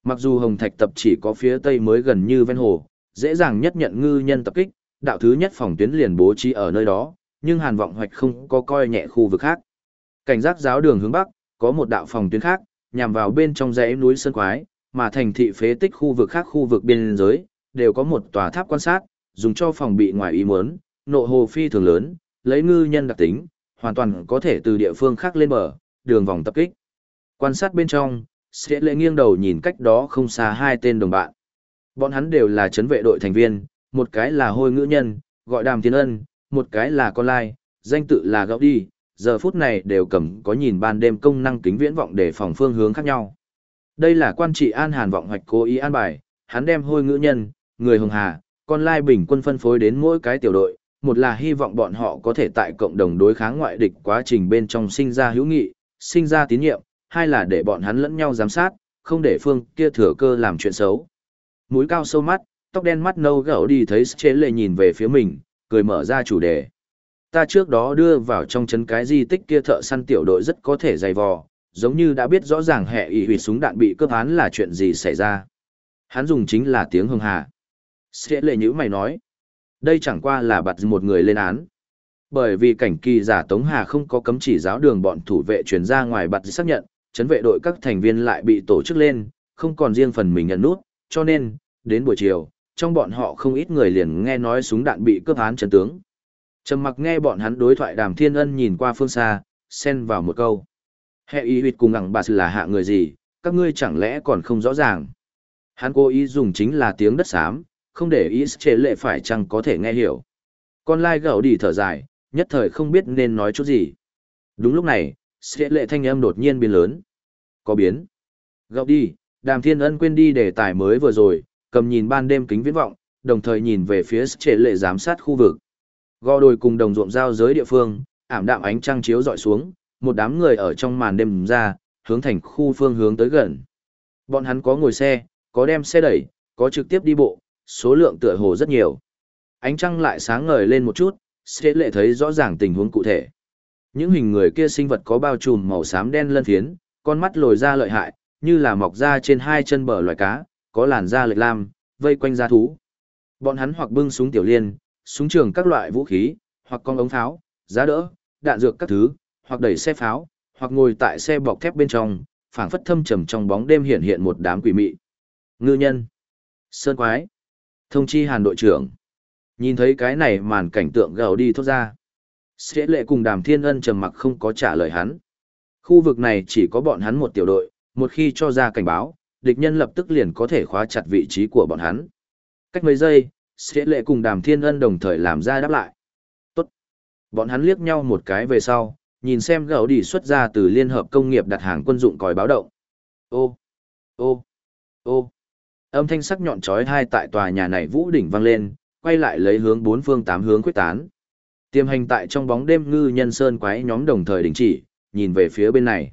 Mặc dù Hồng Thạch tập chỉ có phía tây mới gần như ven hồ, dễ dàng nhất nhận ngư nhân tập kích, đạo thứ nhất phòng tuyến liền bố trí ở nơi đó, nhưng Hàn Vọng Hoạch không có coi nhẹ khu vực khác. Cảnh giác giáo đường hướng bắc, có một đạo phòng tuyến khác, nhằm vào bên trong dãy núi Sơn Quái, mà thành thị phế tích khu vực khác khu vực biên giới, đều có một tòa tháp quan sát, dùng cho phòng bị ngoài ý muốn, nộ hồ phi thường lớn, lấy ngư nhân đặc tính, hoàn toàn có thể từ địa phương khác lên bờ, đường vòng tập kích. Quan sát bên trong, sẽ lệ nghiêng đầu nhìn cách đó không xa hai tên đồng bạn. Bọn hắn đều là chấn vệ đội thành viên, một cái là hôi ngữ nhân, gọi đàm tiến ân, một cái là con lai, danh tự là gạo đi, giờ phút này đều cầm có nhìn ban đêm công năng kính viễn vọng để phòng phương hướng khác nhau. Đây là quan trị an hàn vọng hoạch cố ý an bài, hắn đem hôi ngữ nhân, người hồng hà, con lai bình quân phân phối đến mỗi cái tiểu đội, một là hy vọng bọn họ có thể tại cộng đồng đối kháng ngoại địch quá trình bên trong sinh ra hữu nghị, sinh ra tín nhiệm, hai là để bọn hắn lẫn nhau giám sát, không để phương kia thừa cơ làm chuyện xấu. Mũi cao sâu mắt, tóc đen mắt nâu gạo đi thấy chế lệ nhìn về phía mình, cười mở ra chủ đề. Ta trước đó đưa vào trong chấn cái di tích kia thợ săn tiểu đội rất có thể dày vò, giống như đã biết rõ ràng hệ ý hủy súng đạn bị cướp án là chuyện gì xảy ra. Hắn dùng chính là tiếng hưng hà. Sẽ lệ như mày nói. Đây chẳng qua là bặt một người lên án. Bởi vì cảnh kỳ giả Tống Hà không có cấm chỉ giáo đường bọn thủ vệ chuyển ra ngoài bặt xác nhận, chấn vệ đội các thành viên lại bị tổ chức lên, không còn riêng phần mình nhận nút, cho nên, đến buổi chiều, trong bọn họ không ít người liền nghe nói súng đạn bị cướp án chân tướng. Trầm mặc nghe bọn hắn đối thoại đàm thiên ân nhìn qua phương xa, xen vào một câu. Hệ y huyệt cùng ngẳng bà là hạ người gì, các ngươi chẳng lẽ còn không rõ ràng. Hắn cố ý dùng chính là tiếng đất xám, không để ý chế lệ phải chăng có thể nghe hiểu. Con lai gẩu đi thở dài, nhất thời không biết nên nói chút gì. Đúng lúc này, chế lệ thanh âm đột nhiên biến lớn. Có biến. Gạo đi, đàm thiên ân quên đi đề tài mới vừa rồi, cầm nhìn ban đêm kính viễn vọng, đồng thời nhìn về phía chế lệ giám sát khu vực. Gò đồi cùng đồng ruộng giao giới địa phương, ảm đạm ánh trăng chiếu dọi xuống, một đám người ở trong màn đêm ra, hướng thành khu phương hướng tới gần. Bọn hắn có ngồi xe, có đem xe đẩy, có trực tiếp đi bộ, số lượng tựa hồ rất nhiều. Ánh trăng lại sáng ngời lên một chút, sẽ lệ thấy rõ ràng tình huống cụ thể. Những hình người kia sinh vật có bao trùm màu xám đen lân phiến, con mắt lồi ra lợi hại, như là mọc ra trên hai chân bờ loài cá, có làn da lệch lam, vây quanh da thú. Bọn hắn hoặc bưng súng tiểu liên, súng trường các loại vũ khí, hoặc con ống pháo, giá đỡ, đạn dược các thứ, hoặc đẩy xe pháo, hoặc ngồi tại xe bọc thép bên trong, phảng phất thâm trầm trong bóng đêm hiện hiện một đám quỷ mị. Ngư nhân, sơn quái, thông chi hàn đội trưởng. Nhìn thấy cái này màn cảnh tượng gào đi thốt ra. Sẽ lệ cùng đàm thiên ân trầm mặc không có trả lời hắn. Khu vực này chỉ có bọn hắn một tiểu đội, một khi cho ra cảnh báo, địch nhân lập tức liền có thể khóa chặt vị trí của bọn hắn. Cách mấy giây, sẽ lệ cùng đàm thiên ân đồng thời làm ra đáp lại. Tốt. Bọn hắn liếc nhau một cái về sau, nhìn xem gạo đi xuất ra từ Liên hợp công nghiệp đặt hàng quân dụng còi báo động. Ô, ô, ô. Âm thanh sắc nhọn chói hai tại tòa nhà này vũ đỉnh vang lên, quay lại lấy hướng bốn phương tám hướng quyết tán. Tiềm hành tại trong bóng đêm ngư nhân sơn quái nhóm đồng thời đình chỉ, nhìn về phía bên này.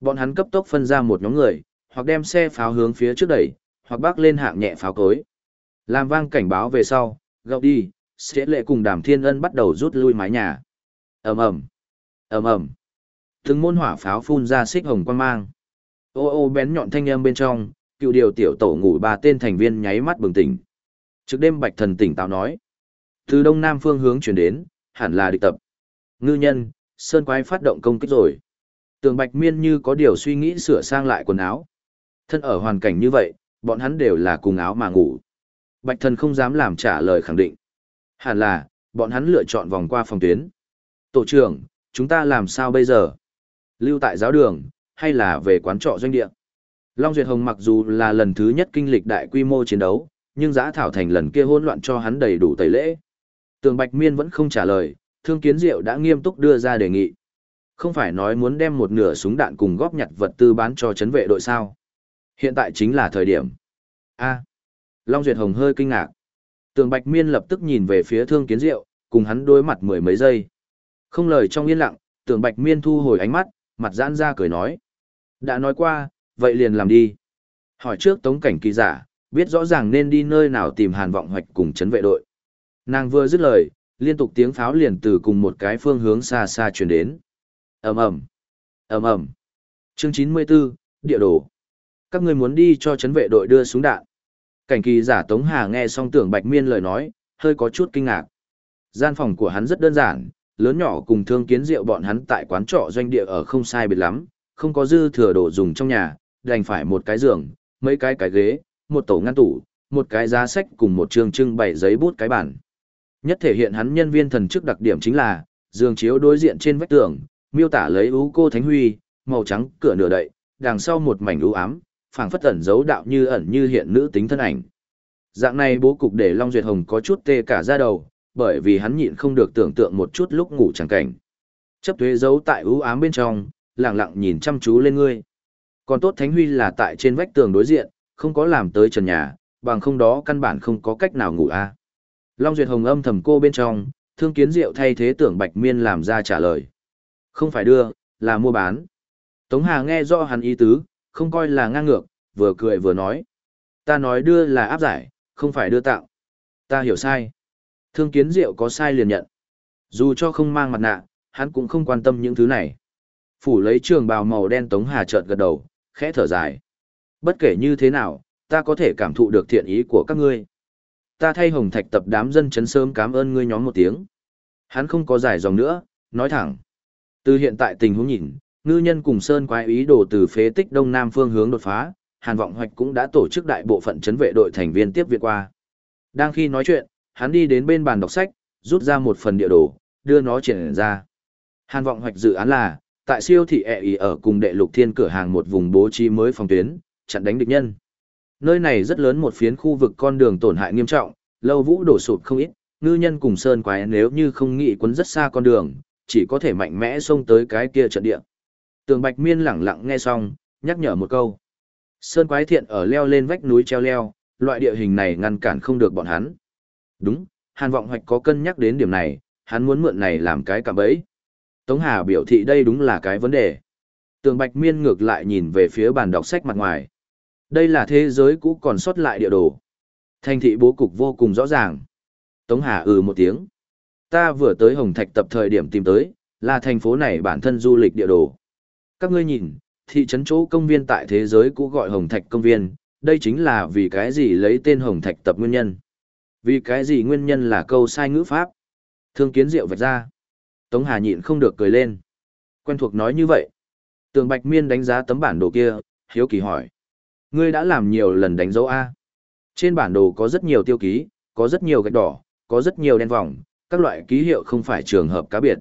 Bọn hắn cấp tốc phân ra một nhóm người, hoặc đem xe pháo hướng phía trước đẩy, hoặc bắc lên hạng nhẹ pháo cối. Làm vang cảnh báo về sau, gậu đi, sẽ lệ cùng đàm thiên ân bắt đầu rút lui mái nhà. ầm ầm ầm ầm Từng môn hỏa pháo phun ra xích hồng quang mang. Ô ô bén nhọn thanh âm bên trong, cựu điều tiểu tổ ngủ ba tên thành viên nháy mắt bừng tỉnh. Trước đêm bạch thần tỉnh táo nói. Từ đông nam phương hướng chuyển đến, hẳn là địch tập. Ngư nhân, sơn quái phát động công kích rồi. Tường bạch miên như có điều suy nghĩ sửa sang lại quần áo. Thân ở hoàn cảnh như vậy, bọn hắn đều là cùng áo mà ngủ. Bạch thần không dám làm trả lời khẳng định. Hẳn là, bọn hắn lựa chọn vòng qua phòng tuyến. Tổ trưởng, chúng ta làm sao bây giờ? Lưu tại giáo đường, hay là về quán trọ doanh địa? Long Duyệt Hồng mặc dù là lần thứ nhất kinh lịch đại quy mô chiến đấu, nhưng giã thảo thành lần kia hỗn loạn cho hắn đầy đủ tẩy lễ. Tường Bạch Miên vẫn không trả lời, Thương Kiến Diệu đã nghiêm túc đưa ra đề nghị. Không phải nói muốn đem một nửa súng đạn cùng góp nhặt vật tư bán cho chấn vệ đội sao? Hiện tại chính là thời điểm. A. Long Duyệt Hồng hơi kinh ngạc. Tường Bạch Miên lập tức nhìn về phía Thương Kiến Diệu, cùng hắn đối mặt mười mấy giây. Không lời trong yên lặng, Tường Bạch Miên thu hồi ánh mắt, mặt giãn ra cười nói. Đã nói qua, vậy liền làm đi. Hỏi trước Tống Cảnh Kỳ giả, biết rõ ràng nên đi nơi nào tìm Hàn Vọng Hoạch cùng chấn vệ đội. Nàng vừa dứt lời, liên tục tiếng pháo liền từ cùng một cái phương hướng xa xa truyền đến. Ầm ầm, ầm ầm. Chương 94, địa đồ. Các ngươi muốn đi cho chấn vệ đội đưa súng đạn. Cảnh kỳ giả Tống Hà nghe xong tưởng Bạch Miên lời nói, hơi có chút kinh ngạc. Gian phòng của hắn rất đơn giản, lớn nhỏ cùng thương kiến rượu bọn hắn tại quán trọ doanh địa ở không sai biệt lắm, không có dư thừa đồ dùng trong nhà, đành phải một cái giường, mấy cái cái ghế, một tổ ngăn tủ, một cái giá sách cùng một trường trưng bày giấy bút cái bản. Nhất thể hiện hắn nhân viên thần chức đặc điểm chính là, giường chiếu đối diện trên vách tường, miêu tả lấy ú cô thánh huy, màu trắng cửa nửa đậy, đằng sau một mảnh ưu ám, phảng phất ẩn dấu đạo như ẩn như hiện nữ tính thân ảnh. Dạng này bố cục để Long Duyệt Hồng có chút tê cả da đầu, bởi vì hắn nhịn không được tưởng tượng một chút lúc ngủ chẳng cảnh. Chấp thuế giấu tại ưu ám bên trong, lặng lặng nhìn chăm chú lên ngươi. Còn tốt Thánh Huy là tại trên vách tường đối diện, không có làm tới trần nhà, bằng không đó căn bản không có cách nào ngủ a. Long Duyệt Hồng âm thầm cô bên trong, thương kiến diệu thay thế tưởng Bạch Miên làm ra trả lời. Không phải đưa, là mua bán. Tống Hà nghe rõ hắn ý tứ, không coi là ngang ngược, vừa cười vừa nói. Ta nói đưa là áp giải, không phải đưa tạo. Ta hiểu sai. Thương kiến diệu có sai liền nhận. Dù cho không mang mặt nạ, hắn cũng không quan tâm những thứ này. Phủ lấy trường bào màu đen Tống Hà chợt gật đầu, khẽ thở dài. Bất kể như thế nào, ta có thể cảm thụ được thiện ý của các ngươi. Ta thay Hồng Thạch tập đám dân chấn sớm cảm ơn ngươi nhóm một tiếng. Hắn không có giải dòng nữa, nói thẳng. Từ hiện tại tình huống nhìn, ngư nhân cùng Sơn quái ý đồ từ phế tích đông nam phương hướng đột phá, Hàn Vọng Hoạch cũng đã tổ chức đại bộ phận chấn vệ đội thành viên tiếp viện qua. Đang khi nói chuyện, hắn đi đến bên bàn đọc sách, rút ra một phần địa đồ, đưa nó triển ra. Hàn Vọng Hoạch dự án là, tại siêu thị ẹ e ý ở cùng đệ lục thiên cửa hàng một vùng bố trí mới phòng tuyến, chặn đánh địch nhân. Nơi này rất lớn một phiến khu vực con đường tổn hại nghiêm trọng, lâu vũ đổ sụp không ít, ngư nhân cùng sơn quái nếu như không nghĩ quấn rất xa con đường, chỉ có thể mạnh mẽ xông tới cái kia trận địa. Tường Bạch Miên lẳng lặng nghe xong, nhắc nhở một câu. Sơn quái thiện ở leo lên vách núi treo leo, loại địa hình này ngăn cản không được bọn hắn. Đúng, Hàn Vọng Hoạch có cân nhắc đến điểm này, hắn muốn mượn này làm cái cạm bẫy. Tống Hà biểu thị đây đúng là cái vấn đề. Tường Bạch Miên ngược lại nhìn về phía bàn đọc sách mặt ngoài. Đây là thế giới cũ còn sót lại địa đồ. Thành thị bố cục vô cùng rõ ràng. Tống Hà ừ một tiếng. Ta vừa tới Hồng Thạch tập thời điểm tìm tới, là thành phố này bản thân du lịch địa đồ. Các ngươi nhìn, thị trấn chỗ công viên tại thế giới cũ gọi Hồng Thạch công viên, đây chính là vì cái gì lấy tên Hồng Thạch tập nguyên nhân. Vì cái gì nguyên nhân là câu sai ngữ pháp. Thương kiến diệu vạch ra. Tống Hà nhịn không được cười lên. Quen thuộc nói như vậy. Tường Bạch Miên đánh giá tấm bản đồ kia, hiếu kỳ hỏi. Ngươi đã làm nhiều lần đánh dấu A. Trên bản đồ có rất nhiều tiêu ký, có rất nhiều gạch đỏ, có rất nhiều đen vòng, các loại ký hiệu không phải trường hợp cá biệt.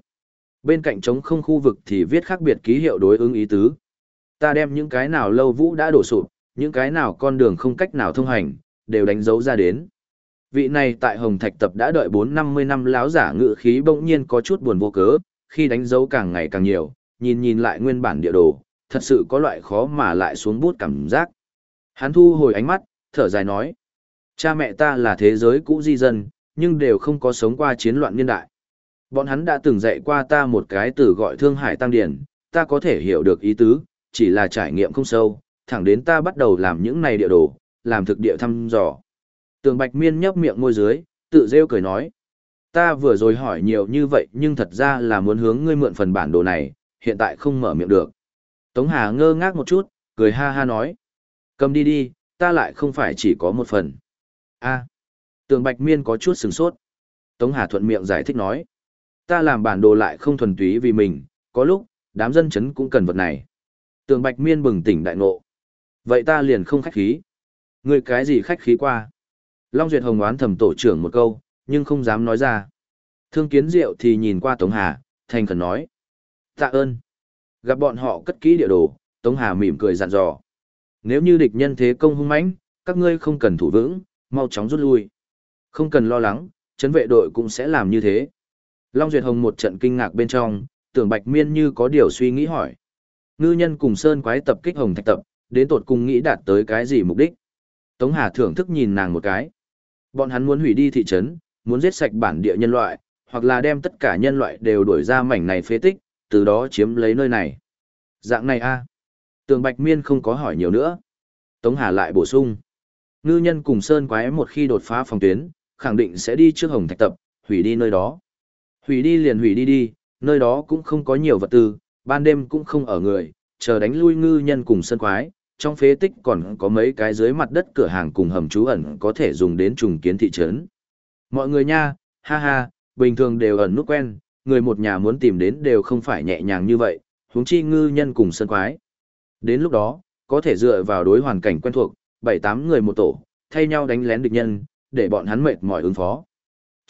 Bên cạnh trống không khu vực thì viết khác biệt ký hiệu đối ứng ý tứ. Ta đem những cái nào lâu vũ đã đổ sụp, những cái nào con đường không cách nào thông hành, đều đánh dấu ra đến. Vị này tại Hồng Thạch Tập đã đợi 4-50 năm láo giả ngự khí bỗng nhiên có chút buồn vô cớ, khi đánh dấu càng ngày càng nhiều, nhìn nhìn lại nguyên bản địa đồ, thật sự có loại khó mà lại xuống bút cảm giác. Hắn thu hồi ánh mắt, thở dài nói. Cha mẹ ta là thế giới cũ di dân, nhưng đều không có sống qua chiến loạn niên đại. Bọn hắn đã từng dạy qua ta một cái từ gọi Thương Hải Tăng Điển, ta có thể hiểu được ý tứ, chỉ là trải nghiệm không sâu, thẳng đến ta bắt đầu làm những này địa đồ, làm thực địa thăm dò. Tường Bạch Miên nhấp miệng môi dưới, tự rêu cười nói. Ta vừa rồi hỏi nhiều như vậy nhưng thật ra là muốn hướng ngươi mượn phần bản đồ này, hiện tại không mở miệng được. Tống Hà ngơ ngác một chút, cười ha ha nói. Cầm đi đi, ta lại không phải chỉ có một phần. a Tường Bạch Miên có chút sừng sốt. Tống Hà thuận miệng giải thích nói. Ta làm bản đồ lại không thuần túy vì mình, có lúc, đám dân chấn cũng cần vật này. Tường Bạch Miên bừng tỉnh đại ngộ. Vậy ta liền không khách khí. người cái gì khách khí qua? Long Duyệt Hồng oán thầm tổ trưởng một câu, nhưng không dám nói ra. Thương kiến diệu thì nhìn qua Tống Hà, thành khẩn nói. Tạ ơn. Gặp bọn họ cất kỹ địa đồ, Tống Hà mỉm cười dặn dò. Nếu như địch nhân thế công hung mãnh, các ngươi không cần thủ vững, mau chóng rút lui. Không cần lo lắng, chấn vệ đội cũng sẽ làm như thế. Long Duyệt Hồng một trận kinh ngạc bên trong, tưởng Bạch Miên như có điều suy nghĩ hỏi. Ngư nhân cùng Sơn quái tập kích Hồng Thạch tập, đến tột cùng nghĩ đạt tới cái gì mục đích? Tống Hà thưởng thức nhìn nàng một cái. Bọn hắn muốn hủy đi thị trấn, muốn giết sạch bản địa nhân loại, hoặc là đem tất cả nhân loại đều đuổi ra mảnh này phế tích, từ đó chiếm lấy nơi này. Dạng này a Tường Bạch Miên không có hỏi nhiều nữa. Tống Hà lại bổ sung. Ngư nhân cùng Sơn Quái một khi đột phá phòng tuyến, khẳng định sẽ đi trước Hồng Thạch Tập, hủy đi nơi đó. Hủy đi liền hủy đi đi, nơi đó cũng không có nhiều vật tư, ban đêm cũng không ở người, chờ đánh lui ngư nhân cùng Sơn Quái. Trong phế tích còn có mấy cái dưới mặt đất cửa hàng cùng hầm trú ẩn có thể dùng đến trùng kiến thị trấn. Mọi người nha, ha ha, bình thường đều ẩn nút quen, người một nhà muốn tìm đến đều không phải nhẹ nhàng như vậy, huống chi ngư nhân cùng Sơn Quái. Đến lúc đó, có thể dựa vào đối hoàn cảnh quen thuộc, bảy tám người một tổ, thay nhau đánh lén địch nhân, để bọn hắn mệt mỏi ứng phó.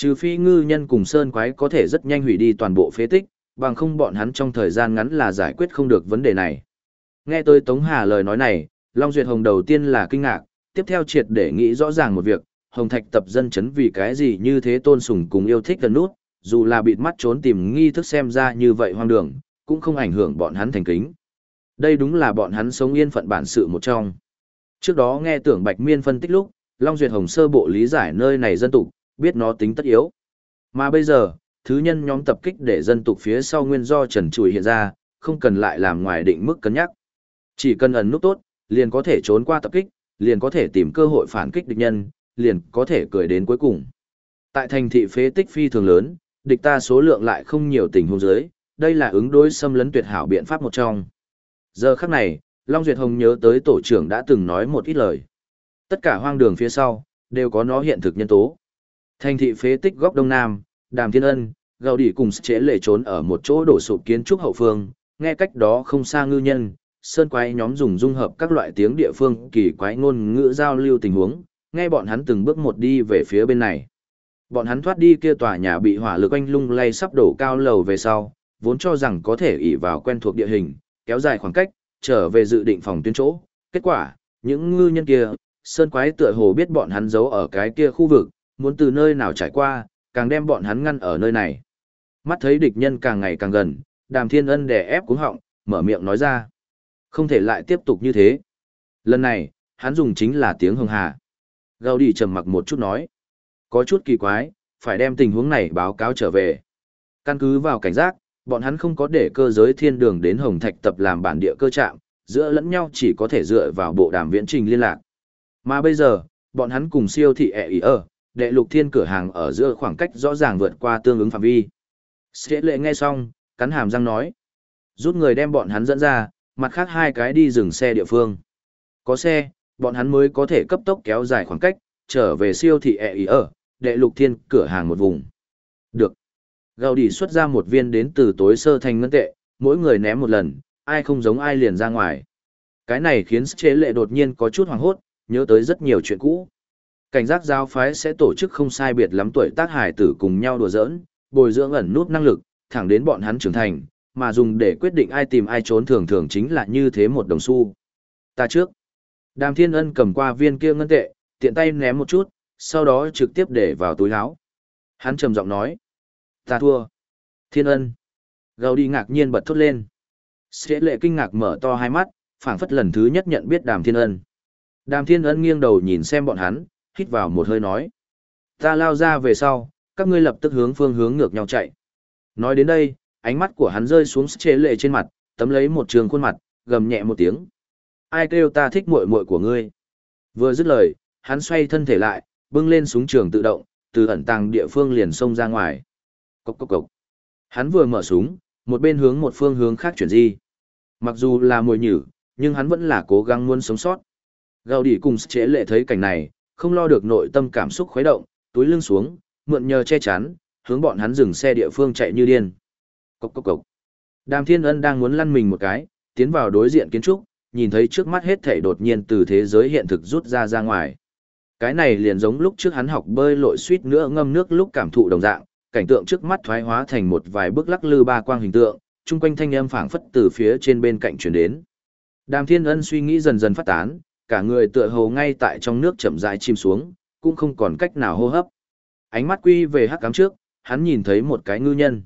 Trừ phi ngư nhân cùng sơn quái có thể rất nhanh hủy đi toàn bộ phế tích, bằng không bọn hắn trong thời gian ngắn là giải quyết không được vấn đề này. Nghe tôi Tống Hà lời nói này, Long Duyệt Hồng đầu tiên là kinh ngạc, tiếp theo triệt để nghĩ rõ ràng một việc, Hồng Thạch tập dân chấn vì cái gì như thế tôn sùng cùng yêu thích gần nút, dù là bịt mắt trốn tìm nghi thức xem ra như vậy hoang đường, cũng không ảnh hưởng bọn hắn thành kính. Đây đúng là bọn hắn sống yên phận bản sự một trong. Trước đó nghe tưởng Bạch Miên phân tích lúc, Long Duyệt Hồng sơ bộ lý giải nơi này dân tục, biết nó tính tất yếu. Mà bây giờ, thứ nhân nhóm tập kích để dân tục phía sau nguyên do trần trùi hiện ra, không cần lại làm ngoài định mức cân nhắc. Chỉ cần ẩn nút tốt, liền có thể trốn qua tập kích, liền có thể tìm cơ hội phản kích địch nhân, liền có thể cười đến cuối cùng. Tại thành thị phế tích phi thường lớn, địch ta số lượng lại không nhiều tình huống dưới, đây là ứng đối xâm lấn tuyệt hảo biện pháp một trong. Giờ khắc này, Long Duyệt Hồng nhớ tới tổ trưởng đã từng nói một ít lời. Tất cả hoang đường phía sau, đều có nó hiện thực nhân tố. Thành thị phế tích góc đông nam, Đàm Thiên Ân, Gào Đỉ cùng chế lệ trốn ở một chỗ đổ sụp kiến trúc hậu phương, nghe cách đó không xa ngư nhân, sơn quái nhóm dùng dung hợp các loại tiếng địa phương kỳ quái ngôn ngữ giao lưu tình huống, nghe bọn hắn từng bước một đi về phía bên này. Bọn hắn thoát đi kia tòa nhà bị hỏa lực anh lung lay sắp đổ cao lầu về sau, vốn cho rằng có thể ỷ vào quen thuộc địa hình, kéo dài khoảng cách, trở về dự định phòng tuyến chỗ. Kết quả, những ngư nhân kia, sơn quái tựa hồ biết bọn hắn giấu ở cái kia khu vực, muốn từ nơi nào trải qua, càng đem bọn hắn ngăn ở nơi này. Mắt thấy địch nhân càng ngày càng gần, đàm thiên ân đè ép cuống họng, mở miệng nói ra. Không thể lại tiếp tục như thế. Lần này, hắn dùng chính là tiếng hồng hà. Gao đi trầm mặc một chút nói. Có chút kỳ quái, phải đem tình huống này báo cáo trở về. Căn cứ vào cảnh giác, bọn hắn không có để cơ giới thiên đường đến Hồng Thạch tập làm bản địa cơ trạm, giữa lẫn nhau chỉ có thể dựa vào bộ đàm viễn trình liên lạc. Mà bây giờ, bọn hắn cùng siêu thị ẹ ý ở, đệ lục thiên cửa hàng ở giữa khoảng cách rõ ràng vượt qua tương ứng phạm vi. Sẽ lệ nghe xong, cắn hàm răng nói. Rút người đem bọn hắn dẫn ra, mặt khác hai cái đi dừng xe địa phương. Có xe, bọn hắn mới có thể cấp tốc kéo dài khoảng cách, trở về siêu thị ẹ ý ở, đệ lục thiên cửa hàng một vùng. Được. Gào đi xuất ra một viên đến từ tối sơ thành ngân tệ, mỗi người ném một lần, ai không giống ai liền ra ngoài. Cái này khiến chế lệ đột nhiên có chút hoảng hốt, nhớ tới rất nhiều chuyện cũ. Cảnh giác giáo phái sẽ tổ chức không sai biệt lắm tuổi tác hải tử cùng nhau đùa giỡn, bồi dưỡng ẩn nút năng lực, thẳng đến bọn hắn trưởng thành, mà dùng để quyết định ai tìm ai trốn thường thường chính là như thế một đồng xu. Ta trước. Đàm Thiên Ân cầm qua viên kia ngân tệ, tiện tay ném một chút, sau đó trực tiếp để vào túi áo. Hắn trầm giọng nói. Ta thua. Thiên Ân. Gầu đi ngạc nhiên bật thốt lên. Sẽ lệ kinh ngạc mở to hai mắt, phảng phất lần thứ nhất nhận biết Đàm Thiên Ân. Đàm Thiên Ân nghiêng đầu nhìn xem bọn hắn, hít vào một hơi nói. Ta lao ra về sau, các ngươi lập tức hướng phương hướng ngược nhau chạy. Nói đến đây, ánh mắt của hắn rơi xuống chế lệ trên mặt, tấm lấy một trường khuôn mặt, gầm nhẹ một tiếng. Ai kêu ta thích muội muội của ngươi? Vừa dứt lời, hắn xoay thân thể lại, bưng lên súng trường tự động, từ ẩn tàng địa phương liền xông ra ngoài. Cốc cốc cốc. Hắn vừa mở súng, một bên hướng một phương hướng khác chuyển di. Mặc dù là mồi nhử, nhưng hắn vẫn là cố gắng muốn sống sót. Gào Đỉ cùng chế lệ thấy cảnh này, không lo được nội tâm cảm xúc khuấy động, túi lưng xuống, mượn nhờ che chắn, hướng bọn hắn dừng xe địa phương chạy như điên. Cốc cốc cốc. Đàm Thiên Ân đang muốn lăn mình một cái, tiến vào đối diện kiến trúc, nhìn thấy trước mắt hết thảy đột nhiên từ thế giới hiện thực rút ra ra ngoài. Cái này liền giống lúc trước hắn học bơi lội suýt nữa ngâm nước lúc cảm thụ đồng dạng, cảnh tượng trước mắt thoái hóa thành một vài bước lắc lư ba quang hình tượng, chung quanh thanh âm phảng phất từ phía trên bên cạnh truyền đến. Đàm Thiên Ân suy nghĩ dần dần phát tán, cả người tựa hồ ngay tại trong nước chậm rãi chìm xuống, cũng không còn cách nào hô hấp. Ánh mắt quy về hắc cám trước, hắn nhìn thấy một cái ngư nhân.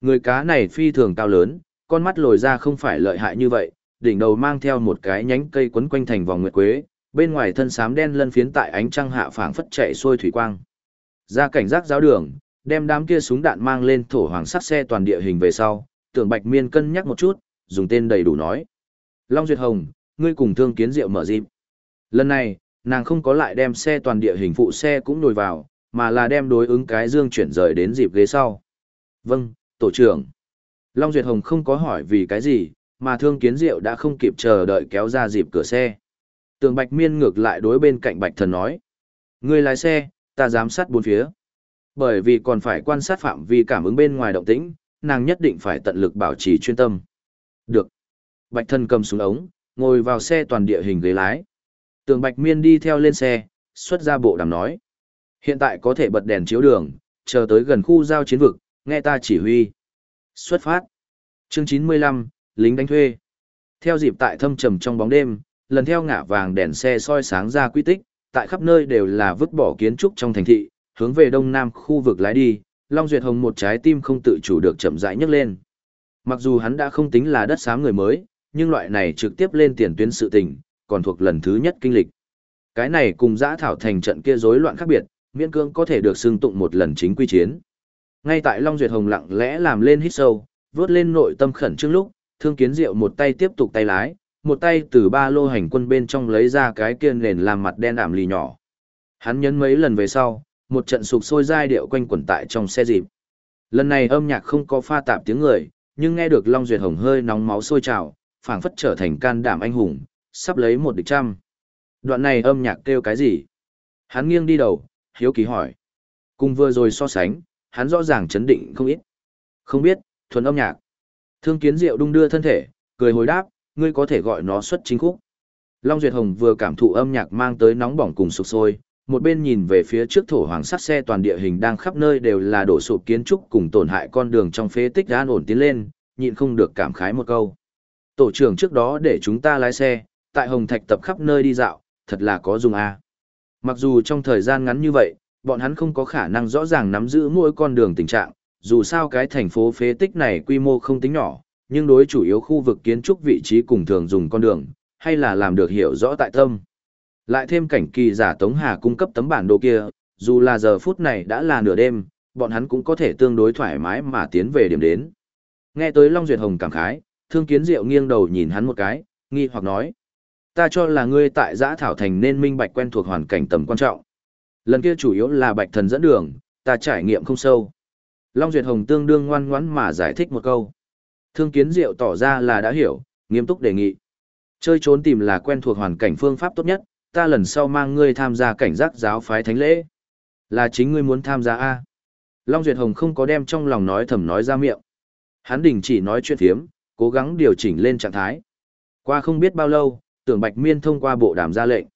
Người cá này phi thường cao lớn, con mắt lồi ra không phải lợi hại như vậy, đỉnh đầu mang theo một cái nhánh cây quấn quanh thành vòng nguyệt quế, bên ngoài thân xám đen lân phiến tại ánh trăng hạ phảng phất chạy xuôi thủy quang. Ra cảnh giác giáo đường, đem đám kia súng đạn mang lên thổ hoàng sắt xe toàn địa hình về sau, tưởng Bạch Miên cân nhắc một chút, dùng tên đầy đủ nói. Long Duyệt Hồng, ngươi cùng thương kiến diệu mở dịp. Lần này, nàng không có lại đem xe toàn địa hình phụ xe cũng nồi vào, mà là đem đối ứng cái dương chuyển rời đến dịp ghế sau. Vâng, tổ trưởng. Long Duyệt Hồng không có hỏi vì cái gì, mà thương kiến diệu đã không kịp chờ đợi kéo ra dịp cửa xe. Tường Bạch Miên ngược lại đối bên cạnh Bạch Thần nói. người lái xe, ta giám sát bốn phía. Bởi vì còn phải quan sát phạm vi cảm ứng bên ngoài động tĩnh, nàng nhất định phải tận lực bảo trì chuyên tâm. Được. Bạch Thần cầm xuống ống, ngồi vào xe toàn địa hình ghế lái. Tường Bạch Miên đi theo lên xe, xuất ra bộ đàm nói. Hiện tại có thể bật đèn chiếu đường, chờ tới gần khu giao chiến vực, nghe ta chỉ huy. Xuất phát. Chương 95, lính đánh thuê. Theo dịp tại thâm trầm trong bóng đêm, lần theo ngã vàng đèn xe soi sáng ra quy tích, tại khắp nơi đều là vứt bỏ kiến trúc trong thành thị, hướng về đông nam khu vực lái đi, Long Duyệt Hồng một trái tim không tự chủ được chậm rãi nhấc lên. Mặc dù hắn đã không tính là đất xám người mới, nhưng loại này trực tiếp lên tiền tuyến sự tình, còn thuộc lần thứ nhất kinh lịch. Cái này cùng giã thảo thành trận kia rối loạn khác biệt, miễn cương có thể được xưng tụng một lần chính quy chiến. Ngay tại Long Duyệt Hồng lặng lẽ làm lên hít sâu, vớt lên nội tâm khẩn trương lúc, Thương Kiến Diệu một tay tiếp tục tay lái, một tay từ ba lô hành quân bên trong lấy ra cái kia nền làm mặt đen ảm lì nhỏ. Hắn nhấn mấy lần về sau, một trận sục sôi giai điệu quanh quẩn tại trong xe dịp. Lần này âm nhạc không có pha tạp tiếng người, nhưng nghe được Long Duyệt Hồng hơi nóng máu sôi trào, phảng phất trở thành can đảm anh hùng, sắp lấy một địch trăm. Đoạn này âm nhạc kêu cái gì? Hắn nghiêng đi đầu, hiếu kỳ hỏi. Cùng vừa rồi so sánh, hắn rõ ràng chấn định không ít. Không biết, thuần âm nhạc. Thương kiến diệu đung đưa thân thể, cười hồi đáp, ngươi có thể gọi nó xuất chính khúc. Long Duyệt Hồng vừa cảm thụ âm nhạc mang tới nóng bỏng cùng sục sôi, một bên nhìn về phía trước thổ hoàng sắt xe toàn địa hình đang khắp nơi đều là đổ sụp kiến trúc cùng tổn hại con đường trong phế tích an ổn tiến lên, nhịn không được cảm khái một câu. Tổ trưởng trước đó để chúng ta lái xe, tại Hồng Thạch tập khắp nơi đi dạo, thật là có dùng a. Mặc dù trong thời gian ngắn như vậy, bọn hắn không có khả năng rõ ràng nắm giữ mỗi con đường tình trạng, dù sao cái thành phố phế tích này quy mô không tính nhỏ, nhưng đối chủ yếu khu vực kiến trúc vị trí cùng thường dùng con đường, hay là làm được hiểu rõ tại tâm. Lại thêm cảnh kỳ giả Tống Hà cung cấp tấm bản đồ kia, dù là giờ phút này đã là nửa đêm, bọn hắn cũng có thể tương đối thoải mái mà tiến về điểm đến. Nghe tới Long Duyệt Hồng cảm khái, Thương Kiến Diệu nghiêng đầu nhìn hắn một cái, nghi hoặc nói. Ta cho là ngươi tại giã thảo thành nên minh bạch quen thuộc hoàn cảnh tầm quan trọng. Lần kia chủ yếu là bạch thần dẫn đường, ta trải nghiệm không sâu. Long Duyệt Hồng tương đương ngoan ngoãn mà giải thích một câu. Thương Kiến Diệu tỏ ra là đã hiểu, nghiêm túc đề nghị. Chơi trốn tìm là quen thuộc hoàn cảnh phương pháp tốt nhất, ta lần sau mang ngươi tham gia cảnh giác giáo phái thánh lễ. Là chính ngươi muốn tham gia A. Long Duyệt Hồng không có đem trong lòng nói thầm nói ra miệng. Hắn đình chỉ nói chuyện thiếm, cố gắng điều chỉnh lên trạng thái. Qua không biết bao lâu, tưởng Bạch Miên thông qua bộ đàm ra lệnh.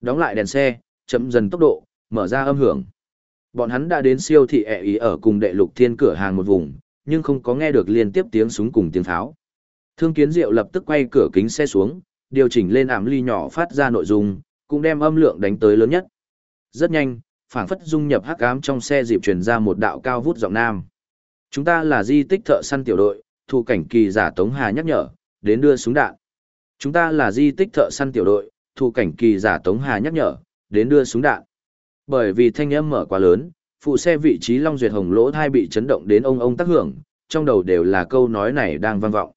Đóng lại đèn xe, chậm dần tốc độ, mở ra âm hưởng. Bọn hắn đã đến siêu thị ẹ ý ở cùng đệ lục thiên cửa hàng một vùng, nhưng không có nghe được liên tiếp tiếng súng cùng tiếng pháo. Thương kiến diệu lập tức quay cửa kính xe xuống, điều chỉnh lên ảm ly nhỏ phát ra nội dung, cũng đem âm lượng đánh tới lớn nhất. Rất nhanh, phảng phất dung nhập hắc ám trong xe dịp truyền ra một đạo cao vút giọng nam. Chúng ta là di tích thợ săn tiểu đội, thu cảnh kỳ giả Tống Hà nhắc nhở, đến đưa súng đạn. Chúng ta là di tích thợ săn tiểu đội, thu cảnh kỳ giả Tống Hà nhắc nhở, đến đưa súng đạn. Bởi vì thanh âm mở quá lớn, phụ xe vị trí Long Duyệt Hồng lỗ thai bị chấn động đến ông ông tác hưởng, trong đầu đều là câu nói này đang vang vọng.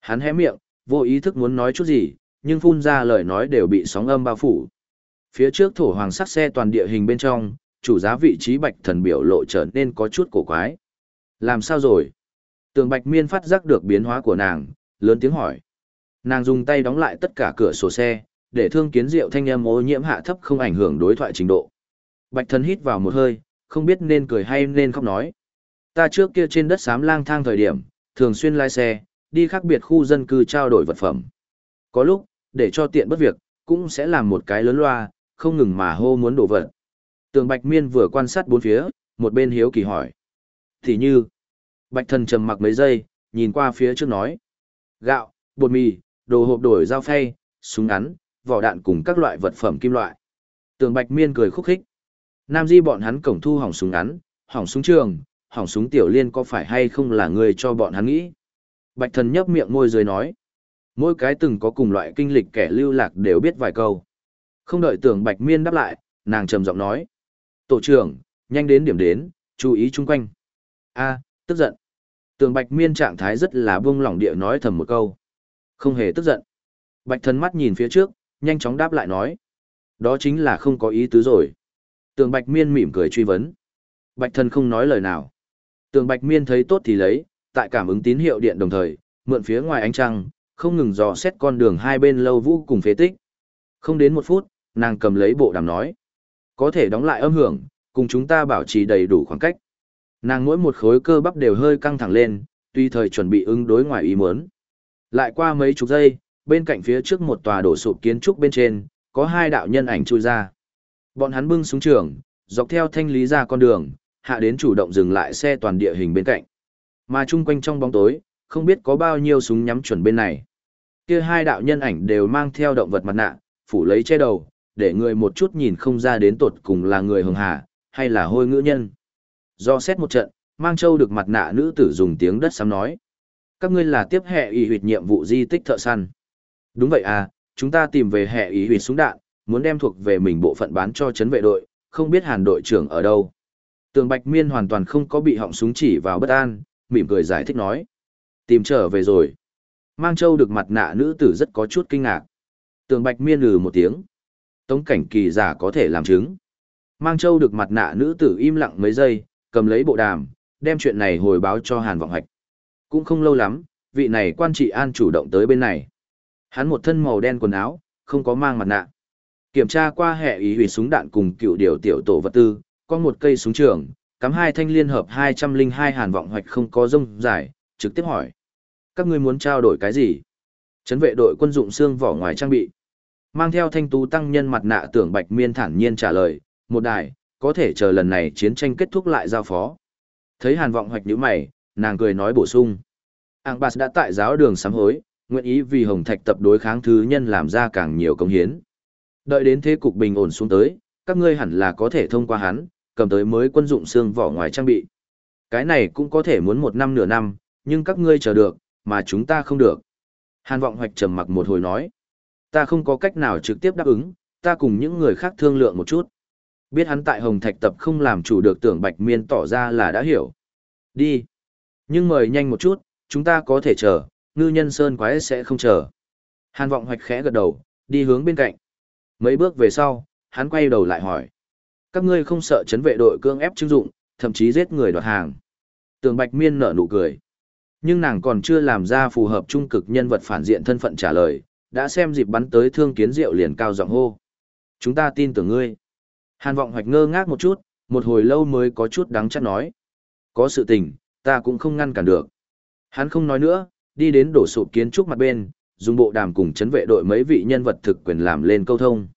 Hắn hé miệng, vô ý thức muốn nói chút gì, nhưng phun ra lời nói đều bị sóng âm bao phủ. Phía trước thổ hoàng sắc xe toàn địa hình bên trong, chủ giá vị trí bạch thần biểu lộ trở nên có chút cổ quái. Làm sao rồi? Tường bạch miên phát giác được biến hóa của nàng, lớn tiếng hỏi. Nàng dùng tay đóng lại tất cả cửa sổ xe, để thương kiến rượu thanh âm ô nhiễm hạ thấp không ảnh hưởng đối thoại trình độ. Bạch thần hít vào một hơi, không biết nên cười hay nên khóc nói. Ta trước kia trên đất xám lang thang thời điểm, thường xuyên lái xe, đi khác biệt khu dân cư trao đổi vật phẩm. Có lúc, để cho tiện bất việc, cũng sẽ làm một cái lớn loa, không ngừng mà hô muốn đổ vật. Tường Bạch Miên vừa quan sát bốn phía, một bên hiếu kỳ hỏi. Thì như, Bạch Thần trầm mặc mấy giây, nhìn qua phía trước nói. Gạo, bột mì, đồ hộp đổi dao phay, súng ngắn, vỏ đạn cùng các loại vật phẩm kim loại. Tường Bạch Miên cười khúc khích. Nam Di bọn hắn cổng thu hỏng súng ngắn, hỏng súng trường, hỏng súng tiểu liên có phải hay không là người cho bọn hắn nghĩ. Bạch thần nhấp miệng môi dưới nói. Mỗi cái từng có cùng loại kinh lịch kẻ lưu lạc đều biết vài câu. Không đợi tưởng Bạch Miên đáp lại, nàng trầm giọng nói. Tổ trưởng, nhanh đến điểm đến, chú ý chung quanh. a tức giận. Tường Bạch Miên trạng thái rất là buông lỏng địa nói thầm một câu. Không hề tức giận. Bạch thần mắt nhìn phía trước, nhanh chóng đáp lại nói. Đó chính là không có ý tứ rồi. Tường Bạch Miên mỉm cười truy vấn. Bạch thần không nói lời nào. Tường Bạch Miên thấy tốt thì lấy, tại cảm ứng tín hiệu điện đồng thời, mượn phía ngoài ánh trăng, không ngừng dò xét con đường hai bên lâu vũ cùng phế tích. Không đến một phút, nàng cầm lấy bộ đàm nói. Có thể đóng lại âm hưởng, cùng chúng ta bảo trì đầy đủ khoảng cách. Nàng mỗi một khối cơ bắp đều hơi căng thẳng lên, tuy thời chuẩn bị ứng đối ngoài ý muốn. Lại qua mấy chục giây, bên cạnh phía trước một tòa đổ sụp kiến trúc bên trên, có hai đạo nhân ảnh chui ra. Bọn hắn bưng súng trường, dọc theo thanh lý ra con đường, hạ đến chủ động dừng lại xe toàn địa hình bên cạnh. Mà chung quanh trong bóng tối, không biết có bao nhiêu súng nhắm chuẩn bên này. Kia hai đạo nhân ảnh đều mang theo động vật mặt nạ, phủ lấy che đầu, để người một chút nhìn không ra đến tột cùng là người hường hà, hay là hôi ngữ nhân. Do xét một trận, mang châu được mặt nạ nữ tử dùng tiếng đất sám nói. Các ngươi là tiếp hệ ủy huyệt nhiệm vụ di tích thợ săn. Đúng vậy à, chúng ta tìm về hệ ủy huyệt súng đạn, muốn đem thuộc về mình bộ phận bán cho chấn vệ đội, không biết hàn đội trưởng ở đâu. Tường Bạch Miên hoàn toàn không có bị họng súng chỉ vào bất an, mỉm cười giải thích nói. Tìm trở về rồi. Mang châu được mặt nạ nữ tử rất có chút kinh ngạc. Tường Bạch Miên lừ một tiếng. Tống cảnh kỳ giả có thể làm chứng. Mang châu được mặt nạ nữ tử im lặng mấy giây, cầm lấy bộ đàm, đem chuyện này hồi báo cho Hàn Vọng Hạch. Cũng không lâu lắm, vị này quan trị an chủ động tới bên này. Hắn một thân màu đen quần áo, không có mang mặt nạ. Kiểm tra qua hệ ý hủy súng đạn cùng cựu điều tiểu tổ vật tư, có một cây súng trường, cắm hai thanh liên hợp 202 Hàn Vọng Hoạch không có rông dài, trực tiếp hỏi. Các ngươi muốn trao đổi cái gì? Chấn vệ đội quân dụng xương vỏ ngoài trang bị. Mang theo thanh tú tăng nhân mặt nạ tưởng bạch miên thản nhiên trả lời, một đài, có thể chờ lần này chiến tranh kết thúc lại giao phó. Thấy hàn vọng hoạch như mày, nàng cười nói bổ sung. Ang Bas đã tại giáo đường sám hối, nguyện ý vì Hồng Thạch tập đối kháng thứ nhân làm ra càng nhiều công hiến. Đợi đến thế cục bình ổn xuống tới, các ngươi hẳn là có thể thông qua hắn, cầm tới mới quân dụng xương vỏ ngoài trang bị. Cái này cũng có thể muốn một năm nửa năm, nhưng các ngươi chờ được, mà chúng ta không được. Hàn vọng hoạch trầm mặc một hồi nói. Ta không có cách nào trực tiếp đáp ứng, ta cùng những người khác thương lượng một chút. Biết hắn tại Hồng Thạch tập không làm chủ được tưởng Bạch Miên tỏ ra là đã hiểu. Đi. Nhưng mời nhanh một chút, chúng ta có thể chờ, ngư nhân sơn quái sẽ không chờ. Hàn vọng hoạch khẽ gật đầu, đi hướng bên cạnh. Mấy bước về sau, hắn quay đầu lại hỏi. Các ngươi không sợ chấn vệ đội cương ép chứng dụng, thậm chí giết người đoạt hàng. Tường Bạch Miên nở nụ cười. Nhưng nàng còn chưa làm ra phù hợp trung cực nhân vật phản diện thân phận trả lời, đã xem dịp bắn tới thương kiến diệu liền cao giọng hô. Chúng ta tin tưởng ngươi. Hàn vọng hoạch ngơ ngác một chút, một hồi lâu mới có chút đắng chắc nói. có sự tình, ta cũng không ngăn cản được. Hắn không nói nữa, đi đến đổ sụp kiến trúc mặt bên, dùng bộ đàm cùng chấn vệ đội mấy vị nhân vật thực quyền làm lên câu thông.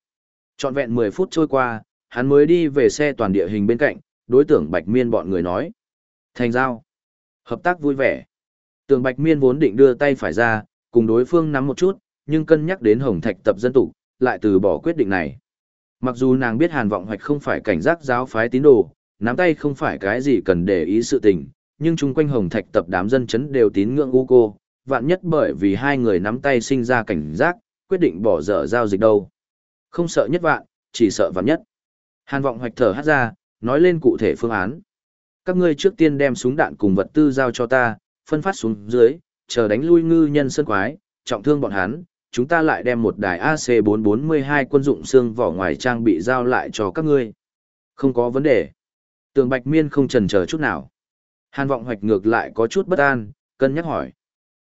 Trọn vẹn 10 phút trôi qua, hắn mới đi về xe toàn địa hình bên cạnh, đối tượng Bạch Miên bọn người nói. Thành giao. Hợp tác vui vẻ. Tường Bạch Miên vốn định đưa tay phải ra, cùng đối phương nắm một chút, nhưng cân nhắc đến Hồng Thạch tập dân tụ, lại từ bỏ quyết định này. Mặc dù nàng biết Hàn Vọng Hoạch không phải cảnh giác giáo phái tín đồ, nắm tay không phải cái gì cần để ý sự tình, nhưng chung quanh Hồng Thạch tập đám dân chấn đều tín ngưỡng u cô, vạn nhất bởi vì hai người nắm tay sinh ra cảnh giác, quyết định bỏ dở giao dịch đâu. Không sợ nhất vạn, chỉ sợ vạn nhất. Hàn Vọng Hoạch thở hát ra, nói lên cụ thể phương án. Các ngươi trước tiên đem súng đạn cùng vật tư giao cho ta, phân phát xuống dưới, chờ đánh lui ngư nhân sân quái, trọng thương bọn hắn, chúng ta lại đem một đài AC-442 quân dụng xương vỏ ngoài trang bị giao lại cho các ngươi. Không có vấn đề. Tường Bạch Miên không chần chờ chút nào. Hàn vọng hoạch ngược lại có chút bất an, cân nhắc hỏi.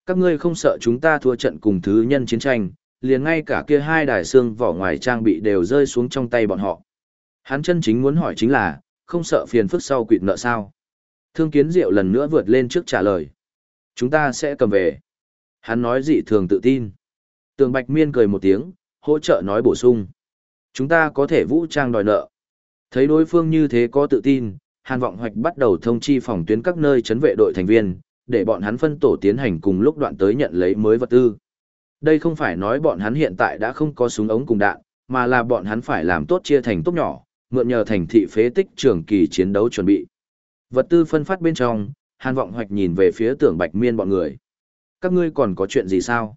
Các ngươi không sợ chúng ta thua trận cùng thứ nhân chiến tranh, liền ngay cả kia hai đài xương vỏ ngoài trang bị đều rơi xuống trong tay bọn họ. Hắn chân chính muốn hỏi chính là, không sợ phiền phức sau quỵt nợ sao? Thương kiến diệu lần nữa vượt lên trước trả lời. Chúng ta sẽ cầm về. Hắn nói dị thường tự tin. Tường Bạch Miên cười một tiếng, hỗ trợ nói bổ sung. Chúng ta có thể vũ trang đòi nợ. Thấy đối phương như thế có tự tin, Hàn Vọng Hoạch bắt đầu thông chi phòng tuyến các nơi chấn vệ đội thành viên, để bọn hắn phân tổ tiến hành cùng lúc đoạn tới nhận lấy mới vật tư. Đây không phải nói bọn hắn hiện tại đã không có súng ống cùng đạn, mà là bọn hắn phải làm tốt chia thành tốt nhỏ, mượn nhờ thành thị phế tích trường kỳ chiến đấu chuẩn bị. Vật tư phân phát bên trong, Hàn Vọng Hoạch nhìn về phía tưởng Bạch Miên bọn người. Các ngươi còn có chuyện gì sao?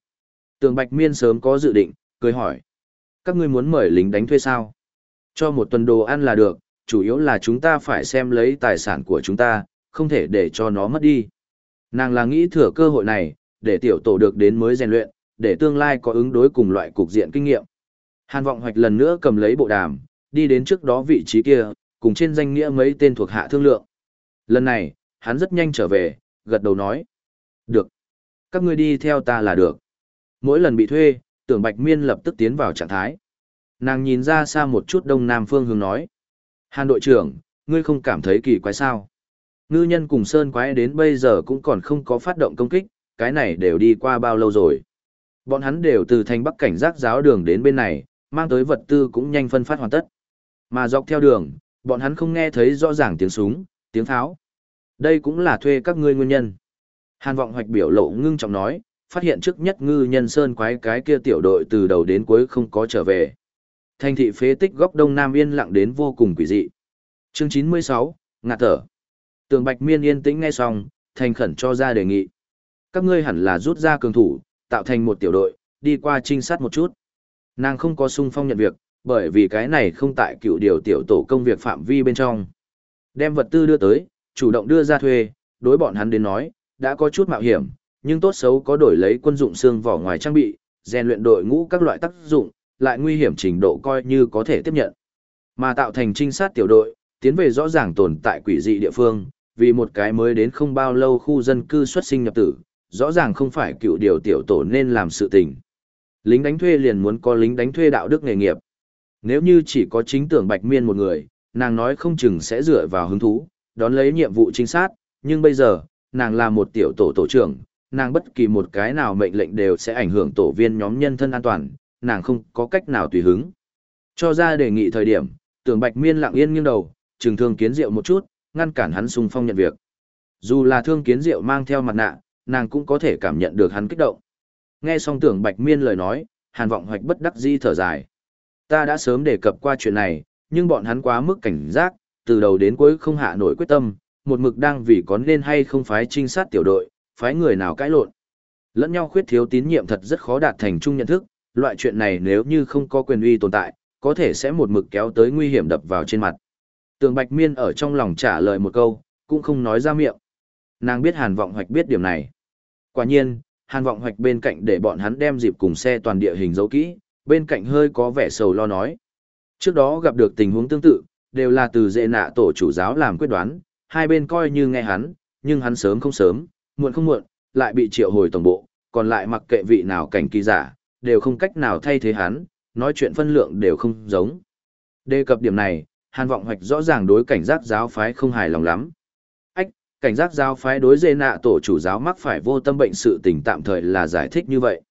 Tưởng Bạch Miên sớm có dự định, cười hỏi. Các ngươi muốn mời lính đánh thuê sao? Cho một tuần đồ ăn là được, chủ yếu là chúng ta phải xem lấy tài sản của chúng ta, không thể để cho nó mất đi. Nàng là nghĩ thừa cơ hội này, để tiểu tổ được đến mới rèn luyện, để tương lai có ứng đối cùng loại cục diện kinh nghiệm. Hàn Vọng Hoạch lần nữa cầm lấy bộ đàm, đi đến trước đó vị trí kia, cùng trên danh nghĩa mấy tên thuộc hạ thương lượng. Lần này, hắn rất nhanh trở về, gật đầu nói. Được. Các ngươi đi theo ta là được. Mỗi lần bị thuê, tưởng Bạch Miên lập tức tiến vào trạng thái. Nàng nhìn ra xa một chút đông nam phương hướng nói. Hàn đội trưởng, ngươi không cảm thấy kỳ quái sao? Ngư nhân cùng Sơn quái đến bây giờ cũng còn không có phát động công kích, cái này đều đi qua bao lâu rồi. Bọn hắn đều từ thành bắc cảnh giác giáo đường đến bên này, mang tới vật tư cũng nhanh phân phát hoàn tất. Mà dọc theo đường, bọn hắn không nghe thấy rõ ràng tiếng súng, tiếng pháo. Đây cũng là thuê các ngươi nguyên nhân. Hàn vọng hoạch biểu lộ ngưng trọng nói, phát hiện trước nhất ngư nhân sơn quái cái kia tiểu đội từ đầu đến cuối không có trở về. Thành thị phế tích góc đông nam yên lặng đến vô cùng quỷ dị. Chương 96, ngạt thở. Tường Bạch Miên yên tĩnh nghe xong, thành khẩn cho ra đề nghị. Các ngươi hẳn là rút ra cường thủ, tạo thành một tiểu đội, đi qua trinh sát một chút. Nàng không có sung phong nhận việc, bởi vì cái này không tại cựu điều tiểu tổ công việc phạm vi bên trong. Đem vật tư đưa tới, chủ động đưa ra thuê, đối bọn hắn đến nói, đã có chút mạo hiểm, nhưng tốt xấu có đổi lấy quân dụng xương vỏ ngoài trang bị, rèn luyện đội ngũ các loại tác dụng, lại nguy hiểm trình độ coi như có thể tiếp nhận. Mà tạo thành trinh sát tiểu đội, tiến về rõ ràng tồn tại quỷ dị địa phương, vì một cái mới đến không bao lâu khu dân cư xuất sinh nhập tử, rõ ràng không phải cựu điều tiểu tổ nên làm sự tình. Lính đánh thuê liền muốn có lính đánh thuê đạo đức nghề nghiệp. Nếu như chỉ có chính tưởng bạch miên một người, nàng nói không chừng sẽ dựa vào hứng thú, đón lấy nhiệm vụ trinh sát, nhưng bây giờ, nàng là một tiểu tổ tổ trưởng, nàng bất kỳ một cái nào mệnh lệnh đều sẽ ảnh hưởng tổ viên nhóm nhân thân an toàn, nàng không có cách nào tùy hứng. Cho ra đề nghị thời điểm, tưởng bạch miên lặng yên nghiêng đầu, trừng thương kiến diệu một chút, ngăn cản hắn xung phong nhận việc. Dù là thương kiến diệu mang theo mặt nạ, nàng cũng có thể cảm nhận được hắn kích động. Nghe xong tưởng bạch miên lời nói, hàn vọng hoạch bất đắc di thở dài. Ta đã sớm đề cập qua chuyện này, nhưng bọn hắn quá mức cảnh giác, từ đầu đến cuối không hạ nổi quyết tâm, một mực đang vì có nên hay không phái trinh sát tiểu đội, phái người nào cãi lộn. Lẫn nhau khuyết thiếu tín nhiệm thật rất khó đạt thành chung nhận thức, loại chuyện này nếu như không có quyền uy tồn tại, có thể sẽ một mực kéo tới nguy hiểm đập vào trên mặt. Tường Bạch Miên ở trong lòng trả lời một câu, cũng không nói ra miệng. Nàng biết Hàn Vọng Hoạch biết điểm này. Quả nhiên, Hàn Vọng Hoạch bên cạnh để bọn hắn đem dịp cùng xe toàn địa hình dấu kỹ, bên cạnh hơi có vẻ sầu lo nói. Trước đó gặp được tình huống tương tự, đều là từ dệ nạ tổ chủ giáo làm quyết đoán, hai bên coi như nghe hắn, nhưng hắn sớm không sớm, muộn không muộn, lại bị triệu hồi tổng bộ, còn lại mặc kệ vị nào cảnh kỳ giả, đều không cách nào thay thế hắn, nói chuyện phân lượng đều không giống. Đề cập điểm này, Hàn Vọng Hoạch rõ ràng đối cảnh giác giáo phái không hài lòng lắm. Ách, Cảnh giác giáo phái đối dê nạ tổ chủ giáo mắc phải vô tâm bệnh sự tình tạm thời là giải thích như vậy.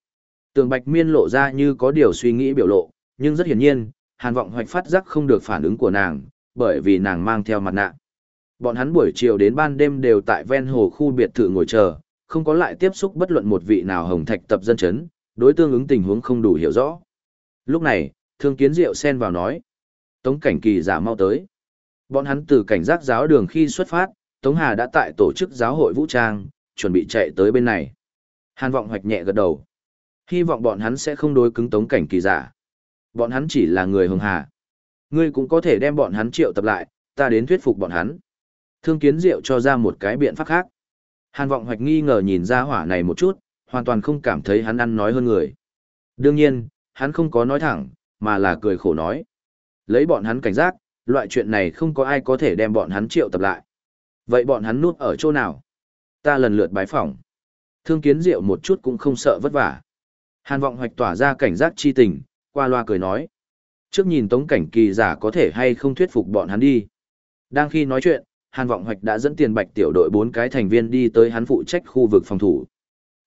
Tường Bạch Miên lộ ra như có điều suy nghĩ biểu lộ, nhưng rất hiển nhiên, Hàn Vọng Hoạch phát giác không được phản ứng của nàng, bởi vì nàng mang theo mặt nạ. Bọn hắn buổi chiều đến ban đêm đều tại ven hồ khu biệt thự ngồi chờ, không có lại tiếp xúc bất luận một vị nào hồng thạch tập dân chấn, đối tương ứng tình huống không đủ hiểu rõ. Lúc này, Thương Kiến Diệu xen vào nói, Tống Cảnh Kỳ giả mau tới. Bọn hắn từ cảnh giác giáo đường khi xuất phát, Tống Hà đã tại tổ chức giáo hội vũ trang, chuẩn bị chạy tới bên này. Hàn Vọng hoạch nhẹ gật đầu. Hy vọng bọn hắn sẽ không đối cứng Tống Cảnh Kỳ giả. Bọn hắn chỉ là người hồng hà. Ngươi cũng có thể đem bọn hắn triệu tập lại, ta đến thuyết phục bọn hắn. Thương Kiến Diệu cho ra một cái biện pháp khác. Hàn Vọng hoạch nghi ngờ nhìn ra hỏa này một chút, hoàn toàn không cảm thấy hắn ăn nói hơn người. Đương nhiên, hắn không có nói thẳng, mà là cười khổ nói. Lấy bọn hắn cảnh giác, loại chuyện này không có ai có thể đem bọn hắn triệu tập lại. Vậy bọn hắn núp ở chỗ nào? Ta lần lượt bái phỏng. Thương kiến diệu một chút cũng không sợ vất vả. Hàn vọng hoạch tỏa ra cảnh giác chi tình, qua loa cười nói. Trước nhìn tống cảnh kỳ giả có thể hay không thuyết phục bọn hắn đi. Đang khi nói chuyện, Hàn vọng hoạch đã dẫn tiền bạch tiểu đội bốn cái thành viên đi tới hắn phụ trách khu vực phòng thủ.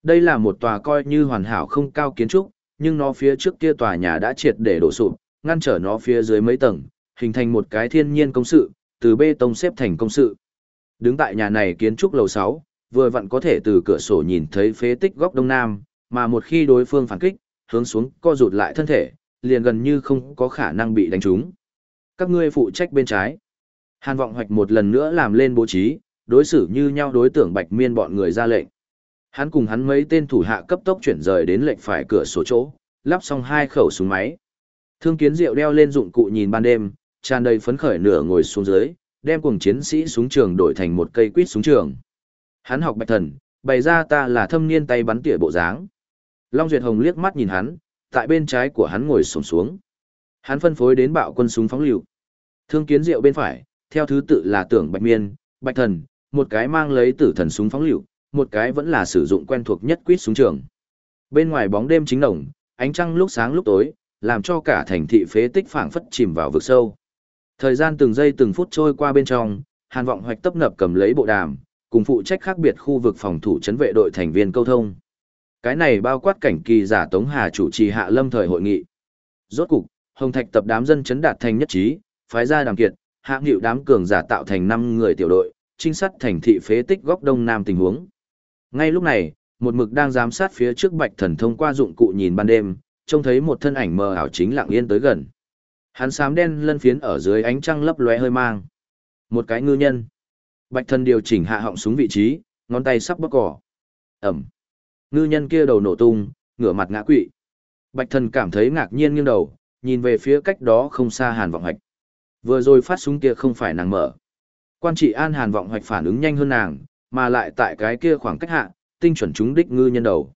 Đây là một tòa coi như hoàn hảo không cao kiến trúc, nhưng nó phía trước kia tòa nhà đã triệt để đổ sụp, ngăn trở nó phía dưới mấy tầng, hình thành một cái thiên nhiên công sự, từ bê tông xếp thành công sự. Đứng tại nhà này kiến trúc lầu 6, vừa vặn có thể từ cửa sổ nhìn thấy phế tích góc đông nam, mà một khi đối phương phản kích, hướng xuống co rụt lại thân thể, liền gần như không có khả năng bị đánh trúng. Các ngươi phụ trách bên trái. Hàn vọng hoạch một lần nữa làm lên bố trí, đối xử như nhau đối tượng bạch miên bọn người ra lệnh. Hắn cùng hắn mấy tên thủ hạ cấp tốc chuyển rời đến lệnh phải cửa sổ chỗ, lắp xong hai khẩu súng máy. Thương kiến diệu đeo lên dụng cụ nhìn ban đêm, tràn đầy phấn khởi nửa ngồi xuống dưới, đem cùng chiến sĩ súng trường đổi thành một cây quýt súng trường. Hắn học bạch thần, bày ra ta là thâm niên tay bắn tỉa bộ dáng. Long Duyệt Hồng liếc mắt nhìn hắn, tại bên trái của hắn ngồi sổng xuống. Hắn phân phối đến bạo quân súng phóng liều. Thương kiến diệu bên phải, theo thứ tự là tưởng bạch miên, bạch thần, một cái mang lấy tử thần súng phóng liều, một cái vẫn là sử dụng quen thuộc nhất quýt súng trường. Bên ngoài bóng đêm chính nồng ánh trăng lúc sáng lúc tối, làm cho cả thành thị phế tích phảng phất chìm vào vực sâu. Thời gian từng giây từng phút trôi qua bên trong, Hàn Vọng Hoạch tấp nập cầm lấy bộ đàm, cùng phụ trách khác biệt khu vực phòng thủ chấn vệ đội thành viên câu thông. Cái này bao quát cảnh kỳ giả Tống Hà chủ trì hạ lâm thời hội nghị. Rốt cục, Hồng Thạch tập đám dân chấn đạt thành nhất trí, phái ra đàm kiệt, hạ nghị đám cường giả tạo thành 5 người tiểu đội, trinh sát thành thị phế tích góc đông nam tình huống. Ngay lúc này, một mực đang giám sát phía trước Bạch Thần thông qua dụng cụ nhìn ban đêm, trông thấy một thân ảnh mờ ảo chính lặng yên tới gần. Hắn xám đen lân phiến ở dưới ánh trăng lấp lóe hơi mang. Một cái ngư nhân. Bạch Thần điều chỉnh hạ họng súng vị trí, ngón tay sắp bóc cỏ. Ẩm. Ngư nhân kia đầu nổ tung, ngửa mặt ngã quỵ. Bạch Thần cảm thấy ngạc nhiên nghiêng đầu, nhìn về phía cách đó không xa Hàn Vọng Hạch. Vừa rồi phát súng kia không phải nàng mở. Quan trị An Hàn Vọng Hạch phản ứng nhanh hơn nàng, mà lại tại cái kia khoảng cách hạ, tinh chuẩn trúng đích ngư nhân đầu.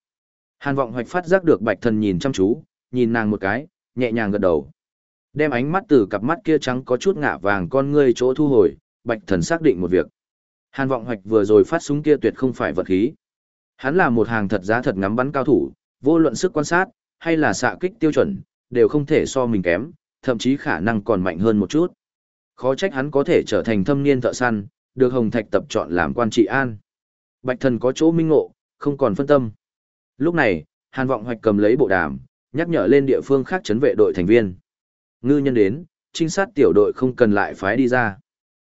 Hàn vọng hoạch phát giác được bạch thần nhìn chăm chú, nhìn nàng một cái, nhẹ nhàng gật đầu. Đem ánh mắt từ cặp mắt kia trắng có chút ngả vàng con ngươi chỗ thu hồi, bạch thần xác định một việc. Hàn vọng hoạch vừa rồi phát súng kia tuyệt không phải vật khí. Hắn là một hàng thật giá thật ngắm bắn cao thủ, vô luận sức quan sát, hay là xạ kích tiêu chuẩn, đều không thể so mình kém, thậm chí khả năng còn mạnh hơn một chút. Khó trách hắn có thể trở thành thâm niên thợ săn, được Hồng Thạch tập chọn làm quan trị an. Bạch thần có chỗ minh ngộ, không còn phân tâm. Lúc này, Hàn Vọng Hoạch cầm lấy bộ đàm, nhắc nhở lên địa phương khác chấn vệ đội thành viên. Ngư nhân đến, trinh sát tiểu đội không cần lại phái đi ra.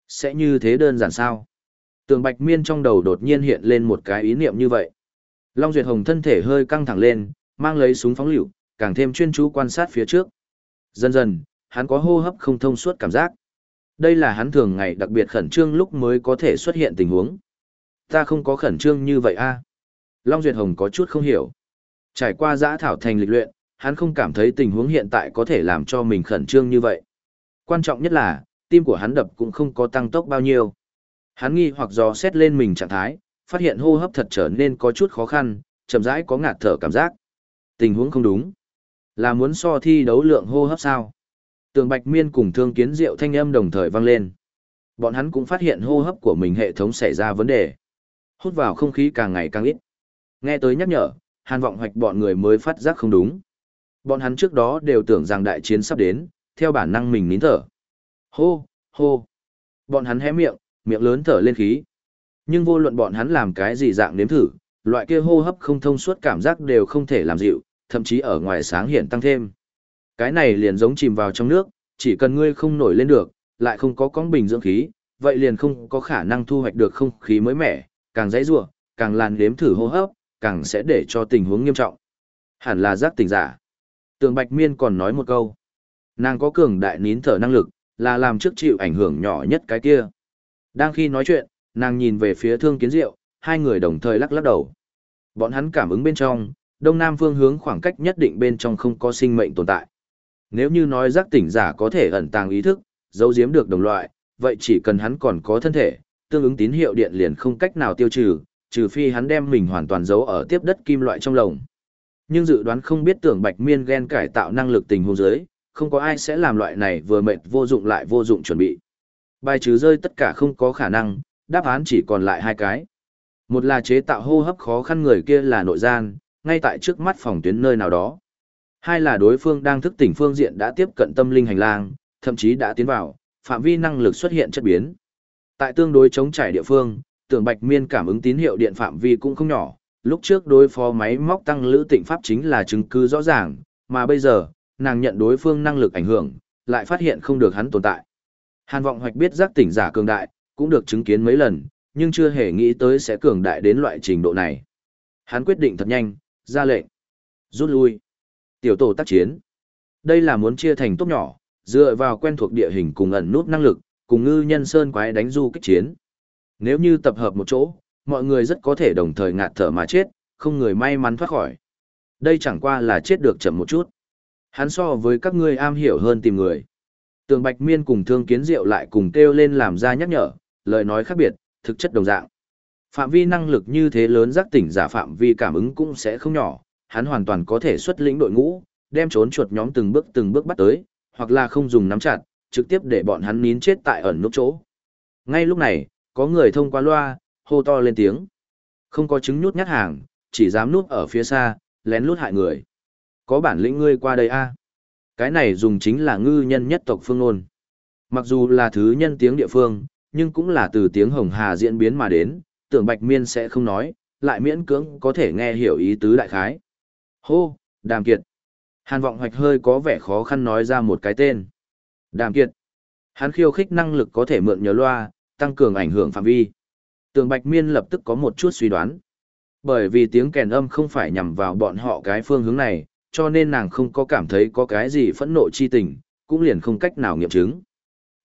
Sẽ như thế đơn giản sao? Tường Bạch Miên trong đầu đột nhiên hiện lên một cái ý niệm như vậy. Long Duyệt Hồng thân thể hơi căng thẳng lên, mang lấy súng phóng lựu, càng thêm chuyên chú quan sát phía trước. Dần dần, hắn có hô hấp không thông suốt cảm giác. Đây là hắn thường ngày đặc biệt khẩn trương lúc mới có thể xuất hiện tình huống. Ta không có khẩn trương như vậy a. Long Duyệt Hồng có chút không hiểu. Trải qua giã thảo thành lịch luyện, hắn không cảm thấy tình huống hiện tại có thể làm cho mình khẩn trương như vậy. Quan trọng nhất là, tim của hắn đập cũng không có tăng tốc bao nhiêu. Hắn nghi hoặc dò xét lên mình trạng thái, phát hiện hô hấp thật trở nên có chút khó khăn, chậm rãi có ngạt thở cảm giác. Tình huống không đúng. Là muốn so thi đấu lượng hô hấp sao? Tường Bạch Miên cùng Thương Kiến Diệu thanh âm đồng thời vang lên. Bọn hắn cũng phát hiện hô hấp của mình hệ thống xảy ra vấn đề. Hút vào không khí càng ngày càng ít. Nghe tới nhắc nhở, Hàn Vọng Hoạch bọn người mới phát giác không đúng. Bọn hắn trước đó đều tưởng rằng đại chiến sắp đến, theo bản năng mình nín thở. Hô, hô. Bọn hắn hé miệng, miệng lớn thở lên khí. Nhưng vô luận bọn hắn làm cái gì dạng nếm thử, loại kia hô hấp không thông suốt cảm giác đều không thể làm dịu, thậm chí ở ngoài sáng hiện tăng thêm. Cái này liền giống chìm vào trong nước, chỉ cần ngươi không nổi lên được, lại không có con bình dưỡng khí, vậy liền không có khả năng thu hoạch được không khí mới mẻ, càng dãy rủa, càng làn đếm thử hô hấp, càng sẽ để cho tình huống nghiêm trọng. Hẳn là giác tỉnh giả. Tường Bạch Miên còn nói một câu. Nàng có cường đại nín thở năng lực, là làm trước chịu ảnh hưởng nhỏ nhất cái kia. Đang khi nói chuyện, nàng nhìn về phía thương kiến diệu, hai người đồng thời lắc lắc đầu. Bọn hắn cảm ứng bên trong, đông nam phương hướng khoảng cách nhất định bên trong không có sinh mệnh tồn tại. Nếu như nói giác tỉnh giả có thể ẩn tàng ý thức, giấu giếm được đồng loại, vậy chỉ cần hắn còn có thân thể, tương ứng tín hiệu điện liền không cách nào tiêu trừ, trừ phi hắn đem mình hoàn toàn giấu ở tiếp đất kim loại trong lồng. Nhưng dự đoán không biết tưởng bạch miên gen cải tạo năng lực tình huống giới, không có ai sẽ làm loại này vừa mệt vô dụng lại vô dụng chuẩn bị. Bài trừ rơi tất cả không có khả năng, đáp án chỉ còn lại hai cái. Một là chế tạo hô hấp khó khăn người kia là nội gian, ngay tại trước mắt phòng tuyến nơi nào đó. Hai là đối phương đang thức tỉnh phương diện đã tiếp cận tâm linh hành lang, thậm chí đã tiến vào, phạm vi năng lực xuất hiện chất biến. Tại tương đối chống trải địa phương, tưởng bạch miên cảm ứng tín hiệu điện phạm vi cũng không nhỏ, lúc trước đối phó máy móc tăng lữ tịnh pháp chính là chứng cứ rõ ràng, mà bây giờ, nàng nhận đối phương năng lực ảnh hưởng, lại phát hiện không được hắn tồn tại. Hàn vọng hoạch biết giác tỉnh giả cường đại, cũng được chứng kiến mấy lần, nhưng chưa hề nghĩ tới sẽ cường đại đến loại trình độ này. Hắn quyết định thật nhanh, ra lệnh. Rút lui. Tiểu tổ tác chiến. Đây là muốn chia thành tốt nhỏ, dựa vào quen thuộc địa hình cùng ẩn nút năng lực, cùng ngư nhân sơn quái đánh du kích chiến. Nếu như tập hợp một chỗ, mọi người rất có thể đồng thời ngạt thở mà chết, không người may mắn thoát khỏi. Đây chẳng qua là chết được chậm một chút. Hắn so với các ngươi am hiểu hơn tìm người. Tường Bạch Miên cùng Thương Kiến Diệu lại cùng kêu lên làm ra nhắc nhở, lời nói khác biệt, thực chất đồng dạng. Phạm vi năng lực như thế lớn giác tỉnh giả phạm vi cảm ứng cũng sẽ không nhỏ, hắn hoàn toàn có thể xuất lĩnh đội ngũ, đem trốn chuột nhóm từng bước từng bước bắt tới, hoặc là không dùng nắm chặt, trực tiếp để bọn hắn nín chết tại ẩn nút chỗ. Ngay lúc này, có người thông qua loa, hô to lên tiếng. Không có chứng nhút nhát hàng, chỉ dám nút ở phía xa, lén lút hại người. Có bản lĩnh ngươi qua đây a Cái này dùng chính là ngư nhân nhất tộc phương ngôn. Mặc dù là thứ nhân tiếng địa phương, nhưng cũng là từ tiếng hồng hà diễn biến mà đến, tưởng bạch miên sẽ không nói, lại miễn cưỡng có thể nghe hiểu ý tứ đại khái. Hô, đàm kiệt. Hàn vọng hoạch hơi có vẻ khó khăn nói ra một cái tên. Đàm kiệt. Hắn khiêu khích năng lực có thể mượn nhớ loa, tăng cường ảnh hưởng phạm vi. Tường Bạch Miên lập tức có một chút suy đoán. Bởi vì tiếng kèn âm không phải nhằm vào bọn họ cái phương hướng này, cho nên nàng không có cảm thấy có cái gì phẫn nộ chi tình, cũng liền không cách nào nghiệm chứng.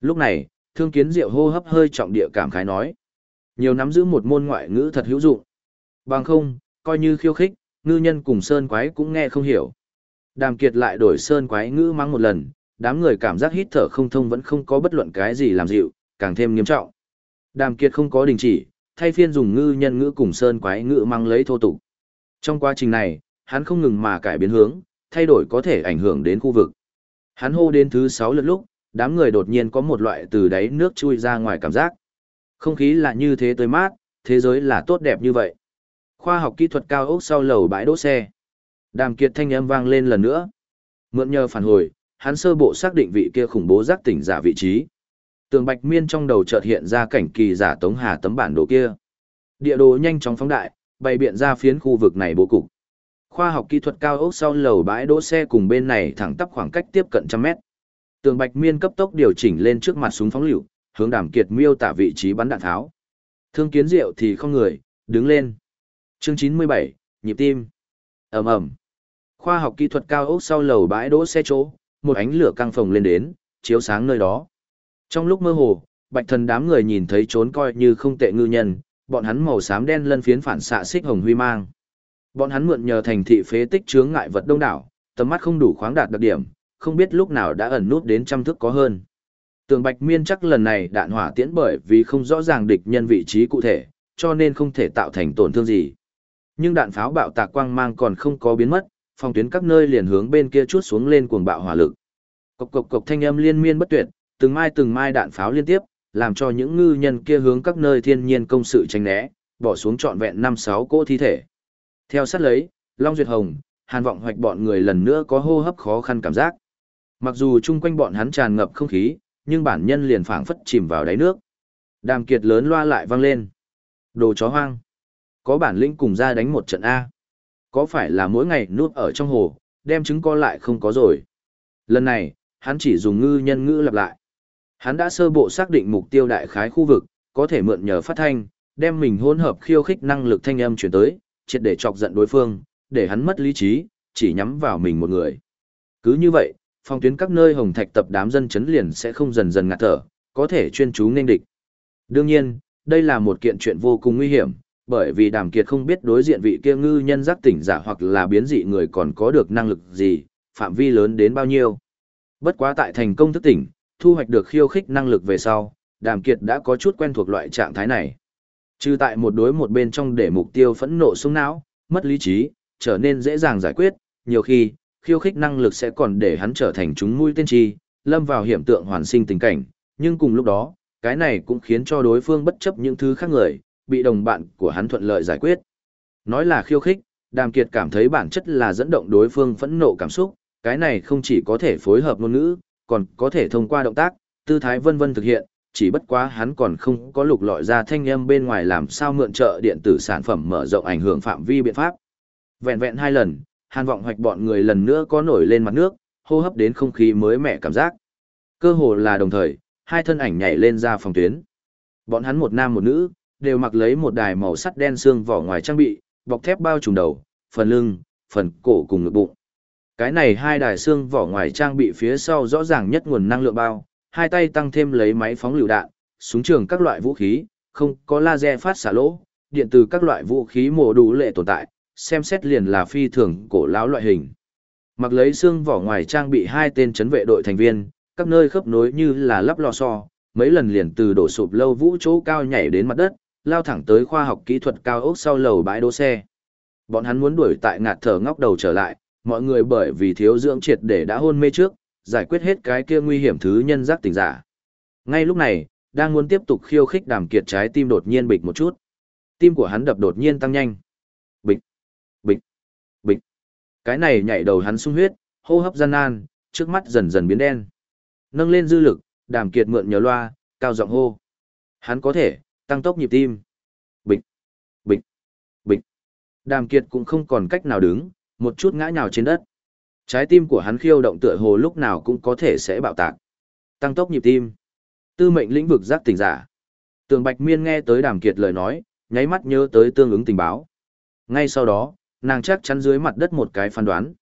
Lúc này, thương kiến diệu hô hấp hơi trọng địa cảm khái nói. Nhiều nắm giữ một môn ngoại ngữ thật hữu dụng. Bằng không, coi như khiêu khích, ngư nhân cùng sơn quái cũng nghe không hiểu. Đàm kiệt lại đổi sơn quái ngữ mang một lần, đám người cảm giác hít thở không thông vẫn không có bất luận cái gì làm dịu, càng thêm nghiêm trọng. Đàm kiệt không có đình chỉ, thay phiên dùng ngư nhân ngữ cùng sơn quái ngữ mang lấy thô tục. Trong quá trình này, hắn không ngừng mà cải biến hướng, thay đổi có thể ảnh hưởng đến khu vực. Hắn hô đến thứ 6 lượt lúc, đám người đột nhiên có một loại từ đáy nước chui ra ngoài cảm giác. Không khí là như thế tới mát, thế giới là tốt đẹp như vậy. Khoa học kỹ thuật cao ốc sau lầu bãi đỗ xe. Đàm kiệt thanh âm vang lên lần nữa. Mượn nhờ phản hồi, hắn sơ bộ xác định vị kia khủng bố giác tỉnh giả vị trí. Tường Bạch Miên trong đầu chợt hiện ra cảnh kỳ giả Tống Hà tấm bản đồ kia. Địa đồ nhanh chóng phóng đại, bày biện ra phiến khu vực này bố cục. Khoa học kỹ thuật cao ốc sau lầu bãi đỗ xe cùng bên này thẳng tắp khoảng cách tiếp cận trăm mét. Tường Bạch Miên cấp tốc điều chỉnh lên trước mặt súng phóng lựu, hướng Đàm Kiệt miêu tả vị trí bắn đạn tháo. Thương Kiến Diệu thì không người, đứng lên. Chương 97, nhịp tim. Ầm ầm. Khoa học kỹ thuật cao ốc sau lầu bãi đỗ xe chỗ, một ánh lửa căng phồng lên đến, chiếu sáng nơi đó. Trong lúc mơ hồ, Bạch Thần đám người nhìn thấy trốn coi như không tệ ngư nhân, bọn hắn màu xám đen lân phiến phản xạ xích hồng huy mang. Bọn hắn mượn nhờ thành thị phế tích chướng ngại vật đông đảo, tầm mắt không đủ khoáng đạt đặc điểm, không biết lúc nào đã ẩn nút đến trăm thước có hơn. Tường Bạch Miên chắc lần này đạn hỏa tiễn bởi vì không rõ ràng địch nhân vị trí cụ thể, cho nên không thể tạo thành tổn thương gì. Nhưng đạn pháo bạo tạc quang mang còn không có biến mất, phòng tuyến các nơi liền hướng bên kia chút xuống lên cuồng bạo hỏa lực. Cộc cộc cộc thanh âm liên miên bất tuyệt, từng mai từng mai đạn pháo liên tiếp, làm cho những ngư nhân kia hướng các nơi thiên nhiên công sự tránh né, bỏ xuống trọn vẹn năm sáu cỗ thi thể. Theo sát lấy, Long Duyệt Hồng, Hàn Vọng Hoạch bọn người lần nữa có hô hấp khó khăn cảm giác. Mặc dù chung quanh bọn hắn tràn ngập không khí, nhưng bản nhân liền phảng phất chìm vào đáy nước. Đàm kiệt lớn loa lại vang lên. Đồ chó hoang. Có bản lĩnh cùng ra đánh một trận A. Có phải là mỗi ngày nuốt ở trong hồ, đem trứng co lại không có rồi. Lần này, hắn chỉ dùng ngư nhân ngữ lặp lại. Hắn đã sơ bộ xác định mục tiêu đại khái khu vực, có thể mượn nhờ phát thanh, đem mình hỗn hợp khiêu khích năng lực thanh âm chuyển tới, triệt để chọc giận đối phương, để hắn mất lý trí, chỉ nhắm vào mình một người. Cứ như vậy, phong tuyến các nơi hồng thạch tập đám dân chấn liền sẽ không dần dần ngạt thở, có thể chuyên chú nên địch. Đương nhiên, đây là một kiện chuyện vô cùng nguy hiểm, bởi vì đàm kiệt không biết đối diện vị kia ngư nhân giác tỉnh giả hoặc là biến dị người còn có được năng lực gì, phạm vi lớn đến bao nhiêu. Bất quá tại thành công thức tỉnh, thu hoạch được khiêu khích năng lực về sau, đàm kiệt đã có chút quen thuộc loại trạng thái này. Trừ tại một đối một bên trong để mục tiêu phẫn nộ xuống não, mất lý trí, trở nên dễ dàng giải quyết, nhiều khi, khiêu khích năng lực sẽ còn để hắn trở thành chúng mũi tên chi, lâm vào hiểm tượng hoàn sinh tình cảnh, nhưng cùng lúc đó, cái này cũng khiến cho đối phương bất chấp những thứ khác người, bị đồng bạn của hắn thuận lợi giải quyết. Nói là khiêu khích, Đàm Kiệt cảm thấy bản chất là dẫn động đối phương phẫn nộ cảm xúc, cái này không chỉ có thể phối hợp ngôn ngữ, còn có thể thông qua động tác, tư thái vân vân thực hiện, chỉ bất quá hắn còn không có lục lọi ra thanh âm bên ngoài làm sao mượn trợ điện tử sản phẩm mở rộng ảnh hưởng phạm vi biện pháp. Vẹn vẹn hai lần, hàn vọng hoạch bọn người lần nữa có nổi lên mặt nước, hô hấp đến không khí mới mẻ cảm giác. Cơ hồ là đồng thời, hai thân ảnh nhảy lên ra phòng tuyến. Bọn hắn một nam một nữ, đều mặc lấy một đài màu sắt đen xương vỏ ngoài trang bị, bọc thép bao trùm đầu, phần lưng, phần cổ cùng ngực bụng. Cái này hai đài xương vỏ ngoài trang bị phía sau rõ ràng nhất nguồn năng lượng bao, hai tay tăng thêm lấy máy phóng lựu đạn, súng trường các loại vũ khí, không có laser phát xả lỗ, điện từ các loại vũ khí mổ đủ lệ tồn tại, xem xét liền là phi thường cổ lão loại hình. Mặc lấy xương vỏ ngoài trang bị hai tên chấn vệ đội thành viên, các nơi khớp nối như là lắp lò xo, mấy lần liền từ đổ sụp lâu vũ chỗ cao nhảy đến mặt đất, lao thẳng tới khoa học kỹ thuật cao ốc sau lầu bãi đỗ xe. Bọn hắn muốn đuổi tại ngạt thở ngóc đầu trở lại, mọi người bởi vì thiếu dưỡng triệt để đã hôn mê trước, giải quyết hết cái kia nguy hiểm thứ nhân giác tỉnh giả. Ngay lúc này, đang muốn tiếp tục khiêu khích đàm kiệt trái tim đột nhiên bịch một chút. Tim của hắn đập đột nhiên tăng nhanh. Bịch, bịch, bịch. Cái này nhảy đầu hắn sung huyết, hô hấp gian nan, trước mắt dần dần biến đen. Nâng lên dư lực, đàm kiệt mượn nhờ loa, cao giọng hô. Hắn có thể, tăng tốc nhịp tim. Bịch, bịch, bịch. Đàm kiệt cũng không còn cách nào đứng, một chút ngã nhào trên đất. Trái tim của hắn khiêu động tựa hồ lúc nào cũng có thể sẽ bạo tạc. Tăng tốc nhịp tim. Tư mệnh lĩnh vực giác tỉnh giả. Tường Bạch Miên nghe tới Đàm Kiệt lời nói, nháy mắt nhớ tới tương ứng tình báo. Ngay sau đó, nàng chắc chắn dưới mặt đất một cái phán đoán.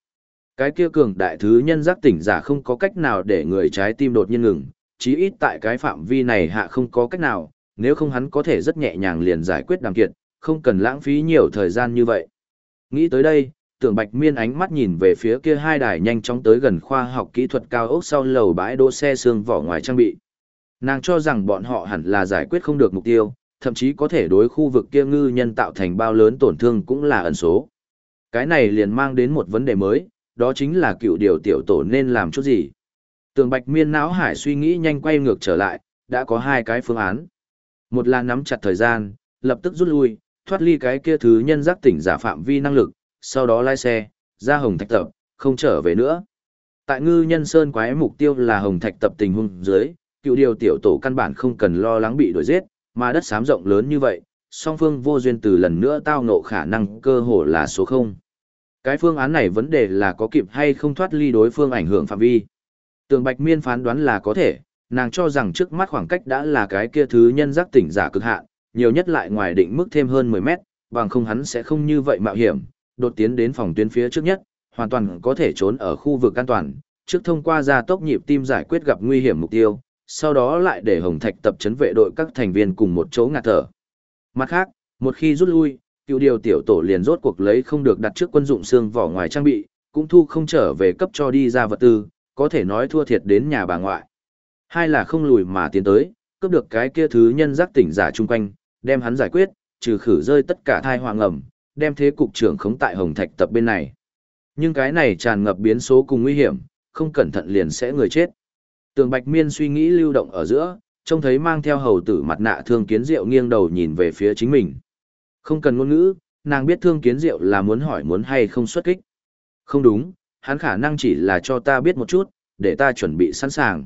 Cái kia cường đại thứ nhân giác tỉnh giả không có cách nào để người trái tim đột nhiên ngừng, chí ít tại cái phạm vi này hạ không có cách nào, nếu không hắn có thể rất nhẹ nhàng liền giải quyết Đàm Kiệt, không cần lãng phí nhiều thời gian như vậy. Nghĩ tới đây, tưởng bạch miên ánh mắt nhìn về phía kia hai đài nhanh chóng tới gần khoa học kỹ thuật cao ốc sau lầu bãi đỗ xe xương vỏ ngoài trang bị. Nàng cho rằng bọn họ hẳn là giải quyết không được mục tiêu thậm chí có thể đối khu vực kia ngư nhân tạo thành bao lớn tổn thương cũng là ẩn số. Cái này liền mang đến một vấn đề mới đó chính là cựu điều tiểu tổ nên làm chút gì. Tường bạch miên não hải suy nghĩ nhanh quay ngược trở lại đã có hai cái phương án một là nắm chặt thời gian lập tức rút lui thoát ly cái kia thứ nhân giác tỉnh giả phạm vi năng lực sau đó lái xe, ra Hồng Thạch Tập, không trở về nữa. Tại ngư nhân sơn quái mục tiêu là Hồng Thạch Tập tình huống dưới, cựu điều tiểu tổ căn bản không cần lo lắng bị đuổi giết, mà đất xám rộng lớn như vậy, song phương vô duyên từ lần nữa tao ngộ khả năng cơ hồ là số 0. Cái phương án này vấn đề là có kịp hay không thoát ly đối phương ảnh hưởng phạm vi. Tường Bạch Miên phán đoán là có thể, nàng cho rằng trước mắt khoảng cách đã là cái kia thứ nhân giác tỉnh giả cực hạn, nhiều nhất lại ngoài định mức thêm hơn 10 mét, bằng không hắn sẽ không như vậy mạo hiểm, đột tiến đến phòng tuyến phía trước nhất, hoàn toàn có thể trốn ở khu vực an toàn, trước thông qua gia tốc nhịp tim giải quyết gặp nguy hiểm mục tiêu, sau đó lại để Hồng Thạch tập trấn vệ đội các thành viên cùng một chỗ ngạt thở. Mặt khác, một khi rút lui, cựu điều tiểu tổ liền rốt cuộc lấy không được đặt trước quân dụng xương vỏ ngoài trang bị, cũng thu không trở về cấp cho đi ra vật tư, có thể nói thua thiệt đến nhà bà ngoại. Hai là không lùi mà tiến tới, cướp được cái kia thứ nhân giác tỉnh giả chung quanh, đem hắn giải quyết, trừ khử rơi tất cả thai hoàng ẩm, đem thế cục trưởng khống tại Hồng Thạch tập bên này. Nhưng cái này tràn ngập biến số cùng nguy hiểm, không cẩn thận liền sẽ người chết. Tường Bạch Miên suy nghĩ lưu động ở giữa, trông thấy mang theo hầu tử mặt nạ thương kiến diệu nghiêng đầu nhìn về phía chính mình. Không cần ngôn ngữ, nàng biết thương kiến diệu là muốn hỏi muốn hay không xuất kích. Không đúng, hắn khả năng chỉ là cho ta biết một chút, để ta chuẩn bị sẵn sàng.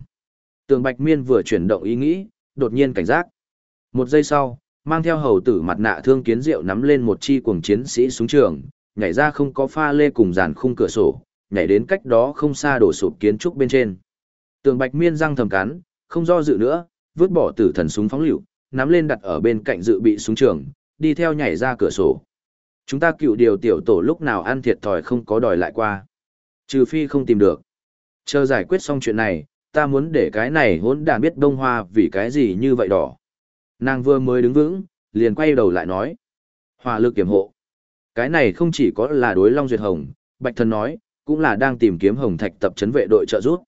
Tường Bạch Miên vừa chuyển động ý nghĩ, đột nhiên cảnh giác. Một giây sau, mang theo hầu tử mặt nạ thương kiến diệu nắm lên một chi cuồng chiến sĩ súng trường, nhảy ra không có pha lê cùng dàn khung cửa sổ, nhảy đến cách đó không xa đổ sụp kiến trúc bên trên. Tường Bạch Miên răng thầm cắn, không do dự nữa, vứt bỏ tử thần súng phóng lựu, nắm lên đặt ở bên cạnh dự bị súng trường, đi theo nhảy ra cửa sổ. Chúng ta cựu điều tiểu tổ lúc nào ăn thiệt thòi không có đòi lại qua. Trừ phi không tìm được. Chờ giải quyết xong chuyện này, ta muốn để cái này hỗn đản biết đông hoa vì cái gì như vậy đỏ. Nàng vừa mới đứng vững, liền quay đầu lại nói. Hỏa lực kiểm hộ. Cái này không chỉ có là đối Long Duyệt Hồng, Bạch Thần nói, cũng là đang tìm kiếm Hồng Thạch tập trấn vệ đội trợ giúp.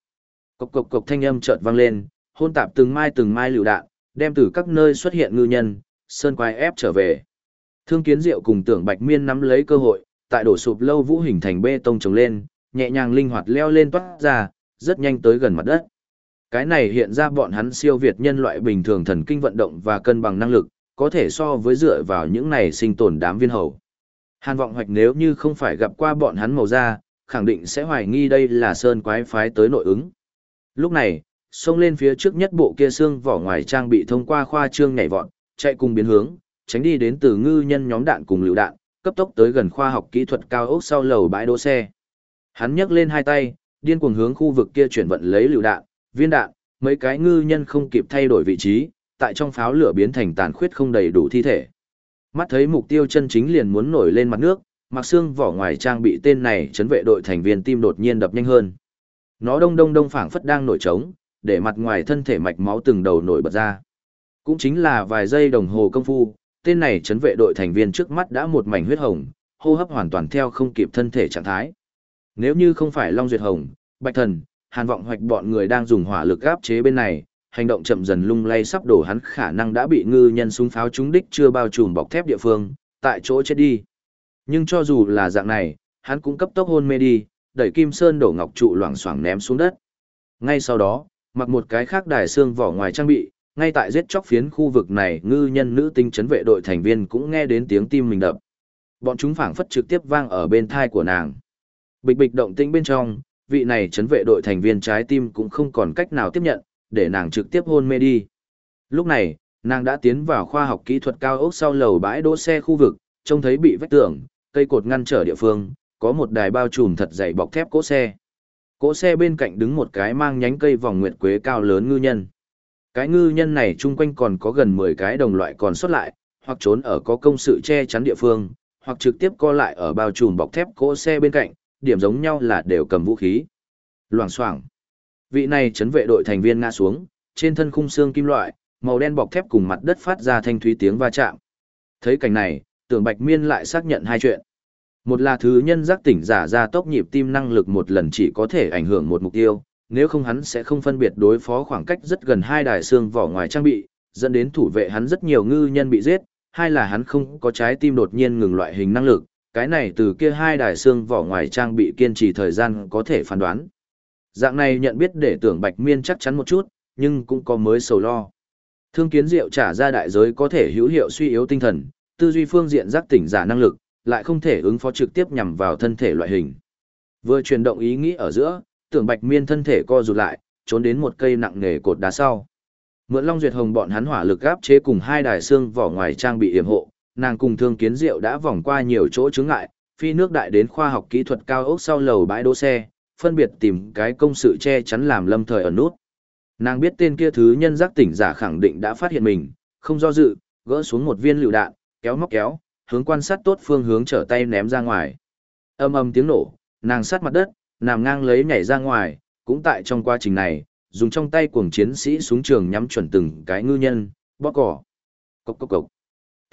Cộc cộc cộc thanh âm chợt vang lên, hôn tạp từng mai từng mai lựu đạn, đem từ các nơi xuất hiện ngư nhân, sơn quái ép trở về. Thương Kiến Diệu cùng Tưởng Bạch Miên nắm lấy cơ hội, tại đổ sụp lâu vũ hình thành bê tông trồng lên, nhẹ nhàng linh hoạt leo lên toát ra, rất nhanh tới gần mặt đất. Cái này hiện ra bọn hắn siêu việt nhân loại bình thường thần kinh vận động và cân bằng năng lực, có thể so với dựa vào những này sinh tồn đám viên hầu. Hàn vọng hoạch nếu như không phải gặp qua bọn hắn màu da, khẳng định sẽ hoài nghi đây là sơn quái phái tới nội ứng. Lúc này, xông lên phía trước nhất bộ kia xương vỏ ngoài trang bị thông qua khoa trương nhảy vọt, chạy cùng biến hướng, tránh đi đến từ ngư nhân nhóm đạn cùng lựu đạn, cấp tốc tới gần khoa học kỹ thuật cao ốc sau lầu bãi đỗ xe. Hắn nhấc lên hai tay, điên cuồng hướng khu vực kia chuyển vận lấy lựu đạn, viên đạn, mấy cái ngư nhân không kịp thay đổi vị trí, tại trong pháo lửa biến thành tàn khuyết không đầy đủ thi thể. Mắt thấy mục tiêu chân chính liền muốn nổi lên mặt nước, mặc xương vỏ ngoài trang bị tên này chấn vệ đội thành viên tim đột nhiên đập nhanh hơn. Nó đông đông đông phảng phất đang nổi trống, để mặt ngoài thân thể mạch máu từng đầu nổi bật ra. Cũng chính là vài giây đồng hồ công phu, tên này chấn vệ đội thành viên trước mắt đã một mảnh huyết hồng, hô hấp hoàn toàn theo không kịp thân thể trạng thái. Nếu như không phải Long Duyệt Hồng, Bạch Thần, Hàn Vọng hoạch bọn người đang dùng hỏa lực áp chế bên này, hành động chậm dần lung lay sắp đổ hắn khả năng đã bị ngư nhân súng pháo trúng đích chưa bao trùm bọc thép địa phương, tại chỗ chết đi. Nhưng cho dù là dạng này, hắn cũng cấp tốc hôn mê đi, đẩy kim sơn đổ ngọc trụ loảng xoảng ném xuống đất. Ngay sau đó, mặc một cái khác đài xương vỏ ngoài trang bị, ngay tại giết chóc phiến khu vực này ngư nhân nữ tinh chấn vệ đội thành viên cũng nghe đến tiếng tim mình đập. Bọn chúng phảng phất trực tiếp vang ở bên thai của nàng. Bịch bịch động tĩnh bên trong, vị này chấn vệ đội thành viên trái tim cũng không còn cách nào tiếp nhận, để nàng trực tiếp hôn mê đi. Lúc này, nàng đã tiến vào khoa học kỹ thuật cao ốc sau lầu bãi đỗ xe khu vực, trông thấy bị vách tường, cây cột ngăn trở địa phương, có một đài bao trùm thật dày bọc thép cỗ xe. Cỗ xe bên cạnh đứng một cái mang nhánh cây vòng nguyệt quế cao lớn ngư nhân. Cái ngư nhân này chung quanh còn có gần 10 cái đồng loại còn sót lại, hoặc trốn ở có công sự che chắn địa phương, hoặc trực tiếp co lại ở bao trùm bọc thép cỗ xe bên cạnh, điểm giống nhau là đều cầm vũ khí. Loảng xoảng. Vị này chấn vệ đội thành viên ngã xuống, trên thân khung xương kim loại, màu đen bọc thép cùng mặt đất phát ra thanh thúy tiếng va chạm. Thấy cảnh này, tưởng Bạch Miên lại xác nhận hai chuyện. Một là thứ nhân giác tỉnh giả ra tốc nhịp tim năng lực một lần chỉ có thể ảnh hưởng một mục tiêu, nếu không hắn sẽ không phân biệt đối phó khoảng cách rất gần hai đài xương vỏ ngoài trang bị, dẫn đến thủ vệ hắn rất nhiều ngư nhân bị giết, hai là hắn không có trái tim đột nhiên ngừng loại hình năng lực, cái này từ kia hai đài xương vỏ ngoài trang bị kiên trì thời gian có thể phán đoán. Dạng này nhận biết để tưởng Bạch Miên chắc chắn một chút, nhưng cũng có mới sầu lo. Thương kiến diệu trả ra đại giới có thể hữu hiệu suy yếu tinh thần, tư duy phương diện giác tỉnh giả năng lực, lại không thể ứng phó trực tiếp nhằm vào thân thể loại hình. Vừa chuyển động ý nghĩ ở giữa, tưởng Bạch Miên thân thể co rụt lại, trốn đến một cây nặng nghề cột đá sau. Mượn Long Duyệt Hồng bọn hắn hỏa lực áp chế cùng hai đài xương vỏ ngoài trang bị yểm hộ, nàng cùng Thương Kiến Diệu đã vòng qua nhiều chỗ chướng ngại, phi nước đại đến khoa học kỹ thuật cao ốc sau lầu bãi đỗ xe, phân biệt tìm cái công sự che chắn làm lâm thời ở nút. Nàng biết tên kia thứ nhân giác tỉnh giả khẳng định đã phát hiện mình, không do dự, gỡ xuống một viên lựu đạn, kéo móc kéo, hướng quan sát tốt phương hướng trở tay ném ra ngoài. Âm âm tiếng nổ, nàng sát mặt đất, nằm ngang lấy nhảy ra ngoài, cũng tại trong quá trình này, dùng trong tay cuồng chiến sĩ xuống trường nhắm chuẩn từng cái ngư nhân, bóp cỏ. Cốc cốc cốc.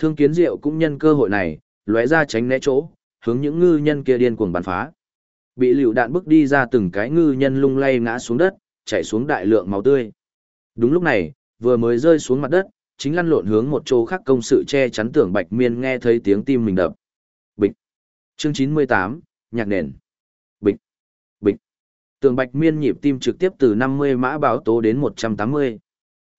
Thương kiến diệu cũng nhân cơ hội này, lóe ra tránh né chỗ, hướng những ngư nhân kia điên cuồng bắn phá. Bị lựu đạn bước đi ra từng cái ngư nhân lung lay ngã xuống đất, chảy xuống đại lượng máu tươi. Đúng lúc này, vừa mới rơi xuống mặt đất, chính lăn lộn hướng một chỗ khác công sự che chắn tưởng Bạch Miên nghe thấy tiếng tim mình đập. Bịch. Chương 98, nhạc nền. Bịch. Bịch. Tưởng Bạch Miên nhịp tim trực tiếp từ 50 mã báo tố đến 180.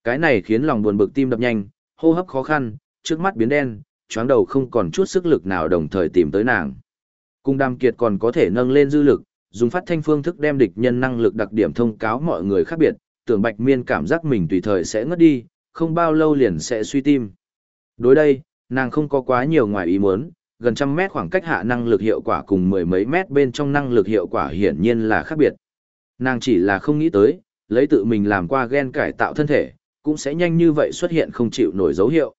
Cái này khiến lòng buồn bực tim đập nhanh, hô hấp khó khăn, trước mắt biến đen, choáng đầu không còn chút sức lực nào đồng thời tìm tới nàng. Cung Đam Kiệt còn có thể nâng lên dư lực, dùng phát thanh phương thức đem địch nhân năng lực đặc điểm thông cáo mọi người khác biệt, tưởng Bạch Miên cảm giác mình tùy thời sẽ ngất đi, không bao lâu liền sẽ suy tim. Đối đây, nàng không có quá nhiều ngoài ý muốn, gần trăm mét khoảng cách hạ năng lực hiệu quả cùng mười mấy mét bên trong năng lực hiệu quả hiển nhiên là khác biệt. Nàng chỉ là không nghĩ tới, lấy tự mình làm qua gen cải tạo thân thể, cũng sẽ nhanh như vậy xuất hiện không chịu nổi dấu hiệu.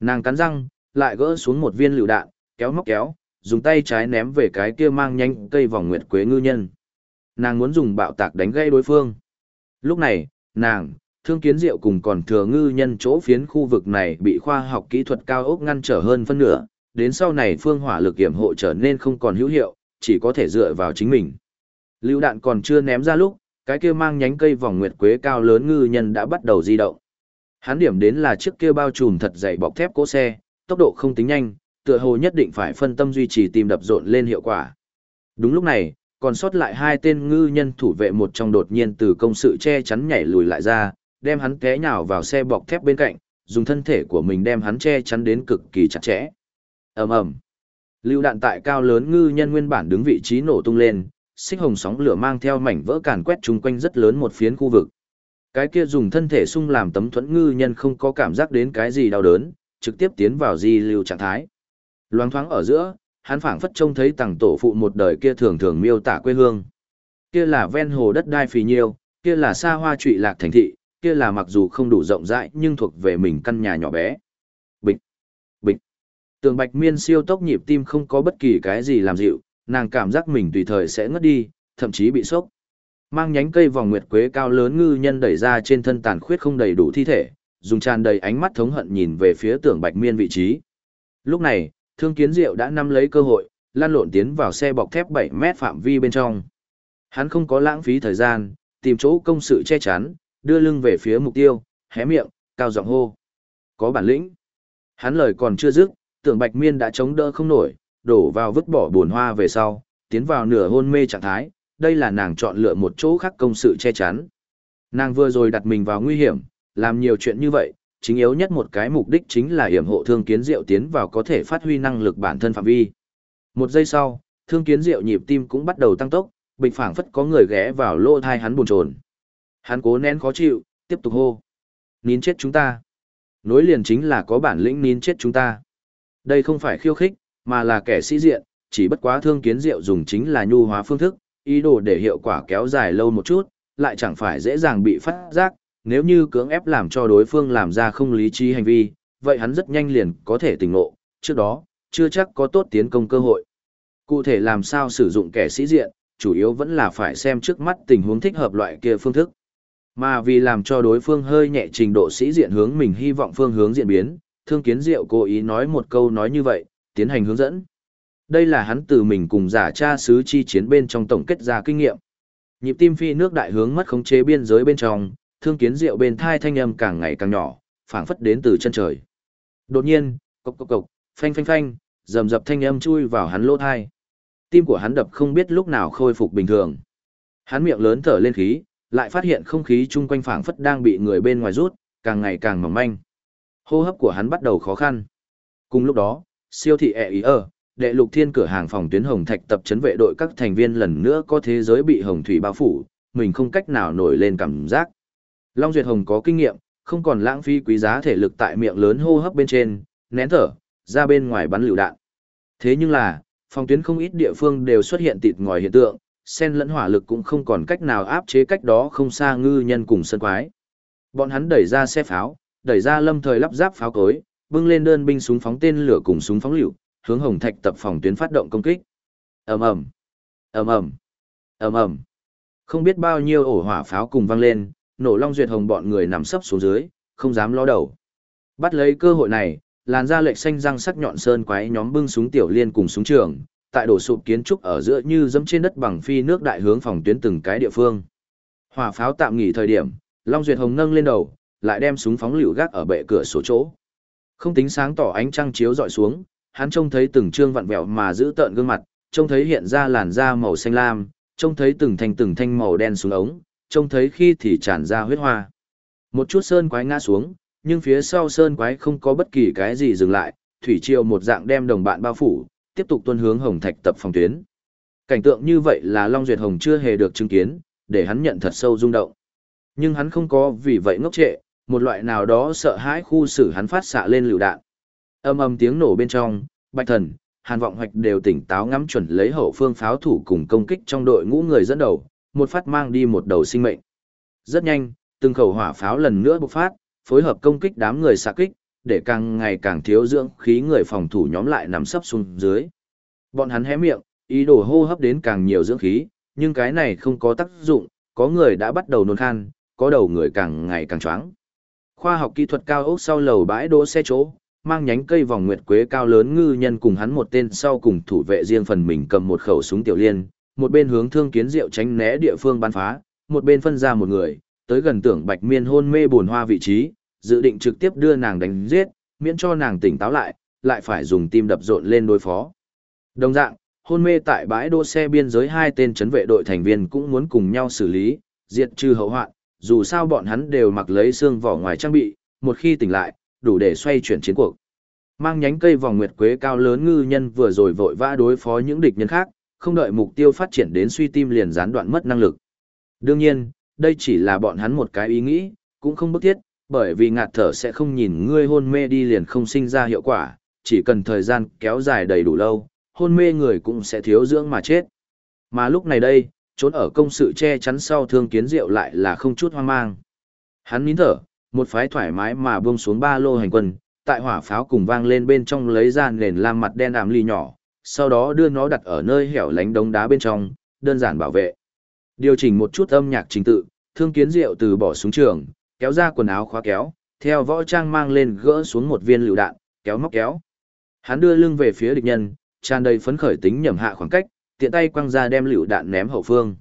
Nàng cắn răng, lại gỡ xuống một viên lựu đạn, kéo móc kéo, dùng tay trái ném về cái kia mang nhanh cây vòng nguyệt quế ngư nhân. Nàng muốn dùng bạo tạc đánh gây đối phương. Lúc này, nàng, thương kiến diệu cùng còn thừa ngư nhân chỗ phiến khu vực này bị khoa học kỹ thuật cao ốc ngăn trở hơn phân nửa, đến sau này phương hỏa lực kiểm hộ trở nên không còn hữu hiệu, chỉ có thể dựa vào chính mình. Lưu đạn còn chưa ném ra lúc, cái kia mang nhánh cây vòng nguyệt quế cao lớn ngư nhân đã bắt đầu di động. Hắn điểm đến là chiếc kia bao trùm thật dày bọc thép cỗ xe, tốc độ không tính nhanh, tựa hồ nhất định phải phân tâm duy trì tìm đập rộn lên hiệu quả. Đúng lúc này, còn sót lại hai tên ngư nhân thủ vệ một trong đột nhiên từ công sự che chắn nhảy lùi lại ra, đem hắn té nhào vào xe bọc thép bên cạnh, dùng thân thể của mình đem hắn che chắn đến cực kỳ chặt chẽ. Ầm ầm. Lưu đạn tại cao lớn ngư nhân nguyên bản đứng vị trí nổ tung lên, xích hồng sóng lửa mang theo mảnh vỡ càn quét chung quanh rất lớn một phiến khu vực. Cái kia dùng thân thể sung làm tấm thuẫn ngư nhân không có cảm giác đến cái gì đau đớn, trực tiếp tiến vào di lưu trạng thái. Loáng thoáng ở giữa, hắn phảng phất trông thấy tàng tổ phụ một đời kia thường thường miêu tả quê hương. Kia là ven hồ đất đai phì nhiêu, kia là xa hoa trụy lạc thành thị, kia là mặc dù không đủ rộng rãi nhưng thuộc về mình căn nhà nhỏ bé. Bịch, bịch. Tường Bạch Miên siêu tốc nhịp tim không có bất kỳ cái gì làm dịu, nàng cảm giác mình tùy thời sẽ ngất đi, thậm chí bị sốc. Mang nhánh cây vòng nguyệt quế cao lớn ngư nhân đẩy ra trên thân tàn khuyết không đầy đủ thi thể, dùng tràn đầy ánh mắt thống hận nhìn về phía tưởng Bạch Miên vị trí. Lúc này, Thương Kiến Diệu đã nắm lấy cơ hội, lan lộn tiến vào xe bọc thép 7 mét phạm vi bên trong. Hắn không có lãng phí thời gian, tìm chỗ công sự che chắn, đưa lưng về phía mục tiêu, hé miệng, cao giọng hô. Có bản lĩnh. Hắn lời còn chưa dứt, tưởng Bạch Miên đã chống đỡ không nổi, đổ vào vứt bỏ buồn hoa về sau, tiến vào nửa hôn mê trạng thái, đây là nàng chọn lựa một chỗ khác công sự che chắn. Nàng vừa rồi đặt mình vào nguy hiểm, làm nhiều chuyện như vậy, chính yếu nhất một cái mục đích chính là hiểm hộ thương kiến diệu tiến vào có thể phát huy năng lực bản thân phạm vi. Một giây sau, thương kiến diệu nhịp tim cũng bắt đầu tăng tốc, bình phảng phất có người ghé vào lỗ thai hắn buồn chồn. Hắn cố nén khó chịu, tiếp tục hô. Nín chết chúng ta. Nối liền chính là có bản lĩnh nín chết chúng ta. Đây không phải khiêu khích, mà là kẻ sĩ diện, chỉ bất quá thương kiến diệu dùng chính là nhu hóa phương thức, ý đồ để hiệu quả kéo dài lâu một chút, lại chẳng phải dễ dàng bị phát giác, nếu như cưỡng ép làm cho đối phương làm ra không lý trí hành vi, vậy hắn rất nhanh liền có thể tỉnh ngộ, trước đó, chưa chắc có tốt tiến công cơ hội. Cụ thể làm sao sử dụng kẻ sĩ diện, chủ yếu vẫn là phải xem trước mắt tình huống thích hợp loại kia phương thức. Mà vì làm cho đối phương hơi nhẹ trình độ sĩ diện hướng mình hy vọng phương hướng diễn biến, Thương Kiến Diệu cố ý nói một câu nói như vậy, tiến hành hướng dẫn. Đây là hắn từ mình cùng giả cha sứ chi chiến bên trong tổng kết ra kinh nghiệm. Nhịp tim phi nước đại hướng mất khống chế biên giới bên trong, Thương Kiến Diệu bên thai thanh âm càng ngày càng nhỏ, phảng phất đến từ chân trời. Đột nhiên, cộc cộc cộc, phanh phanh phanh, rầm rập thanh âm chui vào hắn lỗ thai. Tim của hắn đập không biết lúc nào khôi phục bình thường. Hắn miệng lớn thở lên khí, lại phát hiện không khí chung quanh phảng phất đang bị người bên ngoài rút, càng ngày càng mỏng manh. Hô hấp của hắn bắt đầu khó khăn. Cùng lúc đó, siêu thị ẹ ý ở, đệ lục thiên cửa hàng phòng tuyến hồng thạch tập trấn vệ đội các thành viên lần nữa có thế giới bị hồng thủy bao phủ, mình không cách nào nổi lên cảm giác. Long Duyệt Hồng có kinh nghiệm, không còn lãng phí quý giá thể lực tại miệng lớn hô hấp bên trên, nén thở, ra bên ngoài bắn lựu đạn. Thế nhưng là, phòng tuyến không ít địa phương đều xuất hiện tịt ngòi hiện tượng, sen lẫn hỏa lực cũng không còn cách nào áp chế cách đó không xa ngư nhân cùng sân quái. Bọn hắn đẩy ra xe pháo, đẩy ra lâm thời lắp ráp pháo cối, bưng lên đơn binh súng phóng tên lửa cùng súng phóng lựu, hướng Hồng Thạch tập phòng tuyến phát động công kích. Ầm ầm, ầm ầm, ầm ầm. Không biết bao nhiêu ổ hỏa pháo cùng vang lên, nổ long duyệt hồng bọn người nằm sấp xuống dưới, không dám ló đầu. Bắt lấy cơ hội này, làn da lệch xanh răng sắc nhọn sơn quái nhóm bưng súng tiểu liên cùng súng trường, tại đổ sụp kiến trúc ở giữa như dẫm trên đất bằng phi nước đại hướng phòng tuyến từng cái địa phương. Hỏa pháo tạm nghỉ thời điểm, Long Duyệt Hồng nâng lên đầu, lại đem súng phóng lựu gác ở bệ cửa sổ chỗ. Không tính sáng tỏ ánh trăng chiếu dọi xuống, hắn trông thấy từng trương vặn vẹo mà giữ tợn gương mặt, trông thấy hiện ra làn da màu xanh lam, trông thấy từng thanh từng thanh màu đen xuống ống, trông thấy khi thì tràn ra huyết hoa. Một chút sơn quái ngã xuống, nhưng phía sau sơn quái không có bất kỳ cái gì dừng lại, thủy triều một dạng đem đồng bạn bao phủ, tiếp tục tuân hướng Hồng Thạch tập phòng tuyến. Cảnh tượng như vậy là Long Duyệt Hồng chưa hề được chứng kiến, để hắn nhận thật sâu rung động. Nhưng hắn không có vì vậy ngốc trệ, một loại nào đó sợ hãi khu xử hắn phát xạ lên lựu đạn. Âm âm tiếng nổ bên trong, Bạch Thần, Hàn Vọng Hoạch đều tỉnh táo ngắm chuẩn lấy hậu phương pháo thủ cùng công kích trong đội ngũ người dẫn đầu, một phát mang đi một đầu sinh mệnh. Rất nhanh, từng khẩu hỏa pháo lần nữa bộc phát, phối hợp công kích đám người xạ kích, để càng ngày càng thiếu dưỡng khí người phòng thủ nhóm lại nằm sấp xuống dưới. Bọn hắn hé miệng, ý đồ hô hấp đến càng nhiều dưỡng khí, nhưng cái này không có tác dụng, có người đã bắt đầu nôn khan, có đầu người càng ngày càng choáng. Khoa học kỹ thuật cao ốc sau lầu bãi đỗ xe chỗ, mang nhánh cây vòng nguyệt quế cao lớn ngư nhân cùng hắn một tên sau cùng thủ vệ riêng phần mình cầm một khẩu súng tiểu liên, một bên hướng thương kiến diệu tránh né địa phương bắn phá, một bên phân ra một người, tới gần tưởng bạch miên hôn mê buồn hoa vị trí, dự định trực tiếp đưa nàng đánh giết, miễn cho nàng tỉnh táo lại, lại phải dùng tim đập rộn lên đối phó. Đồng dạng, hôn mê tại bãi đỗ xe biên giới hai tên chấn vệ đội thành viên cũng muốn cùng nhau xử lý, diệt trừ hậu hoạn, dù sao bọn hắn đều mặc lấy xương vỏ ngoài trang bị, một khi tỉnh lại, đủ để xoay chuyển chiến cuộc. Mang nhánh cây vòng nguyệt quế cao lớn ngư nhân vừa rồi vội vã đối phó những địch nhân khác, không đợi mục tiêu phát triển đến suy tim liền gián đoạn mất năng lực. Đương nhiên, đây chỉ là bọn hắn một cái ý nghĩ, cũng không bức thiết, bởi vì ngạt thở sẽ không nhìn ngươi hôn mê đi liền không sinh ra hiệu quả, chỉ cần thời gian kéo dài đầy đủ lâu, hôn mê người cũng sẽ thiếu dưỡng mà chết. Mà lúc này đây, trốn ở công sự che chắn sau thương kiến diệu lại là không chút hoang mang. Hắn nín thở, một phái thoải mái mà buông xuống ba lô hành quân, tại hỏa pháo cùng vang lên bên trong lấy ra nền lam mặt đen ảm ly nhỏ, sau đó đưa nó đặt ở nơi hẻo lánh đống đá bên trong, đơn giản bảo vệ. Điều chỉnh một chút âm nhạc trình tự, thương kiến diệu từ bỏ xuống trường, kéo ra quần áo khóa kéo, theo võ trang mang lên gỡ xuống một viên lựu đạn, kéo móc kéo. Hắn đưa lưng về phía địch nhân, tràn đầy phấn khởi tính nhầm hạ khoảng cách, tiện tay quăng ra đem lựu đạn ném hậu phương.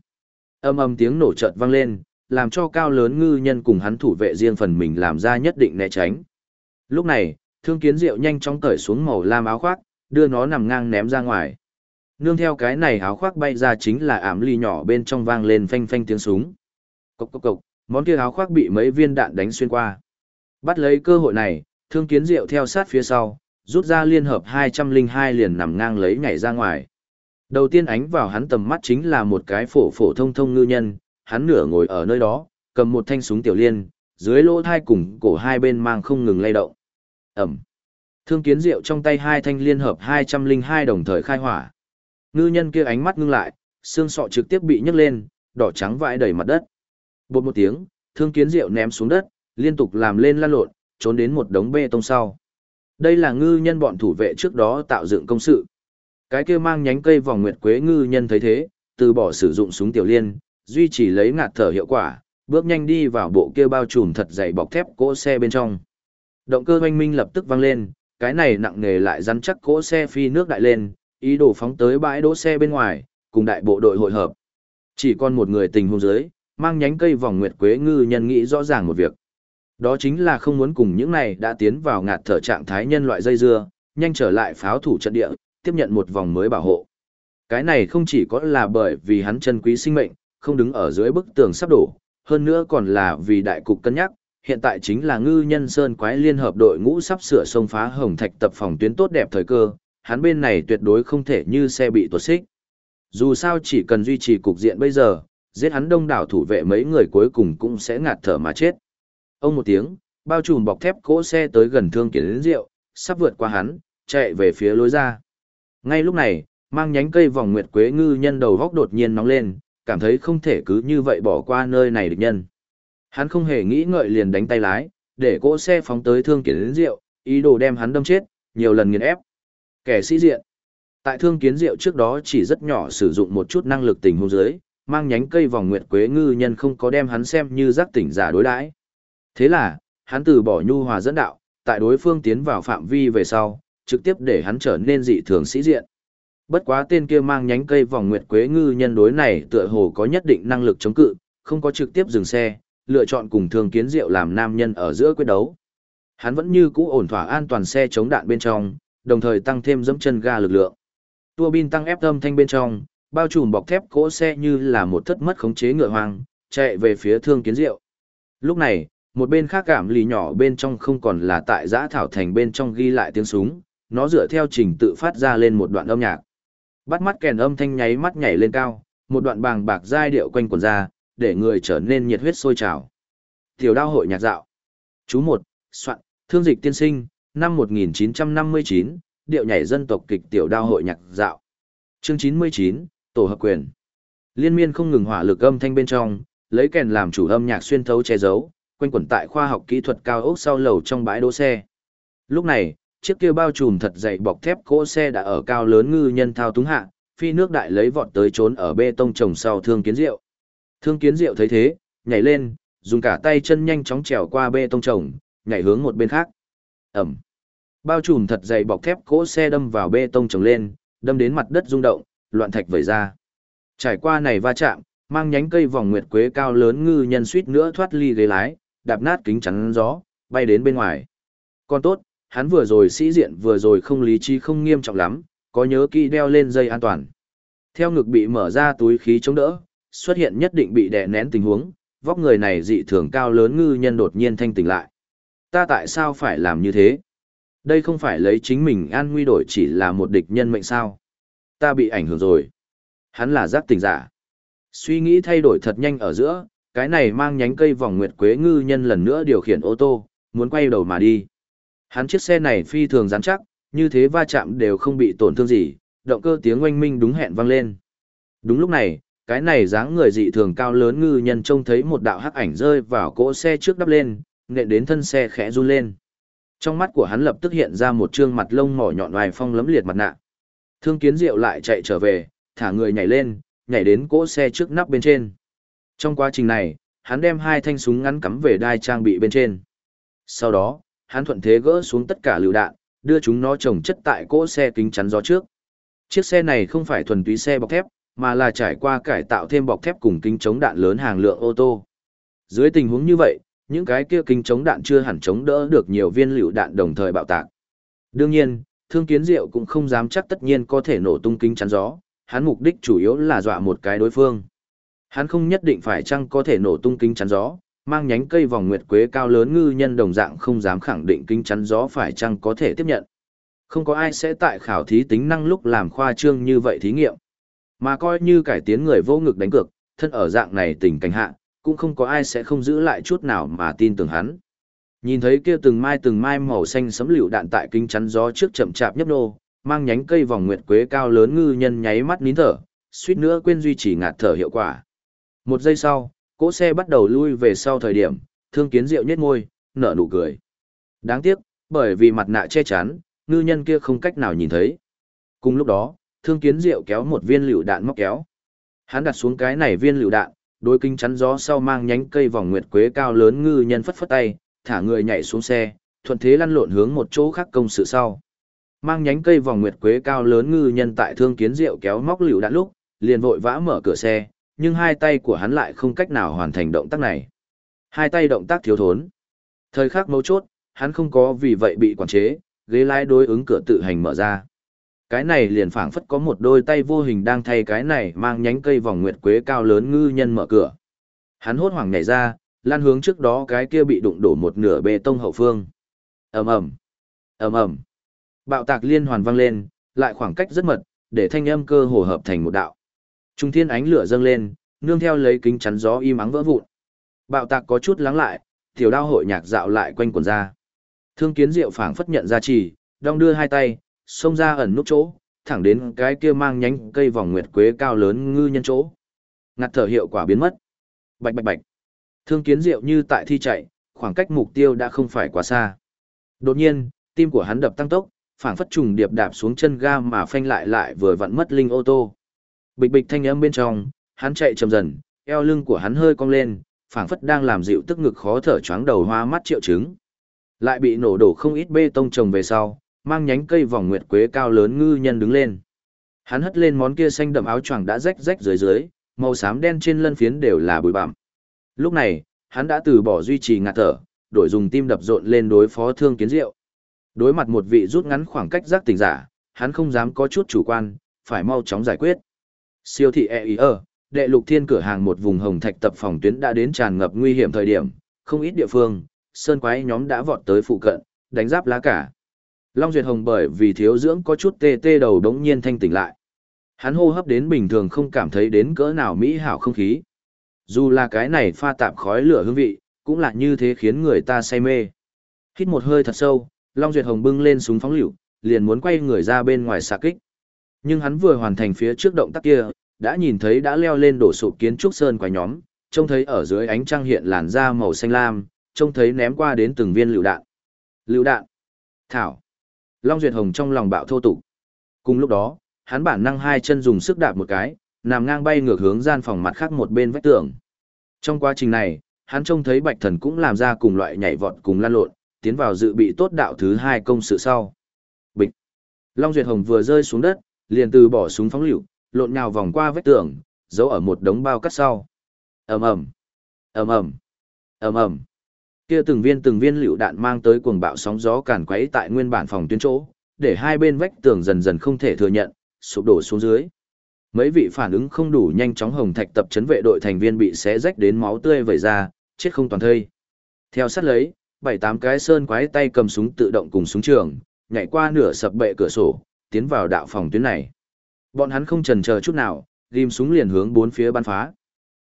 Âm âm tiếng nổ chợt vang lên, làm cho cao lớn ngư nhân cùng hắn thủ vệ riêng phần mình làm ra nhất định né tránh. Lúc này, thương kiến diệu nhanh chóng cởi xuống màu lam áo khoác, đưa nó nằm ngang ném ra ngoài. Nương theo cái này áo khoác bay ra chính là ảm ly nhỏ bên trong vang lên phanh phanh tiếng súng. Cốc cốc cốc, món kia áo khoác bị mấy viên đạn đánh xuyên qua. Bắt lấy cơ hội này, thương kiến diệu theo sát phía sau, rút ra liên hợp 202 liền nằm ngang lấy nhảy ra ngoài. Đầu tiên ánh vào hắn tầm mắt chính là một cái phổ phổ thông thông ngư nhân, hắn nửa ngồi ở nơi đó, cầm một thanh súng tiểu liên, dưới lỗ thai cùng cổ hai bên mang không ngừng lay động. Ẩm. Thương kiến diệu trong tay hai thanh liên hợp 202 đồng thời khai hỏa. Ngư nhân kia ánh mắt ngưng lại, xương sọ trực tiếp bị nhấc lên, đỏ trắng vãi đầy mặt đất. Bột một tiếng, thương kiến diệu ném xuống đất, liên tục làm lên lan lộn, trốn đến một đống bê tông sau. Đây là ngư nhân bọn thủ vệ trước đó tạo dựng công sự. Cái kia mang nhánh cây vòng nguyệt quế ngư nhân thấy thế, từ bỏ sử dụng súng tiểu liên, duy trì lấy ngạt thở hiệu quả, bước nhanh đi vào bộ kia bao trùm thật dày bọc thép cỗ xe bên trong. Động cơ hoanh minh lập tức vang lên, cái này nặng nề lại rắn chắc cỗ xe phi nước đại lên, ý đồ phóng tới bãi đỗ xe bên ngoài, cùng đại bộ đội hội hợp. Chỉ còn một người tình huống dưới, mang nhánh cây vòng nguyệt quế ngư nhân nghĩ rõ ràng một việc. Đó chính là không muốn cùng những này đã tiến vào ngạt thở trạng thái nhân loại dây dưa, nhanh trở lại pháo thủ trận địa, tiếp nhận một vòng mới bảo hộ. Cái này không chỉ có là bởi vì hắn chân quý sinh mệnh, không đứng ở dưới bức tường sắp đổ, hơn nữa còn là vì đại cục cân nhắc, hiện tại chính là ngư nhân sơn quái liên hợp đội ngũ sắp sửa sông phá hồng thạch tập phòng tuyến tốt đẹp thời cơ, hắn bên này tuyệt đối không thể như xe bị tuột xích. Dù sao chỉ cần duy trì cục diện bây giờ, giết hắn đông đảo thủ vệ mấy người cuối cùng cũng sẽ ngạt thở mà chết. Ông một tiếng, bao trùm bọc thép cỗ xe tới gần thương kiến đến rượu, sắp vượt qua hắn, chạy về phía lối ra. Ngay lúc này, mang nhánh cây vòng nguyệt quế ngư nhân đầu góc đột nhiên nóng lên, cảm thấy không thể cứ như vậy bỏ qua nơi này địch nhân. Hắn không hề nghĩ ngợi liền đánh tay lái, để cỗ xe phóng tới thương kiến đến rượu, ý đồ đem hắn đâm chết, nhiều lần nghiền ép. Kẻ sĩ diện. Tại thương kiến rượu trước đó chỉ rất nhỏ sử dụng một chút năng lực tình huống dưới, mang nhánh cây vòng nguyệt quế ngư nhân không có đem hắn xem như giác tỉnh giả đối đãi. Thế là, hắn từ bỏ nhu hòa dẫn đạo, tại đối phương tiến vào phạm vi về sau, trực tiếp để hắn trở nên dị thường sĩ diện. Bất quá tên kia mang nhánh cây vòng nguyệt quế ngư nhân đối này tựa hồ có nhất định năng lực chống cự, không có trực tiếp dừng xe, lựa chọn cùng thường kiến diệu làm nam nhân ở giữa quyết đấu. Hắn vẫn như cũ ổn thỏa an toàn xe chống đạn bên trong, đồng thời tăng thêm dẫm chân ga lực lượng. Tua bin tăng ép âm thanh bên trong, bao trùm bọc thép cỗ xe như là một thất mất khống chế ngựa hoang, chạy về phía thương kiến diệu. Lúc này, một bên khác cảm lì nhỏ bên trong không còn là tại giã thảo thành bên trong ghi lại tiếng súng, nó dựa theo trình tự phát ra lên một đoạn âm nhạc. Bắt mắt kèn âm thanh nháy mắt nhảy lên cao, một đoạn bàng bạc giai điệu quanh quần ra, để người trở nên nhiệt huyết sôi trào. Tiểu đao hội nhạc dạo. Chú một, soạn, thương dịch tiên sinh, năm 1959, điệu nhảy dân tộc kịch tiểu đao hội nhạc dạo. Chương 99, tổ hợp quyền. Liên miên không ngừng hỏa lực âm thanh bên trong, lấy kèn làm chủ âm nhạc xuyên thấu che giấu, quanh quẩn tại khoa học kỹ thuật cao ốc sau lầu trong bãi đỗ xe. Lúc này, chiếc kia bao trùm thật dày bọc thép cỗ xe đã ở cao lớn ngư nhân thao túng hạ, phi nước đại lấy vọt tới trốn ở bê tông trồng sau thương kiến rượu. Thương kiến rượu thấy thế, nhảy lên, dùng cả tay chân nhanh chóng trèo qua bê tông trồng, nhảy hướng một bên khác. Ẩm. Bao trùm thật dày bọc thép cỗ xe đâm vào bê tông trồng lên, đâm đến mặt đất rung động, loạn thạch vẩy ra. Trải qua này va chạm, mang nhánh cây vòng nguyệt quế cao lớn ngư nhân suýt nữa thoát ly ghế lái, đạp nát kính chắn gió, bay đến bên ngoài. Còn tốt, hắn vừa rồi sĩ diện vừa rồi không lý trí không nghiêm trọng lắm, có nhớ kỹ đeo lên dây an toàn. Theo ngực bị mở ra túi khí chống đỡ, xuất hiện nhất định bị đè nén tình huống, vóc người này dị thường cao lớn ngư nhân đột nhiên thanh tỉnh lại. Ta tại sao phải làm như thế? Đây không phải lấy chính mình an nguy đổi chỉ là một địch nhân mệnh sao? Ta bị ảnh hưởng rồi. Hắn là giác tỉnh giả. Suy nghĩ thay đổi thật nhanh ở giữa, cái này mang nhánh cây vòng nguyệt quế ngư nhân lần nữa điều khiển ô tô, muốn quay đầu mà đi. Hắn chiếc xe này phi thường rắn chắc, như thế va chạm đều không bị tổn thương gì, động cơ tiếng oanh minh đúng hẹn vang lên. Đúng lúc này, cái này dáng người dị thường cao lớn ngư nhân trông thấy một đạo hắc ảnh rơi vào cỗ xe trước đắp lên, nện đến thân xe khẽ run lên. Trong mắt của hắn lập tức hiện ra một trương mặt lông mỏ nhọn ngoài phong lấm liệt mặt nạ. Thương Kiến Diệu lại chạy trở về, thả người nhảy lên, nhảy đến cỗ xe trước nắp bên trên. Trong quá trình này, hắn đem hai thanh súng ngắn cắm về đai trang bị bên trên. Sau đó, hắn thuận thế gỡ xuống tất cả lựu đạn, đưa chúng nó trồng chất tại cỗ xe kính chắn gió trước. Chiếc xe này không phải thuần túy xe bọc thép, mà là trải qua cải tạo thêm bọc thép cùng kính chống đạn lớn hàng lượng ô tô. Dưới tình huống như vậy, những cái kia kính chống đạn chưa hẳn chống đỡ được nhiều viên lựu đạn đồng thời bạo tạc. Đương nhiên, Thương Kiến Diệu cũng không dám chắc tất nhiên có thể nổ tung kính chắn gió, hắn mục đích chủ yếu là dọa một cái đối phương. Hắn không nhất định phải chăng có thể nổ tung kính chắn gió, mang nhánh cây vòng nguyệt quế cao lớn ngư nhân đồng dạng không dám khẳng định kính chắn gió phải chăng có thể tiếp nhận. Không có ai sẽ tại khảo thí tính năng lúc làm khoa trương như vậy thí nghiệm. Mà coi như cải tiến người vô ngực đánh cược, thân ở dạng này tình cảnh hạ, cũng không có ai sẽ không giữ lại chút nào mà tin tưởng hắn. Nhìn thấy kia từng mai từng mai màu xanh sấm liều đạn tại kính chắn gió trước chậm chạp nhấp nô, mang nhánh cây vòng nguyệt quế cao lớn ngư nhân nháy mắt nín thở, suýt nữa quên duy trì ngạt thở hiệu quả. Một giây sau, cỗ xe bắt đầu lui về sau thời điểm, thương kiến Diệu nhếch môi, nở nụ cười. Đáng tiếc, bởi vì mặt nạ che chắn, ngư nhân kia không cách nào nhìn thấy. Cùng lúc đó, thương kiến diệu kéo một viên lựu đạn móc kéo. Hắn đặt xuống cái này viên lựu đạn, đôi kinh chắn gió sau mang nhánh cây vòng nguyệt quế cao lớn ngư nhân phất phất tay, thả người nhảy xuống xe, thuận thế lăn lộn hướng một chỗ khác công sự sau. Mang nhánh cây vòng nguyệt quế cao lớn ngư nhân tại thương kiến diệu kéo móc lựu đạn lúc, liền vội vã mở cửa xe, nhưng hai tay của hắn lại không cách nào hoàn thành động tác này. Hai tay động tác thiếu thốn. Thời khắc mấu chốt, hắn không có vì vậy bị quản chế, ghế lái đối ứng cửa tự hành mở ra. Cái này liền phảng phất có một đôi tay vô hình đang thay cái này mang nhánh cây vòng nguyệt quế cao lớn ngư nhân mở cửa. Hắn hốt hoảng nhảy ra, lan hướng trước đó cái kia bị đụng đổ một nửa bê tông hậu phương. ầm ầm, ầm ầm, bạo tạc liên hoàn vang lên, lại khoảng cách rất mật, để thanh âm cơ hồ hợp thành một đạo. Trung thiên ánh lửa dâng lên, nương theo lấy kính chắn gió im ắng vỡ vụn. Bạo tạc có chút lắng lại, tiểu đao hội nhạc dạo lại quanh quần ra. Thương kiến diệu phảng phất nhận ra chỉ, đong đưa hai tay, xông ra ẩn nút chỗ, thẳng đến cái kia mang nhánh cây vòng nguyệt quế cao lớn ngư nhân chỗ. Ngặt thở hiệu quả biến mất. Bạch bạch bạch. Thương kiến diệu như tại thi chạy, khoảng cách mục tiêu đã không phải quá xa. Đột nhiên, tim của hắn đập tăng tốc, phảng phất trùng điệp đạp xuống chân ga mà phanh lại lại vừa vặn mất linh ô tô. Bịch bịch thanh âm bên trong, hắn chạy chậm dần, eo lưng của hắn hơi cong lên, phảng phất đang làm dịu tức ngực khó thở choáng đầu hoa mắt triệu chứng. Lại bị nổ đổ không ít bê tông trồng về sau, mang nhánh cây vòng nguyệt quế cao lớn ngư nhân đứng lên. Hắn hất lên món kia xanh đậm áo choàng đã rách rách dưới dưới, màu xám đen trên lân phiến đều là bụi bặm. Lúc này, hắn đã từ bỏ duy trì ngạt thở, đổi dùng tim đập rộn lên đối phó thương kiến diệu. Đối mặt một vị rút ngắn khoảng cách giác tỉnh giả, hắn không dám có chút chủ quan, phải mau chóng giải quyết. Siêu thị EIR, đệ lục thiên cửa hàng một vùng hồng thạch tập phòng tuyến đã đến tràn ngập nguy hiểm thời điểm, không ít địa phương, sơn quái nhóm đã vọt tới phụ cận, đánh giáp lá cả. Long Duyệt Hồng bởi vì thiếu dưỡng có chút tê tê đầu đống nhiên thanh tỉnh lại. Hắn hô hấp đến bình thường không cảm thấy đến cỡ nào mỹ hảo không khí. Dù là cái này pha tạp khói lửa hương vị, cũng là như thế khiến người ta say mê. Hít một hơi thật sâu, Long Duyệt Hồng bưng lên súng phóng lựu, liền muốn quay người ra bên ngoài xạ kích. Nhưng hắn vừa hoàn thành phía trước động tác kia, đã nhìn thấy đã leo lên đổ sụp kiến trúc sơn quái nhóm, trông thấy ở dưới ánh trăng hiện làn da màu xanh lam, trông thấy ném qua đến từng viên lựu đạn. Lựu đạn. Thảo. Long Duyệt Hồng trong lòng bạo thô tục. Cùng lúc đó, hắn bản năng hai chân dùng sức đạp một cái, nằm ngang bay ngược hướng gian phòng mặt khác một bên vách tường. Trong quá trình này, hắn trông thấy Bạch Thần cũng làm ra cùng loại nhảy vọt cùng lan lộn, tiến vào dự bị tốt đạo thứ hai công sự sau. Bịch. Long Duyệt Hồng vừa rơi xuống đất, liền từ bỏ súng phóng lựu, lộn nhào vòng qua vách tường, giấu ở một đống bao cắt sau. Ầm ầm. Ầm ầm. Ầm ầm. Kia từng viên từng viên lựu đạn mang tới cuồng bạo sóng gió càn quấy tại nguyên bản phòng tuyến chỗ, để hai bên vách tường dần dần không thể thừa nhận, sụp đổ xuống dưới. Mấy vị phản ứng không đủ nhanh chóng hồng thạch tập chấn vệ đội thành viên bị xé rách đến máu tươi vẩy ra, chết không toàn thây. Theo sát lấy, bảy tám cái sơn quái tay cầm súng tự động cùng súng trường, nhảy qua nửa sập bệ cửa sổ, tiến vào đạo phòng tuyến này. Bọn hắn không chần chờ chút nào, ghim súng liền hướng bốn phía bắn phá.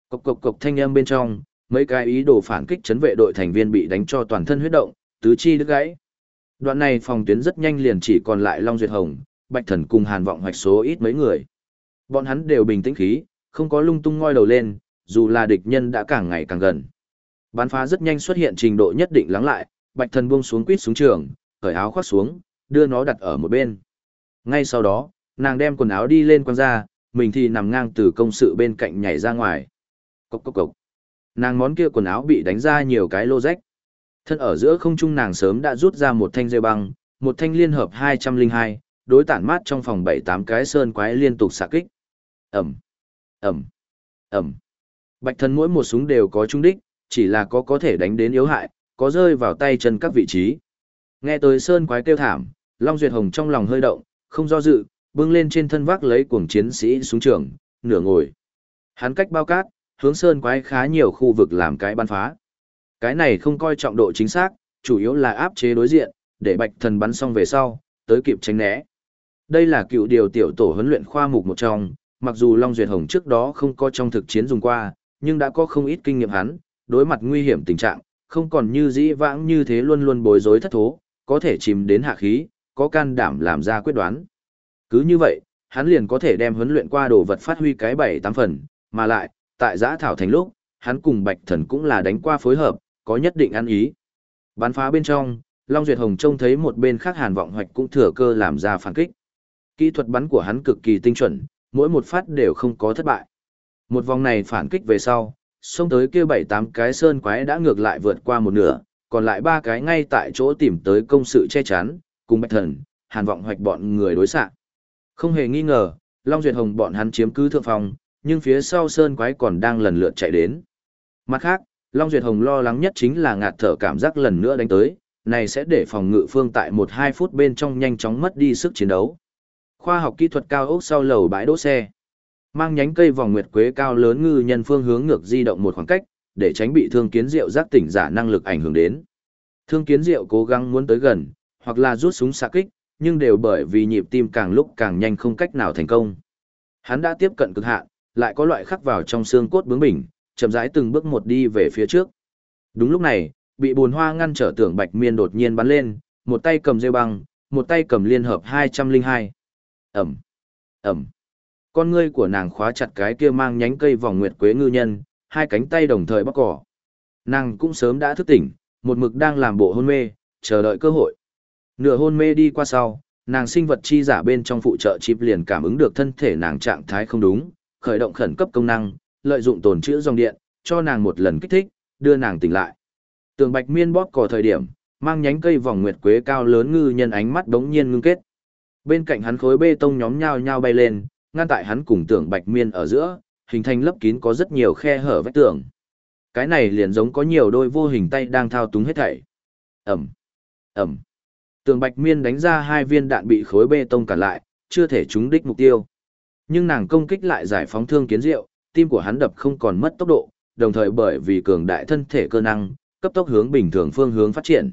Cộc cộc cộc thanh âm bên trong, mấy cái ý đồ phản kích chấn vệ đội thành viên bị đánh cho toàn thân huyết động, tứ chi đứt gãy. Đoạn này phòng tuyến rất nhanh liền chỉ còn lại Long Duyệt Hồng, Bạch Thần cùng Hàn Vọng hoạch số ít mấy người. Bọn hắn đều bình tĩnh khí, không có lung tung ngoi đầu lên, dù là địch nhân đã càng ngày càng gần. Bắn phá rất nhanh xuất hiện trình độ nhất định lắng lại, Bạch Thần buông xuống quýt xuống trường, cởi áo khoác xuống, đưa nó đặt ở một bên. Ngay sau đó, nàng đem quần áo đi lên quăng ra, mình thì nằm ngang từ công sự bên cạnh nhảy ra ngoài. Cốc cốc cốc. Nàng món kia quần áo bị đánh ra nhiều cái lô rách. Thân ở giữa không trung nàng sớm đã rút ra một thanh dây băng, một thanh liên hợp 202, đối tản mát trong phòng 7-8 cái sơn quái liên tục xạ kích. Ẩm, Ẩm, Ẩm. Bạch thần mỗi một súng đều có trung đích, chỉ là có có thể đánh đến yếu hại, có rơi vào tay chân các vị trí. Nghe tới sơn quái kêu thảm, Long Duyệt Hồng trong lòng hơi động, không do dự, bưng lên trên thân vác lấy cuồng chiến sĩ xuống trường, nửa ngồi. Hắn cách bao cát, hướng sơn quái khá nhiều khu vực làm cái bắn phá. Cái này không coi trọng độ chính xác, chủ yếu là áp chế đối diện, để bạch thần bắn xong về sau, tới kịp tránh né. Đây là cựu điều tiểu tổ huấn luyện khoa mục một trong, mặc dù Long Duyệt Hồng trước đó không có trong thực chiến dùng qua, nhưng đã có không ít kinh nghiệm hắn, đối mặt nguy hiểm tình trạng, không còn như dĩ vãng như thế luôn luôn bối rối thất thố, có thể chìm đến hạ khí, có can đảm làm ra quyết đoán. Cứ như vậy, hắn liền có thể đem huấn luyện qua đồ vật phát huy cái bảy tám phần, mà lại, tại giã thảo thành lúc, hắn cùng Bạch Thần cũng là đánh qua phối hợp, có nhất định ăn ý. Bắn phá bên trong, Long Duyệt Hồng trông thấy một bên khác Hàn Vọng Hoạch cũng thừa cơ làm ra phản kích. Kỹ thuật bắn của hắn cực kỳ tinh chuẩn, mỗi một phát đều không có thất bại. Một vòng này phản kích về sau, xông tới kia bảy tám cái sơn quái đã ngược lại vượt qua một nửa, còn lại ba cái ngay tại chỗ tìm tới công sự che chắn, cùng Bạch Thần, Hàn Vọng Hoạch bọn người đối xạ. Không hề nghi ngờ, Long Duyệt Hồng bọn hắn chiếm cứ thượng phòng, nhưng phía sau sơn quái còn đang lần lượt chạy đến. Mặt khác, Long Duyệt Hồng lo lắng nhất chính là ngạt thở cảm giác lần nữa đánh tới, này sẽ để phòng ngự phương tại 1-2 phút bên trong nhanh chóng mất đi sức chiến đấu. Khoa học kỹ thuật cao ốc sau lầu bãi đỗ xe. Mang nhánh cây vòng nguyệt quế cao lớn ngư nhân phương hướng ngược di động một khoảng cách, để tránh bị thương kiến diệu giác tỉnh giả năng lực ảnh hưởng đến. Thương kiến diệu cố gắng muốn tới gần, hoặc là rút súng xạ kích, nhưng đều bởi vì nhịp tim càng lúc càng nhanh không cách nào thành công. Hắn đã tiếp cận cực hạn, lại có loại khắc vào trong xương cốt bướng bỉnh, chậm rãi từng bước một đi về phía trước. Đúng lúc này, bị bùn hoa ngăn trở tưởng bạch miên đột nhiên bắn lên, một tay cầm rêu băng, một tay cầm liên hợp 202. Ẩm, Ẩm. Con ngươi của nàng khóa chặt cái kia mang nhánh cây vòng nguyệt quế ngư nhân, hai cánh tay đồng thời bắt cỏ. Nàng cũng sớm đã thức tỉnh, một mực đang làm bộ hôn mê, chờ đợi cơ hội. Nửa hôn mê đi qua sau, nàng sinh vật chi giả bên trong phụ trợ chip liền cảm ứng được thân thể nàng trạng thái không đúng, khởi động khẩn cấp công năng, lợi dụng tồn trữ dòng điện, cho nàng một lần kích thích, đưa nàng tỉnh lại. Tường Bạch Miên bóp cò thời điểm, mang nhánh cây vòng nguyệt quế cao lớn ngư nhân ánh mắt đống nhiên ngưng kết. Bên cạnh hắn khối bê tông nhóm nhao nhao bay lên, ngăn tại hắn cùng tường Bạch Miên ở giữa, hình thành lấp kín có rất nhiều khe hở vách tường. Cái này liền giống có nhiều đôi vô hình tay đang thao túng hết thảy. Ẩm, Ẩm. Tường Bạch Miên đánh ra hai viên đạn bị khối bê tông cản lại, chưa thể trúng đích mục tiêu. Nhưng nàng công kích lại giải phóng thương kiến diệu, tim của hắn đập không còn mất tốc độ, đồng thời bởi vì cường đại thân thể cơ năng, cấp tốc hướng bình thường phương hướng phát triển.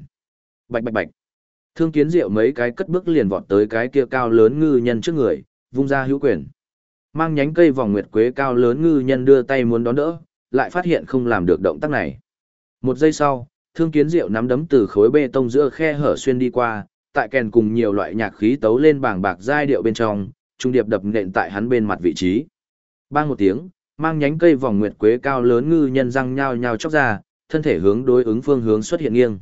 Bạch bạch bạch. Thương kiến diệu mấy cái cất bước liền vọt tới cái kia cao lớn ngư nhân trước người, vung ra hữu quyền. Mang nhánh cây vòng nguyệt quế cao lớn ngư nhân đưa tay muốn đón đỡ, lại phát hiện không làm được động tác này. Một giây sau, thương kiến diệu nắm đấm từ khối bê tông giữa khe hở xuyên đi qua, tại kèn cùng nhiều loại nhạc khí tấu lên bảng bạc giai điệu bên trong, trung điệp đập nện tại hắn bên mặt vị trí. Bang một tiếng, mang nhánh cây vòng nguyệt quế cao lớn ngư nhân răng nhao nhao chóc ra, thân thể hướng đối ứng phương hướng xuất hiện nghiêng.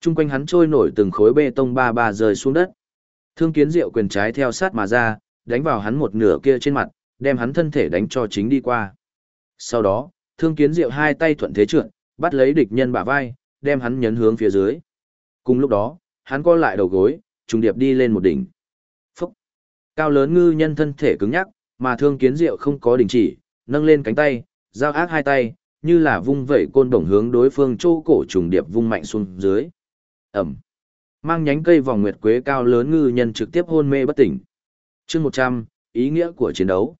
Trung quanh hắn trôi nổi từng khối bê tông ba ba rơi xuống đất. Thương kiến diệu quyền trái theo sát mà ra, đánh vào hắn một nửa kia trên mặt, đem hắn thân thể đánh cho chính đi qua. Sau đó, thương kiến diệu hai tay thuận thế trượt, bắt lấy địch nhân bả vai, đem hắn nhấn hướng phía dưới. Cùng lúc đó, hắn co lại đầu gối, trùng điệp đi lên một đỉnh. Phúc! Cao lớn ngư nhân thân thể cứng nhắc, mà thương kiến diệu không có đình chỉ, nâng lên cánh tay, giao ác hai tay, như là vung vẩy côn đồng hướng đối phương châu cổ trùng điệp vung mạnh xuống dưới. Ẩm! Mang nhánh cây vòng nguyệt quế cao lớn ngư nhân trực tiếp hôn mê bất tỉnh. chương 100, ý nghĩa của chiến đấu.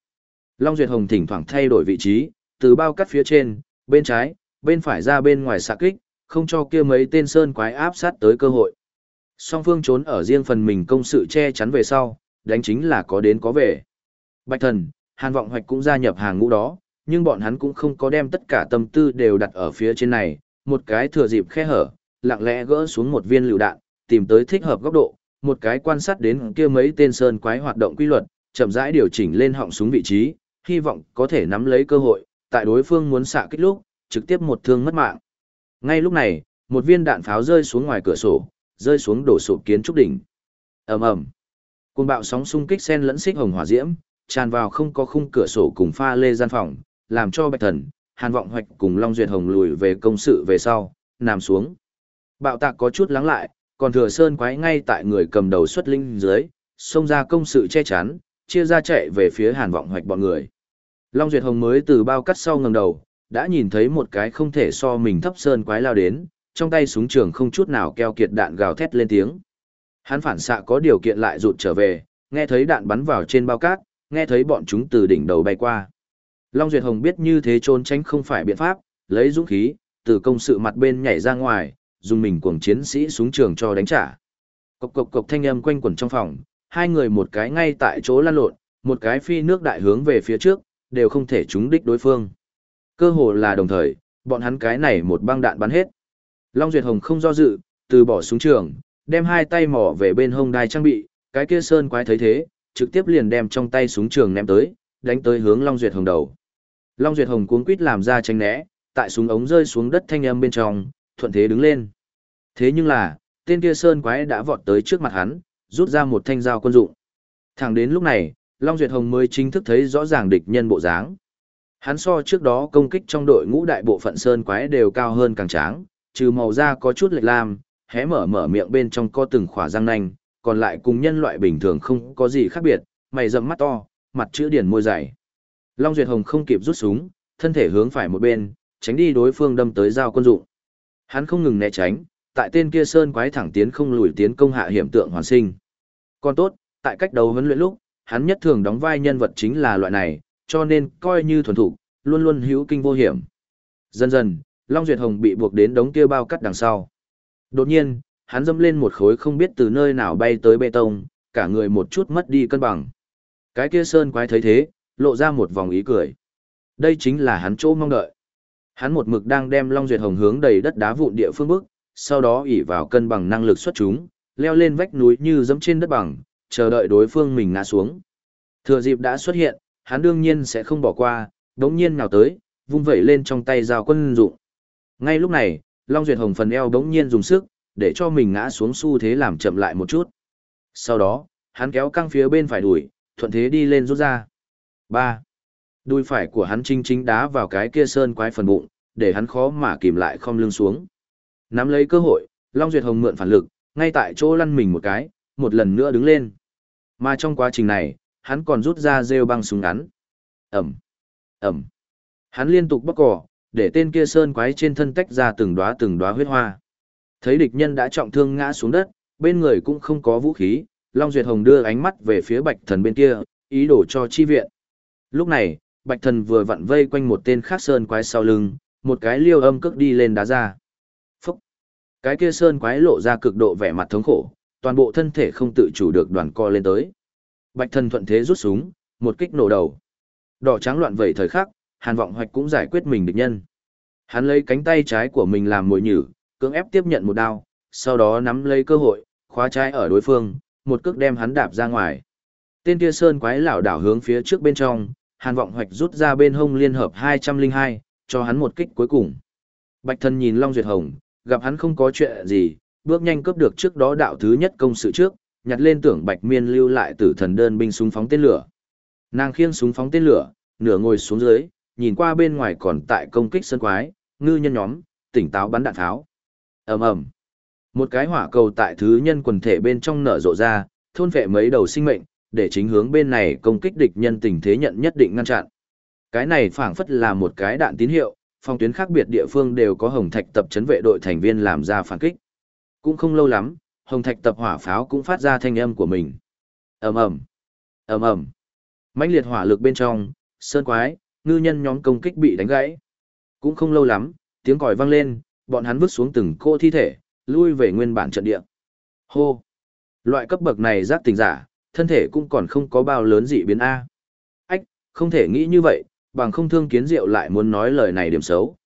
Long Duyệt Hồng thỉnh thoảng thay đổi vị trí, từ bao cắt phía trên, bên trái, bên phải ra bên ngoài xạ kích, không cho kia mấy tên sơn quái áp sát tới cơ hội. Song phương trốn ở riêng phần mình công sự che chắn về sau, đánh chính là có đến có về. Bạch thần, Hàn Vọng Hoạch cũng gia nhập hàng ngũ đó, nhưng bọn hắn cũng không có đem tất cả tâm tư đều đặt ở phía trên này, một cái thừa dịp khe hở, lặng lẽ gỡ xuống một viên lựu đạn, tìm tới thích hợp góc độ, một cái quan sát đến kia mấy tên sơn quái hoạt động quy luật, chậm rãi điều chỉnh lên họng súng vị trí, hy vọng có thể nắm lấy cơ hội, tại đối phương muốn xạ kích lúc, trực tiếp một thương mất mạng. Ngay lúc này, một viên đạn pháo rơi xuống ngoài cửa sổ, rơi xuống đổ sụp kiến trúc đỉnh. Ầm ầm. Cuồng bạo sóng xung kích xen lẫn xích hồng hỏa diễm, tràn vào không có khung cửa sổ cùng pha lê gian phòng, làm cho Bạch Thần, Hàn Vọng Hoạch cùng Long Duyệt Hồng lùi về công sự về sau, nằm xuống. Bạo tạc có chút lắng lại, còn thừa sơn quái ngay tại người cầm đầu xuất linh dưới, xông ra công sự che chắn, chia ra chạy về phía Hàn Vọng Hoạch bọn người. Long Duyệt Hồng mới từ bao cắt sau ngẩng đầu, đã nhìn thấy một cái không thể so mình thấp sơn quái lao đến, trong tay súng trường không chút nào keo kiệt đạn gào thét lên tiếng. Hắn phản xạ có điều kiện lại rụt trở về, nghe thấy đạn bắn vào trên bao cát, nghe thấy bọn chúng từ đỉnh đầu bay qua. Long Duyệt Hồng biết như thế trốn tránh không phải biện pháp, lấy dũng khí, từ công sự mặt bên nhảy ra ngoài, dùng mình cuồng chiến sĩ súng trường cho đánh trả. Cộc cộc cộc thanh âm quanh quẩn trong phòng, hai người một cái ngay tại chỗ lăn lộn, một cái phi nước đại hướng về phía trước, đều không thể trúng đích đối phương. Cơ hồ là đồng thời, bọn hắn cái này một băng đạn bắn hết. Long Duyệt Hồng không do dự, từ bỏ súng trường, đem hai tay mỏ về bên hông đai trang bị, cái kia sơn quái thấy thế, trực tiếp liền đem trong tay súng trường ném tới, đánh tới hướng Long Duyệt Hồng đầu. Long Duyệt Hồng cuống quýt làm ra tránh né, tại súng ống rơi xuống đất thanh âm bên trong, thuận thế đứng lên. Thế nhưng là, tên kia sơn quái đã vọt tới trước mặt hắn, rút ra một thanh dao quân dụng. Thẳng đến lúc này, Long Duyệt Hồng mới chính thức thấy rõ ràng địch nhân bộ dáng. Hắn so trước đó công kích trong đội ngũ đại bộ phận sơn quái đều cao hơn càng tráng, trừ màu da có chút lệch lam, hé mở mở miệng bên trong có từng khỏa răng nanh, còn lại cùng nhân loại bình thường không có gì khác biệt, mày rậm mắt to, mặt chữ điển môi dày. Long Duyệt Hồng không kịp rút súng, thân thể hướng phải một bên, tránh đi đối phương đâm tới dao quân dụng. Hắn không ngừng né tránh, tại tên kia sơn quái thẳng tiến không lùi tiến công hạ hiểm tượng hoàn sinh. Còn tốt, tại cách đầu huấn luyện lúc, hắn nhất thường đóng vai nhân vật chính là loại này, cho nên coi như thuần thủ, luôn luôn hữu kinh vô hiểm. Dần dần, Long Duyệt Hồng bị buộc đến đống kia bao cắt đằng sau. Đột nhiên, hắn dâm lên một khối không biết từ nơi nào bay tới bê tông, cả người một chút mất đi cân bằng. Cái kia sơn quái thấy thế, lộ ra một vòng ý cười. Đây chính là hắn chỗ mong đợi. Hắn một mực đang đem Long Duyệt Hồng hướng đầy đất đá vụn địa phương bước, sau đó ỉ vào cân bằng năng lực xuất chúng, leo lên vách núi như dẫm trên đất bằng, chờ đợi đối phương mình ngã xuống. Thừa dịp đã xuất hiện, hắn đương nhiên sẽ không bỏ qua, đống nhiên nào tới, vung vẩy lên trong tay dao quân dụng. Ngay lúc này, Long Duyệt Hồng phần eo đống nhiên dùng sức, để cho mình ngã xuống xu thế làm chậm lại một chút. Sau đó, hắn kéo căng phía bên phải đuổi, thuận thế đi lên rút ra. 3. Đuôi phải của hắn chính chính đá vào cái kia sơn quái phần bụng, để hắn khó mà kìm lại không lưng xuống. Nắm lấy cơ hội, Long Duyệt Hồng mượn phản lực, ngay tại chỗ lăn mình một cái, một lần nữa đứng lên. Mà trong quá trình này, hắn còn rút ra rêu băng súng ngắn. Ẩm, Ẩm. Hắn liên tục bóc cỏ, để tên kia sơn quái trên thân tách ra từng đóa từng đóa huyết hoa. Thấy địch nhân đã trọng thương ngã xuống đất, bên người cũng không có vũ khí, Long Duyệt Hồng đưa ánh mắt về phía Bạch Thần bên kia, ý đồ cho chi viện. Lúc này, Bạch Thần vừa vặn vây quanh một tên khác sơn quái sau lưng, một cái liêu âm cước đi lên đá ra. Phúc! Cái kia sơn quái lộ ra cực độ vẻ mặt thống khổ, toàn bộ thân thể không tự chủ được đoàn co lên tới. Bạch Thần thuận thế rút súng, một kích nổ đầu. Đỏ trắng loạn vẩy thời khắc, Hàn Vọng Hoạch cũng giải quyết mình địch nhân. Hắn lấy cánh tay trái của mình làm mồi nhử, cưỡng ép tiếp nhận một đao, sau đó nắm lấy cơ hội, khóa trái ở đối phương, một cước đem hắn đạp ra ngoài. Tên kia sơn quái lảo đảo hướng phía trước bên trong, Hàn Vọng Hoạch rút ra bên hông liên hợp 202, cho hắn một kích cuối cùng. Bạch Thần nhìn Long Duyệt Hồng, gặp hắn không có chuyện gì, bước nhanh cướp được trước đó đạo thứ nhất công sự trước, nhặt lên tưởng Bạch Miên lưu lại tử thần đơn binh súng phóng tên lửa. Nàng khiêng súng phóng tên lửa, nửa ngồi xuống dưới, nhìn qua bên ngoài còn tại công kích sân quái, ngư nhân nhóm, tỉnh táo bắn đạn tháo. ầm ầm, một cái hỏa cầu tại thứ nhân quần thể bên trong nở rộ ra, thôn vệ mấy đầu sinh mệnh, để chính hướng bên này công kích địch nhân tình thế nhận nhất định ngăn chặn. Cái này phảng phất là một cái đạn tín hiệu, phòng tuyến khác biệt địa phương đều có hồng thạch tập chấn vệ đội thành viên làm ra phản kích. Cũng không lâu lắm, hồng thạch tập hỏa pháo cũng phát ra thanh âm của mình. ầm ầm, ầm ầm, mãnh liệt hỏa lực bên trong, sơn quái, ngư nhân nhóm công kích bị đánh gãy. Cũng không lâu lắm, tiếng còi vang lên, bọn hắn vứt xuống từng cô thi thể, lui về nguyên bản trận địa. Hô! Loại cấp bậc này giác tình giả, thân thể cũng còn không có bao lớn dị biến A. Ách, không thể nghĩ như vậy, bằng không thương kiến diệu lại muốn nói lời này điểm xấu.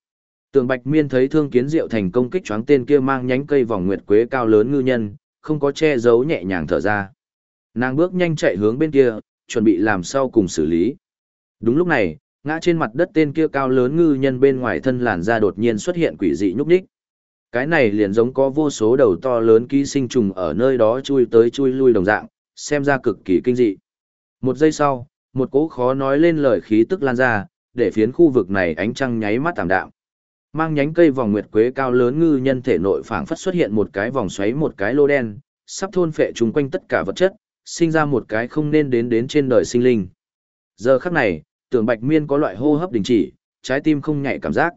Tường Bạch Miên thấy thương kiến diệu thành công kích choáng tên kia mang nhánh cây vòng nguyệt quế cao lớn ngư nhân, không có che giấu nhẹ nhàng thở ra. Nàng bước nhanh chạy hướng bên kia, chuẩn bị làm sau cùng xử lý. Đúng lúc này, ngã trên mặt đất tên kia cao lớn ngư nhân bên ngoài thân làn da đột nhiên xuất hiện quỷ dị nhúc nhích. Cái này liền giống có vô số đầu to lớn ký sinh trùng ở nơi đó chui tới chui lui đồng dạng, xem ra cực kỳ kinh dị. Một giây sau, một cỗ khó nói lên lời khí tức lan ra, để phiến khu vực này ánh trăng nháy mắt tạm đạm. Mang nhánh cây vòng nguyệt quế cao lớn ngư nhân thể nội phảng phất xuất hiện một cái vòng xoáy một cái lô đen, sắp thôn phệ chung quanh tất cả vật chất, sinh ra một cái không nên đến đến trên đời sinh linh. Giờ khắc này, tưởng Bạch Miên có loại hô hấp đình chỉ, trái tim không nhạy cảm giác.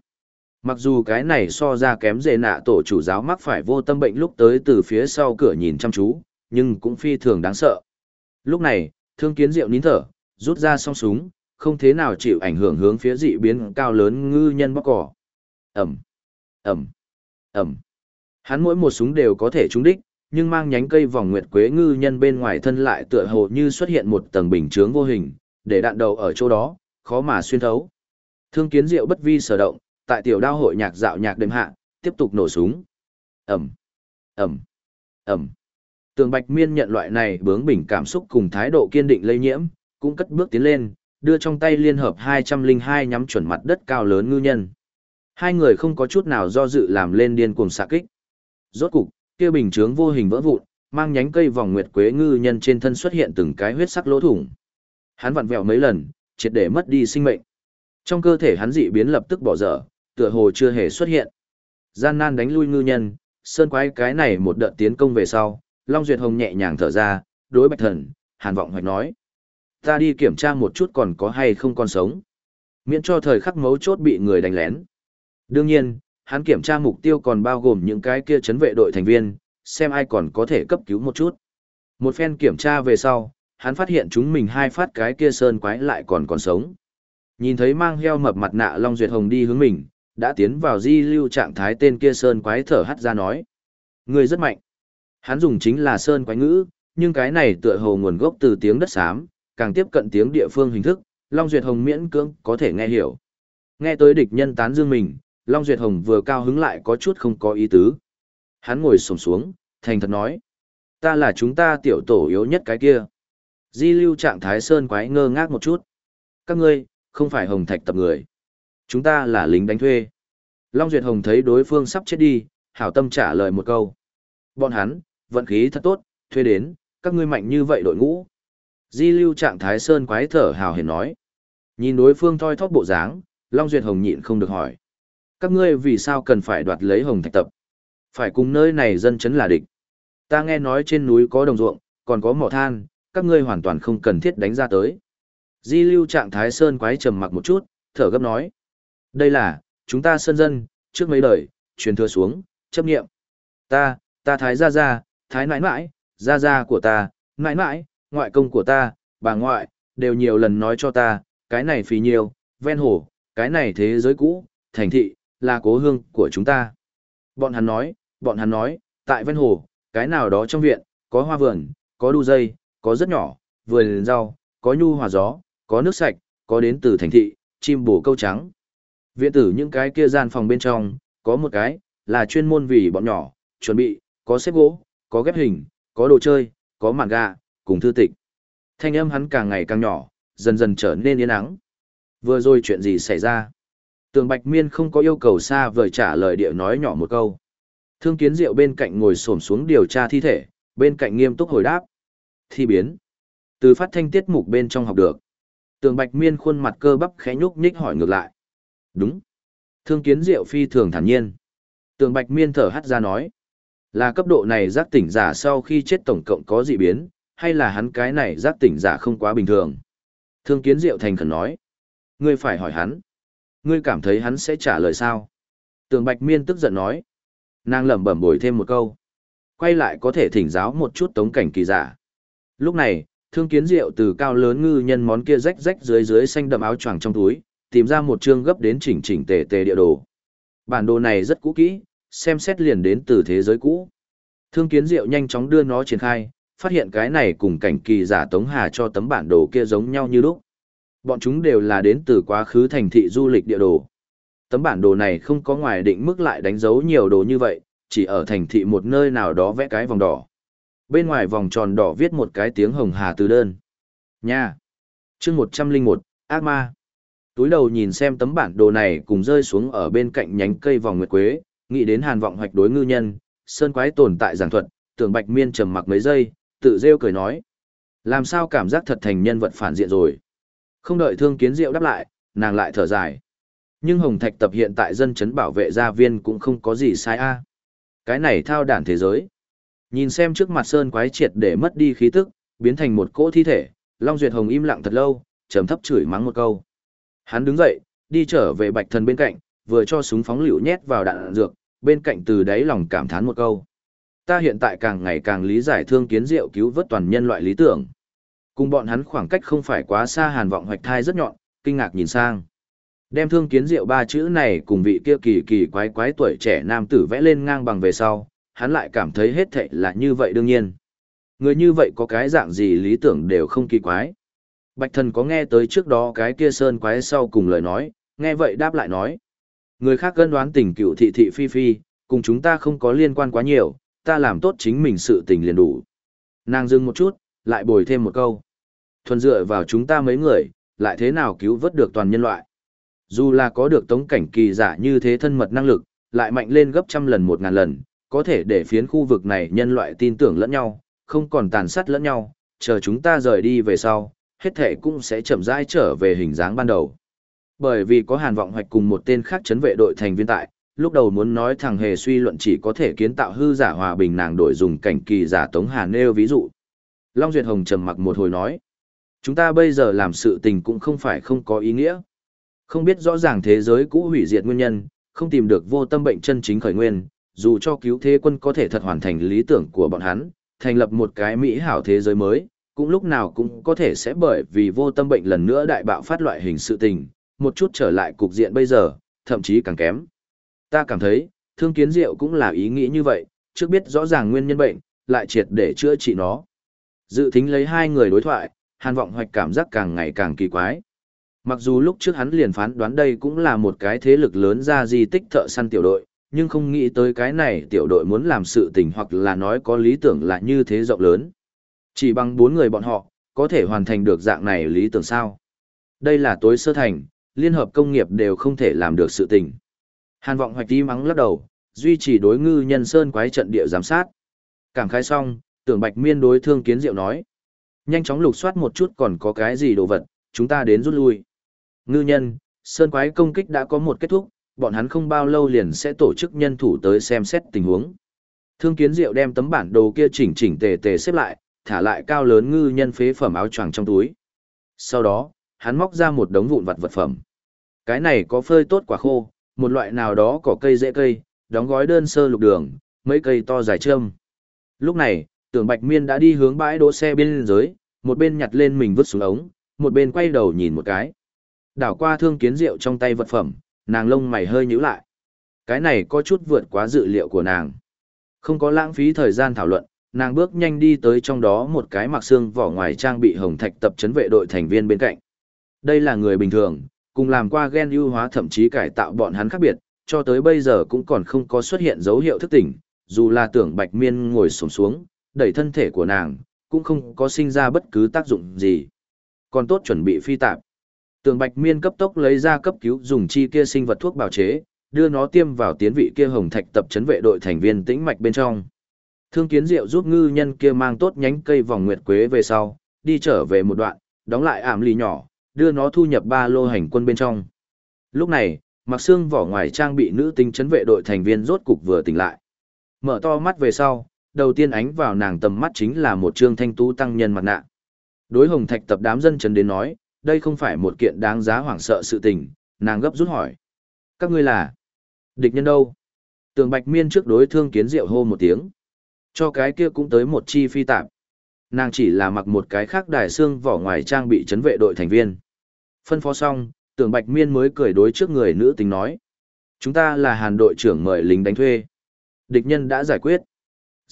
Mặc dù cái này so ra kém dề nạ tổ chủ giáo mắc phải vô tâm bệnh lúc tới từ phía sau cửa nhìn chăm chú, nhưng cũng phi thường đáng sợ. Lúc này, thương kiến diệu nín thở, rút ra song súng, không thế nào chịu ảnh hưởng hướng phía dị biến cao lớn ngư nhân bóc cỏ. Ẩm, Ẩm, Ẩm. Hắn mỗi một súng đều có thể trúng đích, nhưng mang nhánh cây vòng nguyệt quế ngư nhân bên ngoài thân lại tựa hồ như xuất hiện một tầng bình chướng vô hình, để đạn đầu ở chỗ đó, khó mà xuyên thấu. Thương kiến diệu bất vi sở động, tại tiểu đao hội nhạc dạo nhạc đêm hạ, tiếp tục nổ súng. Ẩm, Ẩm, Ẩm. Tường Bạch Miên nhận loại này bướng bỉnh cảm xúc cùng thái độ kiên định lây nhiễm, cũng cất bước tiến lên, đưa trong tay liên hợp 202 nhắm chuẩn mặt đất cao lớn ngư nhân. Hai người không có chút nào do dự làm lên điên cuồng xạ kích. Rốt cục, kia bình chướng vô hình vỡ vụn, mang nhánh cây vòng nguyệt quế ngư nhân trên thân xuất hiện từng cái huyết sắc lỗ thủng. Hắn vặn vẹo mấy lần, triệt để mất đi sinh mệnh. Trong cơ thể hắn dị biến lập tức bỏ dở, tựa hồ chưa hề xuất hiện. Gian nan đánh lui ngư nhân, sơn quái cái này một đợt tiến công về sau, Long Duyệt Hồng nhẹ nhàng thở ra, đối bạch thần, hàn vọng hoạch nói. Ta đi kiểm tra một chút còn có hay không còn sống. Miễn cho thời khắc mấu chốt bị người đánh lén. Đương nhiên, hắn kiểm tra mục tiêu còn bao gồm những cái kia chấn vệ đội thành viên, xem ai còn có thể cấp cứu một chút. Một phen kiểm tra về sau, hắn phát hiện chúng mình hai phát cái kia sơn quái lại còn còn sống. Nhìn thấy mang heo mập mặt nạ Long Duyệt Hồng đi hướng mình, đã tiến vào di lưu trạng thái tên kia sơn quái thở hắt ra nói. Người rất mạnh. Hắn dùng chính là sơn quái ngữ, nhưng cái này tựa hồ nguồn gốc từ tiếng đất xám, càng tiếp cận tiếng địa phương hình thức, Long Duyệt Hồng miễn cưỡng có thể nghe hiểu. Nghe tới địch nhân tán dương mình, Long Duyệt Hồng vừa cao hứng lại có chút không có ý tứ. Hắn ngồi sổng xuống, thành thật nói. Ta là chúng ta tiểu tổ yếu nhất cái kia. Di lưu trạng thái sơn quái ngơ ngác một chút. Các ngươi, không phải hồng thạch tập người. Chúng ta là lính đánh thuê. Long Duyệt Hồng thấy đối phương sắp chết đi, hảo tâm trả lời một câu. Bọn hắn, vận khí thật tốt, thuê đến, các ngươi mạnh như vậy đội ngũ. Di lưu trạng thái sơn quái thở hào hiền nói. Nhìn đối phương thoi thóp bộ dáng, Long Duyệt Hồng nhịn không được hỏi. Các ngươi vì sao cần phải đoạt lấy hồng thạch tập? Phải cùng nơi này dân chấn là địch. Ta nghe nói trên núi có đồng ruộng, còn có mỏ than, các ngươi hoàn toàn không cần thiết đánh ra tới. Di lưu trạng thái sơn quái trầm mặc một chút, thở gấp nói. Đây là, chúng ta sơn dân, trước mấy đời, truyền thừa xuống, chấp nghiệm. Ta, ta thái gia gia, thái nãi nãi, gia gia của ta, nãi nãi, ngoại công của ta, bà ngoại, đều nhiều lần nói cho ta, cái này phì nhiều, ven hồ, cái này thế giới cũ, thành thị, là cố hương của chúng ta. Bọn hắn nói, bọn hắn nói, tại ven hồ, cái nào đó trong viện, có hoa vườn, có đu dây, có rất nhỏ, vườn rau, có nhu hòa gió, có nước sạch, có đến từ thành thị, chim bổ câu trắng. Viện tử những cái kia gian phòng bên trong, có một cái, là chuyên môn vì bọn nhỏ, chuẩn bị, có xếp gỗ, có ghép hình, có đồ chơi, có màn gà, cùng thư tịch. Thanh âm hắn càng ngày càng nhỏ, dần dần trở nên yên ắng. Vừa rồi chuyện gì xảy ra? Tường Bạch Miên không có yêu cầu xa vời trả lời địa nói nhỏ một câu. Thương kiến diệu bên cạnh ngồi xổm xuống điều tra thi thể, bên cạnh nghiêm túc hồi đáp. Thi biến. Từ phát thanh tiết mục bên trong học được. Tường Bạch Miên khuôn mặt cơ bắp khẽ nhúc nhích hỏi ngược lại. Đúng. Thương kiến diệu phi thường thản nhiên. Tường Bạch Miên thở hắt ra nói. Là cấp độ này giác tỉnh giả sau khi chết tổng cộng có dị biến, hay là hắn cái này giác tỉnh giả không quá bình thường? Thương kiến diệu thành khẩn nói. Ngươi phải hỏi hắn. Ngươi cảm thấy hắn sẽ trả lời sao? Tường Bạch Miên tức giận nói. Nàng lẩm bẩm bồi thêm một câu. Quay lại có thể thỉnh giáo một chút tống cảnh kỳ giả. Lúc này, thương kiến diệu từ cao lớn ngư nhân món kia rách rách dưới dưới xanh đậm áo choàng trong túi, tìm ra một chương gấp đến chỉnh chỉnh tề tề địa đồ. Bản đồ này rất cũ kỹ, xem xét liền đến từ thế giới cũ. Thương kiến diệu nhanh chóng đưa nó triển khai, phát hiện cái này cùng cảnh kỳ giả Tống Hà cho tấm bản đồ kia giống nhau như lúc. Bọn chúng đều là đến từ quá khứ thành thị du lịch địa đồ. Tấm bản đồ này không có ngoài định mức lại đánh dấu nhiều đồ như vậy, chỉ ở thành thị một nơi nào đó vẽ cái vòng đỏ. Bên ngoài vòng tròn đỏ viết một cái tiếng hồng hà từ đơn. Nha! chương 101, ác ma. Túi đầu nhìn xem tấm bản đồ này cùng rơi xuống ở bên cạnh nhánh cây vòng nguyệt quế, nghĩ đến hàn vọng hoạch đối ngư nhân, sơn quái tồn tại giảng thuật, tưởng bạch miên trầm mặc mấy giây, tự rêu cười nói. Làm sao cảm giác thật thành nhân vật phản diện rồi. Không đợi thương kiến diệu đáp lại, nàng lại thở dài. Nhưng Hồng Thạch tập hiện tại dân chấn bảo vệ gia viên cũng không có gì sai a. Cái này thao đản thế giới. Nhìn xem trước mặt sơn quái triệt để mất đi khí tức, biến thành một cỗ thi thể, Long Duyệt Hồng im lặng thật lâu, trầm thấp chửi mắng một câu. Hắn đứng dậy, đi trở về Bạch Thần bên cạnh, vừa cho súng phóng lựu nhét vào đạn dược, bên cạnh từ đáy lòng cảm thán một câu. Ta hiện tại càng ngày càng lý giải thương kiến diệu cứu vớt toàn nhân loại lý tưởng. Cùng bọn hắn khoảng cách không phải quá xa hàn vọng hoạch thai rất nhọn, kinh ngạc nhìn sang. Đem thương kiến diệu ba chữ này cùng vị kia kỳ kỳ quái quái tuổi trẻ nam tử vẽ lên ngang bằng về sau, hắn lại cảm thấy hết thệ là như vậy đương nhiên. Người như vậy có cái dạng gì lý tưởng đều không kỳ quái. Bạch thần có nghe tới trước đó cái kia sơn quái sau cùng lời nói, nghe vậy đáp lại nói. Người khác gân đoán tình cựu thị thị phi phi, cùng chúng ta không có liên quan quá nhiều, ta làm tốt chính mình sự tình liền đủ. Nàng dừng một chút, lại bồi thêm một câu. Thuần dựa vào chúng ta mấy người, lại thế nào cứu vớt được toàn nhân loại. Dù là có được tống cảnh kỳ giả như thế thân mật năng lực, lại mạnh lên gấp trăm lần một ngàn lần, có thể để phiến khu vực này nhân loại tin tưởng lẫn nhau, không còn tàn sát lẫn nhau, chờ chúng ta rời đi về sau, hết thể cũng sẽ chậm rãi trở về hình dáng ban đầu. Bởi vì có hàn vọng hoạch cùng một tên khác chấn vệ đội thành viên tại, lúc đầu muốn nói thằng hề suy luận chỉ có thể kiến tạo hư giả hòa bình nàng đổi dùng cảnh kỳ giả tống hàn nêu ví dụ. Long Duyệt Hồng trầm mặc một hồi nói, chúng ta bây giờ làm sự tình cũng không phải không có ý nghĩa. Không biết rõ ràng thế giới cũ hủy diệt nguyên nhân, không tìm được vô tâm bệnh chân chính khởi nguyên, dù cho cứu thế quân có thể thật hoàn thành lý tưởng của bọn hắn, thành lập một cái mỹ hảo thế giới mới, cũng lúc nào cũng có thể sẽ bởi vì vô tâm bệnh lần nữa đại bạo phát loại hình sự tình, một chút trở lại cục diện bây giờ, thậm chí càng kém. Ta cảm thấy, thương kiến diệu cũng là ý nghĩ như vậy, trước biết rõ ràng nguyên nhân bệnh, lại triệt để chữa trị nó. Dự thính lấy hai người đối thoại, hàn vọng hoạch cảm giác càng ngày càng kỳ quái. Mặc dù lúc trước hắn liền phán đoán đây cũng là một cái thế lực lớn ra di tích thợ săn tiểu đội, nhưng không nghĩ tới cái này tiểu đội muốn làm sự tình hoặc là nói có lý tưởng là như thế rộng lớn. Chỉ bằng bốn người bọn họ, có thể hoàn thành được dạng này lý tưởng sao. Đây là tối sơ thành, liên hợp công nghiệp đều không thể làm được sự tình. Hàn vọng hoạch đi mắng lắc đầu, duy trì đối ngư nhân sơn quái trận địa giám sát. Cảm khai xong, tưởng bạch miên đối thương kiến diệu nói. Nhanh chóng lục soát một chút còn có cái gì đồ vật, chúng ta đến rút lui. Ngư nhân, sơn quái công kích đã có một kết thúc, bọn hắn không bao lâu liền sẽ tổ chức nhân thủ tới xem xét tình huống. Thương kiến diệu đem tấm bản đồ kia chỉnh chỉnh tề tề xếp lại, thả lại cao lớn ngư nhân phế phẩm áo choàng trong túi. Sau đó, hắn móc ra một đống vụn vặt vật phẩm. Cái này có phơi tốt quả khô, một loại nào đó có cây dễ cây, đóng gói đơn sơ lục đường, mấy cây to dài trơm. Lúc này, tưởng bạch miên đã đi hướng bãi đỗ xe bên dưới, một bên nhặt lên mình vứt xuống ống, một bên quay đầu nhìn một cái. Đảo qua thương kiến rượu trong tay vật phẩm, nàng lông mày hơi nhíu lại. Cái này có chút vượt quá dự liệu của nàng. Không có lãng phí thời gian thảo luận, nàng bước nhanh đi tới trong đó một cái mặc xương vỏ ngoài trang bị hồng thạch tập trấn vệ đội thành viên bên cạnh. Đây là người bình thường, cùng làm qua gen ưu hóa thậm chí cải tạo bọn hắn khác biệt, cho tới bây giờ cũng còn không có xuất hiện dấu hiệu thức tỉnh, dù là tưởng bạch miên ngồi sổng xuống, đẩy thân thể của nàng, cũng không có sinh ra bất cứ tác dụng gì. Còn tốt chuẩn bị phi tạp. Tường bạch miên cấp tốc lấy ra cấp cứu dùng chi kia sinh vật thuốc bào chế, đưa nó tiêm vào tiến vị kia hồng thạch tập trấn vệ đội thành viên tĩnh mạch bên trong. Thương kiến diệu giúp ngư nhân kia mang tốt nhánh cây vòng nguyệt quế về sau, đi trở về một đoạn, đóng lại ảm lì nhỏ, đưa nó thu nhập ba lô hành quân bên trong. Lúc này, mặc xương vỏ ngoài trang bị nữ tính trấn vệ đội thành viên rốt cục vừa tỉnh lại. Mở to mắt về sau, đầu tiên ánh vào nàng tầm mắt chính là một trương thanh tú tăng nhân mặt nạ. Đối hồng thạch tập đám dân chấn đến nói, đây không phải một kiện đáng giá hoảng sợ sự tình, nàng gấp rút hỏi. Các ngươi là? Địch nhân đâu? Tường bạch miên trước đối thương kiến diệu hô một tiếng. Cho cái kia cũng tới một chi phi tạp. Nàng chỉ là mặc một cái khác đài xương vỏ ngoài trang bị chấn vệ đội thành viên. Phân phó xong, tường bạch miên mới cười đối trước người nữ tính nói. Chúng ta là hàn đội trưởng mời lính đánh thuê. Địch nhân đã giải quyết.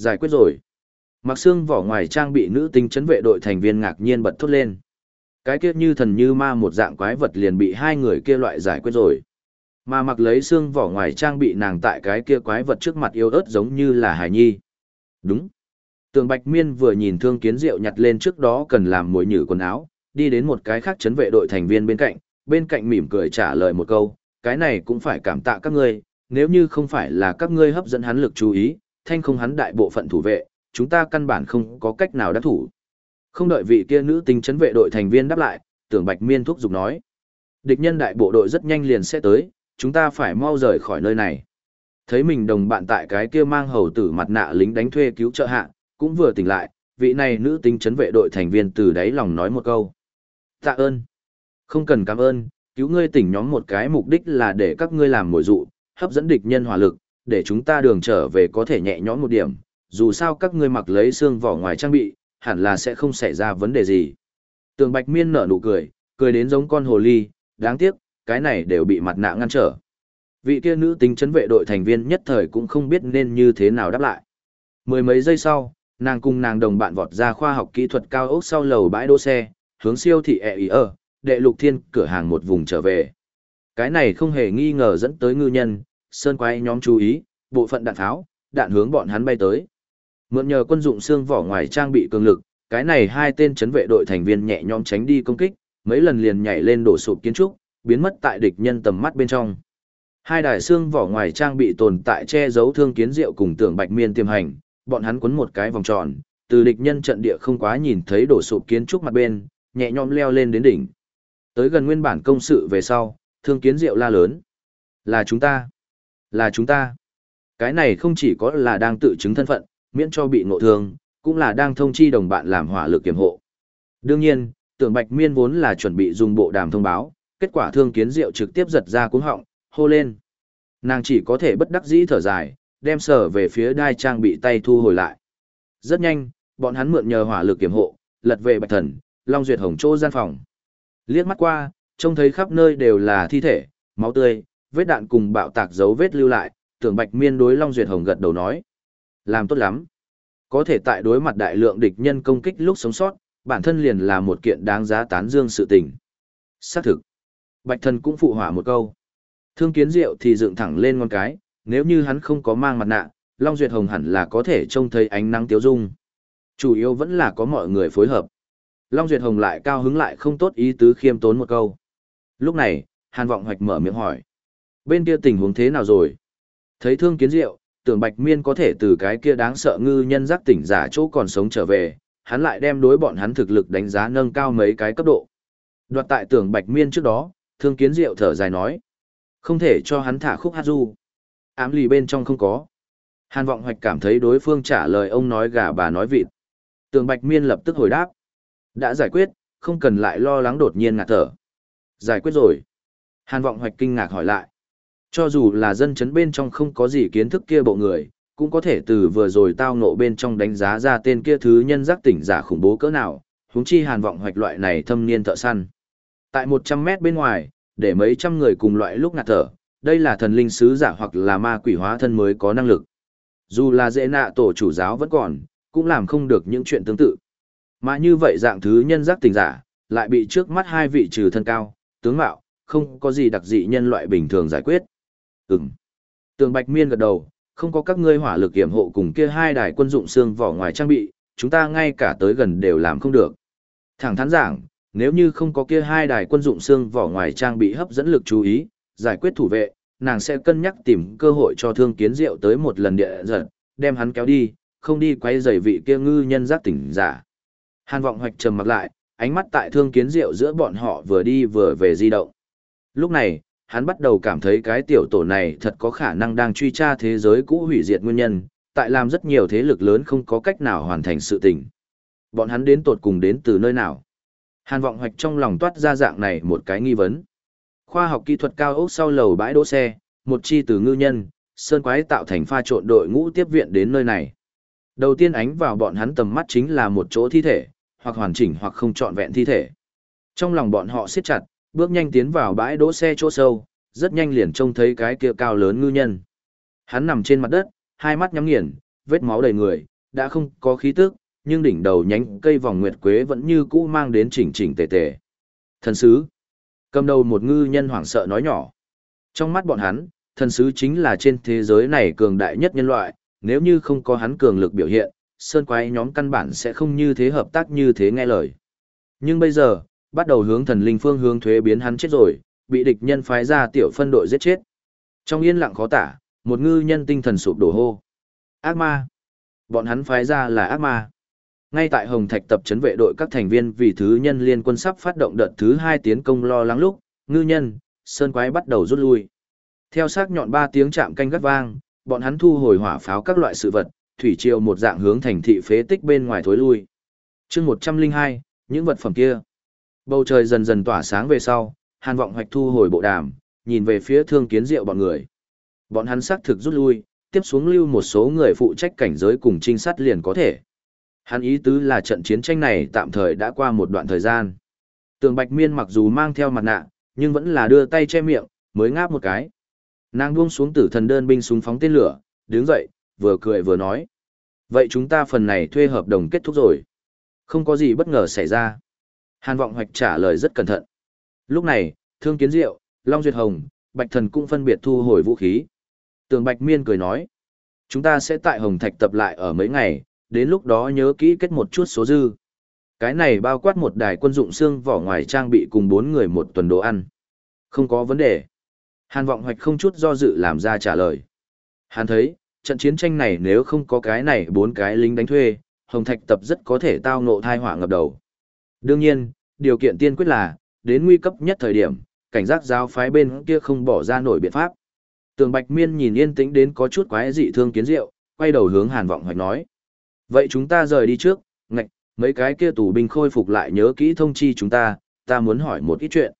Giải quyết rồi. Mặc xương vỏ ngoài trang bị nữ tính chấn vệ đội thành viên ngạc nhiên bật thốt lên. Cái kia như thần như ma một dạng quái vật liền bị hai người kia loại giải quyết rồi. Mà mặc lấy xương vỏ ngoài trang bị nàng tại cái kia quái vật trước mặt yêu ớt giống như là hải nhi. Đúng. Tường Bạch Miên vừa nhìn Thương Kiến Diệu nhặt lên trước đó cần làm mồi nhử quần áo, đi đến một cái khác chấn vệ đội thành viên bên cạnh, bên cạnh mỉm cười trả lời một câu, cái này cũng phải cảm tạ các ngươi, nếu như không phải là các ngươi hấp dẫn hắn lực chú ý, thanh không hắn đại bộ phận thủ vệ, chúng ta căn bản không có cách nào đắc thủ. Không đợi vị kia nữ tính chấn vệ đội thành viên đáp lại, Tưởng Bạch Miên thúc giục nói, địch nhân đại bộ đội rất nhanh liền sẽ tới, chúng ta phải mau rời khỏi nơi này. Thấy mình đồng bạn tại cái kia mang hầu tử mặt nạ lính đánh thuê cứu trợ hạ, cũng vừa tỉnh lại, vị này nữ tính chấn vệ đội thành viên từ đáy lòng nói một câu. Tạ ơn. Không cần cảm ơn, cứu ngươi tỉnh nhóm một cái mục đích là để các ngươi làm mồi dụ, hấp dẫn địch nhân hỏa lực, để chúng ta đường trở về có thể nhẹ nhõm một điểm, dù sao các ngươi mặc lấy xương vỏ ngoài trang bị, hẳn là sẽ không xảy ra vấn đề gì. Tường Bạch Miên nở nụ cười, cười đến giống con hồ ly, đáng tiếc, cái này đều bị mặt nạ ngăn trở. Vị kia nữ tính chấn vệ đội thành viên nhất thời cũng không biết nên như thế nào đáp lại. Mười mấy giây sau, nàng cùng nàng đồng bạn vọt ra khoa học kỹ thuật cao ốc sau lầu bãi đỗ xe, hướng siêu thị e ý ở, đệ lục thiên cửa hàng một vùng trở về. Cái này không hề nghi ngờ dẫn tới ngư nhân, sơn quái nhóm chú ý, bộ phận đạn tháo, đạn hướng bọn hắn bay tới. Mượn nhờ quân dụng xương vỏ ngoài trang bị cường lực, cái này hai tên chấn vệ đội thành viên nhẹ nhõm tránh đi công kích, mấy lần liền nhảy lên đổ sụp kiến trúc, biến mất tại địch nhân tầm mắt bên trong. Hai đài xương vỏ ngoài trang bị tồn tại che giấu thương kiến diệu cùng tưởng bạch miên tiềm hành, bọn hắn quấn một cái vòng tròn, từ địch nhân trận địa không quá nhìn thấy đổ sụp kiến trúc mặt bên, nhẹ nhõm leo lên đến đỉnh. Tới gần nguyên bản công sự về sau, thương kiến diệu la lớn. Là chúng ta. Là chúng ta. Cái này không chỉ có là đang tự chứng thân phận, miễn cho bị ngộ thương, cũng là đang thông chi đồng bạn làm hỏa lực kiểm hộ. Đương nhiên, tưởng bạch miên vốn là chuẩn bị dùng bộ đàm thông báo, kết quả thương kiến diệu trực tiếp giật ra cuống họng, hô lên. Nàng chỉ có thể bất đắc dĩ thở dài, đem sở về phía đai trang bị tay thu hồi lại. Rất nhanh, bọn hắn mượn nhờ hỏa lực kiểm hộ, lật về bạch thần, Long Duyệt Hồng chỗ gian phòng. Liếc mắt qua, trông thấy khắp nơi đều là thi thể, máu tươi, vết đạn cùng bạo tạc dấu vết lưu lại, tưởng bạch miên đối Long Duyệt Hồng gật đầu nói. Làm tốt lắm. Có thể tại đối mặt đại lượng địch nhân công kích lúc sống sót, bản thân liền là một kiện đáng giá tán dương sự tình. Xác thực. Bạch thần cũng phụ hỏa một câu. Thương kiến diệu thì dựng thẳng lên ngón cái, nếu như hắn không có mang mặt nạ, Long Duyệt Hồng hẳn là có thể trông thấy ánh nắng tiếu dung. Chủ yếu vẫn là có mọi người phối hợp. Long Duyệt Hồng lại cao hứng lại không tốt ý tứ khiêm tốn một câu. Lúc này, Hàn Vọng Hoạch mở miệng hỏi. Bên kia tình huống thế nào rồi? Thấy thương kiến diệu, tưởng Bạch Miên có thể từ cái kia đáng sợ ngư nhân giác tỉnh giả chỗ còn sống trở về, hắn lại đem đối bọn hắn thực lực đánh giá nâng cao mấy cái cấp độ. Đoạt tại tưởng Bạch Miên trước đó, thương kiến diệu thở dài nói. Không thể cho hắn thả khúc hát du. Ám lì bên trong không có. Hàn vọng hoạch cảm thấy đối phương trả lời ông nói gà bà nói vịt. Tường Bạch Miên lập tức hồi đáp. Đã giải quyết, không cần lại lo lắng đột nhiên ngạt thở. Giải quyết rồi. Hàn vọng hoạch kinh ngạc hỏi lại. Cho dù là dân chấn bên trong không có gì kiến thức kia bộ người, cũng có thể từ vừa rồi tao ngộ bên trong đánh giá ra tên kia thứ nhân giác tỉnh giả khủng bố cỡ nào, huống chi hàn vọng hoạch loại này thâm niên thợ săn. Tại 100 mét bên ngoài, để mấy trăm người cùng loại lúc ngạt thở, đây là thần linh sứ giả hoặc là ma quỷ hóa thân mới có năng lực. Dù là dễ nạ tổ chủ giáo vẫn còn, cũng làm không được những chuyện tương tự. Mà như vậy dạng thứ nhân giác tình giả, lại bị trước mắt hai vị trừ thân cao, tướng mạo, không có gì đặc dị nhân loại bình thường giải quyết. Ừm. Tường Bạch Miên gật đầu, không có các ngươi hỏa lực kiểm hộ cùng kia hai đài quân dụng xương vỏ ngoài trang bị, chúng ta ngay cả tới gần đều làm không được. Thẳng thắn giảng, nếu như không có kia hai đài quân dụng xương vỏ ngoài trang bị hấp dẫn lực chú ý, giải quyết thủ vệ, nàng sẽ cân nhắc tìm cơ hội cho thương kiến diệu tới một lần địa giật, đem hắn kéo đi, không đi quay giày vị kia ngư nhân giác tỉnh giả. Hàn vọng hoạch trầm mặt lại, ánh mắt tại thương kiến diệu giữa bọn họ vừa đi vừa về di động. Lúc này, hắn bắt đầu cảm thấy cái tiểu tổ này thật có khả năng đang truy tra thế giới cũ hủy diệt nguyên nhân, tại làm rất nhiều thế lực lớn không có cách nào hoàn thành sự tình. Bọn hắn đến tột cùng đến từ nơi nào? Hàn vọng hoạch trong lòng toát ra dạng này một cái nghi vấn. Khoa học kỹ thuật cao ốc sau lầu bãi đỗ xe, một chi từ ngư nhân, sơn quái tạo thành pha trộn đội ngũ tiếp viện đến nơi này. Đầu tiên ánh vào bọn hắn tầm mắt chính là một chỗ thi thể, hoặc hoàn chỉnh hoặc không trọn vẹn thi thể. Trong lòng bọn họ siết chặt, bước nhanh tiến vào bãi đỗ xe chỗ sâu, rất nhanh liền trông thấy cái kia cao lớn ngư nhân. Hắn nằm trên mặt đất, hai mắt nhắm nghiền, vết máu đầy người, đã không có khí tức, nhưng đỉnh đầu nhánh cây vòng nguyệt quế vẫn như cũ mang đến chỉnh chỉnh tề tề. Thần sứ. Cầm đầu một ngư nhân hoảng sợ nói nhỏ. Trong mắt bọn hắn, thần sứ chính là trên thế giới này cường đại nhất nhân loại, nếu như không có hắn cường lực biểu hiện, sơn quái nhóm căn bản sẽ không như thế hợp tác như thế nghe lời. Nhưng bây giờ, bắt đầu hướng thần linh phương hướng thuế biến hắn chết rồi, bị địch nhân phái ra tiểu phân đội giết chết. Trong yên lặng khó tả, một ngư nhân tinh thần sụp đổ hô. Ác ma. Bọn hắn phái ra là ác ma. Ngay tại Hồng Thạch tập trấn vệ đội các thành viên vì thứ nhân liên quân sắp phát động đợt thứ hai tiến công lo lắng lúc, ngư nhân, sơn quái bắt đầu rút lui. Theo sát nhọn ba tiếng chạm canh gắt vang, bọn hắn thu hồi hỏa pháo các loại sự vật, thủy triều một dạng hướng thành thị phế tích bên ngoài thối lui. chương một trăm linh hai những vật phẩm kia. Bầu trời dần dần tỏa sáng về sau, hàn vọng hoạch thu hồi bộ đàm, nhìn về phía thương kiến diệu bọn người. Bọn hắn xác thực rút lui, tiếp xuống lưu một số người phụ trách cảnh giới cùng trinh sát liền có thể. Hắn ý tứ là trận chiến tranh này tạm thời đã qua một đoạn thời gian. Tường Bạch Miên mặc dù mang theo mặt nạ, nhưng vẫn là đưa tay che miệng, mới ngáp một cái. Nàng buông xuống tử thần đơn binh súng phóng tên lửa, đứng dậy, vừa cười vừa nói. Vậy chúng ta phần này thuê hợp đồng kết thúc rồi. Không có gì bất ngờ xảy ra. Hàn Vọng Hoạch trả lời rất cẩn thận. Lúc này, Thương Kiến Diệu, Long Duyệt Hồng, Bạch Thần cũng phân biệt thu hồi vũ khí. Tường Bạch Miên cười nói. Chúng ta sẽ tại Hồng Thạch tập lại ở mấy ngày, đến lúc đó nhớ kỹ kết một chút số dư. Cái này bao quát một đài quân dụng xương vỏ ngoài trang bị cùng bốn người một tuần đồ ăn. Không có vấn đề. Hàn vọng hoạch không chút do dự làm ra trả lời. Hàn thấy, trận chiến tranh này nếu không có cái này bốn cái lính đánh thuê, Hồng Thạch tập rất có thể tao ngộ thai họa ngập đầu. Đương nhiên, điều kiện tiên quyết là, đến nguy cấp nhất thời điểm, cảnh giác giáo phái bên kia không bỏ ra nổi biện pháp. Tường Bạch Miên nhìn yên tĩnh đến có chút quái dị thương kiến diệu, quay đầu hướng Hàn Vọng Hoạch nói. Vậy chúng ta rời đi trước, ngạch, mấy cái kia tù binh khôi phục lại nhớ kỹ thông chi chúng ta, ta muốn hỏi một ít chuyện.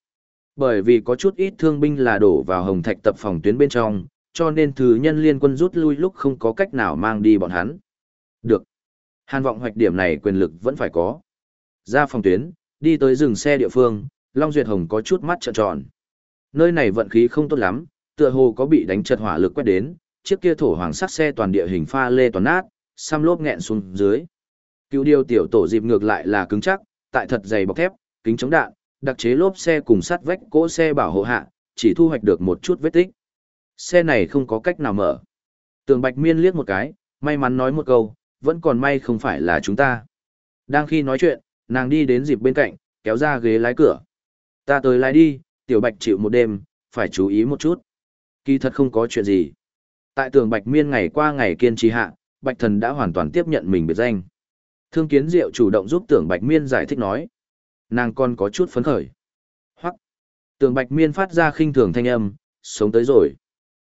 Bởi vì có chút ít thương binh là đổ vào hồng thạch tập phòng tuyến bên trong, cho nên thứ nhân liên quân rút lui lúc không có cách nào mang đi bọn hắn. Được. Hàn vọng hoạch điểm này quyền lực vẫn phải có. Ra phòng tuyến, đi tới rừng xe địa phương, Long Duyệt Hồng có chút mắt trợn tròn. Nơi này vận khí không tốt lắm, tựa hồ có bị đánh chật hỏa lực quét đến, chiếc kia thổ hoàng sắc xe toàn địa hình pha lê toàn nát, xăm lốp nghẹn xuống dưới. Cựu điều tiểu tổ dịp ngược lại là cứng chắc, tại thật dày bọc thép, kính chống đạn, đặc chế lốp xe cùng sắt vách cỗ xe bảo hộ hạ, chỉ thu hoạch được một chút vết tích. Xe này không có cách nào mở. Tường Bạch Miên liếc một cái, may mắn nói một câu, vẫn còn may không phải là chúng ta. Đang khi nói chuyện, nàng đi đến dịp bên cạnh, kéo ra ghế lái cửa. Ta tới lái đi, tiểu Bạch chịu một đêm, phải chú ý một chút. Kỳ thật không có chuyện gì. Tại tường Bạch Miên ngày qua ngày kiên trì hạ, Bạch Thần đã hoàn toàn tiếp nhận mình biệt danh. Thương Kiến Diệu chủ động giúp Tưởng Bạch Miên giải thích nói. Nàng còn có chút phấn khởi. Hoặc, Tưởng Bạch Miên phát ra khinh thường thanh âm, sống tới rồi.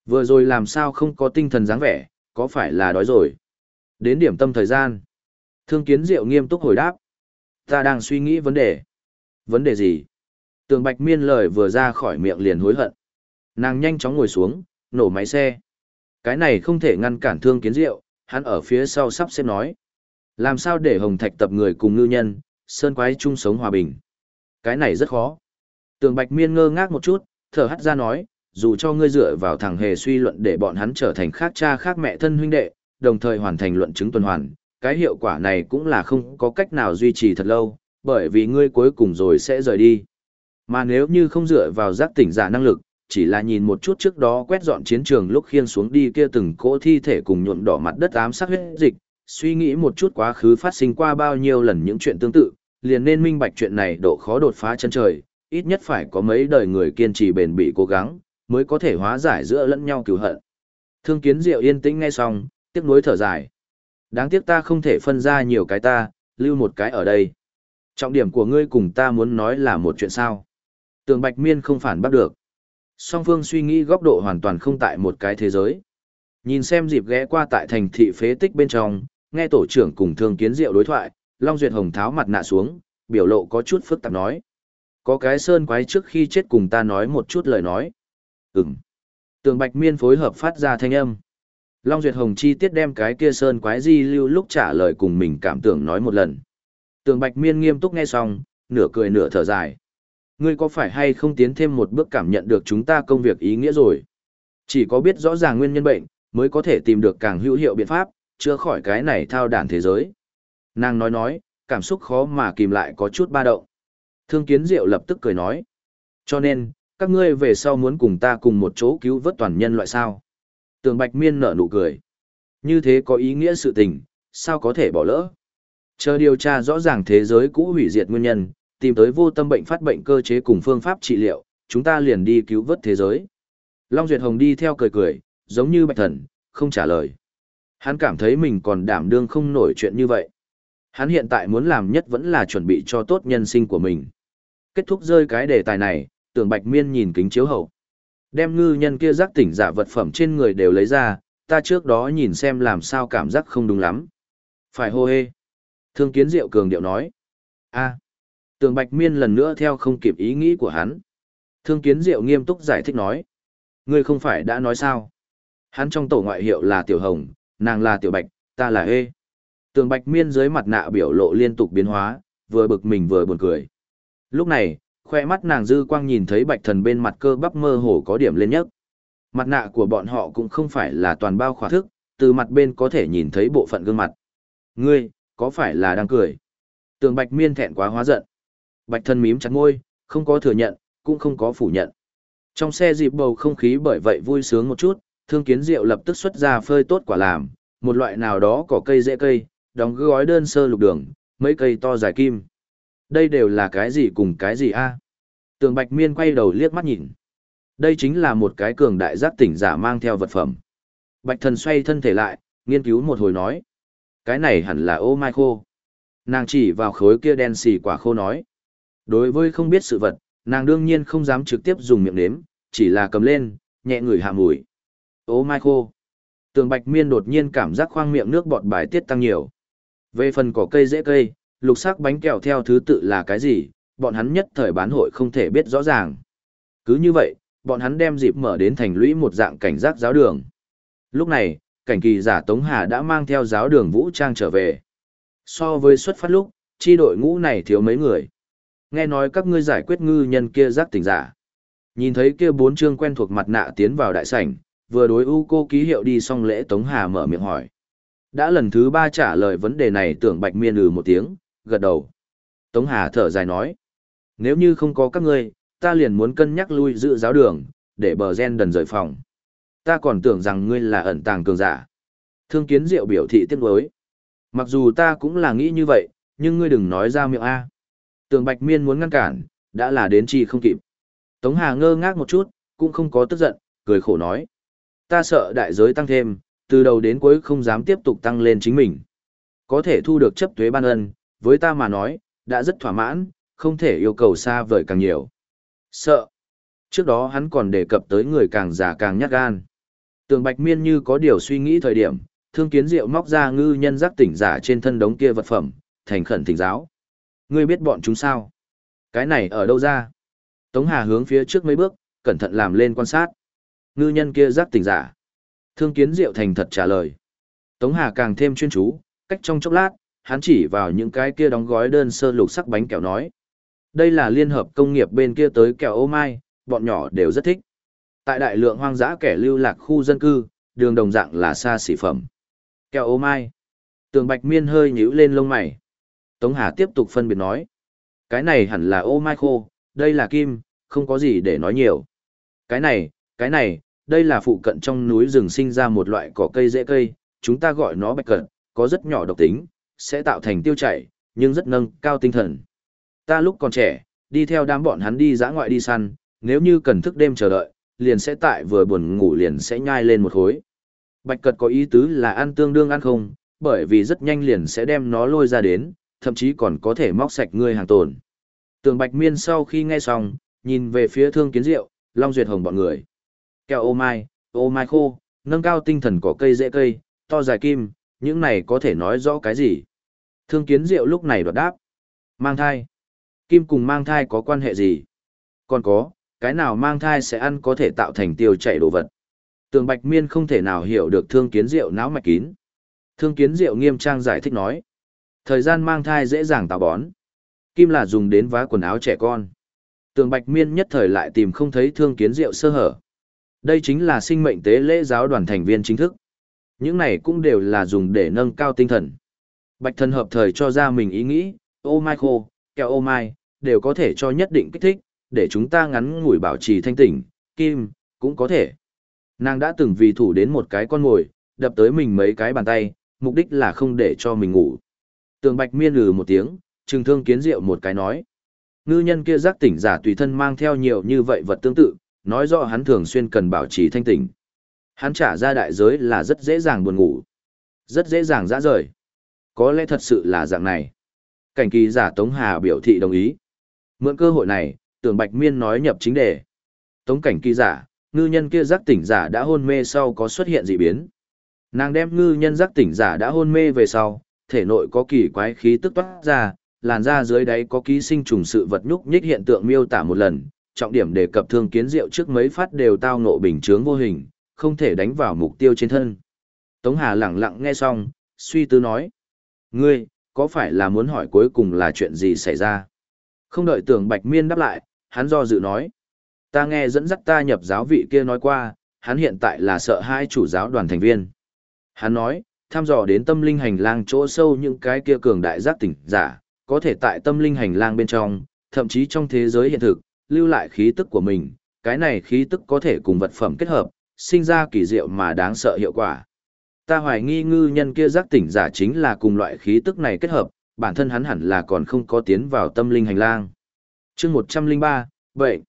Vừa rồi làm sao không có tinh thần dáng vẻ, có phải là đói rồi? Đến điểm tâm thời gian. Thương Kiến Diệu nghiêm túc hồi đáp. Ta đang suy nghĩ vấn đề. Vấn đề gì? Tường Bạch Miên lời vừa ra khỏi miệng liền hối hận. Nàng nhanh chóng ngồi xuống, nổ máy xe. Cái này không thể ngăn cản Thương Kiến Diệu, hắn ở phía sau sắp xếp nói. Làm sao để hồng thạch tập người cùng ngư nhân, sơn quái chung sống hòa bình. Cái này rất khó. Tường Bạch Miên ngơ ngác một chút, thở hắt ra nói, dù cho ngươi dựa vào thằng hề suy luận để bọn hắn trở thành khác cha khác mẹ thân huynh đệ, đồng thời hoàn thành luận chứng tuần hoàn, cái hiệu quả này cũng là không có cách nào duy trì thật lâu, bởi vì ngươi cuối cùng rồi sẽ rời đi. Mà nếu như không dựa vào giác tỉnh giả năng lực, chỉ là nhìn một chút trước đó quét dọn chiến trường lúc khiên xuống đi kia từng cỗ thi thể cùng nhuộm đỏ mặt đất ám sát huyết dịch, suy nghĩ một chút quá khứ phát sinh qua bao nhiêu lần những chuyện tương tự, liền nên minh bạch chuyện này độ khó đột phá chân trời, ít nhất phải có mấy đời người kiên trì bền bỉ cố gắng, mới có thể hóa giải giữa lẫn nhau cứu hận. Thương kiến diệu yên tĩnh nghe xong, tiếc nuối thở dài. Đáng tiếc ta không thể phân ra nhiều cái ta, lưu một cái ở đây. Trọng điểm của ngươi cùng ta muốn nói là một chuyện sao. Tường Bạch Miên không phản bắt được. Song phương suy nghĩ góc độ hoàn toàn không tại một cái thế giới. Nhìn xem dịp ghé qua tại thành thị phế tích bên trong, nghe tổ trưởng cùng thương kiến diệu đối thoại, Long Duyệt Hồng tháo mặt nạ xuống, biểu lộ có chút phức tạp nói. Có cái sơn quái trước khi chết cùng ta nói một chút lời nói. Ừm. Tường Bạch Miên phối hợp phát ra thanh âm. Long Duyệt Hồng chi tiết đem cái kia sơn quái di lưu lúc trả lời cùng mình cảm tưởng nói một lần. Tường Bạch Miên nghiêm túc nghe xong, nửa cười nửa thở dài. Ngươi có phải hay không tiến thêm một bước cảm nhận được chúng ta công việc ý nghĩa rồi? Chỉ có biết rõ ràng nguyên nhân bệnh, mới có thể tìm được càng hữu hiệu biện pháp, chữa khỏi cái này thao đàn thế giới. Nàng nói nói, cảm xúc khó mà kìm lại có chút ba động. Thương kiến diệu lập tức cười nói. Cho nên, các ngươi về sau muốn cùng ta cùng một chỗ cứu vớt toàn nhân loại sao? Tường Bạch Miên nở nụ cười. Như thế có ý nghĩa sự tình, sao có thể bỏ lỡ? Chờ điều tra rõ ràng thế giới cũ hủy diệt nguyên nhân, tìm tới vô tâm bệnh phát bệnh cơ chế cùng phương pháp trị liệu, chúng ta liền đi cứu vớt thế giới. Long Duyệt Hồng đi theo cười cười, giống như bạch thần, không trả lời. Hắn cảm thấy mình còn đảm đương không nổi chuyện như vậy. Hắn hiện tại muốn làm nhất vẫn là chuẩn bị cho tốt nhân sinh của mình. Kết thúc rơi cái đề tài này, tưởng bạch miên nhìn kính chiếu hậu. Đem ngư nhân kia giác tỉnh giả vật phẩm trên người đều lấy ra, ta trước đó nhìn xem làm sao cảm giác không đúng lắm. Phải hô hê. Thương kiến diệu cường điệu nói. a Tường Bạch Miên lần nữa theo không kịp ý nghĩ của hắn. Thương Kiến Diệu nghiêm túc giải thích nói. Ngươi không phải đã nói sao? Hắn trong tổ ngoại hiệu là Tiểu Hồng, nàng là Tiểu Bạch, ta là Hê. Tường Bạch Miên dưới mặt nạ biểu lộ liên tục biến hóa, vừa bực mình vừa buồn cười. Lúc này, khoe mắt nàng dư quang nhìn thấy Bạch Thần bên mặt cơ bắp mơ hồ có điểm lên nhất. Mặt nạ của bọn họ cũng không phải là toàn bao khỏa thức, từ mặt bên có thể nhìn thấy bộ phận gương mặt. Ngươi, có phải là đang cười? Tường Bạch Miên thẹn quá hóa giận. Bạch thần mím chặt môi, không có thừa nhận, cũng không có phủ nhận. Trong xe dịp bầu không khí bởi vậy vui sướng một chút, thương kiến diệu lập tức xuất ra phơi tốt quả làm, một loại nào đó có cây dễ cây, đóng gói đơn sơ lục đường, mấy cây to dài kim. Đây đều là cái gì cùng cái gì a? Tường Bạch Miên quay đầu liếc mắt nhìn. Đây chính là một cái cường đại giác tỉnh giả mang theo vật phẩm. Bạch thần xoay thân thể lại, nghiên cứu một hồi nói. Cái này hẳn là ô mai khô. Nàng chỉ vào khối kia đen xì quả khô nói. Đối với không biết sự vật, nàng đương nhiên không dám trực tiếp dùng miệng nếm, chỉ là cầm lên, nhẹ ngửi hạ mùi. Ô mai khô. Tường bạch miên đột nhiên cảm giác khoang miệng nước bọt bài tiết tăng nhiều. Về phần cỏ cây dễ cây, lục sắc bánh kẹo theo thứ tự là cái gì, bọn hắn nhất thời bán hội không thể biết rõ ràng. Cứ như vậy, bọn hắn đem dịp mở đến thành lũy một dạng cảnh giác giáo đường. Lúc này, cảnh kỳ giả Tống Hà đã mang theo giáo đường vũ trang trở về. So với xuất phát lúc, chi đội ngũ này thiếu mấy người nghe nói các ngươi giải quyết ngư nhân kia giác tỉnh giả. Nhìn thấy kia bốn chương quen thuộc mặt nạ tiến vào đại sảnh, vừa đối ưu cô ký hiệu đi xong lễ Tống Hà mở miệng hỏi. Đã lần thứ ba trả lời vấn đề này tưởng bạch miên ừ một tiếng, gật đầu. Tống Hà thở dài nói. Nếu như không có các ngươi, ta liền muốn cân nhắc lui giữ giáo đường, để bờ gen đần rời phòng. Ta còn tưởng rằng ngươi là ẩn tàng cường giả. Thương kiến diệu biểu thị tiếc nuối. Mặc dù ta cũng là nghĩ như vậy, nhưng ngươi đừng nói ra miệng A. Tường Bạch Miên muốn ngăn cản, đã là đến chi không kịp. Tống Hà ngơ ngác một chút, cũng không có tức giận, cười khổ nói. Ta sợ đại giới tăng thêm, từ đầu đến cuối không dám tiếp tục tăng lên chính mình. Có thể thu được chấp thuế ban ân, với ta mà nói, đã rất thỏa mãn, không thể yêu cầu xa vời càng nhiều. Sợ. Trước đó hắn còn đề cập tới người càng già càng nhát gan. Tường Bạch Miên như có điều suy nghĩ thời điểm, thương kiến diệu móc ra ngư nhân giác tỉnh giả trên thân đống kia vật phẩm, thành khẩn thỉnh giáo. Ngươi biết bọn chúng sao? Cái này ở đâu ra? Tống Hà hướng phía trước mấy bước, cẩn thận làm lên quan sát. Ngư nhân kia giác tỉnh giả. Thương kiến diệu thành thật trả lời. Tống Hà càng thêm chuyên chú, cách trong chốc lát, hắn chỉ vào những cái kia đóng gói đơn sơ lục sắc bánh kẹo nói. Đây là liên hợp công nghiệp bên kia tới kẹo ô mai, bọn nhỏ đều rất thích. Tại đại lượng hoang dã kẻ lưu lạc khu dân cư, đường đồng dạng là xa xỉ phẩm. Kẹo ô mai. Tường Bạch Miên hơi nhíu lên lông mày. Tống Hà tiếp tục phân biệt nói. Cái này hẳn là ô mai khô, đây là kim, không có gì để nói nhiều. Cái này, cái này, đây là phụ cận trong núi rừng sinh ra một loại cỏ cây dễ cây, chúng ta gọi nó bạch cận, có rất nhỏ độc tính, sẽ tạo thành tiêu chảy, nhưng rất nâng cao tinh thần. Ta lúc còn trẻ, đi theo đám bọn hắn đi dã ngoại đi săn, nếu như cần thức đêm chờ đợi, liền sẽ tại vừa buồn ngủ liền sẽ nhai lên một khối. Bạch cật có ý tứ là ăn tương đương ăn không, bởi vì rất nhanh liền sẽ đem nó lôi ra đến, thậm chí còn có thể móc sạch ngươi hàng tồn. Tường Bạch Miên sau khi nghe xong, nhìn về phía Thương Kiến Diệu, Long Duyệt Hồng bọn người. Kẹo ô mai, ô mai khô, nâng cao tinh thần có cây dễ cây, to dài kim, những này có thể nói rõ cái gì? Thương Kiến Diệu lúc này đoạt đáp. Mang thai. Kim cùng mang thai có quan hệ gì? Còn có, cái nào mang thai sẽ ăn có thể tạo thành tiêu chảy đồ vật? Tường Bạch Miên không thể nào hiểu được Thương Kiến Diệu não mạch kín. Thương Kiến Diệu nghiêm trang giải thích nói. Thời gian mang thai dễ dàng tạo bón. Kim là dùng đến vá quần áo trẻ con. Tường Bạch Miên nhất thời lại tìm không thấy Thương Kiến Diệu sơ hở. Đây chính là sinh mệnh tế lễ giáo đoàn thành viên chính thức. Những này cũng đều là dùng để nâng cao tinh thần. Bạch thần hợp thời cho ra mình ý nghĩ, ô kẹo ô mai, đều có thể cho nhất định kích thích, để chúng ta ngắn ngủi bảo trì thanh tỉnh, kim, cũng có thể. Nàng đã từng vì thủ đến một cái con ngồi, đập tới mình mấy cái bàn tay, mục đích là không để cho mình ngủ. Tường bạch miên lừ một tiếng, trừng thương kiến rượu một cái nói. Ngư nhân kia giác tỉnh giả tùy thân mang theo nhiều như vậy vật tương tự, nói rõ hắn thường xuyên cần bảo trì thanh tỉnh. Hắn trả ra đại giới là rất dễ dàng buồn ngủ. Rất dễ dàng dã rời. Có lẽ thật sự là dạng này. Cảnh kỳ giả Tống Hà biểu thị đồng ý. Mượn cơ hội này, tưởng Bạch Miên nói nhập chính đề. Tống cảnh kỳ giả, ngư nhân kia giác tỉnh giả đã hôn mê sau có xuất hiện dị biến. Nàng đem ngư nhân giác tỉnh giả đã hôn mê về sau, thể nội có kỳ quái khí tức toát ra, làn da dưới đáy có ký sinh trùng sự vật nhúc nhích hiện tượng miêu tả một lần, trọng điểm đề cập thương kiến rượu trước mấy phát đều tao ngộ bình chướng vô hình, không thể đánh vào mục tiêu trên thân. Tống Hà lẳng lặng nghe xong, suy tư nói. Ngươi, có phải là muốn hỏi cuối cùng là chuyện gì xảy ra? Không đợi tưởng Bạch Miên đáp lại, hắn do dự nói. Ta nghe dẫn dắt ta nhập giáo vị kia nói qua, hắn hiện tại là sợ hai chủ giáo đoàn thành viên. Hắn nói, Tham dò đến tâm linh hành lang chỗ sâu những cái kia cường đại giác tỉnh giả, có thể tại tâm linh hành lang bên trong, thậm chí trong thế giới hiện thực, lưu lại khí tức của mình, cái này khí tức có thể cùng vật phẩm kết hợp, sinh ra kỳ diệu mà đáng sợ hiệu quả. Ta hoài nghi ngư nhân kia giác tỉnh giả chính là cùng loại khí tức này kết hợp, bản thân hắn hẳn là còn không có tiến vào tâm linh hành lang. chương 103, vậy,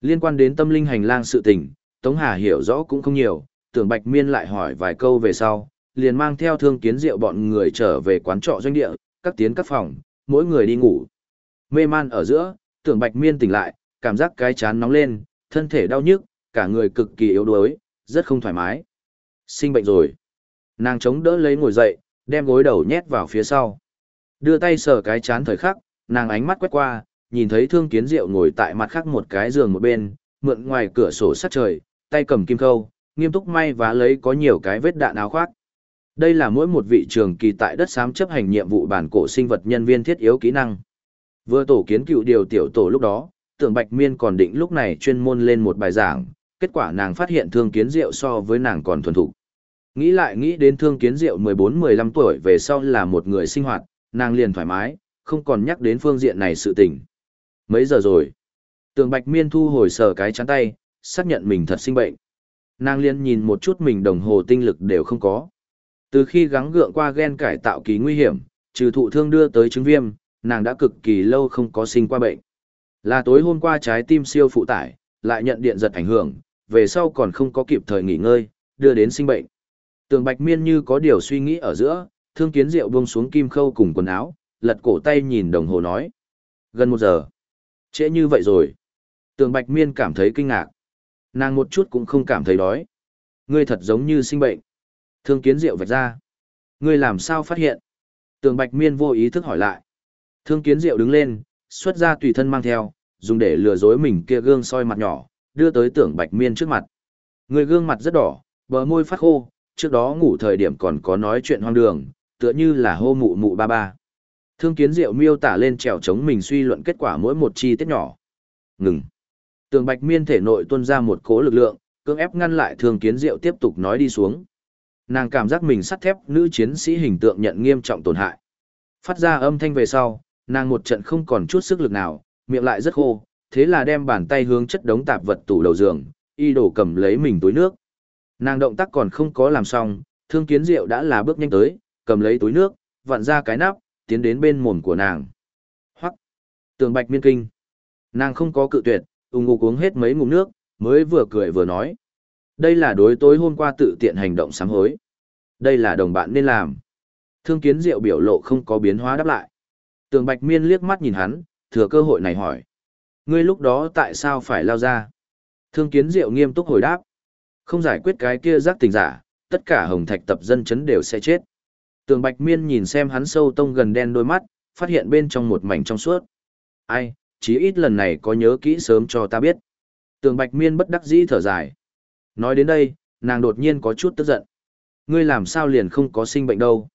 liên quan đến tâm linh hành lang sự tình, Tống Hà hiểu rõ cũng không nhiều, tưởng Bạch Miên lại hỏi vài câu về sau, liền mang theo thương kiến rượu bọn người trở về quán trọ doanh địa, các tiến các phòng, mỗi người đi ngủ. Mê man ở giữa, tưởng Bạch Miên tỉnh lại, cảm giác cái chán nóng lên, thân thể đau nhức, cả người cực kỳ yếu đuối, rất không thoải mái. Sinh bệnh rồi. Nàng chống đỡ lấy ngồi dậy, đem gối đầu nhét vào phía sau. Đưa tay sờ cái chán thời khắc, nàng ánh mắt quét qua, nhìn thấy thương kiến diệu ngồi tại mặt khác một cái giường một bên, mượn ngoài cửa sổ sắt trời, tay cầm kim khâu, nghiêm túc may vá lấy có nhiều cái vết đạn áo khoác. Đây là mỗi một vị trường kỳ tại đất xám chấp hành nhiệm vụ bản cổ sinh vật nhân viên thiết yếu kỹ năng. Vừa tổ kiến cựu điều tiểu tổ lúc đó, tưởng Bạch Miên còn định lúc này chuyên môn lên một bài giảng, kết quả nàng phát hiện thương kiến diệu so với nàng còn thuần thục. Nghĩ lại nghĩ đến thương kiến diệu 14-15 tuổi về sau là một người sinh hoạt, nàng liền thoải mái, không còn nhắc đến phương diện này sự tình. Mấy giờ rồi? Tường Bạch Miên thu hồi sờ cái chắn tay, xác nhận mình thật sinh bệnh. Nàng liền nhìn một chút mình đồng hồ tinh lực đều không có. Từ khi gắng gượng qua gen cải tạo kỳ nguy hiểm, trừ thụ thương đưa tới chứng viêm, nàng đã cực kỳ lâu không có sinh qua bệnh. Là tối hôm qua trái tim siêu phụ tải, lại nhận điện giật ảnh hưởng, về sau còn không có kịp thời nghỉ ngơi, đưa đến sinh bệnh. Tường Bạch Miên như có điều suy nghĩ ở giữa, thương kiến rượu buông xuống kim khâu cùng quần áo, lật cổ tay nhìn đồng hồ nói. Gần một giờ. Trễ như vậy rồi. Tường Bạch Miên cảm thấy kinh ngạc. Nàng một chút cũng không cảm thấy đói. Ngươi thật giống như sinh bệnh. Thương kiến rượu vạch ra. Ngươi làm sao phát hiện? Tường Bạch Miên vô ý thức hỏi lại. Thương kiến rượu đứng lên, xuất ra tùy thân mang theo, dùng để lừa dối mình kia gương soi mặt nhỏ, đưa tới tưởng Bạch Miên trước mặt. Người gương mặt rất đỏ, bờ môi phát khô, trước đó ngủ thời điểm còn có nói chuyện hoang đường, tựa như là hô mụ mụ ba ba. Thương kiến diệu miêu tả lên trèo chống mình suy luận kết quả mỗi một chi tiết nhỏ. Ngừng. Tường Bạch Miên thể nội tuôn ra một cố lực lượng, cưỡng ép ngăn lại Thương Kiến Diệu tiếp tục nói đi xuống. Nàng cảm giác mình sắt thép nữ chiến sĩ hình tượng nhận nghiêm trọng tổn hại. Phát ra âm thanh về sau, nàng một trận không còn chút sức lực nào, miệng lại rất khô, thế là đem bàn tay hướng chất đống tạp vật tủ đầu giường, y đổ cầm lấy mình túi nước. Nàng động tác còn không có làm xong, thương kiến diệu đã là bước nhanh tới, cầm lấy túi nước, vặn ra cái nắp, tiến đến bên mồm của nàng. Hoắc! Tường bạch miên kinh. Nàng không có cự tuyệt, ung ngục uống hết mấy ngụm nước, mới vừa cười vừa nói. Đây là đối tối hôm qua tự tiện hành động sám hối. Đây là đồng bạn nên làm. Thương kiến diệu biểu lộ không có biến hóa đáp lại. Tường bạch miên liếc mắt nhìn hắn, thừa cơ hội này hỏi. Ngươi lúc đó tại sao phải lao ra? Thương kiến diệu nghiêm túc hồi đáp. Không giải quyết cái kia giác tình giả, tất cả hồng thạch tập dân chấn đều sẽ chết. Tường bạch miên nhìn xem hắn sâu tông gần đen đôi mắt, phát hiện bên trong một mảnh trong suốt. Ai, chí ít lần này có nhớ kỹ sớm cho ta biết. Tường bạch miên bất đắc dĩ thở dài. Nói đến đây, nàng đột nhiên có chút tức giận. Ngươi làm sao liền không có sinh bệnh đâu.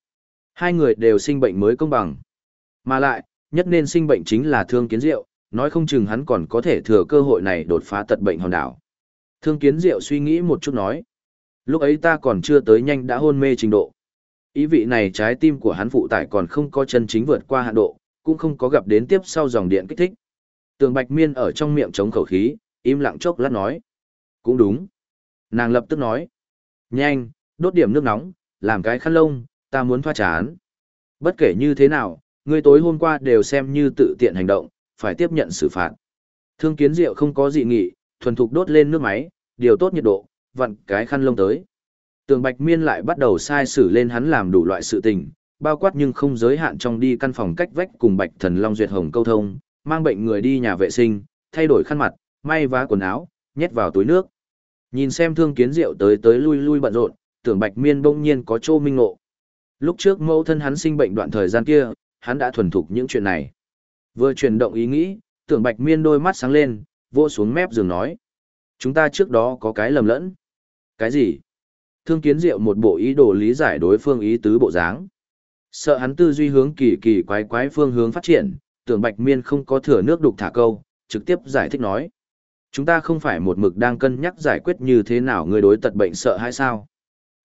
Hai người đều sinh bệnh mới công bằng. Mà lại, nhất nên sinh bệnh chính là thương kiến diệu, nói không chừng hắn còn có thể thừa cơ hội này đột phá tật bệnh hòn đảo. Thương kiến diệu suy nghĩ một chút nói. Lúc ấy ta còn chưa tới nhanh đã hôn mê trình độ. Ý vị này trái tim của hắn phụ tải còn không có chân chính vượt qua hạn độ, cũng không có gặp đến tiếp sau dòng điện kích thích. Tường Bạch Miên ở trong miệng chống khẩu khí, im lặng chốc lát nói. Cũng đúng. Nàng lập tức nói. Nhanh, đốt điểm nước nóng, làm cái khăn lông, ta muốn thoa chán. Bất kể như thế nào, người tối hôm qua đều xem như tự tiện hành động, phải tiếp nhận xử phạt. Thương kiến diệu không có dị nghị, thuần thục đốt lên nước máy, điều tốt nhiệt độ, vặn cái khăn lông tới. Tường Bạch Miên lại bắt đầu sai xử lên hắn làm đủ loại sự tình, bao quát nhưng không giới hạn trong đi căn phòng cách vách cùng Bạch Thần Long Duyệt Hồng câu thông, mang bệnh người đi nhà vệ sinh, thay đổi khăn mặt, may vá quần áo, nhét vào túi nước. Nhìn xem thương kiến rượu tới tới lui lui bận rộn, tưởng Bạch Miên bỗng nhiên có trô minh ngộ. Lúc trước mẫu thân hắn sinh bệnh đoạn thời gian kia, hắn đã thuần thục những chuyện này. Vừa chuyển động ý nghĩ, tưởng Bạch Miên đôi mắt sáng lên, vô xuống mép giường nói. Chúng ta trước đó có cái lầm lẫn. Cái gì? Thương kiến diệu một bộ ý đồ lý giải đối phương ý tứ bộ dáng. Sợ hắn tư duy hướng kỳ kỳ quái quái phương hướng phát triển, tưởng Bạch Miên không có thừa nước đục thả câu, trực tiếp giải thích nói. Chúng ta không phải một mực đang cân nhắc giải quyết như thế nào người đối tật bệnh sợ hay sao?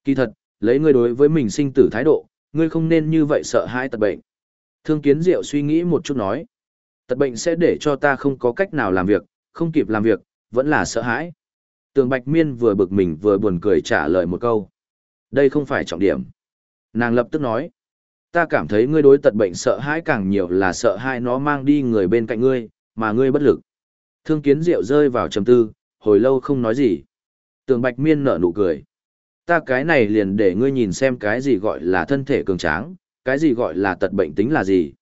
Kỳ thật, lấy ngươi đối với mình sinh tử thái độ, ngươi không nên như vậy sợ hãi tật bệnh. Thương kiến diệu suy nghĩ một chút nói. Tật bệnh sẽ để cho ta không có cách nào làm việc, không kịp làm việc, vẫn là sợ hãi. Tường Bạch Miên vừa bực mình vừa buồn cười trả lời một câu. Đây không phải trọng điểm. Nàng lập tức nói. Ta cảm thấy ngươi đối tật bệnh sợ hãi càng nhiều là sợ hãi nó mang đi người bên cạnh ngươi, mà ngươi bất lực. Thương kiến diệu rơi vào trầm tư, hồi lâu không nói gì. Tường Bạch Miên nở nụ cười. Ta cái này liền để ngươi nhìn xem cái gì gọi là thân thể cường tráng, cái gì gọi là tật bệnh tính là gì.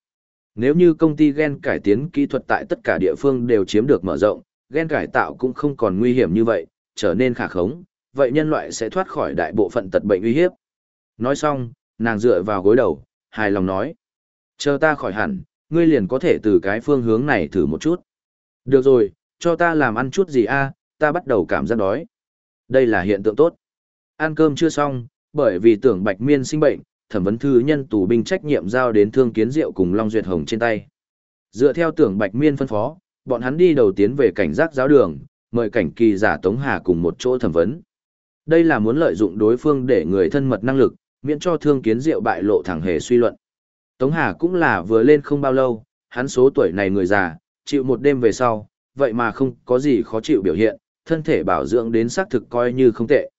Nếu như công ty gen cải tiến kỹ thuật tại tất cả địa phương đều chiếm được mở rộng, gen cải tạo cũng không còn nguy hiểm như vậy, trở nên khả khống, vậy nhân loại sẽ thoát khỏi đại bộ phận tật bệnh uy hiếp. Nói xong, nàng dựa vào gối đầu, hài lòng nói. Chờ ta khỏi hẳn, ngươi liền có thể từ cái phương hướng này thử một chút. Được rồi, cho ta làm ăn chút gì a, ta bắt đầu cảm giác đói. Đây là hiện tượng tốt. Ăn cơm chưa xong, bởi vì tưởng Bạch Miên sinh bệnh, thẩm vấn thư nhân tù binh trách nhiệm giao đến Thương Kiến Diệu cùng Long Duyệt Hồng trên tay. Dựa theo tưởng Bạch Miên phân phó, bọn hắn đi đầu tiến về cảnh giác giáo đường, mời cảnh kỳ giả Tống Hà cùng một chỗ thẩm vấn. Đây là muốn lợi dụng đối phương để người thân mật năng lực, miễn cho Thương Kiến Diệu bại lộ thẳng hề suy luận. Tống Hà cũng là vừa lên không bao lâu, hắn số tuổi này người già, chịu một đêm về sau, vậy mà không có gì khó chịu biểu hiện, thân thể bảo dưỡng đến xác thực coi như không tệ.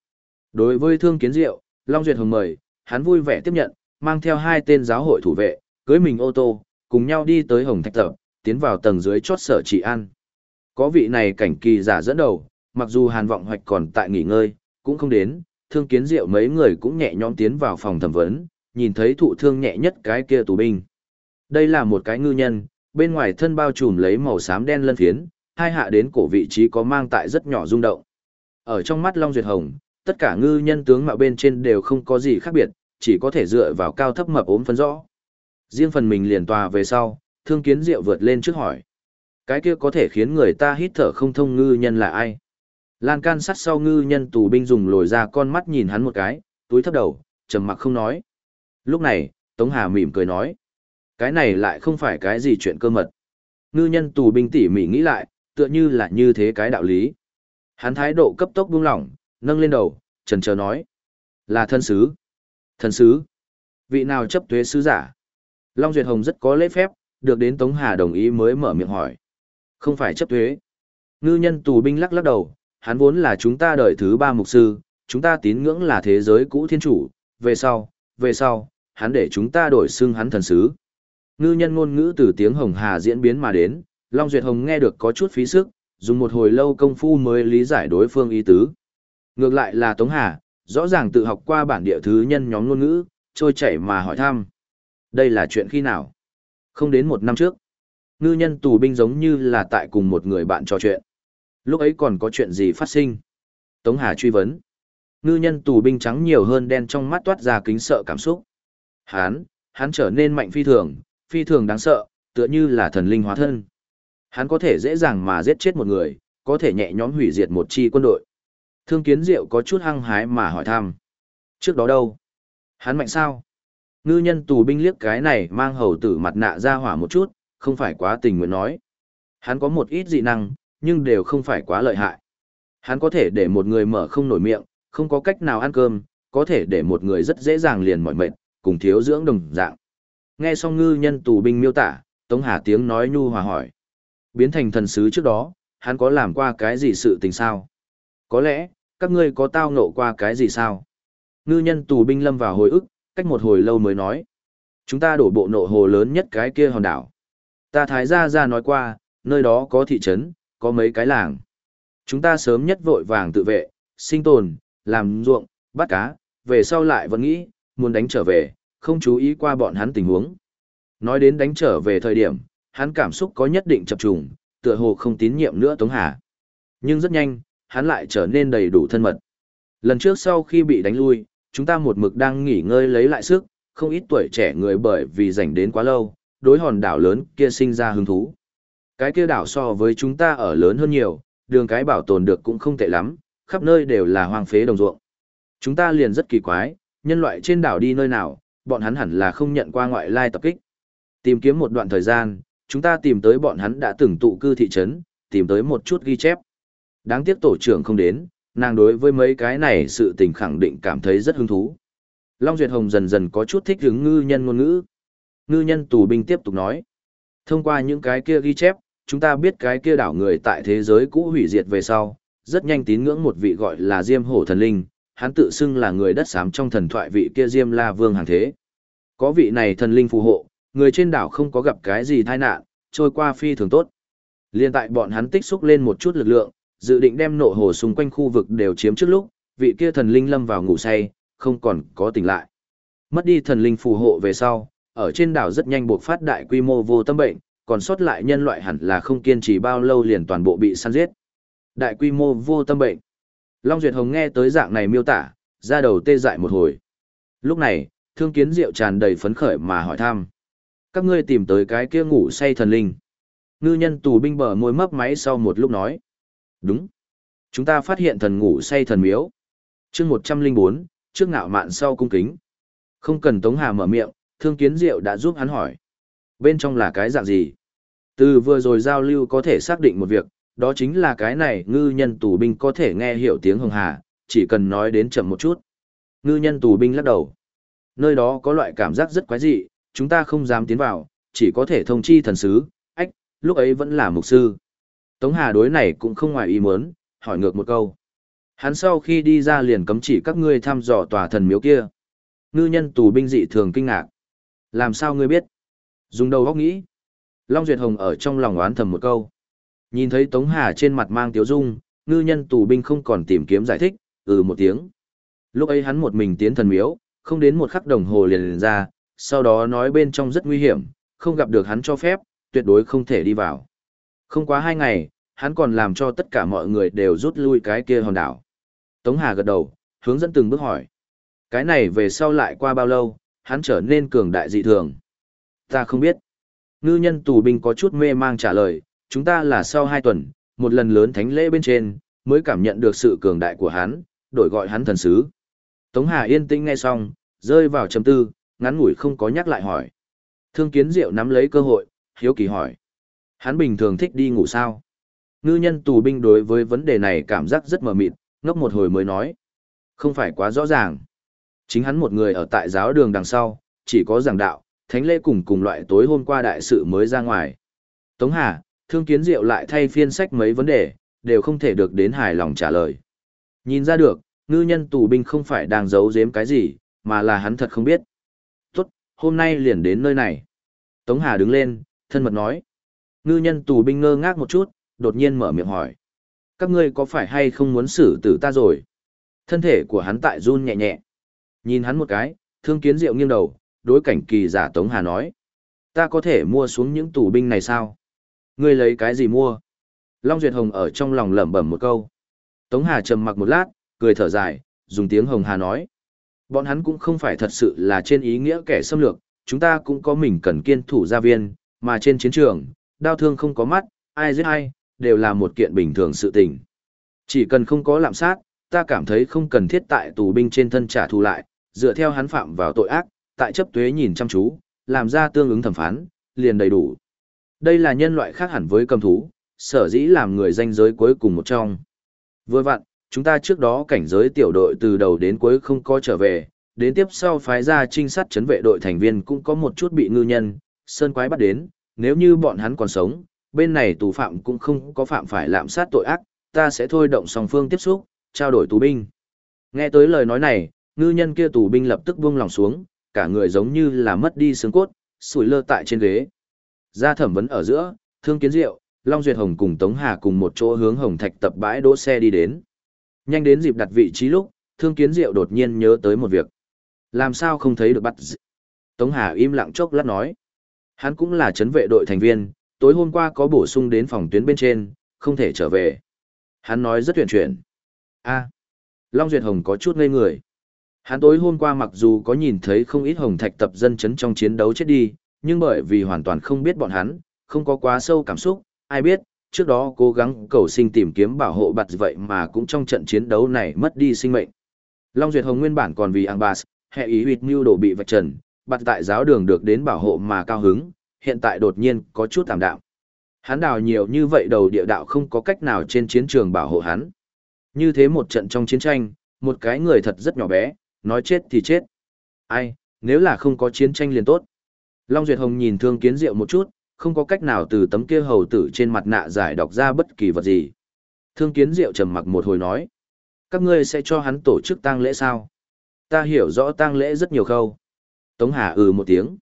Đối với Thương Kiến Diệu, Long Duyệt Hồng mời, hắn vui vẻ tiếp nhận, mang theo hai tên giáo hội thủ vệ, cưới mình ô tô, cùng nhau đi tới Hồng Thạch Tập, tiến vào tầng dưới chót sở trị an. Có vị này cảnh kỳ giả dẫn đầu, mặc dù Hàn Vọng Hoạch còn tại nghỉ ngơi, cũng không đến, Thương Kiến Diệu mấy người cũng nhẹ nhõm tiến vào phòng thẩm vấn, nhìn thấy thụ thương nhẹ nhất cái kia tù binh. Đây là một cái ngư nhân, bên ngoài thân bao trùm lấy màu xám đen lân phiến, hai hạ đến cổ vị trí có mang tại rất nhỏ rung động. Ở trong mắt Long Duyệt Hồng, tất cả ngư nhân tướng mạo bên trên đều không có gì khác biệt, chỉ có thể dựa vào cao thấp mập ốm phân rõ. Riêng phần mình liền tòa về sau, thương kiến diệu vượt lên trước hỏi. Cái kia có thể khiến người ta hít thở không thông ngư nhân là ai? Lan can sắt sau ngư nhân tù binh dùng lồi ra con mắt nhìn hắn một cái, túi thấp đầu, trầm mặc không nói. Lúc này, Tống Hà mỉm cười nói. Cái này lại không phải cái gì chuyện cơ mật. Ngư nhân tù binh tỉ mỉ nghĩ lại, tựa như là như thế cái đạo lý. Hắn thái độ cấp tốc buông lỏng, nâng lên đầu, trần chờ nói. Là thân sứ. Thân sứ. Vị nào chấp thuế sứ giả? Long Duyệt Hồng rất có lễ phép, được đến Tống Hà đồng ý mới mở miệng hỏi. Không phải chấp thuế. Ngư nhân tù binh lắc lắc đầu, hắn vốn là chúng ta đời thứ ba mục sư, chúng ta tín ngưỡng là thế giới cũ thiên chủ, về sau, về sau, hắn để chúng ta đổi xưng hắn thần sứ. Ngư nhân ngôn ngữ từ tiếng hồng hà diễn biến mà đến, Long Duyệt Hồng nghe được có chút phí sức, dùng một hồi lâu công phu mới lý giải đối phương ý tứ. Ngược lại là Tống Hà, rõ ràng tự học qua bản địa thứ nhân nhóm ngôn ngữ, trôi chảy mà hỏi thăm. Đây là chuyện khi nào? Không đến một năm trước. Ngư nhân tù binh giống như là tại cùng một người bạn trò chuyện. Lúc ấy còn có chuyện gì phát sinh? Tống Hà truy vấn. Ngư nhân tù binh trắng nhiều hơn đen trong mắt toát ra kính sợ cảm xúc. Hán, hắn trở nên mạnh phi thường, phi thường đáng sợ, tựa như là thần linh hóa thân. Hắn có thể dễ dàng mà giết chết một người, có thể nhẹ nhõm hủy diệt một chi quân đội. Thương kiến diệu có chút hăng hái mà hỏi thăm. Trước đó đâu? Hắn mạnh sao? Ngư nhân tù binh liếc cái này mang hầu tử mặt nạ ra hỏa một chút, không phải quá tình nguyện nói. Hắn có một ít dị năng, nhưng đều không phải quá lợi hại. Hắn có thể để một người mở không nổi miệng, không có cách nào ăn cơm, có thể để một người rất dễ dàng liền mỏi mệt, cùng thiếu dưỡng đồng dạng. Nghe xong ngư nhân tù binh miêu tả, Tống Hà tiếng nói nhu hòa hỏi. Biến thành thần sứ trước đó, hắn có làm qua cái gì sự tình sao? Có lẽ, các ngươi có tao nộ qua cái gì sao? Ngư nhân tù binh lâm vào hồi ức, cách một hồi lâu mới nói. Chúng ta đổ bộ nộ hồ lớn nhất cái kia hòn đảo. Ta thái gia ra nói qua, nơi đó có thị trấn, có mấy cái làng. Chúng ta sớm nhất vội vàng tự vệ, sinh tồn, làm ruộng, bắt cá, về sau lại vẫn nghĩ, muốn đánh trở về, không chú ý qua bọn hắn tình huống. Nói đến đánh trở về thời điểm, hắn cảm xúc có nhất định chập trùng, tựa hồ không tín nhiệm nữa Tống Hà. Nhưng rất nhanh, hắn lại trở nên đầy đủ thân mật. Lần trước sau khi bị đánh lui, chúng ta một mực đang nghỉ ngơi lấy lại sức, không ít tuổi trẻ người bởi vì rảnh đến quá lâu, đối hòn đảo lớn kia sinh ra hứng thú. Cái kia đảo so với chúng ta ở lớn hơn nhiều, đường cái bảo tồn được cũng không tệ lắm, khắp nơi đều là hoang phế đồng ruộng. Chúng ta liền rất kỳ quái, nhân loại trên đảo đi nơi nào, bọn hắn hẳn là không nhận qua ngoại lai tập kích. Tìm kiếm một đoạn thời gian, chúng ta tìm tới bọn hắn đã từng tụ cư thị trấn, tìm tới một chút ghi chép. Đáng tiếc tổ trưởng không đến, nàng đối với mấy cái này sự tình khẳng định cảm thấy rất hứng thú. Long Duyệt Hồng dần dần có chút thích hứng ngư nhân ngôn ngữ. Ngư nhân tù binh tiếp tục nói. Thông qua những cái kia ghi chép, chúng ta biết cái kia đảo người tại thế giới cũ hủy diệt về sau, rất nhanh tín ngưỡng một vị gọi là Diêm Hổ Thần Linh, hắn tự xưng là người đất xám trong thần thoại vị kia Diêm La Vương hàng thế. Có vị này thần linh phù hộ, người trên đảo không có gặp cái gì tai nạn, trôi qua phi thường tốt. Liên tại bọn hắn tích xúc lên một chút lực lượng, dự định đem nộ hồ xung quanh khu vực đều chiếm trước lúc, vị kia thần linh lâm vào ngủ say, không còn có tỉnh lại. Mất đi thần linh phù hộ về sau, ở trên đảo rất nhanh buộc phát đại quy mô vô tâm bệnh, còn sót lại nhân loại hẳn là không kiên trì bao lâu liền toàn bộ bị săn giết. Đại quy mô vô tâm bệnh. Long Duyệt Hồng nghe tới dạng này miêu tả, ra đầu tê dại một hồi. Lúc này, thương kiến diệu tràn đầy phấn khởi mà hỏi thăm. Các ngươi tìm tới cái kia ngủ say thần linh. Ngư nhân tù binh bờ môi mấp máy sau một lúc nói. Đúng. Chúng ta phát hiện thần ngủ say thần miếu. chương 104, trước ngạo mạn sau cung kính. Không cần Tống Hà mở miệng, thương kiến diệu đã giúp hắn hỏi. Bên trong là cái dạng gì? Từ vừa rồi giao lưu có thể xác định một việc, đó chính là cái này ngư nhân tù binh có thể nghe hiểu tiếng hồng hà, chỉ cần nói đến chậm một chút. Ngư nhân tù binh lắc đầu. Nơi đó có loại cảm giác rất quái dị, chúng ta không dám tiến vào, chỉ có thể thông chi thần sứ, ách, lúc ấy vẫn là mục sư. Tống Hà đối này cũng không ngoài ý muốn, hỏi ngược một câu. Hắn sau khi đi ra liền cấm chỉ các ngươi thăm dò tòa thần miếu kia. Ngư nhân tù binh dị thường kinh ngạc. Làm sao ngươi biết? Dùng đầu góc nghĩ. Long Duyệt Hồng ở trong lòng oán thầm một câu. Nhìn thấy Tống Hà trên mặt mang tiếu dung, ngư nhân tù binh không còn tìm kiếm giải thích, ừ một tiếng. Lúc ấy hắn một mình tiến thần miếu, không đến một khắc đồng hồ liền liền ra, sau đó nói bên trong rất nguy hiểm, không gặp được hắn cho phép, tuyệt đối không thể đi vào. Không quá hai ngày, hắn còn làm cho tất cả mọi người đều rút lui cái kia hòn đảo. Tống Hà gật đầu, hướng dẫn từng bước hỏi. Cái này về sau lại qua bao lâu, hắn trở nên cường đại dị thường. Ta không biết. Ngư nhân tù binh có chút mê mang trả lời, chúng ta là sau hai tuần, một lần lớn thánh lễ bên trên, mới cảm nhận được sự cường đại của hắn, đổi gọi hắn thần sứ. Tống Hà yên tĩnh nghe xong, rơi vào trầm tư, ngắn ngủi không có nhắc lại hỏi. Thương kiến diệu nắm lấy cơ hội, hiếu kỳ hỏi. Hắn bình thường thích đi ngủ sao? Ngư nhân tù binh đối với vấn đề này cảm giác rất mờ mịt, ngốc một hồi mới nói. Không phải quá rõ ràng. Chính hắn một người ở tại giáo đường đằng sau, chỉ có giảng đạo, thánh lễ cùng cùng loại tối hôm qua đại sự mới ra ngoài. Tống Hà, thương kiến diệu lại thay phiên sách mấy vấn đề, đều không thể được đến hài lòng trả lời. Nhìn ra được, ngư nhân tù binh không phải đang giấu giếm cái gì, mà là hắn thật không biết. Tốt, hôm nay liền đến nơi này. Tống Hà đứng lên, thân mật nói. Ngư nhân tù binh ngơ ngác một chút, đột nhiên mở miệng hỏi. Các ngươi có phải hay không muốn xử tử ta rồi? Thân thể của hắn tại run nhẹ nhẹ. Nhìn hắn một cái, thương kiến diệu nghiêng đầu, đối cảnh kỳ giả Tống Hà nói. Ta có thể mua xuống những tù binh này sao? Ngươi lấy cái gì mua? Long Duyệt Hồng ở trong lòng lẩm bẩm một câu. Tống Hà trầm mặc một lát, cười thở dài, dùng tiếng Hồng Hà nói. Bọn hắn cũng không phải thật sự là trên ý nghĩa kẻ xâm lược, chúng ta cũng có mình cần kiên thủ gia viên, mà trên chiến trường, đau thương không có mắt, ai giết ai, đều là một kiện bình thường sự tình. Chỉ cần không có lạm sát, ta cảm thấy không cần thiết tại tù binh trên thân trả thù lại, dựa theo hắn phạm vào tội ác, tại chấp tuế nhìn chăm chú, làm ra tương ứng thẩm phán, liền đầy đủ. Đây là nhân loại khác hẳn với cầm thú, sở dĩ làm người danh giới cuối cùng một trong. Vừa vặn, chúng ta trước đó cảnh giới tiểu đội từ đầu đến cuối không có trở về, đến tiếp sau phái ra trinh sát chấn vệ đội thành viên cũng có một chút bị ngư nhân, sơn quái bắt đến, nếu như bọn hắn còn sống, bên này tù phạm cũng không có phạm phải lạm sát tội ác, ta sẽ thôi động song phương tiếp xúc, trao đổi tù binh. Nghe tới lời nói này, ngư nhân kia tù binh lập tức buông lòng xuống, cả người giống như là mất đi xương cốt, sủi lơ tại trên ghế. Ra thẩm vấn ở giữa, Thương Kiến Diệu, Long Duyệt Hồng cùng Tống Hà cùng một chỗ hướng Hồng Thạch tập bãi đỗ xe đi đến. Nhanh đến dịp đặt vị trí lúc, Thương Kiến Diệu đột nhiên nhớ tới một việc. Làm sao không thấy được bắt? Tống Hà im lặng chốc lát nói. Hắn cũng là chấn vệ đội thành viên, tối hôm qua có bổ sung đến phòng tuyến bên trên, không thể trở về. Hắn nói rất tuyển chuyển. a Long Duyệt Hồng có chút ngây người. Hắn tối hôm qua mặc dù có nhìn thấy không ít hồng thạch tập dân chấn trong chiến đấu chết đi, nhưng bởi vì hoàn toàn không biết bọn hắn, không có quá sâu cảm xúc, ai biết, trước đó cố gắng cầu sinh tìm kiếm bảo hộ bạt vậy mà cũng trong trận chiến đấu này mất đi sinh mệnh. Long Duyệt Hồng nguyên bản còn vì Angbas, hệ ý huyệt mưu đổ bị vạch trần, bặt tại giáo đường được đến bảo hộ mà cao hứng, hiện tại đột nhiên có chút tạm đạo. Hắn đào nhiều như vậy đầu địa đạo không có cách nào trên chiến trường bảo hộ hắn. Như thế một trận trong chiến tranh, một cái người thật rất nhỏ bé, nói chết thì chết. Ai, nếu là không có chiến tranh liền tốt. Long Duyệt Hồng nhìn Thương Kiến Diệu một chút, không có cách nào từ tấm kia hầu tử trên mặt nạ giải đọc ra bất kỳ vật gì. Thương Kiến Diệu trầm mặc một hồi nói, các ngươi sẽ cho hắn tổ chức tang lễ sao? Ta hiểu rõ tang lễ rất nhiều khâu. Tống Hà ừ một tiếng.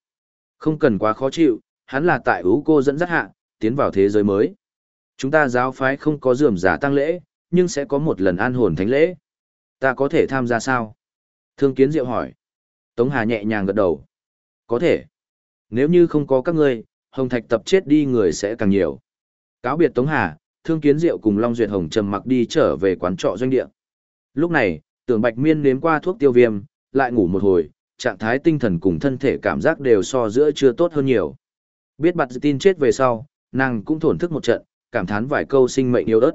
Không cần quá khó chịu, hắn là tại ú cô dẫn dắt hạ, tiến vào thế giới mới. Chúng ta giáo phái không có dườm giả tăng lễ, nhưng sẽ có một lần an hồn thánh lễ. Ta có thể tham gia sao? Thương Kiến Diệu hỏi. Tống Hà nhẹ nhàng gật đầu. Có thể. Nếu như không có các ngươi, Hồng Thạch tập chết đi người sẽ càng nhiều. Cáo biệt Tống Hà, Thương Kiến Diệu cùng Long Duyệt Hồng trầm mặc đi trở về quán trọ doanh địa. Lúc này, Tưởng Bạch Miên nếm qua thuốc tiêu viêm, lại ngủ một hồi, trạng thái tinh thần cùng thân thể cảm giác đều so giữa chưa tốt hơn nhiều. Biết bặt tin chết về sau, nàng cũng thổn thức một trận, cảm thán vài câu sinh mệnh yêu ớt.